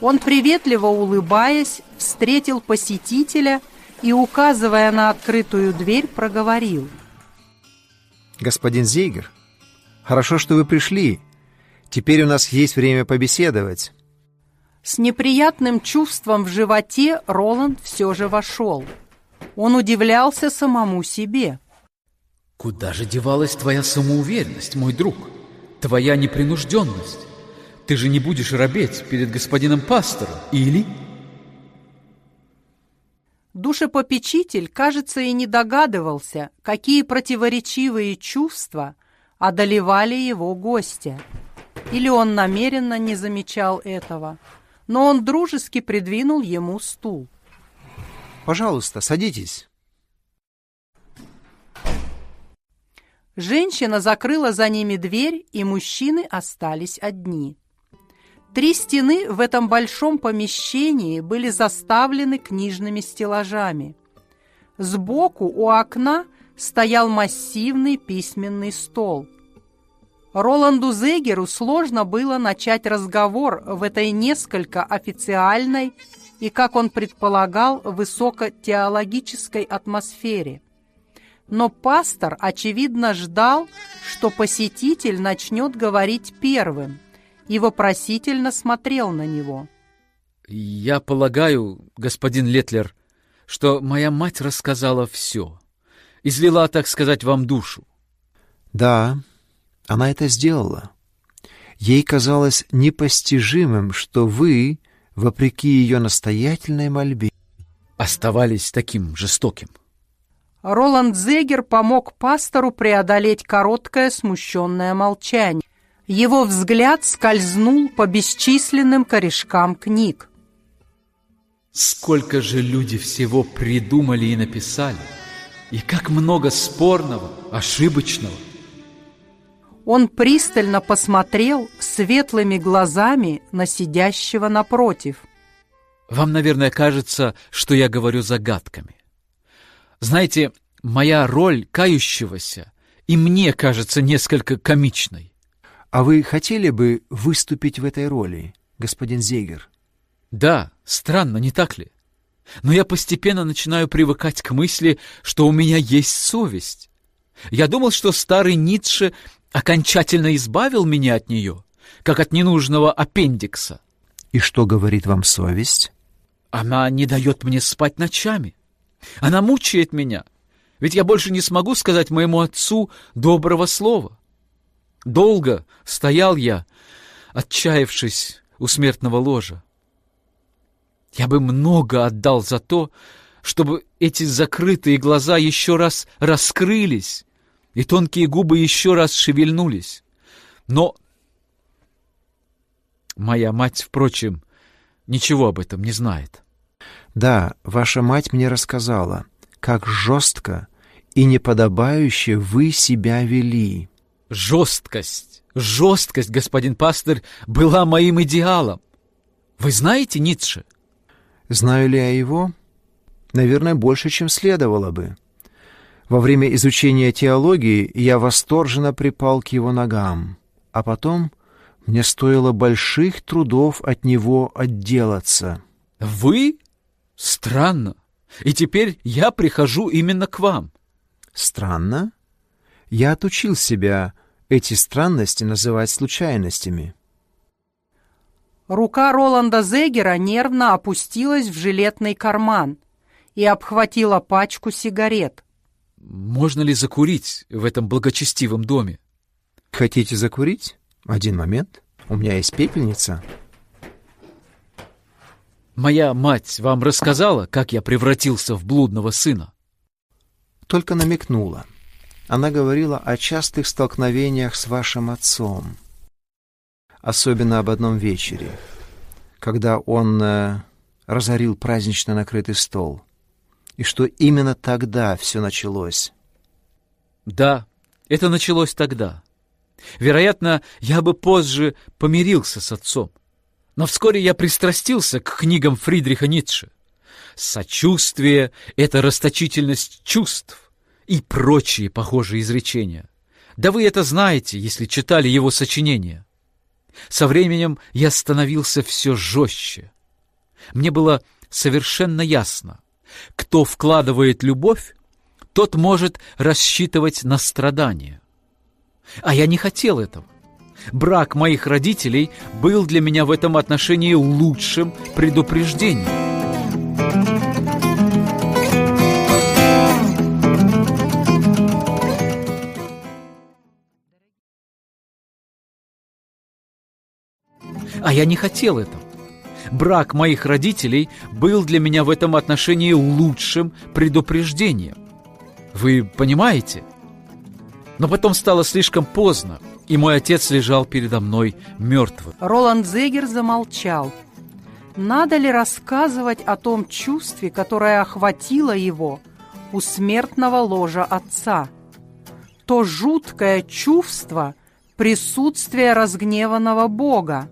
Он, приветливо улыбаясь, встретил посетителя и, указывая на открытую дверь, проговорил. «Господин Зейгер, хорошо, что вы пришли. Теперь у нас есть время побеседовать». С неприятным чувством в животе Роланд все же вошел. Он удивлялся самому себе. «Куда же девалась твоя самоуверенность, мой друг? Твоя непринужденность? Ты же не будешь робеть перед господином пастором, или...» Душепопечитель, кажется, и не догадывался, какие противоречивые чувства одолевали его гостя. Или он намеренно не замечал этого, но он дружески придвинул ему стул. «Пожалуйста, садитесь». Женщина закрыла за ними дверь, и мужчины остались одни. Три стены в этом большом помещении были заставлены книжными стеллажами. Сбоку у окна стоял массивный письменный стол. Роланду Зегеру сложно было начать разговор в этой несколько официальной и, как он предполагал, высокотеологической атмосфере. Но пастор, очевидно, ждал, что посетитель начнет говорить первым, и вопросительно смотрел на него. «Я полагаю, господин Летлер, что моя мать рассказала все, излила, так сказать, вам душу. Да, она это сделала. Ей казалось непостижимым, что вы, вопреки ее настоятельной мольбе, оставались таким жестоким. Роланд Зегер помог пастору преодолеть короткое смущенное молчание. Его взгляд скользнул по бесчисленным корешкам книг. Сколько же люди всего придумали и написали, и как много спорного, ошибочного. Он пристально посмотрел светлыми глазами на сидящего напротив. Вам, наверное, кажется, что я говорю загадками. Знаете, моя роль кающегося и мне кажется несколько комичной. А вы хотели бы выступить в этой роли, господин Зейгер? Да, странно, не так ли? Но я постепенно начинаю привыкать к мысли, что у меня есть совесть. Я думал, что старый Ницше окончательно избавил меня от нее, как от ненужного аппендикса. И что говорит вам совесть? Она не дает мне спать ночами. Она мучает меня, ведь я больше не смогу сказать моему отцу доброго слова. Долго стоял я, отчаявшись у смертного ложа. Я бы много отдал за то, чтобы эти закрытые глаза еще раз раскрылись, и тонкие губы еще раз шевельнулись. Но моя мать, впрочем, ничего об этом не знает. Да, ваша мать мне рассказала, как жестко и неподобающе вы себя вели. Жесткость, жесткость, господин пастор, была моим идеалом. Вы знаете Ницше? Знаю ли я его? Наверное, больше, чем следовало бы. Во время изучения теологии я восторженно припал к его ногам, а потом мне стоило больших трудов от него отделаться. Вы? Странно. И теперь я прихожу именно к вам. Странно? Я отучил себя эти странности называть случайностями. Рука Роланда Зегера нервно опустилась в жилетный карман и обхватила пачку сигарет. Можно ли закурить в этом благочестивом доме? Хотите закурить? Один момент. У меня есть пепельница. Моя мать вам рассказала, как я превратился в блудного сына? Только намекнула. Она говорила о частых столкновениях с вашим отцом. Особенно об одном вечере, когда он э, разорил празднично накрытый стол. И что именно тогда все началось. Да, это началось тогда. Вероятно, я бы позже помирился с отцом. Но вскоре я пристрастился к книгам Фридриха Ницше. Сочувствие — это расточительность чувств и прочие похожие изречения. Да вы это знаете, если читали его сочинения. Со временем я становился все жестче. Мне было совершенно ясно, кто вкладывает любовь, тот может рассчитывать на страдания. А я не хотел этого. Брак моих родителей был для меня в этом отношении лучшим предупреждением. А я не хотел этого. Брак моих родителей был для меня в этом отношении лучшим предупреждением. Вы понимаете? Но потом стало слишком поздно и мой отец лежал передо мной мертвым. Роланд Зегер замолчал. Надо ли рассказывать о том чувстве, которое охватило его у смертного ложа отца? То жуткое чувство присутствия разгневанного Бога.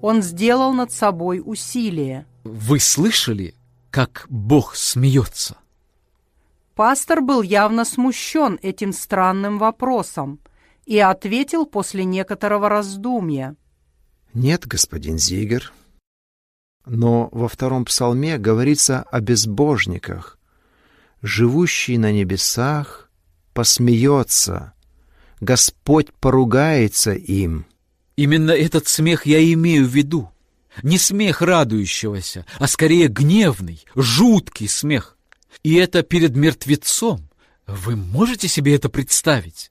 Он сделал над собой усилие. Вы слышали, как Бог смеется? Пастор был явно смущен этим странным вопросом и ответил после некоторого раздумья. «Нет, господин Зигер, но во втором псалме говорится о безбожниках. Живущий на небесах посмеется, Господь поругается им». Именно этот смех я имею в виду. Не смех радующегося, а скорее гневный, жуткий смех. И это перед мертвецом. Вы можете себе это представить?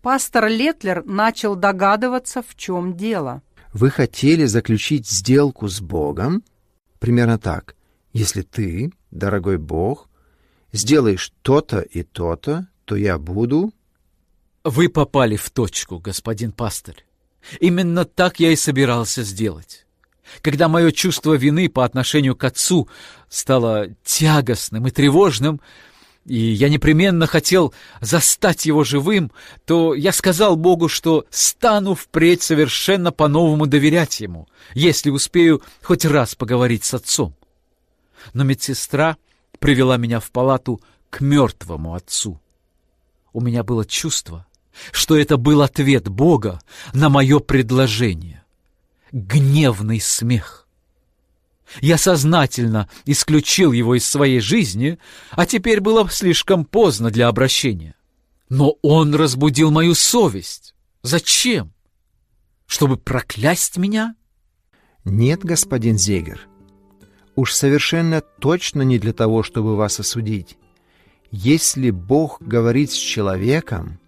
Пастор Летлер начал догадываться, в чем дело. Вы хотели заключить сделку с Богом? Примерно так. Если ты, дорогой Бог, сделаешь то-то и то-то, то я буду... Вы попали в точку, господин пастырь. Именно так я и собирался сделать. Когда мое чувство вины по отношению к отцу стало тягостным и тревожным, и я непременно хотел застать его живым, то я сказал Богу, что стану впредь совершенно по-новому доверять ему, если успею хоть раз поговорить с отцом. Но медсестра привела меня в палату к мертвому отцу. У меня было чувство, что это был ответ Бога на мое предложение. Гневный смех. Я сознательно исключил его из своей жизни, а теперь было слишком поздно для обращения. Но он разбудил мою совесть. Зачем? Чтобы проклясть меня? Нет, господин Зегер. Уж совершенно точно не для того, чтобы вас осудить. Если Бог говорит с человеком,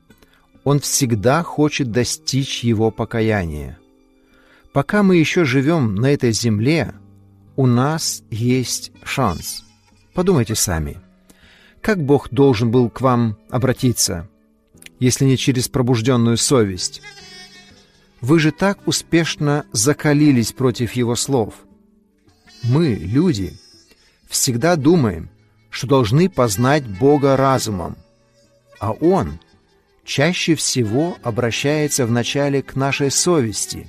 Он всегда хочет достичь его покаяния. Пока мы еще живем на этой земле, у нас есть шанс. Подумайте сами. Как Бог должен был к вам обратиться, если не через пробужденную совесть? Вы же так успешно закалились против Его слов. Мы, люди, всегда думаем, что должны познать Бога разумом, а Он чаще всего обращается вначале к нашей совести,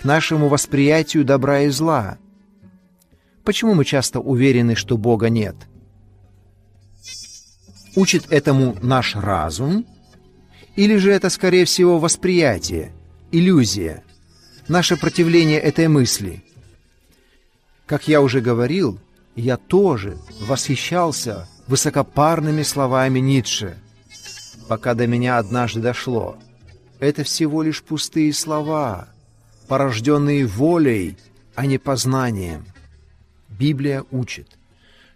к нашему восприятию добра и зла – Почему мы часто уверены, что Бога нет? Учит этому наш разум? Или же это, скорее всего, восприятие, иллюзия, наше противление этой мысли? Как я уже говорил, я тоже восхищался высокопарными словами Ницше, пока до меня однажды дошло. Это всего лишь пустые слова, порожденные волей, а не познанием. Библия учит,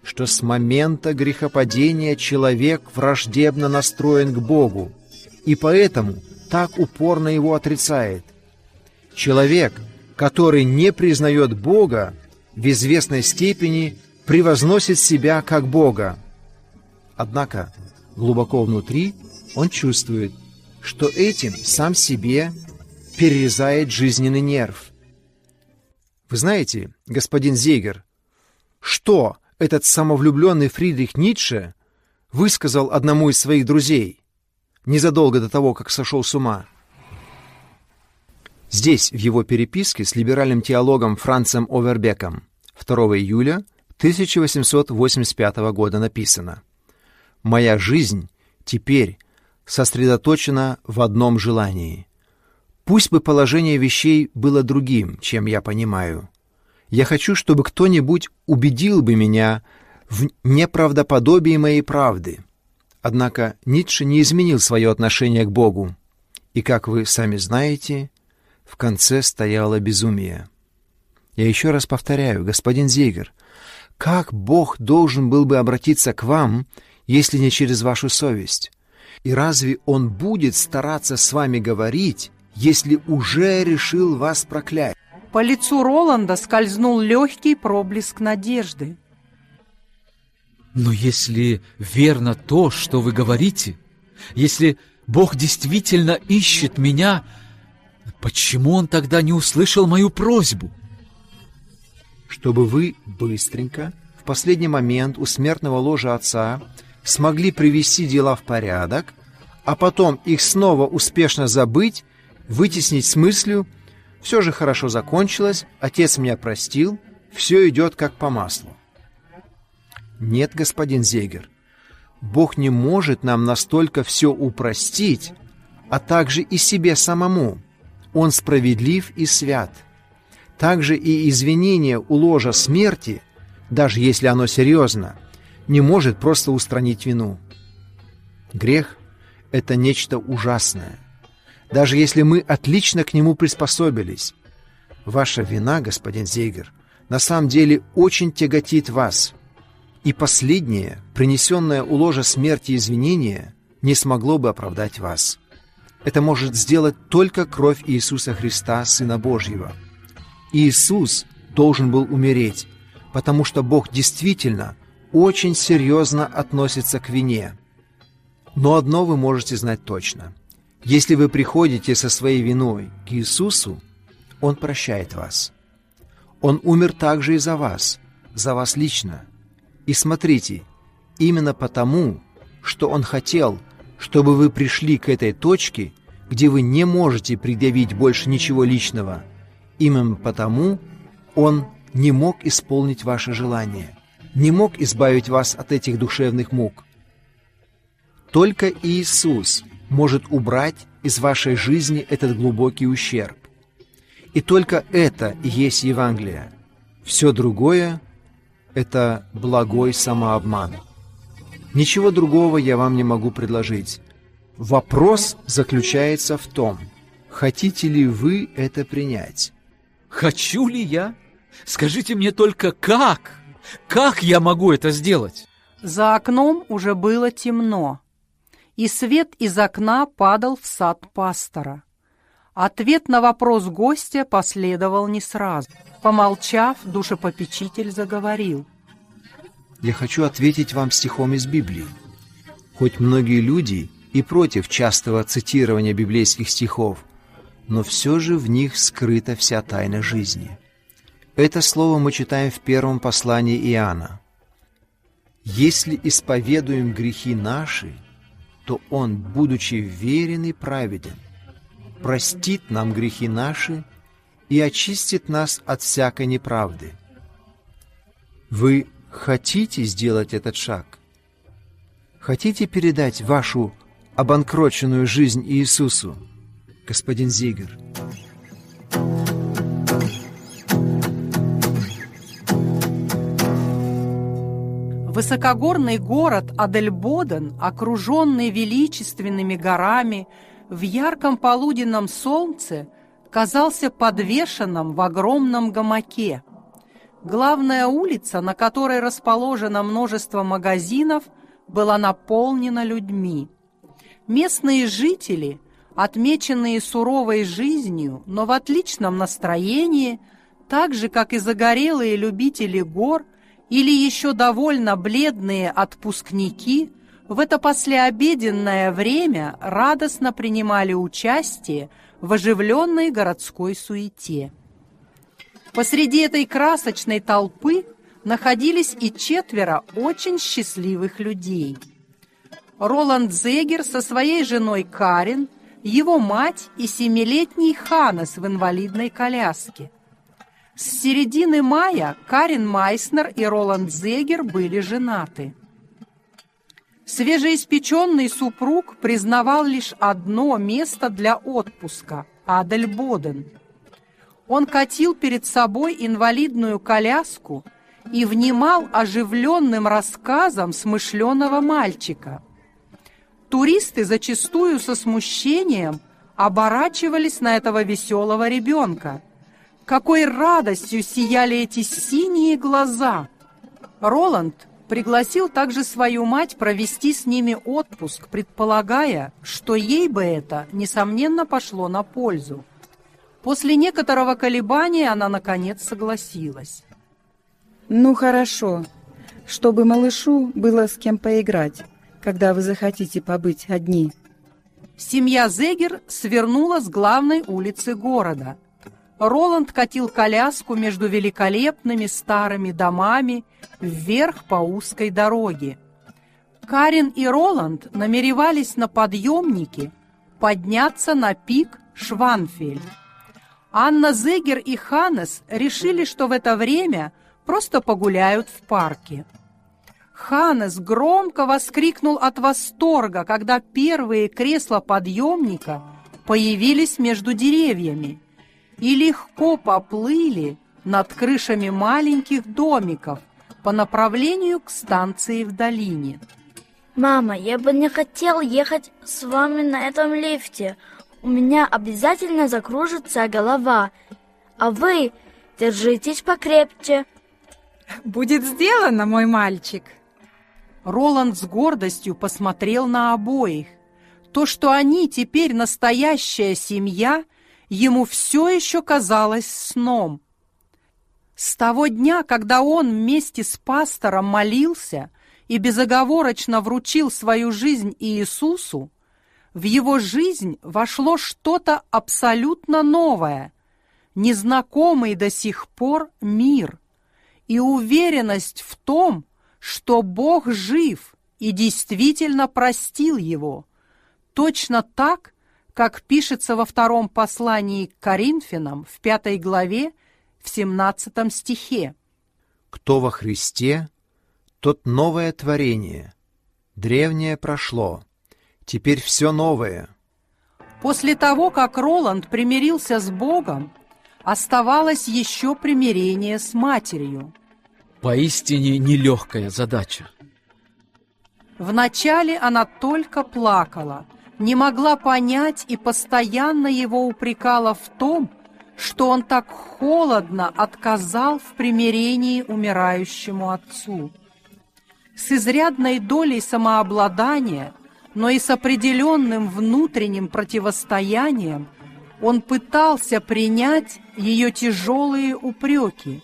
что с момента грехопадения человек враждебно настроен к Богу, и поэтому так упорно его отрицает. Человек, который не признает Бога, в известной степени превозносит себя как Бога. Однако глубоко внутри он чувствует, что этим сам себе перерезает жизненный нерв. Вы знаете, господин Зейгер, что этот самовлюбленный Фридрих Ницше высказал одному из своих друзей незадолго до того, как сошел с ума. Здесь, в его переписке с либеральным теологом Францем Овербеком 2 июля 1885 года написано «Моя жизнь теперь сосредоточена в одном желании. Пусть бы положение вещей было другим, чем я понимаю, я хочу, чтобы кто-нибудь убедил бы меня в неправдоподобии моей правды. Однако Ницше не изменил свое отношение к Богу. И, как вы сами знаете, в конце стояло безумие. Я еще раз повторяю, господин Зейгер, как Бог должен был бы обратиться к вам, если не через вашу совесть? И разве Он будет стараться с вами говорить, если уже решил вас проклять? По лицу Роланда скользнул легкий проблеск надежды. Но если верно то, что вы говорите, если Бог действительно ищет меня, почему Он тогда не услышал мою просьбу? Чтобы вы быстренько, в последний момент у смертного ложа отца смогли привести дела в порядок, а потом их снова успешно забыть, вытеснить с мыслью все же хорошо закончилось, отец меня простил, все идет как по маслу. Нет, господин Зегер, Бог не может нам настолько все упростить, а также и себе самому. Он справедлив и свят. Также и извинение у ложа смерти, даже если оно серьезно, не может просто устранить вину. Грех — это нечто ужасное даже если мы отлично к нему приспособились. Ваша вина, господин Зейгер, на самом деле очень тяготит вас. И последнее, принесенное у ложа смерти извинение, не смогло бы оправдать вас. Это может сделать только кровь Иисуса Христа, Сына Божьего. Иисус должен был умереть, потому что Бог действительно очень серьезно относится к вине. Но одно вы можете знать точно. Если вы приходите со своей виной к Иисусу, Он прощает вас. Он умер также и за вас, за вас лично. И смотрите, именно потому, что Он хотел, чтобы вы пришли к этой точке, где вы не можете предъявить больше ничего личного, именно потому Он не мог исполнить ваше желание, не мог избавить вас от этих душевных мук. Только Иисус может убрать из вашей жизни этот глубокий ущерб. И только это и есть Евангелие. Все другое – это благой самообман. Ничего другого я вам не могу предложить. Вопрос заключается в том, хотите ли вы это принять. Хочу ли я? Скажите мне только, как? Как я могу это сделать? За окном уже было темно, и свет из окна падал в сад пастора. Ответ на вопрос гостя последовал не сразу. Помолчав, душепопечитель заговорил. «Я хочу ответить вам стихом из Библии. Хоть многие люди и против частого цитирования библейских стихов, но все же в них скрыта вся тайна жизни. Это слово мы читаем в первом послании Иоанна. «Если исповедуем грехи наши, то Он, будучи верен и праведен, простит нам грехи наши и очистит нас от всякой неправды». Вы хотите сделать этот шаг? Хотите передать вашу обанкроченную жизнь Иисусу, господин Зигер? Высокогорный город Адельбоден, окруженный величественными горами, в ярком полуденном солнце казался подвешенным в огромном гамаке. Главная улица, на которой расположено множество магазинов, была наполнена людьми. Местные жители, отмеченные суровой жизнью, но в отличном настроении, так же, как и загорелые любители гор, или еще довольно бледные отпускники в это послеобеденное время радостно принимали участие в оживленной городской суете. Посреди этой красочной толпы находились и четверо очень счастливых людей. Роланд Зегер со своей женой Карен, его мать и семилетний Ханес в инвалидной коляске – с середины мая Карин Майснер и Роланд Зегер были женаты. Свежеиспеченный супруг признавал лишь одно место для отпуска – Адельбоден. Он катил перед собой инвалидную коляску и внимал оживленным рассказам смышленого мальчика. Туристы зачастую со смущением оборачивались на этого веселого ребенка – какой радостью сияли эти синие глаза! Роланд пригласил также свою мать провести с ними отпуск, предполагая, что ей бы это, несомненно, пошло на пользу. После некоторого колебания она, наконец, согласилась. «Ну, хорошо, чтобы малышу было с кем поиграть, когда вы захотите побыть одни». Семья Зегер свернула с главной улицы города – Роланд катил коляску между великолепными старыми домами вверх по узкой дороге. Карин и Роланд намеревались на подъемнике подняться на пик Шванфель. Анна Зегер и Ханнес решили, что в это время просто погуляют в парке. Ханнес громко воскликнул от восторга, когда первые кресла подъемника появились между деревьями и легко поплыли над крышами маленьких домиков по направлению к станции в долине. Мама, я бы не хотел ехать с вами на этом лифте. У меня обязательно закружится голова. А вы держитесь покрепче. Будет сделано, мой мальчик. Роланд с гордостью посмотрел на обоих. То, что они теперь настоящая семья, ему все еще казалось сном. С того дня, когда он вместе с пастором молился и безоговорочно вручил свою жизнь Иисусу, в его жизнь вошло что-то абсолютно новое, незнакомый до сих пор мир и уверенность в том, что Бог жив и действительно простил его, точно так, как пишется во втором послании к Коринфянам в пятой главе в семнадцатом стихе. «Кто во Христе, тот новое творение. Древнее прошло, теперь все новое». После того, как Роланд примирился с Богом, оставалось еще примирение с матерью. Поистине нелегкая задача. Вначале она только плакала, не могла понять и постоянно его упрекала в том, что он так холодно отказал в примирении умирающему отцу. С изрядной долей самообладания, но и с определенным внутренним противостоянием он пытался принять ее тяжелые упреки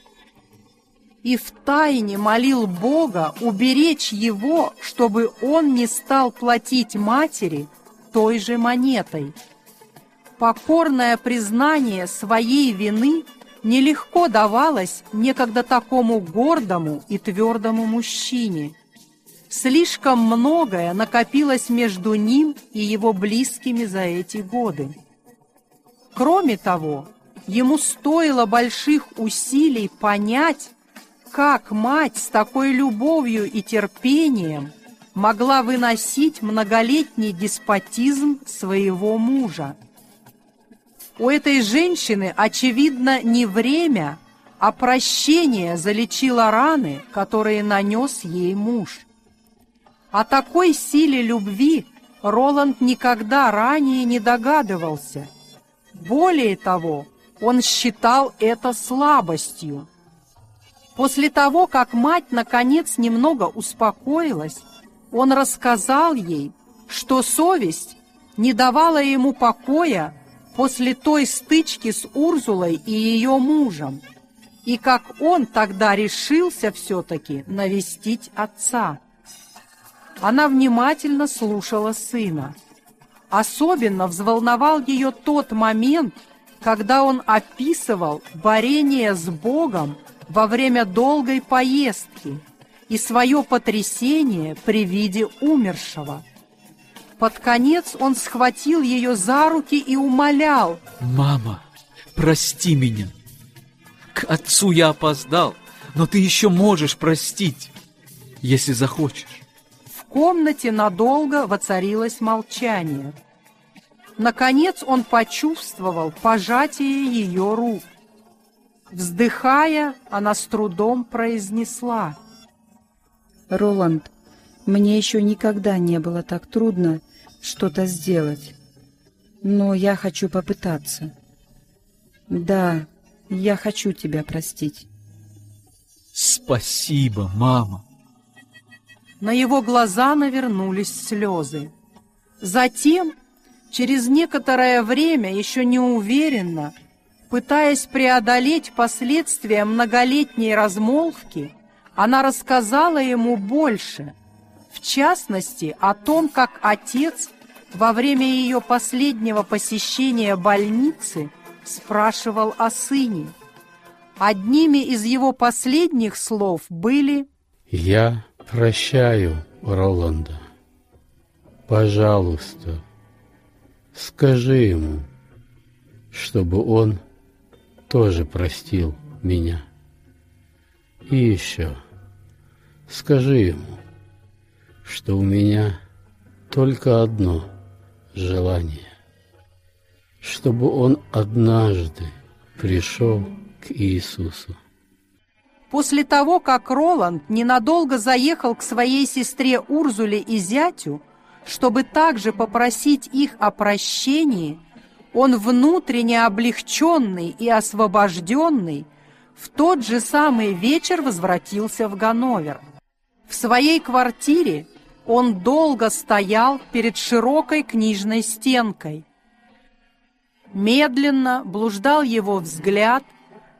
и втайне молил Бога уберечь его, чтобы он не стал платить матери той же монетой – Покорное признание своей вины нелегко давалось некогда такому гордому и твердому мужчине. Слишком многое накопилось между ним и его близкими за эти годы. Кроме того, ему стоило больших усилий понять, как мать с такой любовью и терпением могла выносить многолетний деспотизм своего мужа. У этой женщины, очевидно, не время, а прощение залечило раны, которые нанес ей муж. О такой силе любви Роланд никогда ранее не догадывался. Более того, он считал это слабостью. После того, как мать наконец немного успокоилась, он рассказал ей, что совесть не давала ему покоя после той стычки с Урзулой и ее мужем, и как он тогда решился все-таки навестить отца. Она внимательно слушала сына. Особенно взволновал ее тот момент, когда он описывал борение с Богом во время долгой поездки и свое потрясение при виде умершего – под конец он схватил ее за руки и умолял. «Мама, прости меня. К отцу я опоздал, но ты еще можешь простить, если захочешь». В комнате надолго воцарилось молчание. Наконец он почувствовал пожатие ее рук. Вздыхая, она с трудом произнесла. «Роланд, мне еще никогда не было так трудно, что-то сделать. Но я хочу попытаться. Да, я хочу тебя простить. Спасибо, мама. На его глаза навернулись слезы. Затем, через некоторое время, еще неуверенно, пытаясь преодолеть последствия многолетней размолвки, она рассказала ему больше – в частности, о том, как отец во время ее последнего посещения больницы спрашивал о сыне. Одними из его последних слов были «Я прощаю Роланда. Пожалуйста, скажи ему, чтобы он тоже простил меня. И еще скажи ему, что у меня только одно желание, чтобы он однажды пришел к Иисусу. После того, как Роланд ненадолго заехал к своей сестре Урзуле и зятю, чтобы также попросить их о прощении, он внутренне облегченный и освобожденный в тот же самый вечер возвратился в Ганновер. В своей квартире он долго стоял перед широкой книжной стенкой. Медленно блуждал его взгляд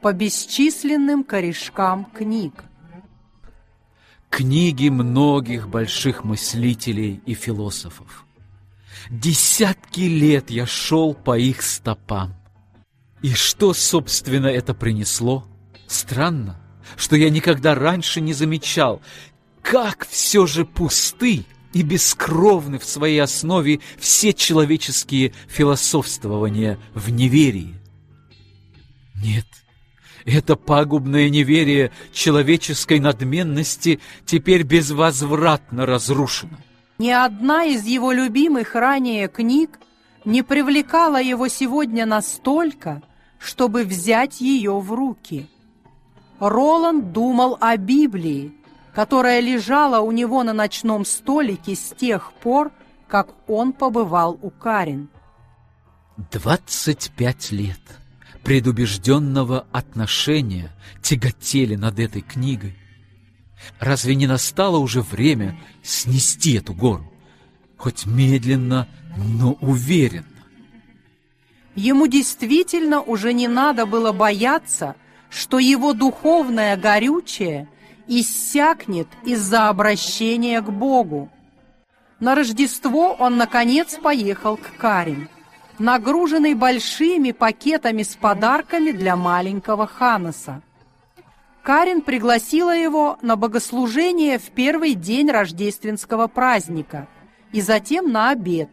по бесчисленным корешкам книг. Книги многих больших мыслителей и философов. Десятки лет я шел по их стопам. И что, собственно, это принесло? Странно, что я никогда раньше не замечал, как все же пусты и бескровны в своей основе все человеческие философствования в неверии. Нет, это пагубное неверие человеческой надменности теперь безвозвратно разрушено. Ни одна из его любимых ранее книг не привлекала его сегодня настолько, чтобы взять ее в руки. Роланд думал о Библии, которая лежала у него на ночном столике с тех пор, как он побывал у Карин. Двадцать пять лет предубежденного отношения тяготели над этой книгой. Разве не настало уже время снести эту гору? Хоть медленно, но уверенно. Ему действительно уже не надо было бояться, что его духовное горючее иссякнет из-за обращения к Богу. На Рождество он, наконец, поехал к Карин, нагруженный большими пакетами с подарками для маленького Ханаса. Карин пригласила его на богослужение в первый день рождественского праздника и затем на обед.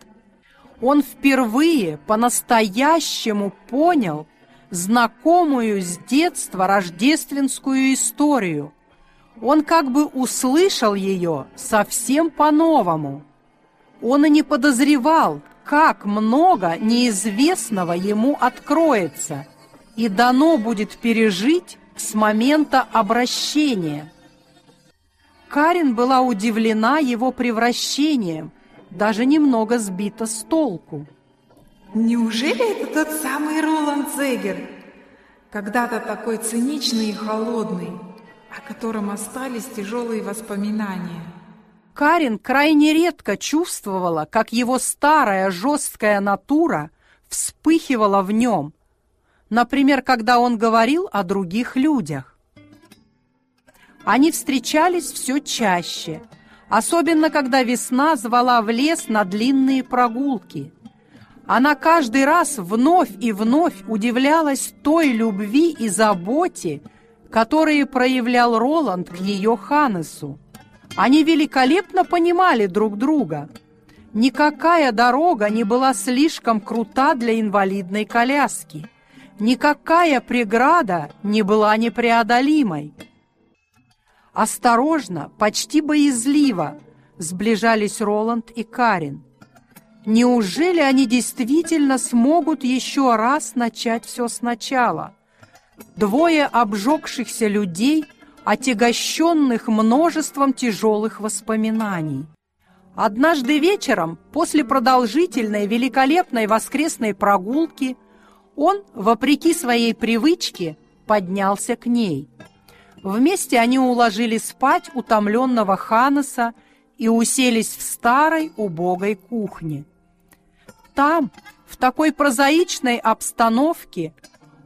Он впервые по-настоящему понял знакомую с детства рождественскую историю. Он как бы услышал ее совсем по-новому. Он и не подозревал, как много неизвестного ему откроется и дано будет пережить с момента обращения. Карин была удивлена его превращением, даже немного сбита с толку. Неужели это тот самый Роланд Зегер? Когда-то такой циничный и холодный, о котором остались тяжелые воспоминания. Карин крайне редко чувствовала, как его старая жесткая натура вспыхивала в нем, например, когда он говорил о других людях. Они встречались все чаще, особенно когда весна звала в лес на длинные прогулки. Она каждый раз вновь и вновь удивлялась той любви и заботе, которые проявлял Роланд к ее Ханесу. Они великолепно понимали друг друга. Никакая дорога не была слишком крута для инвалидной коляски – Никакая преграда не была непреодолимой. Осторожно, почти боязливо сближались Роланд и Карин. Неужели они действительно смогут еще раз начать все сначала? Двое обжегшихся людей, отягощенных множеством тяжелых воспоминаний. Однажды вечером, после продолжительной великолепной воскресной прогулки – он, вопреки своей привычке, поднялся к ней. Вместе они уложили спать утомленного Ханаса и уселись в старой убогой кухне. Там, в такой прозаичной обстановке,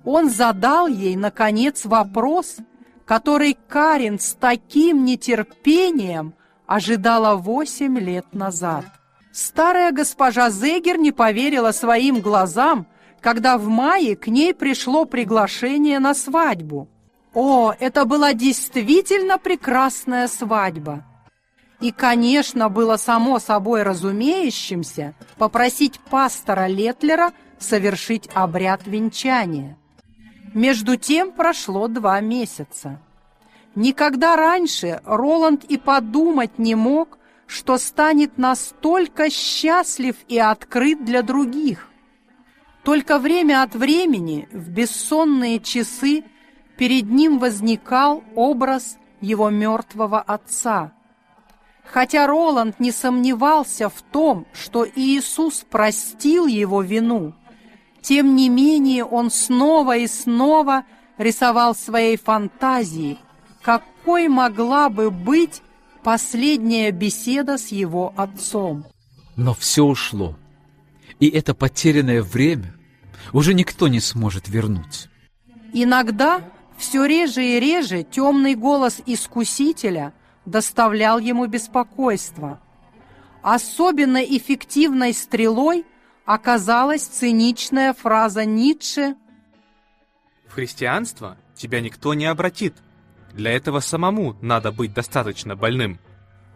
он задал ей, наконец, вопрос, который Карин с таким нетерпением ожидала восемь лет назад. Старая госпожа Зегер не поверила своим глазам, когда в мае к ней пришло приглашение на свадьбу. О, это была действительно прекрасная свадьба! И, конечно, было само собой разумеющимся попросить пастора Летлера совершить обряд венчания. Между тем прошло два месяца. Никогда раньше Роланд и подумать не мог, что станет настолько счастлив и открыт для других. Только время от времени, в бессонные часы, перед ним возникал образ его мертвого отца. Хотя Роланд не сомневался в том, что Иисус простил его вину, Тем не менее он снова и снова рисовал своей фантазии, какой могла бы быть последняя беседа с его отцом. Но все ушло, и это потерянное время уже никто не сможет вернуть. Иногда все реже и реже темный голос искусителя доставлял ему беспокойство. Особенно эффективной стрелой оказалась циничная фраза Ницше В христианство тебя никто не обратит. Для этого самому надо быть достаточно больным.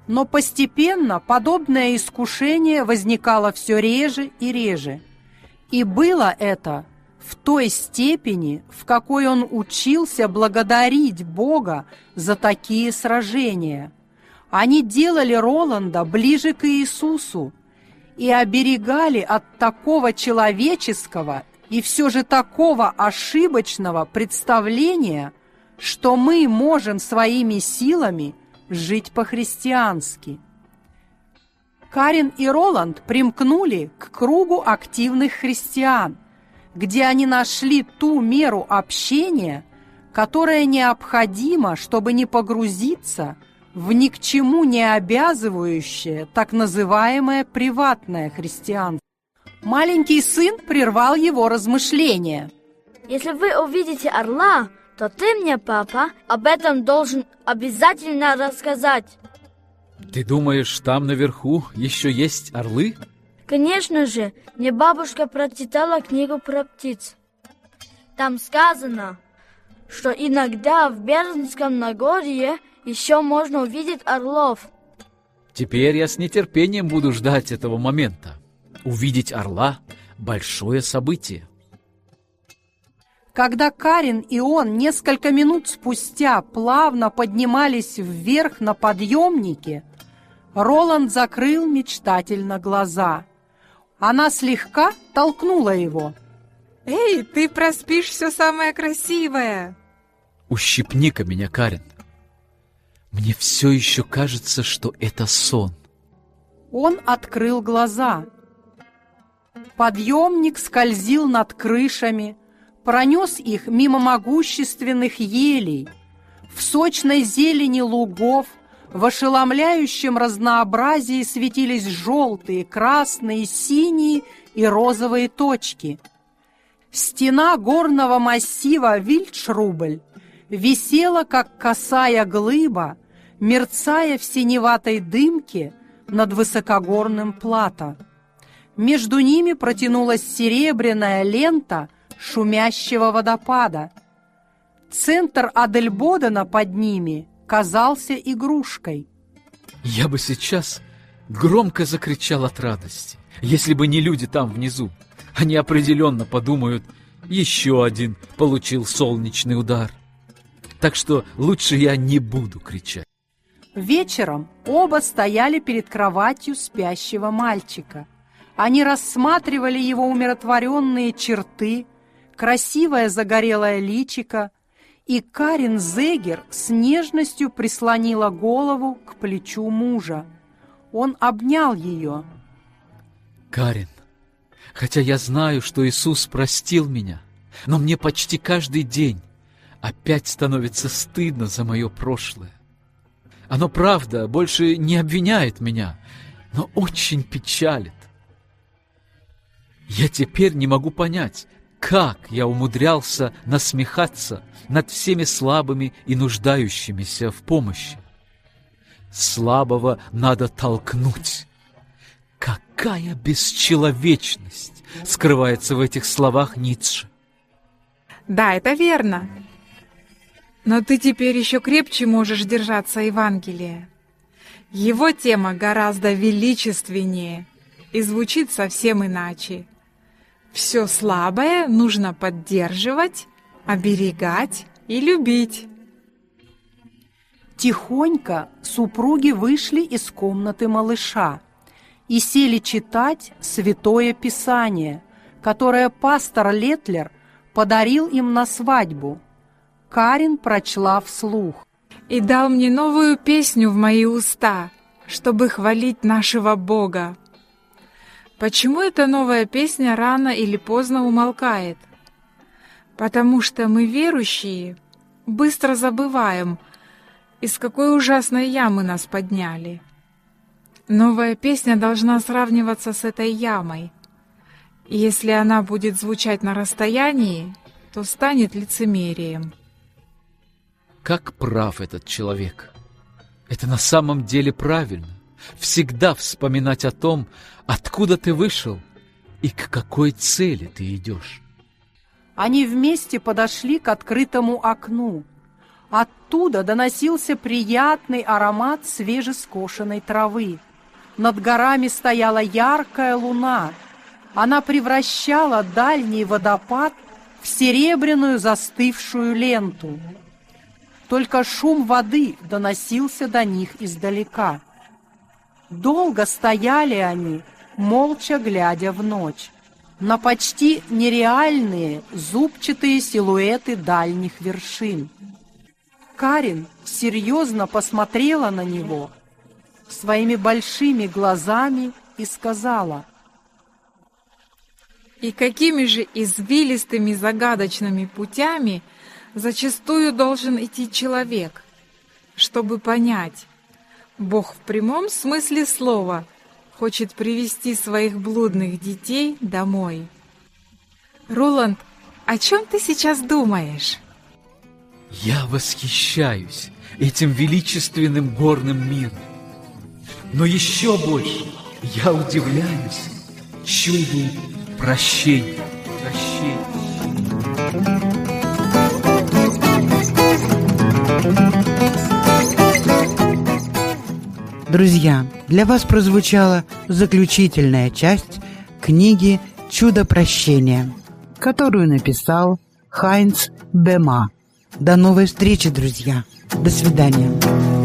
Но постепенно подобное искушение возникало все реже и реже. И было это в той степени, в какой он учился благодарить Бога за такие сражения. Они делали Роланда ближе к Иисусу и оберегали от такого человеческого и все же такого ошибочного представления, что мы можем своими силами жить по-христиански. Карин и Роланд примкнули к кругу активных христиан, где они нашли ту меру общения, которая необходима, чтобы не погрузиться в ни к чему не обязывающее так называемое приватное христианство. Маленький сын прервал его размышления. Если вы увидите орла, то ты мне, папа, об этом должен обязательно рассказать. Ты думаешь, там наверху еще есть орлы? Конечно же, мне бабушка прочитала книгу про птиц. Там сказано, что иногда в Бернском Нагорье еще можно увидеть орлов. Теперь я с нетерпением буду ждать этого момента. Увидеть орла – большое событие. Когда Карин и он несколько минут спустя плавно поднимались вверх на подъемнике, Роланд закрыл мечтательно глаза. Она слегка толкнула его. «Эй, ты проспишь все самое красивое!» Ущипни-ка меня, Карин. Мне все еще кажется, что это сон. Он открыл глаза. Подъемник скользил над крышами, пронес их мимо могущественных елей, в сочной зелени лугов, в ошеломляющем разнообразии светились желтые, красные, синие и розовые точки. Стена горного массива Вильдшрубль висела, как косая глыба, мерцая в синеватой дымке над высокогорным плато. Между ними протянулась серебряная лента шумящего водопада. Центр Адельбодена под ними казался игрушкой. Я бы сейчас громко закричал от радости, если бы не люди там внизу. Они определенно подумают, еще один получил солнечный удар. Так что лучше я не буду кричать. Вечером оба стояли перед кроватью спящего мальчика. Они рассматривали его умиротворенные черты, красивое загорелое личико, и Карин Зегер с нежностью прислонила голову к плечу мужа. Он обнял ее. Карин, хотя я знаю, что Иисус простил меня, но мне почти каждый день опять становится стыдно за мое прошлое. Оно, правда, больше не обвиняет меня, но очень печалит. Я теперь не могу понять, как я умудрялся насмехаться над всеми слабыми и нуждающимися в помощи. Слабого надо толкнуть. Какая бесчеловечность скрывается в этих словах Ницше. Да, это верно. Но ты теперь еще крепче можешь держаться Евангелия. Его тема гораздо величественнее и звучит совсем иначе. Все слабое нужно поддерживать, оберегать и любить. Тихонько супруги вышли из комнаты малыша и сели читать Святое Писание, которое пастор Летлер подарил им на свадьбу. Карин прочла вслух. «И дал мне новую песню в мои уста, чтобы хвалить нашего Бога. Почему эта новая песня рано или поздно умолкает? Потому что мы, верующие, быстро забываем, из какой ужасной ямы нас подняли. Новая песня должна сравниваться с этой ямой. И если она будет звучать на расстоянии, то станет лицемерием. Как прав этот человек. Это на самом деле правильно. Всегда вспоминать о том, откуда ты вышел и к какой цели ты идешь. Они вместе подошли к открытому окну. Оттуда доносился приятный аромат свежескошенной травы. Над горами стояла яркая луна. Она превращала дальний водопад в серебряную застывшую ленту. Только шум воды доносился до них издалека. Долго стояли они, молча глядя в ночь, на почти нереальные зубчатые силуэты дальних вершин. Карин серьезно посмотрела на него своими большими глазами и сказала — и какими же извилистыми загадочными путями зачастую должен идти человек, чтобы понять, Бог в прямом смысле слова хочет привести своих блудных детей домой. Роланд, о чем ты сейчас думаешь? Я восхищаюсь этим величественным горным миром. Но еще больше я удивляюсь чуду прощения. Прощения. Друзья, для вас прозвучала заключительная часть книги «Чудо прощения», которую написал Хайнц Бема. До новой встречи, друзья. До свидания.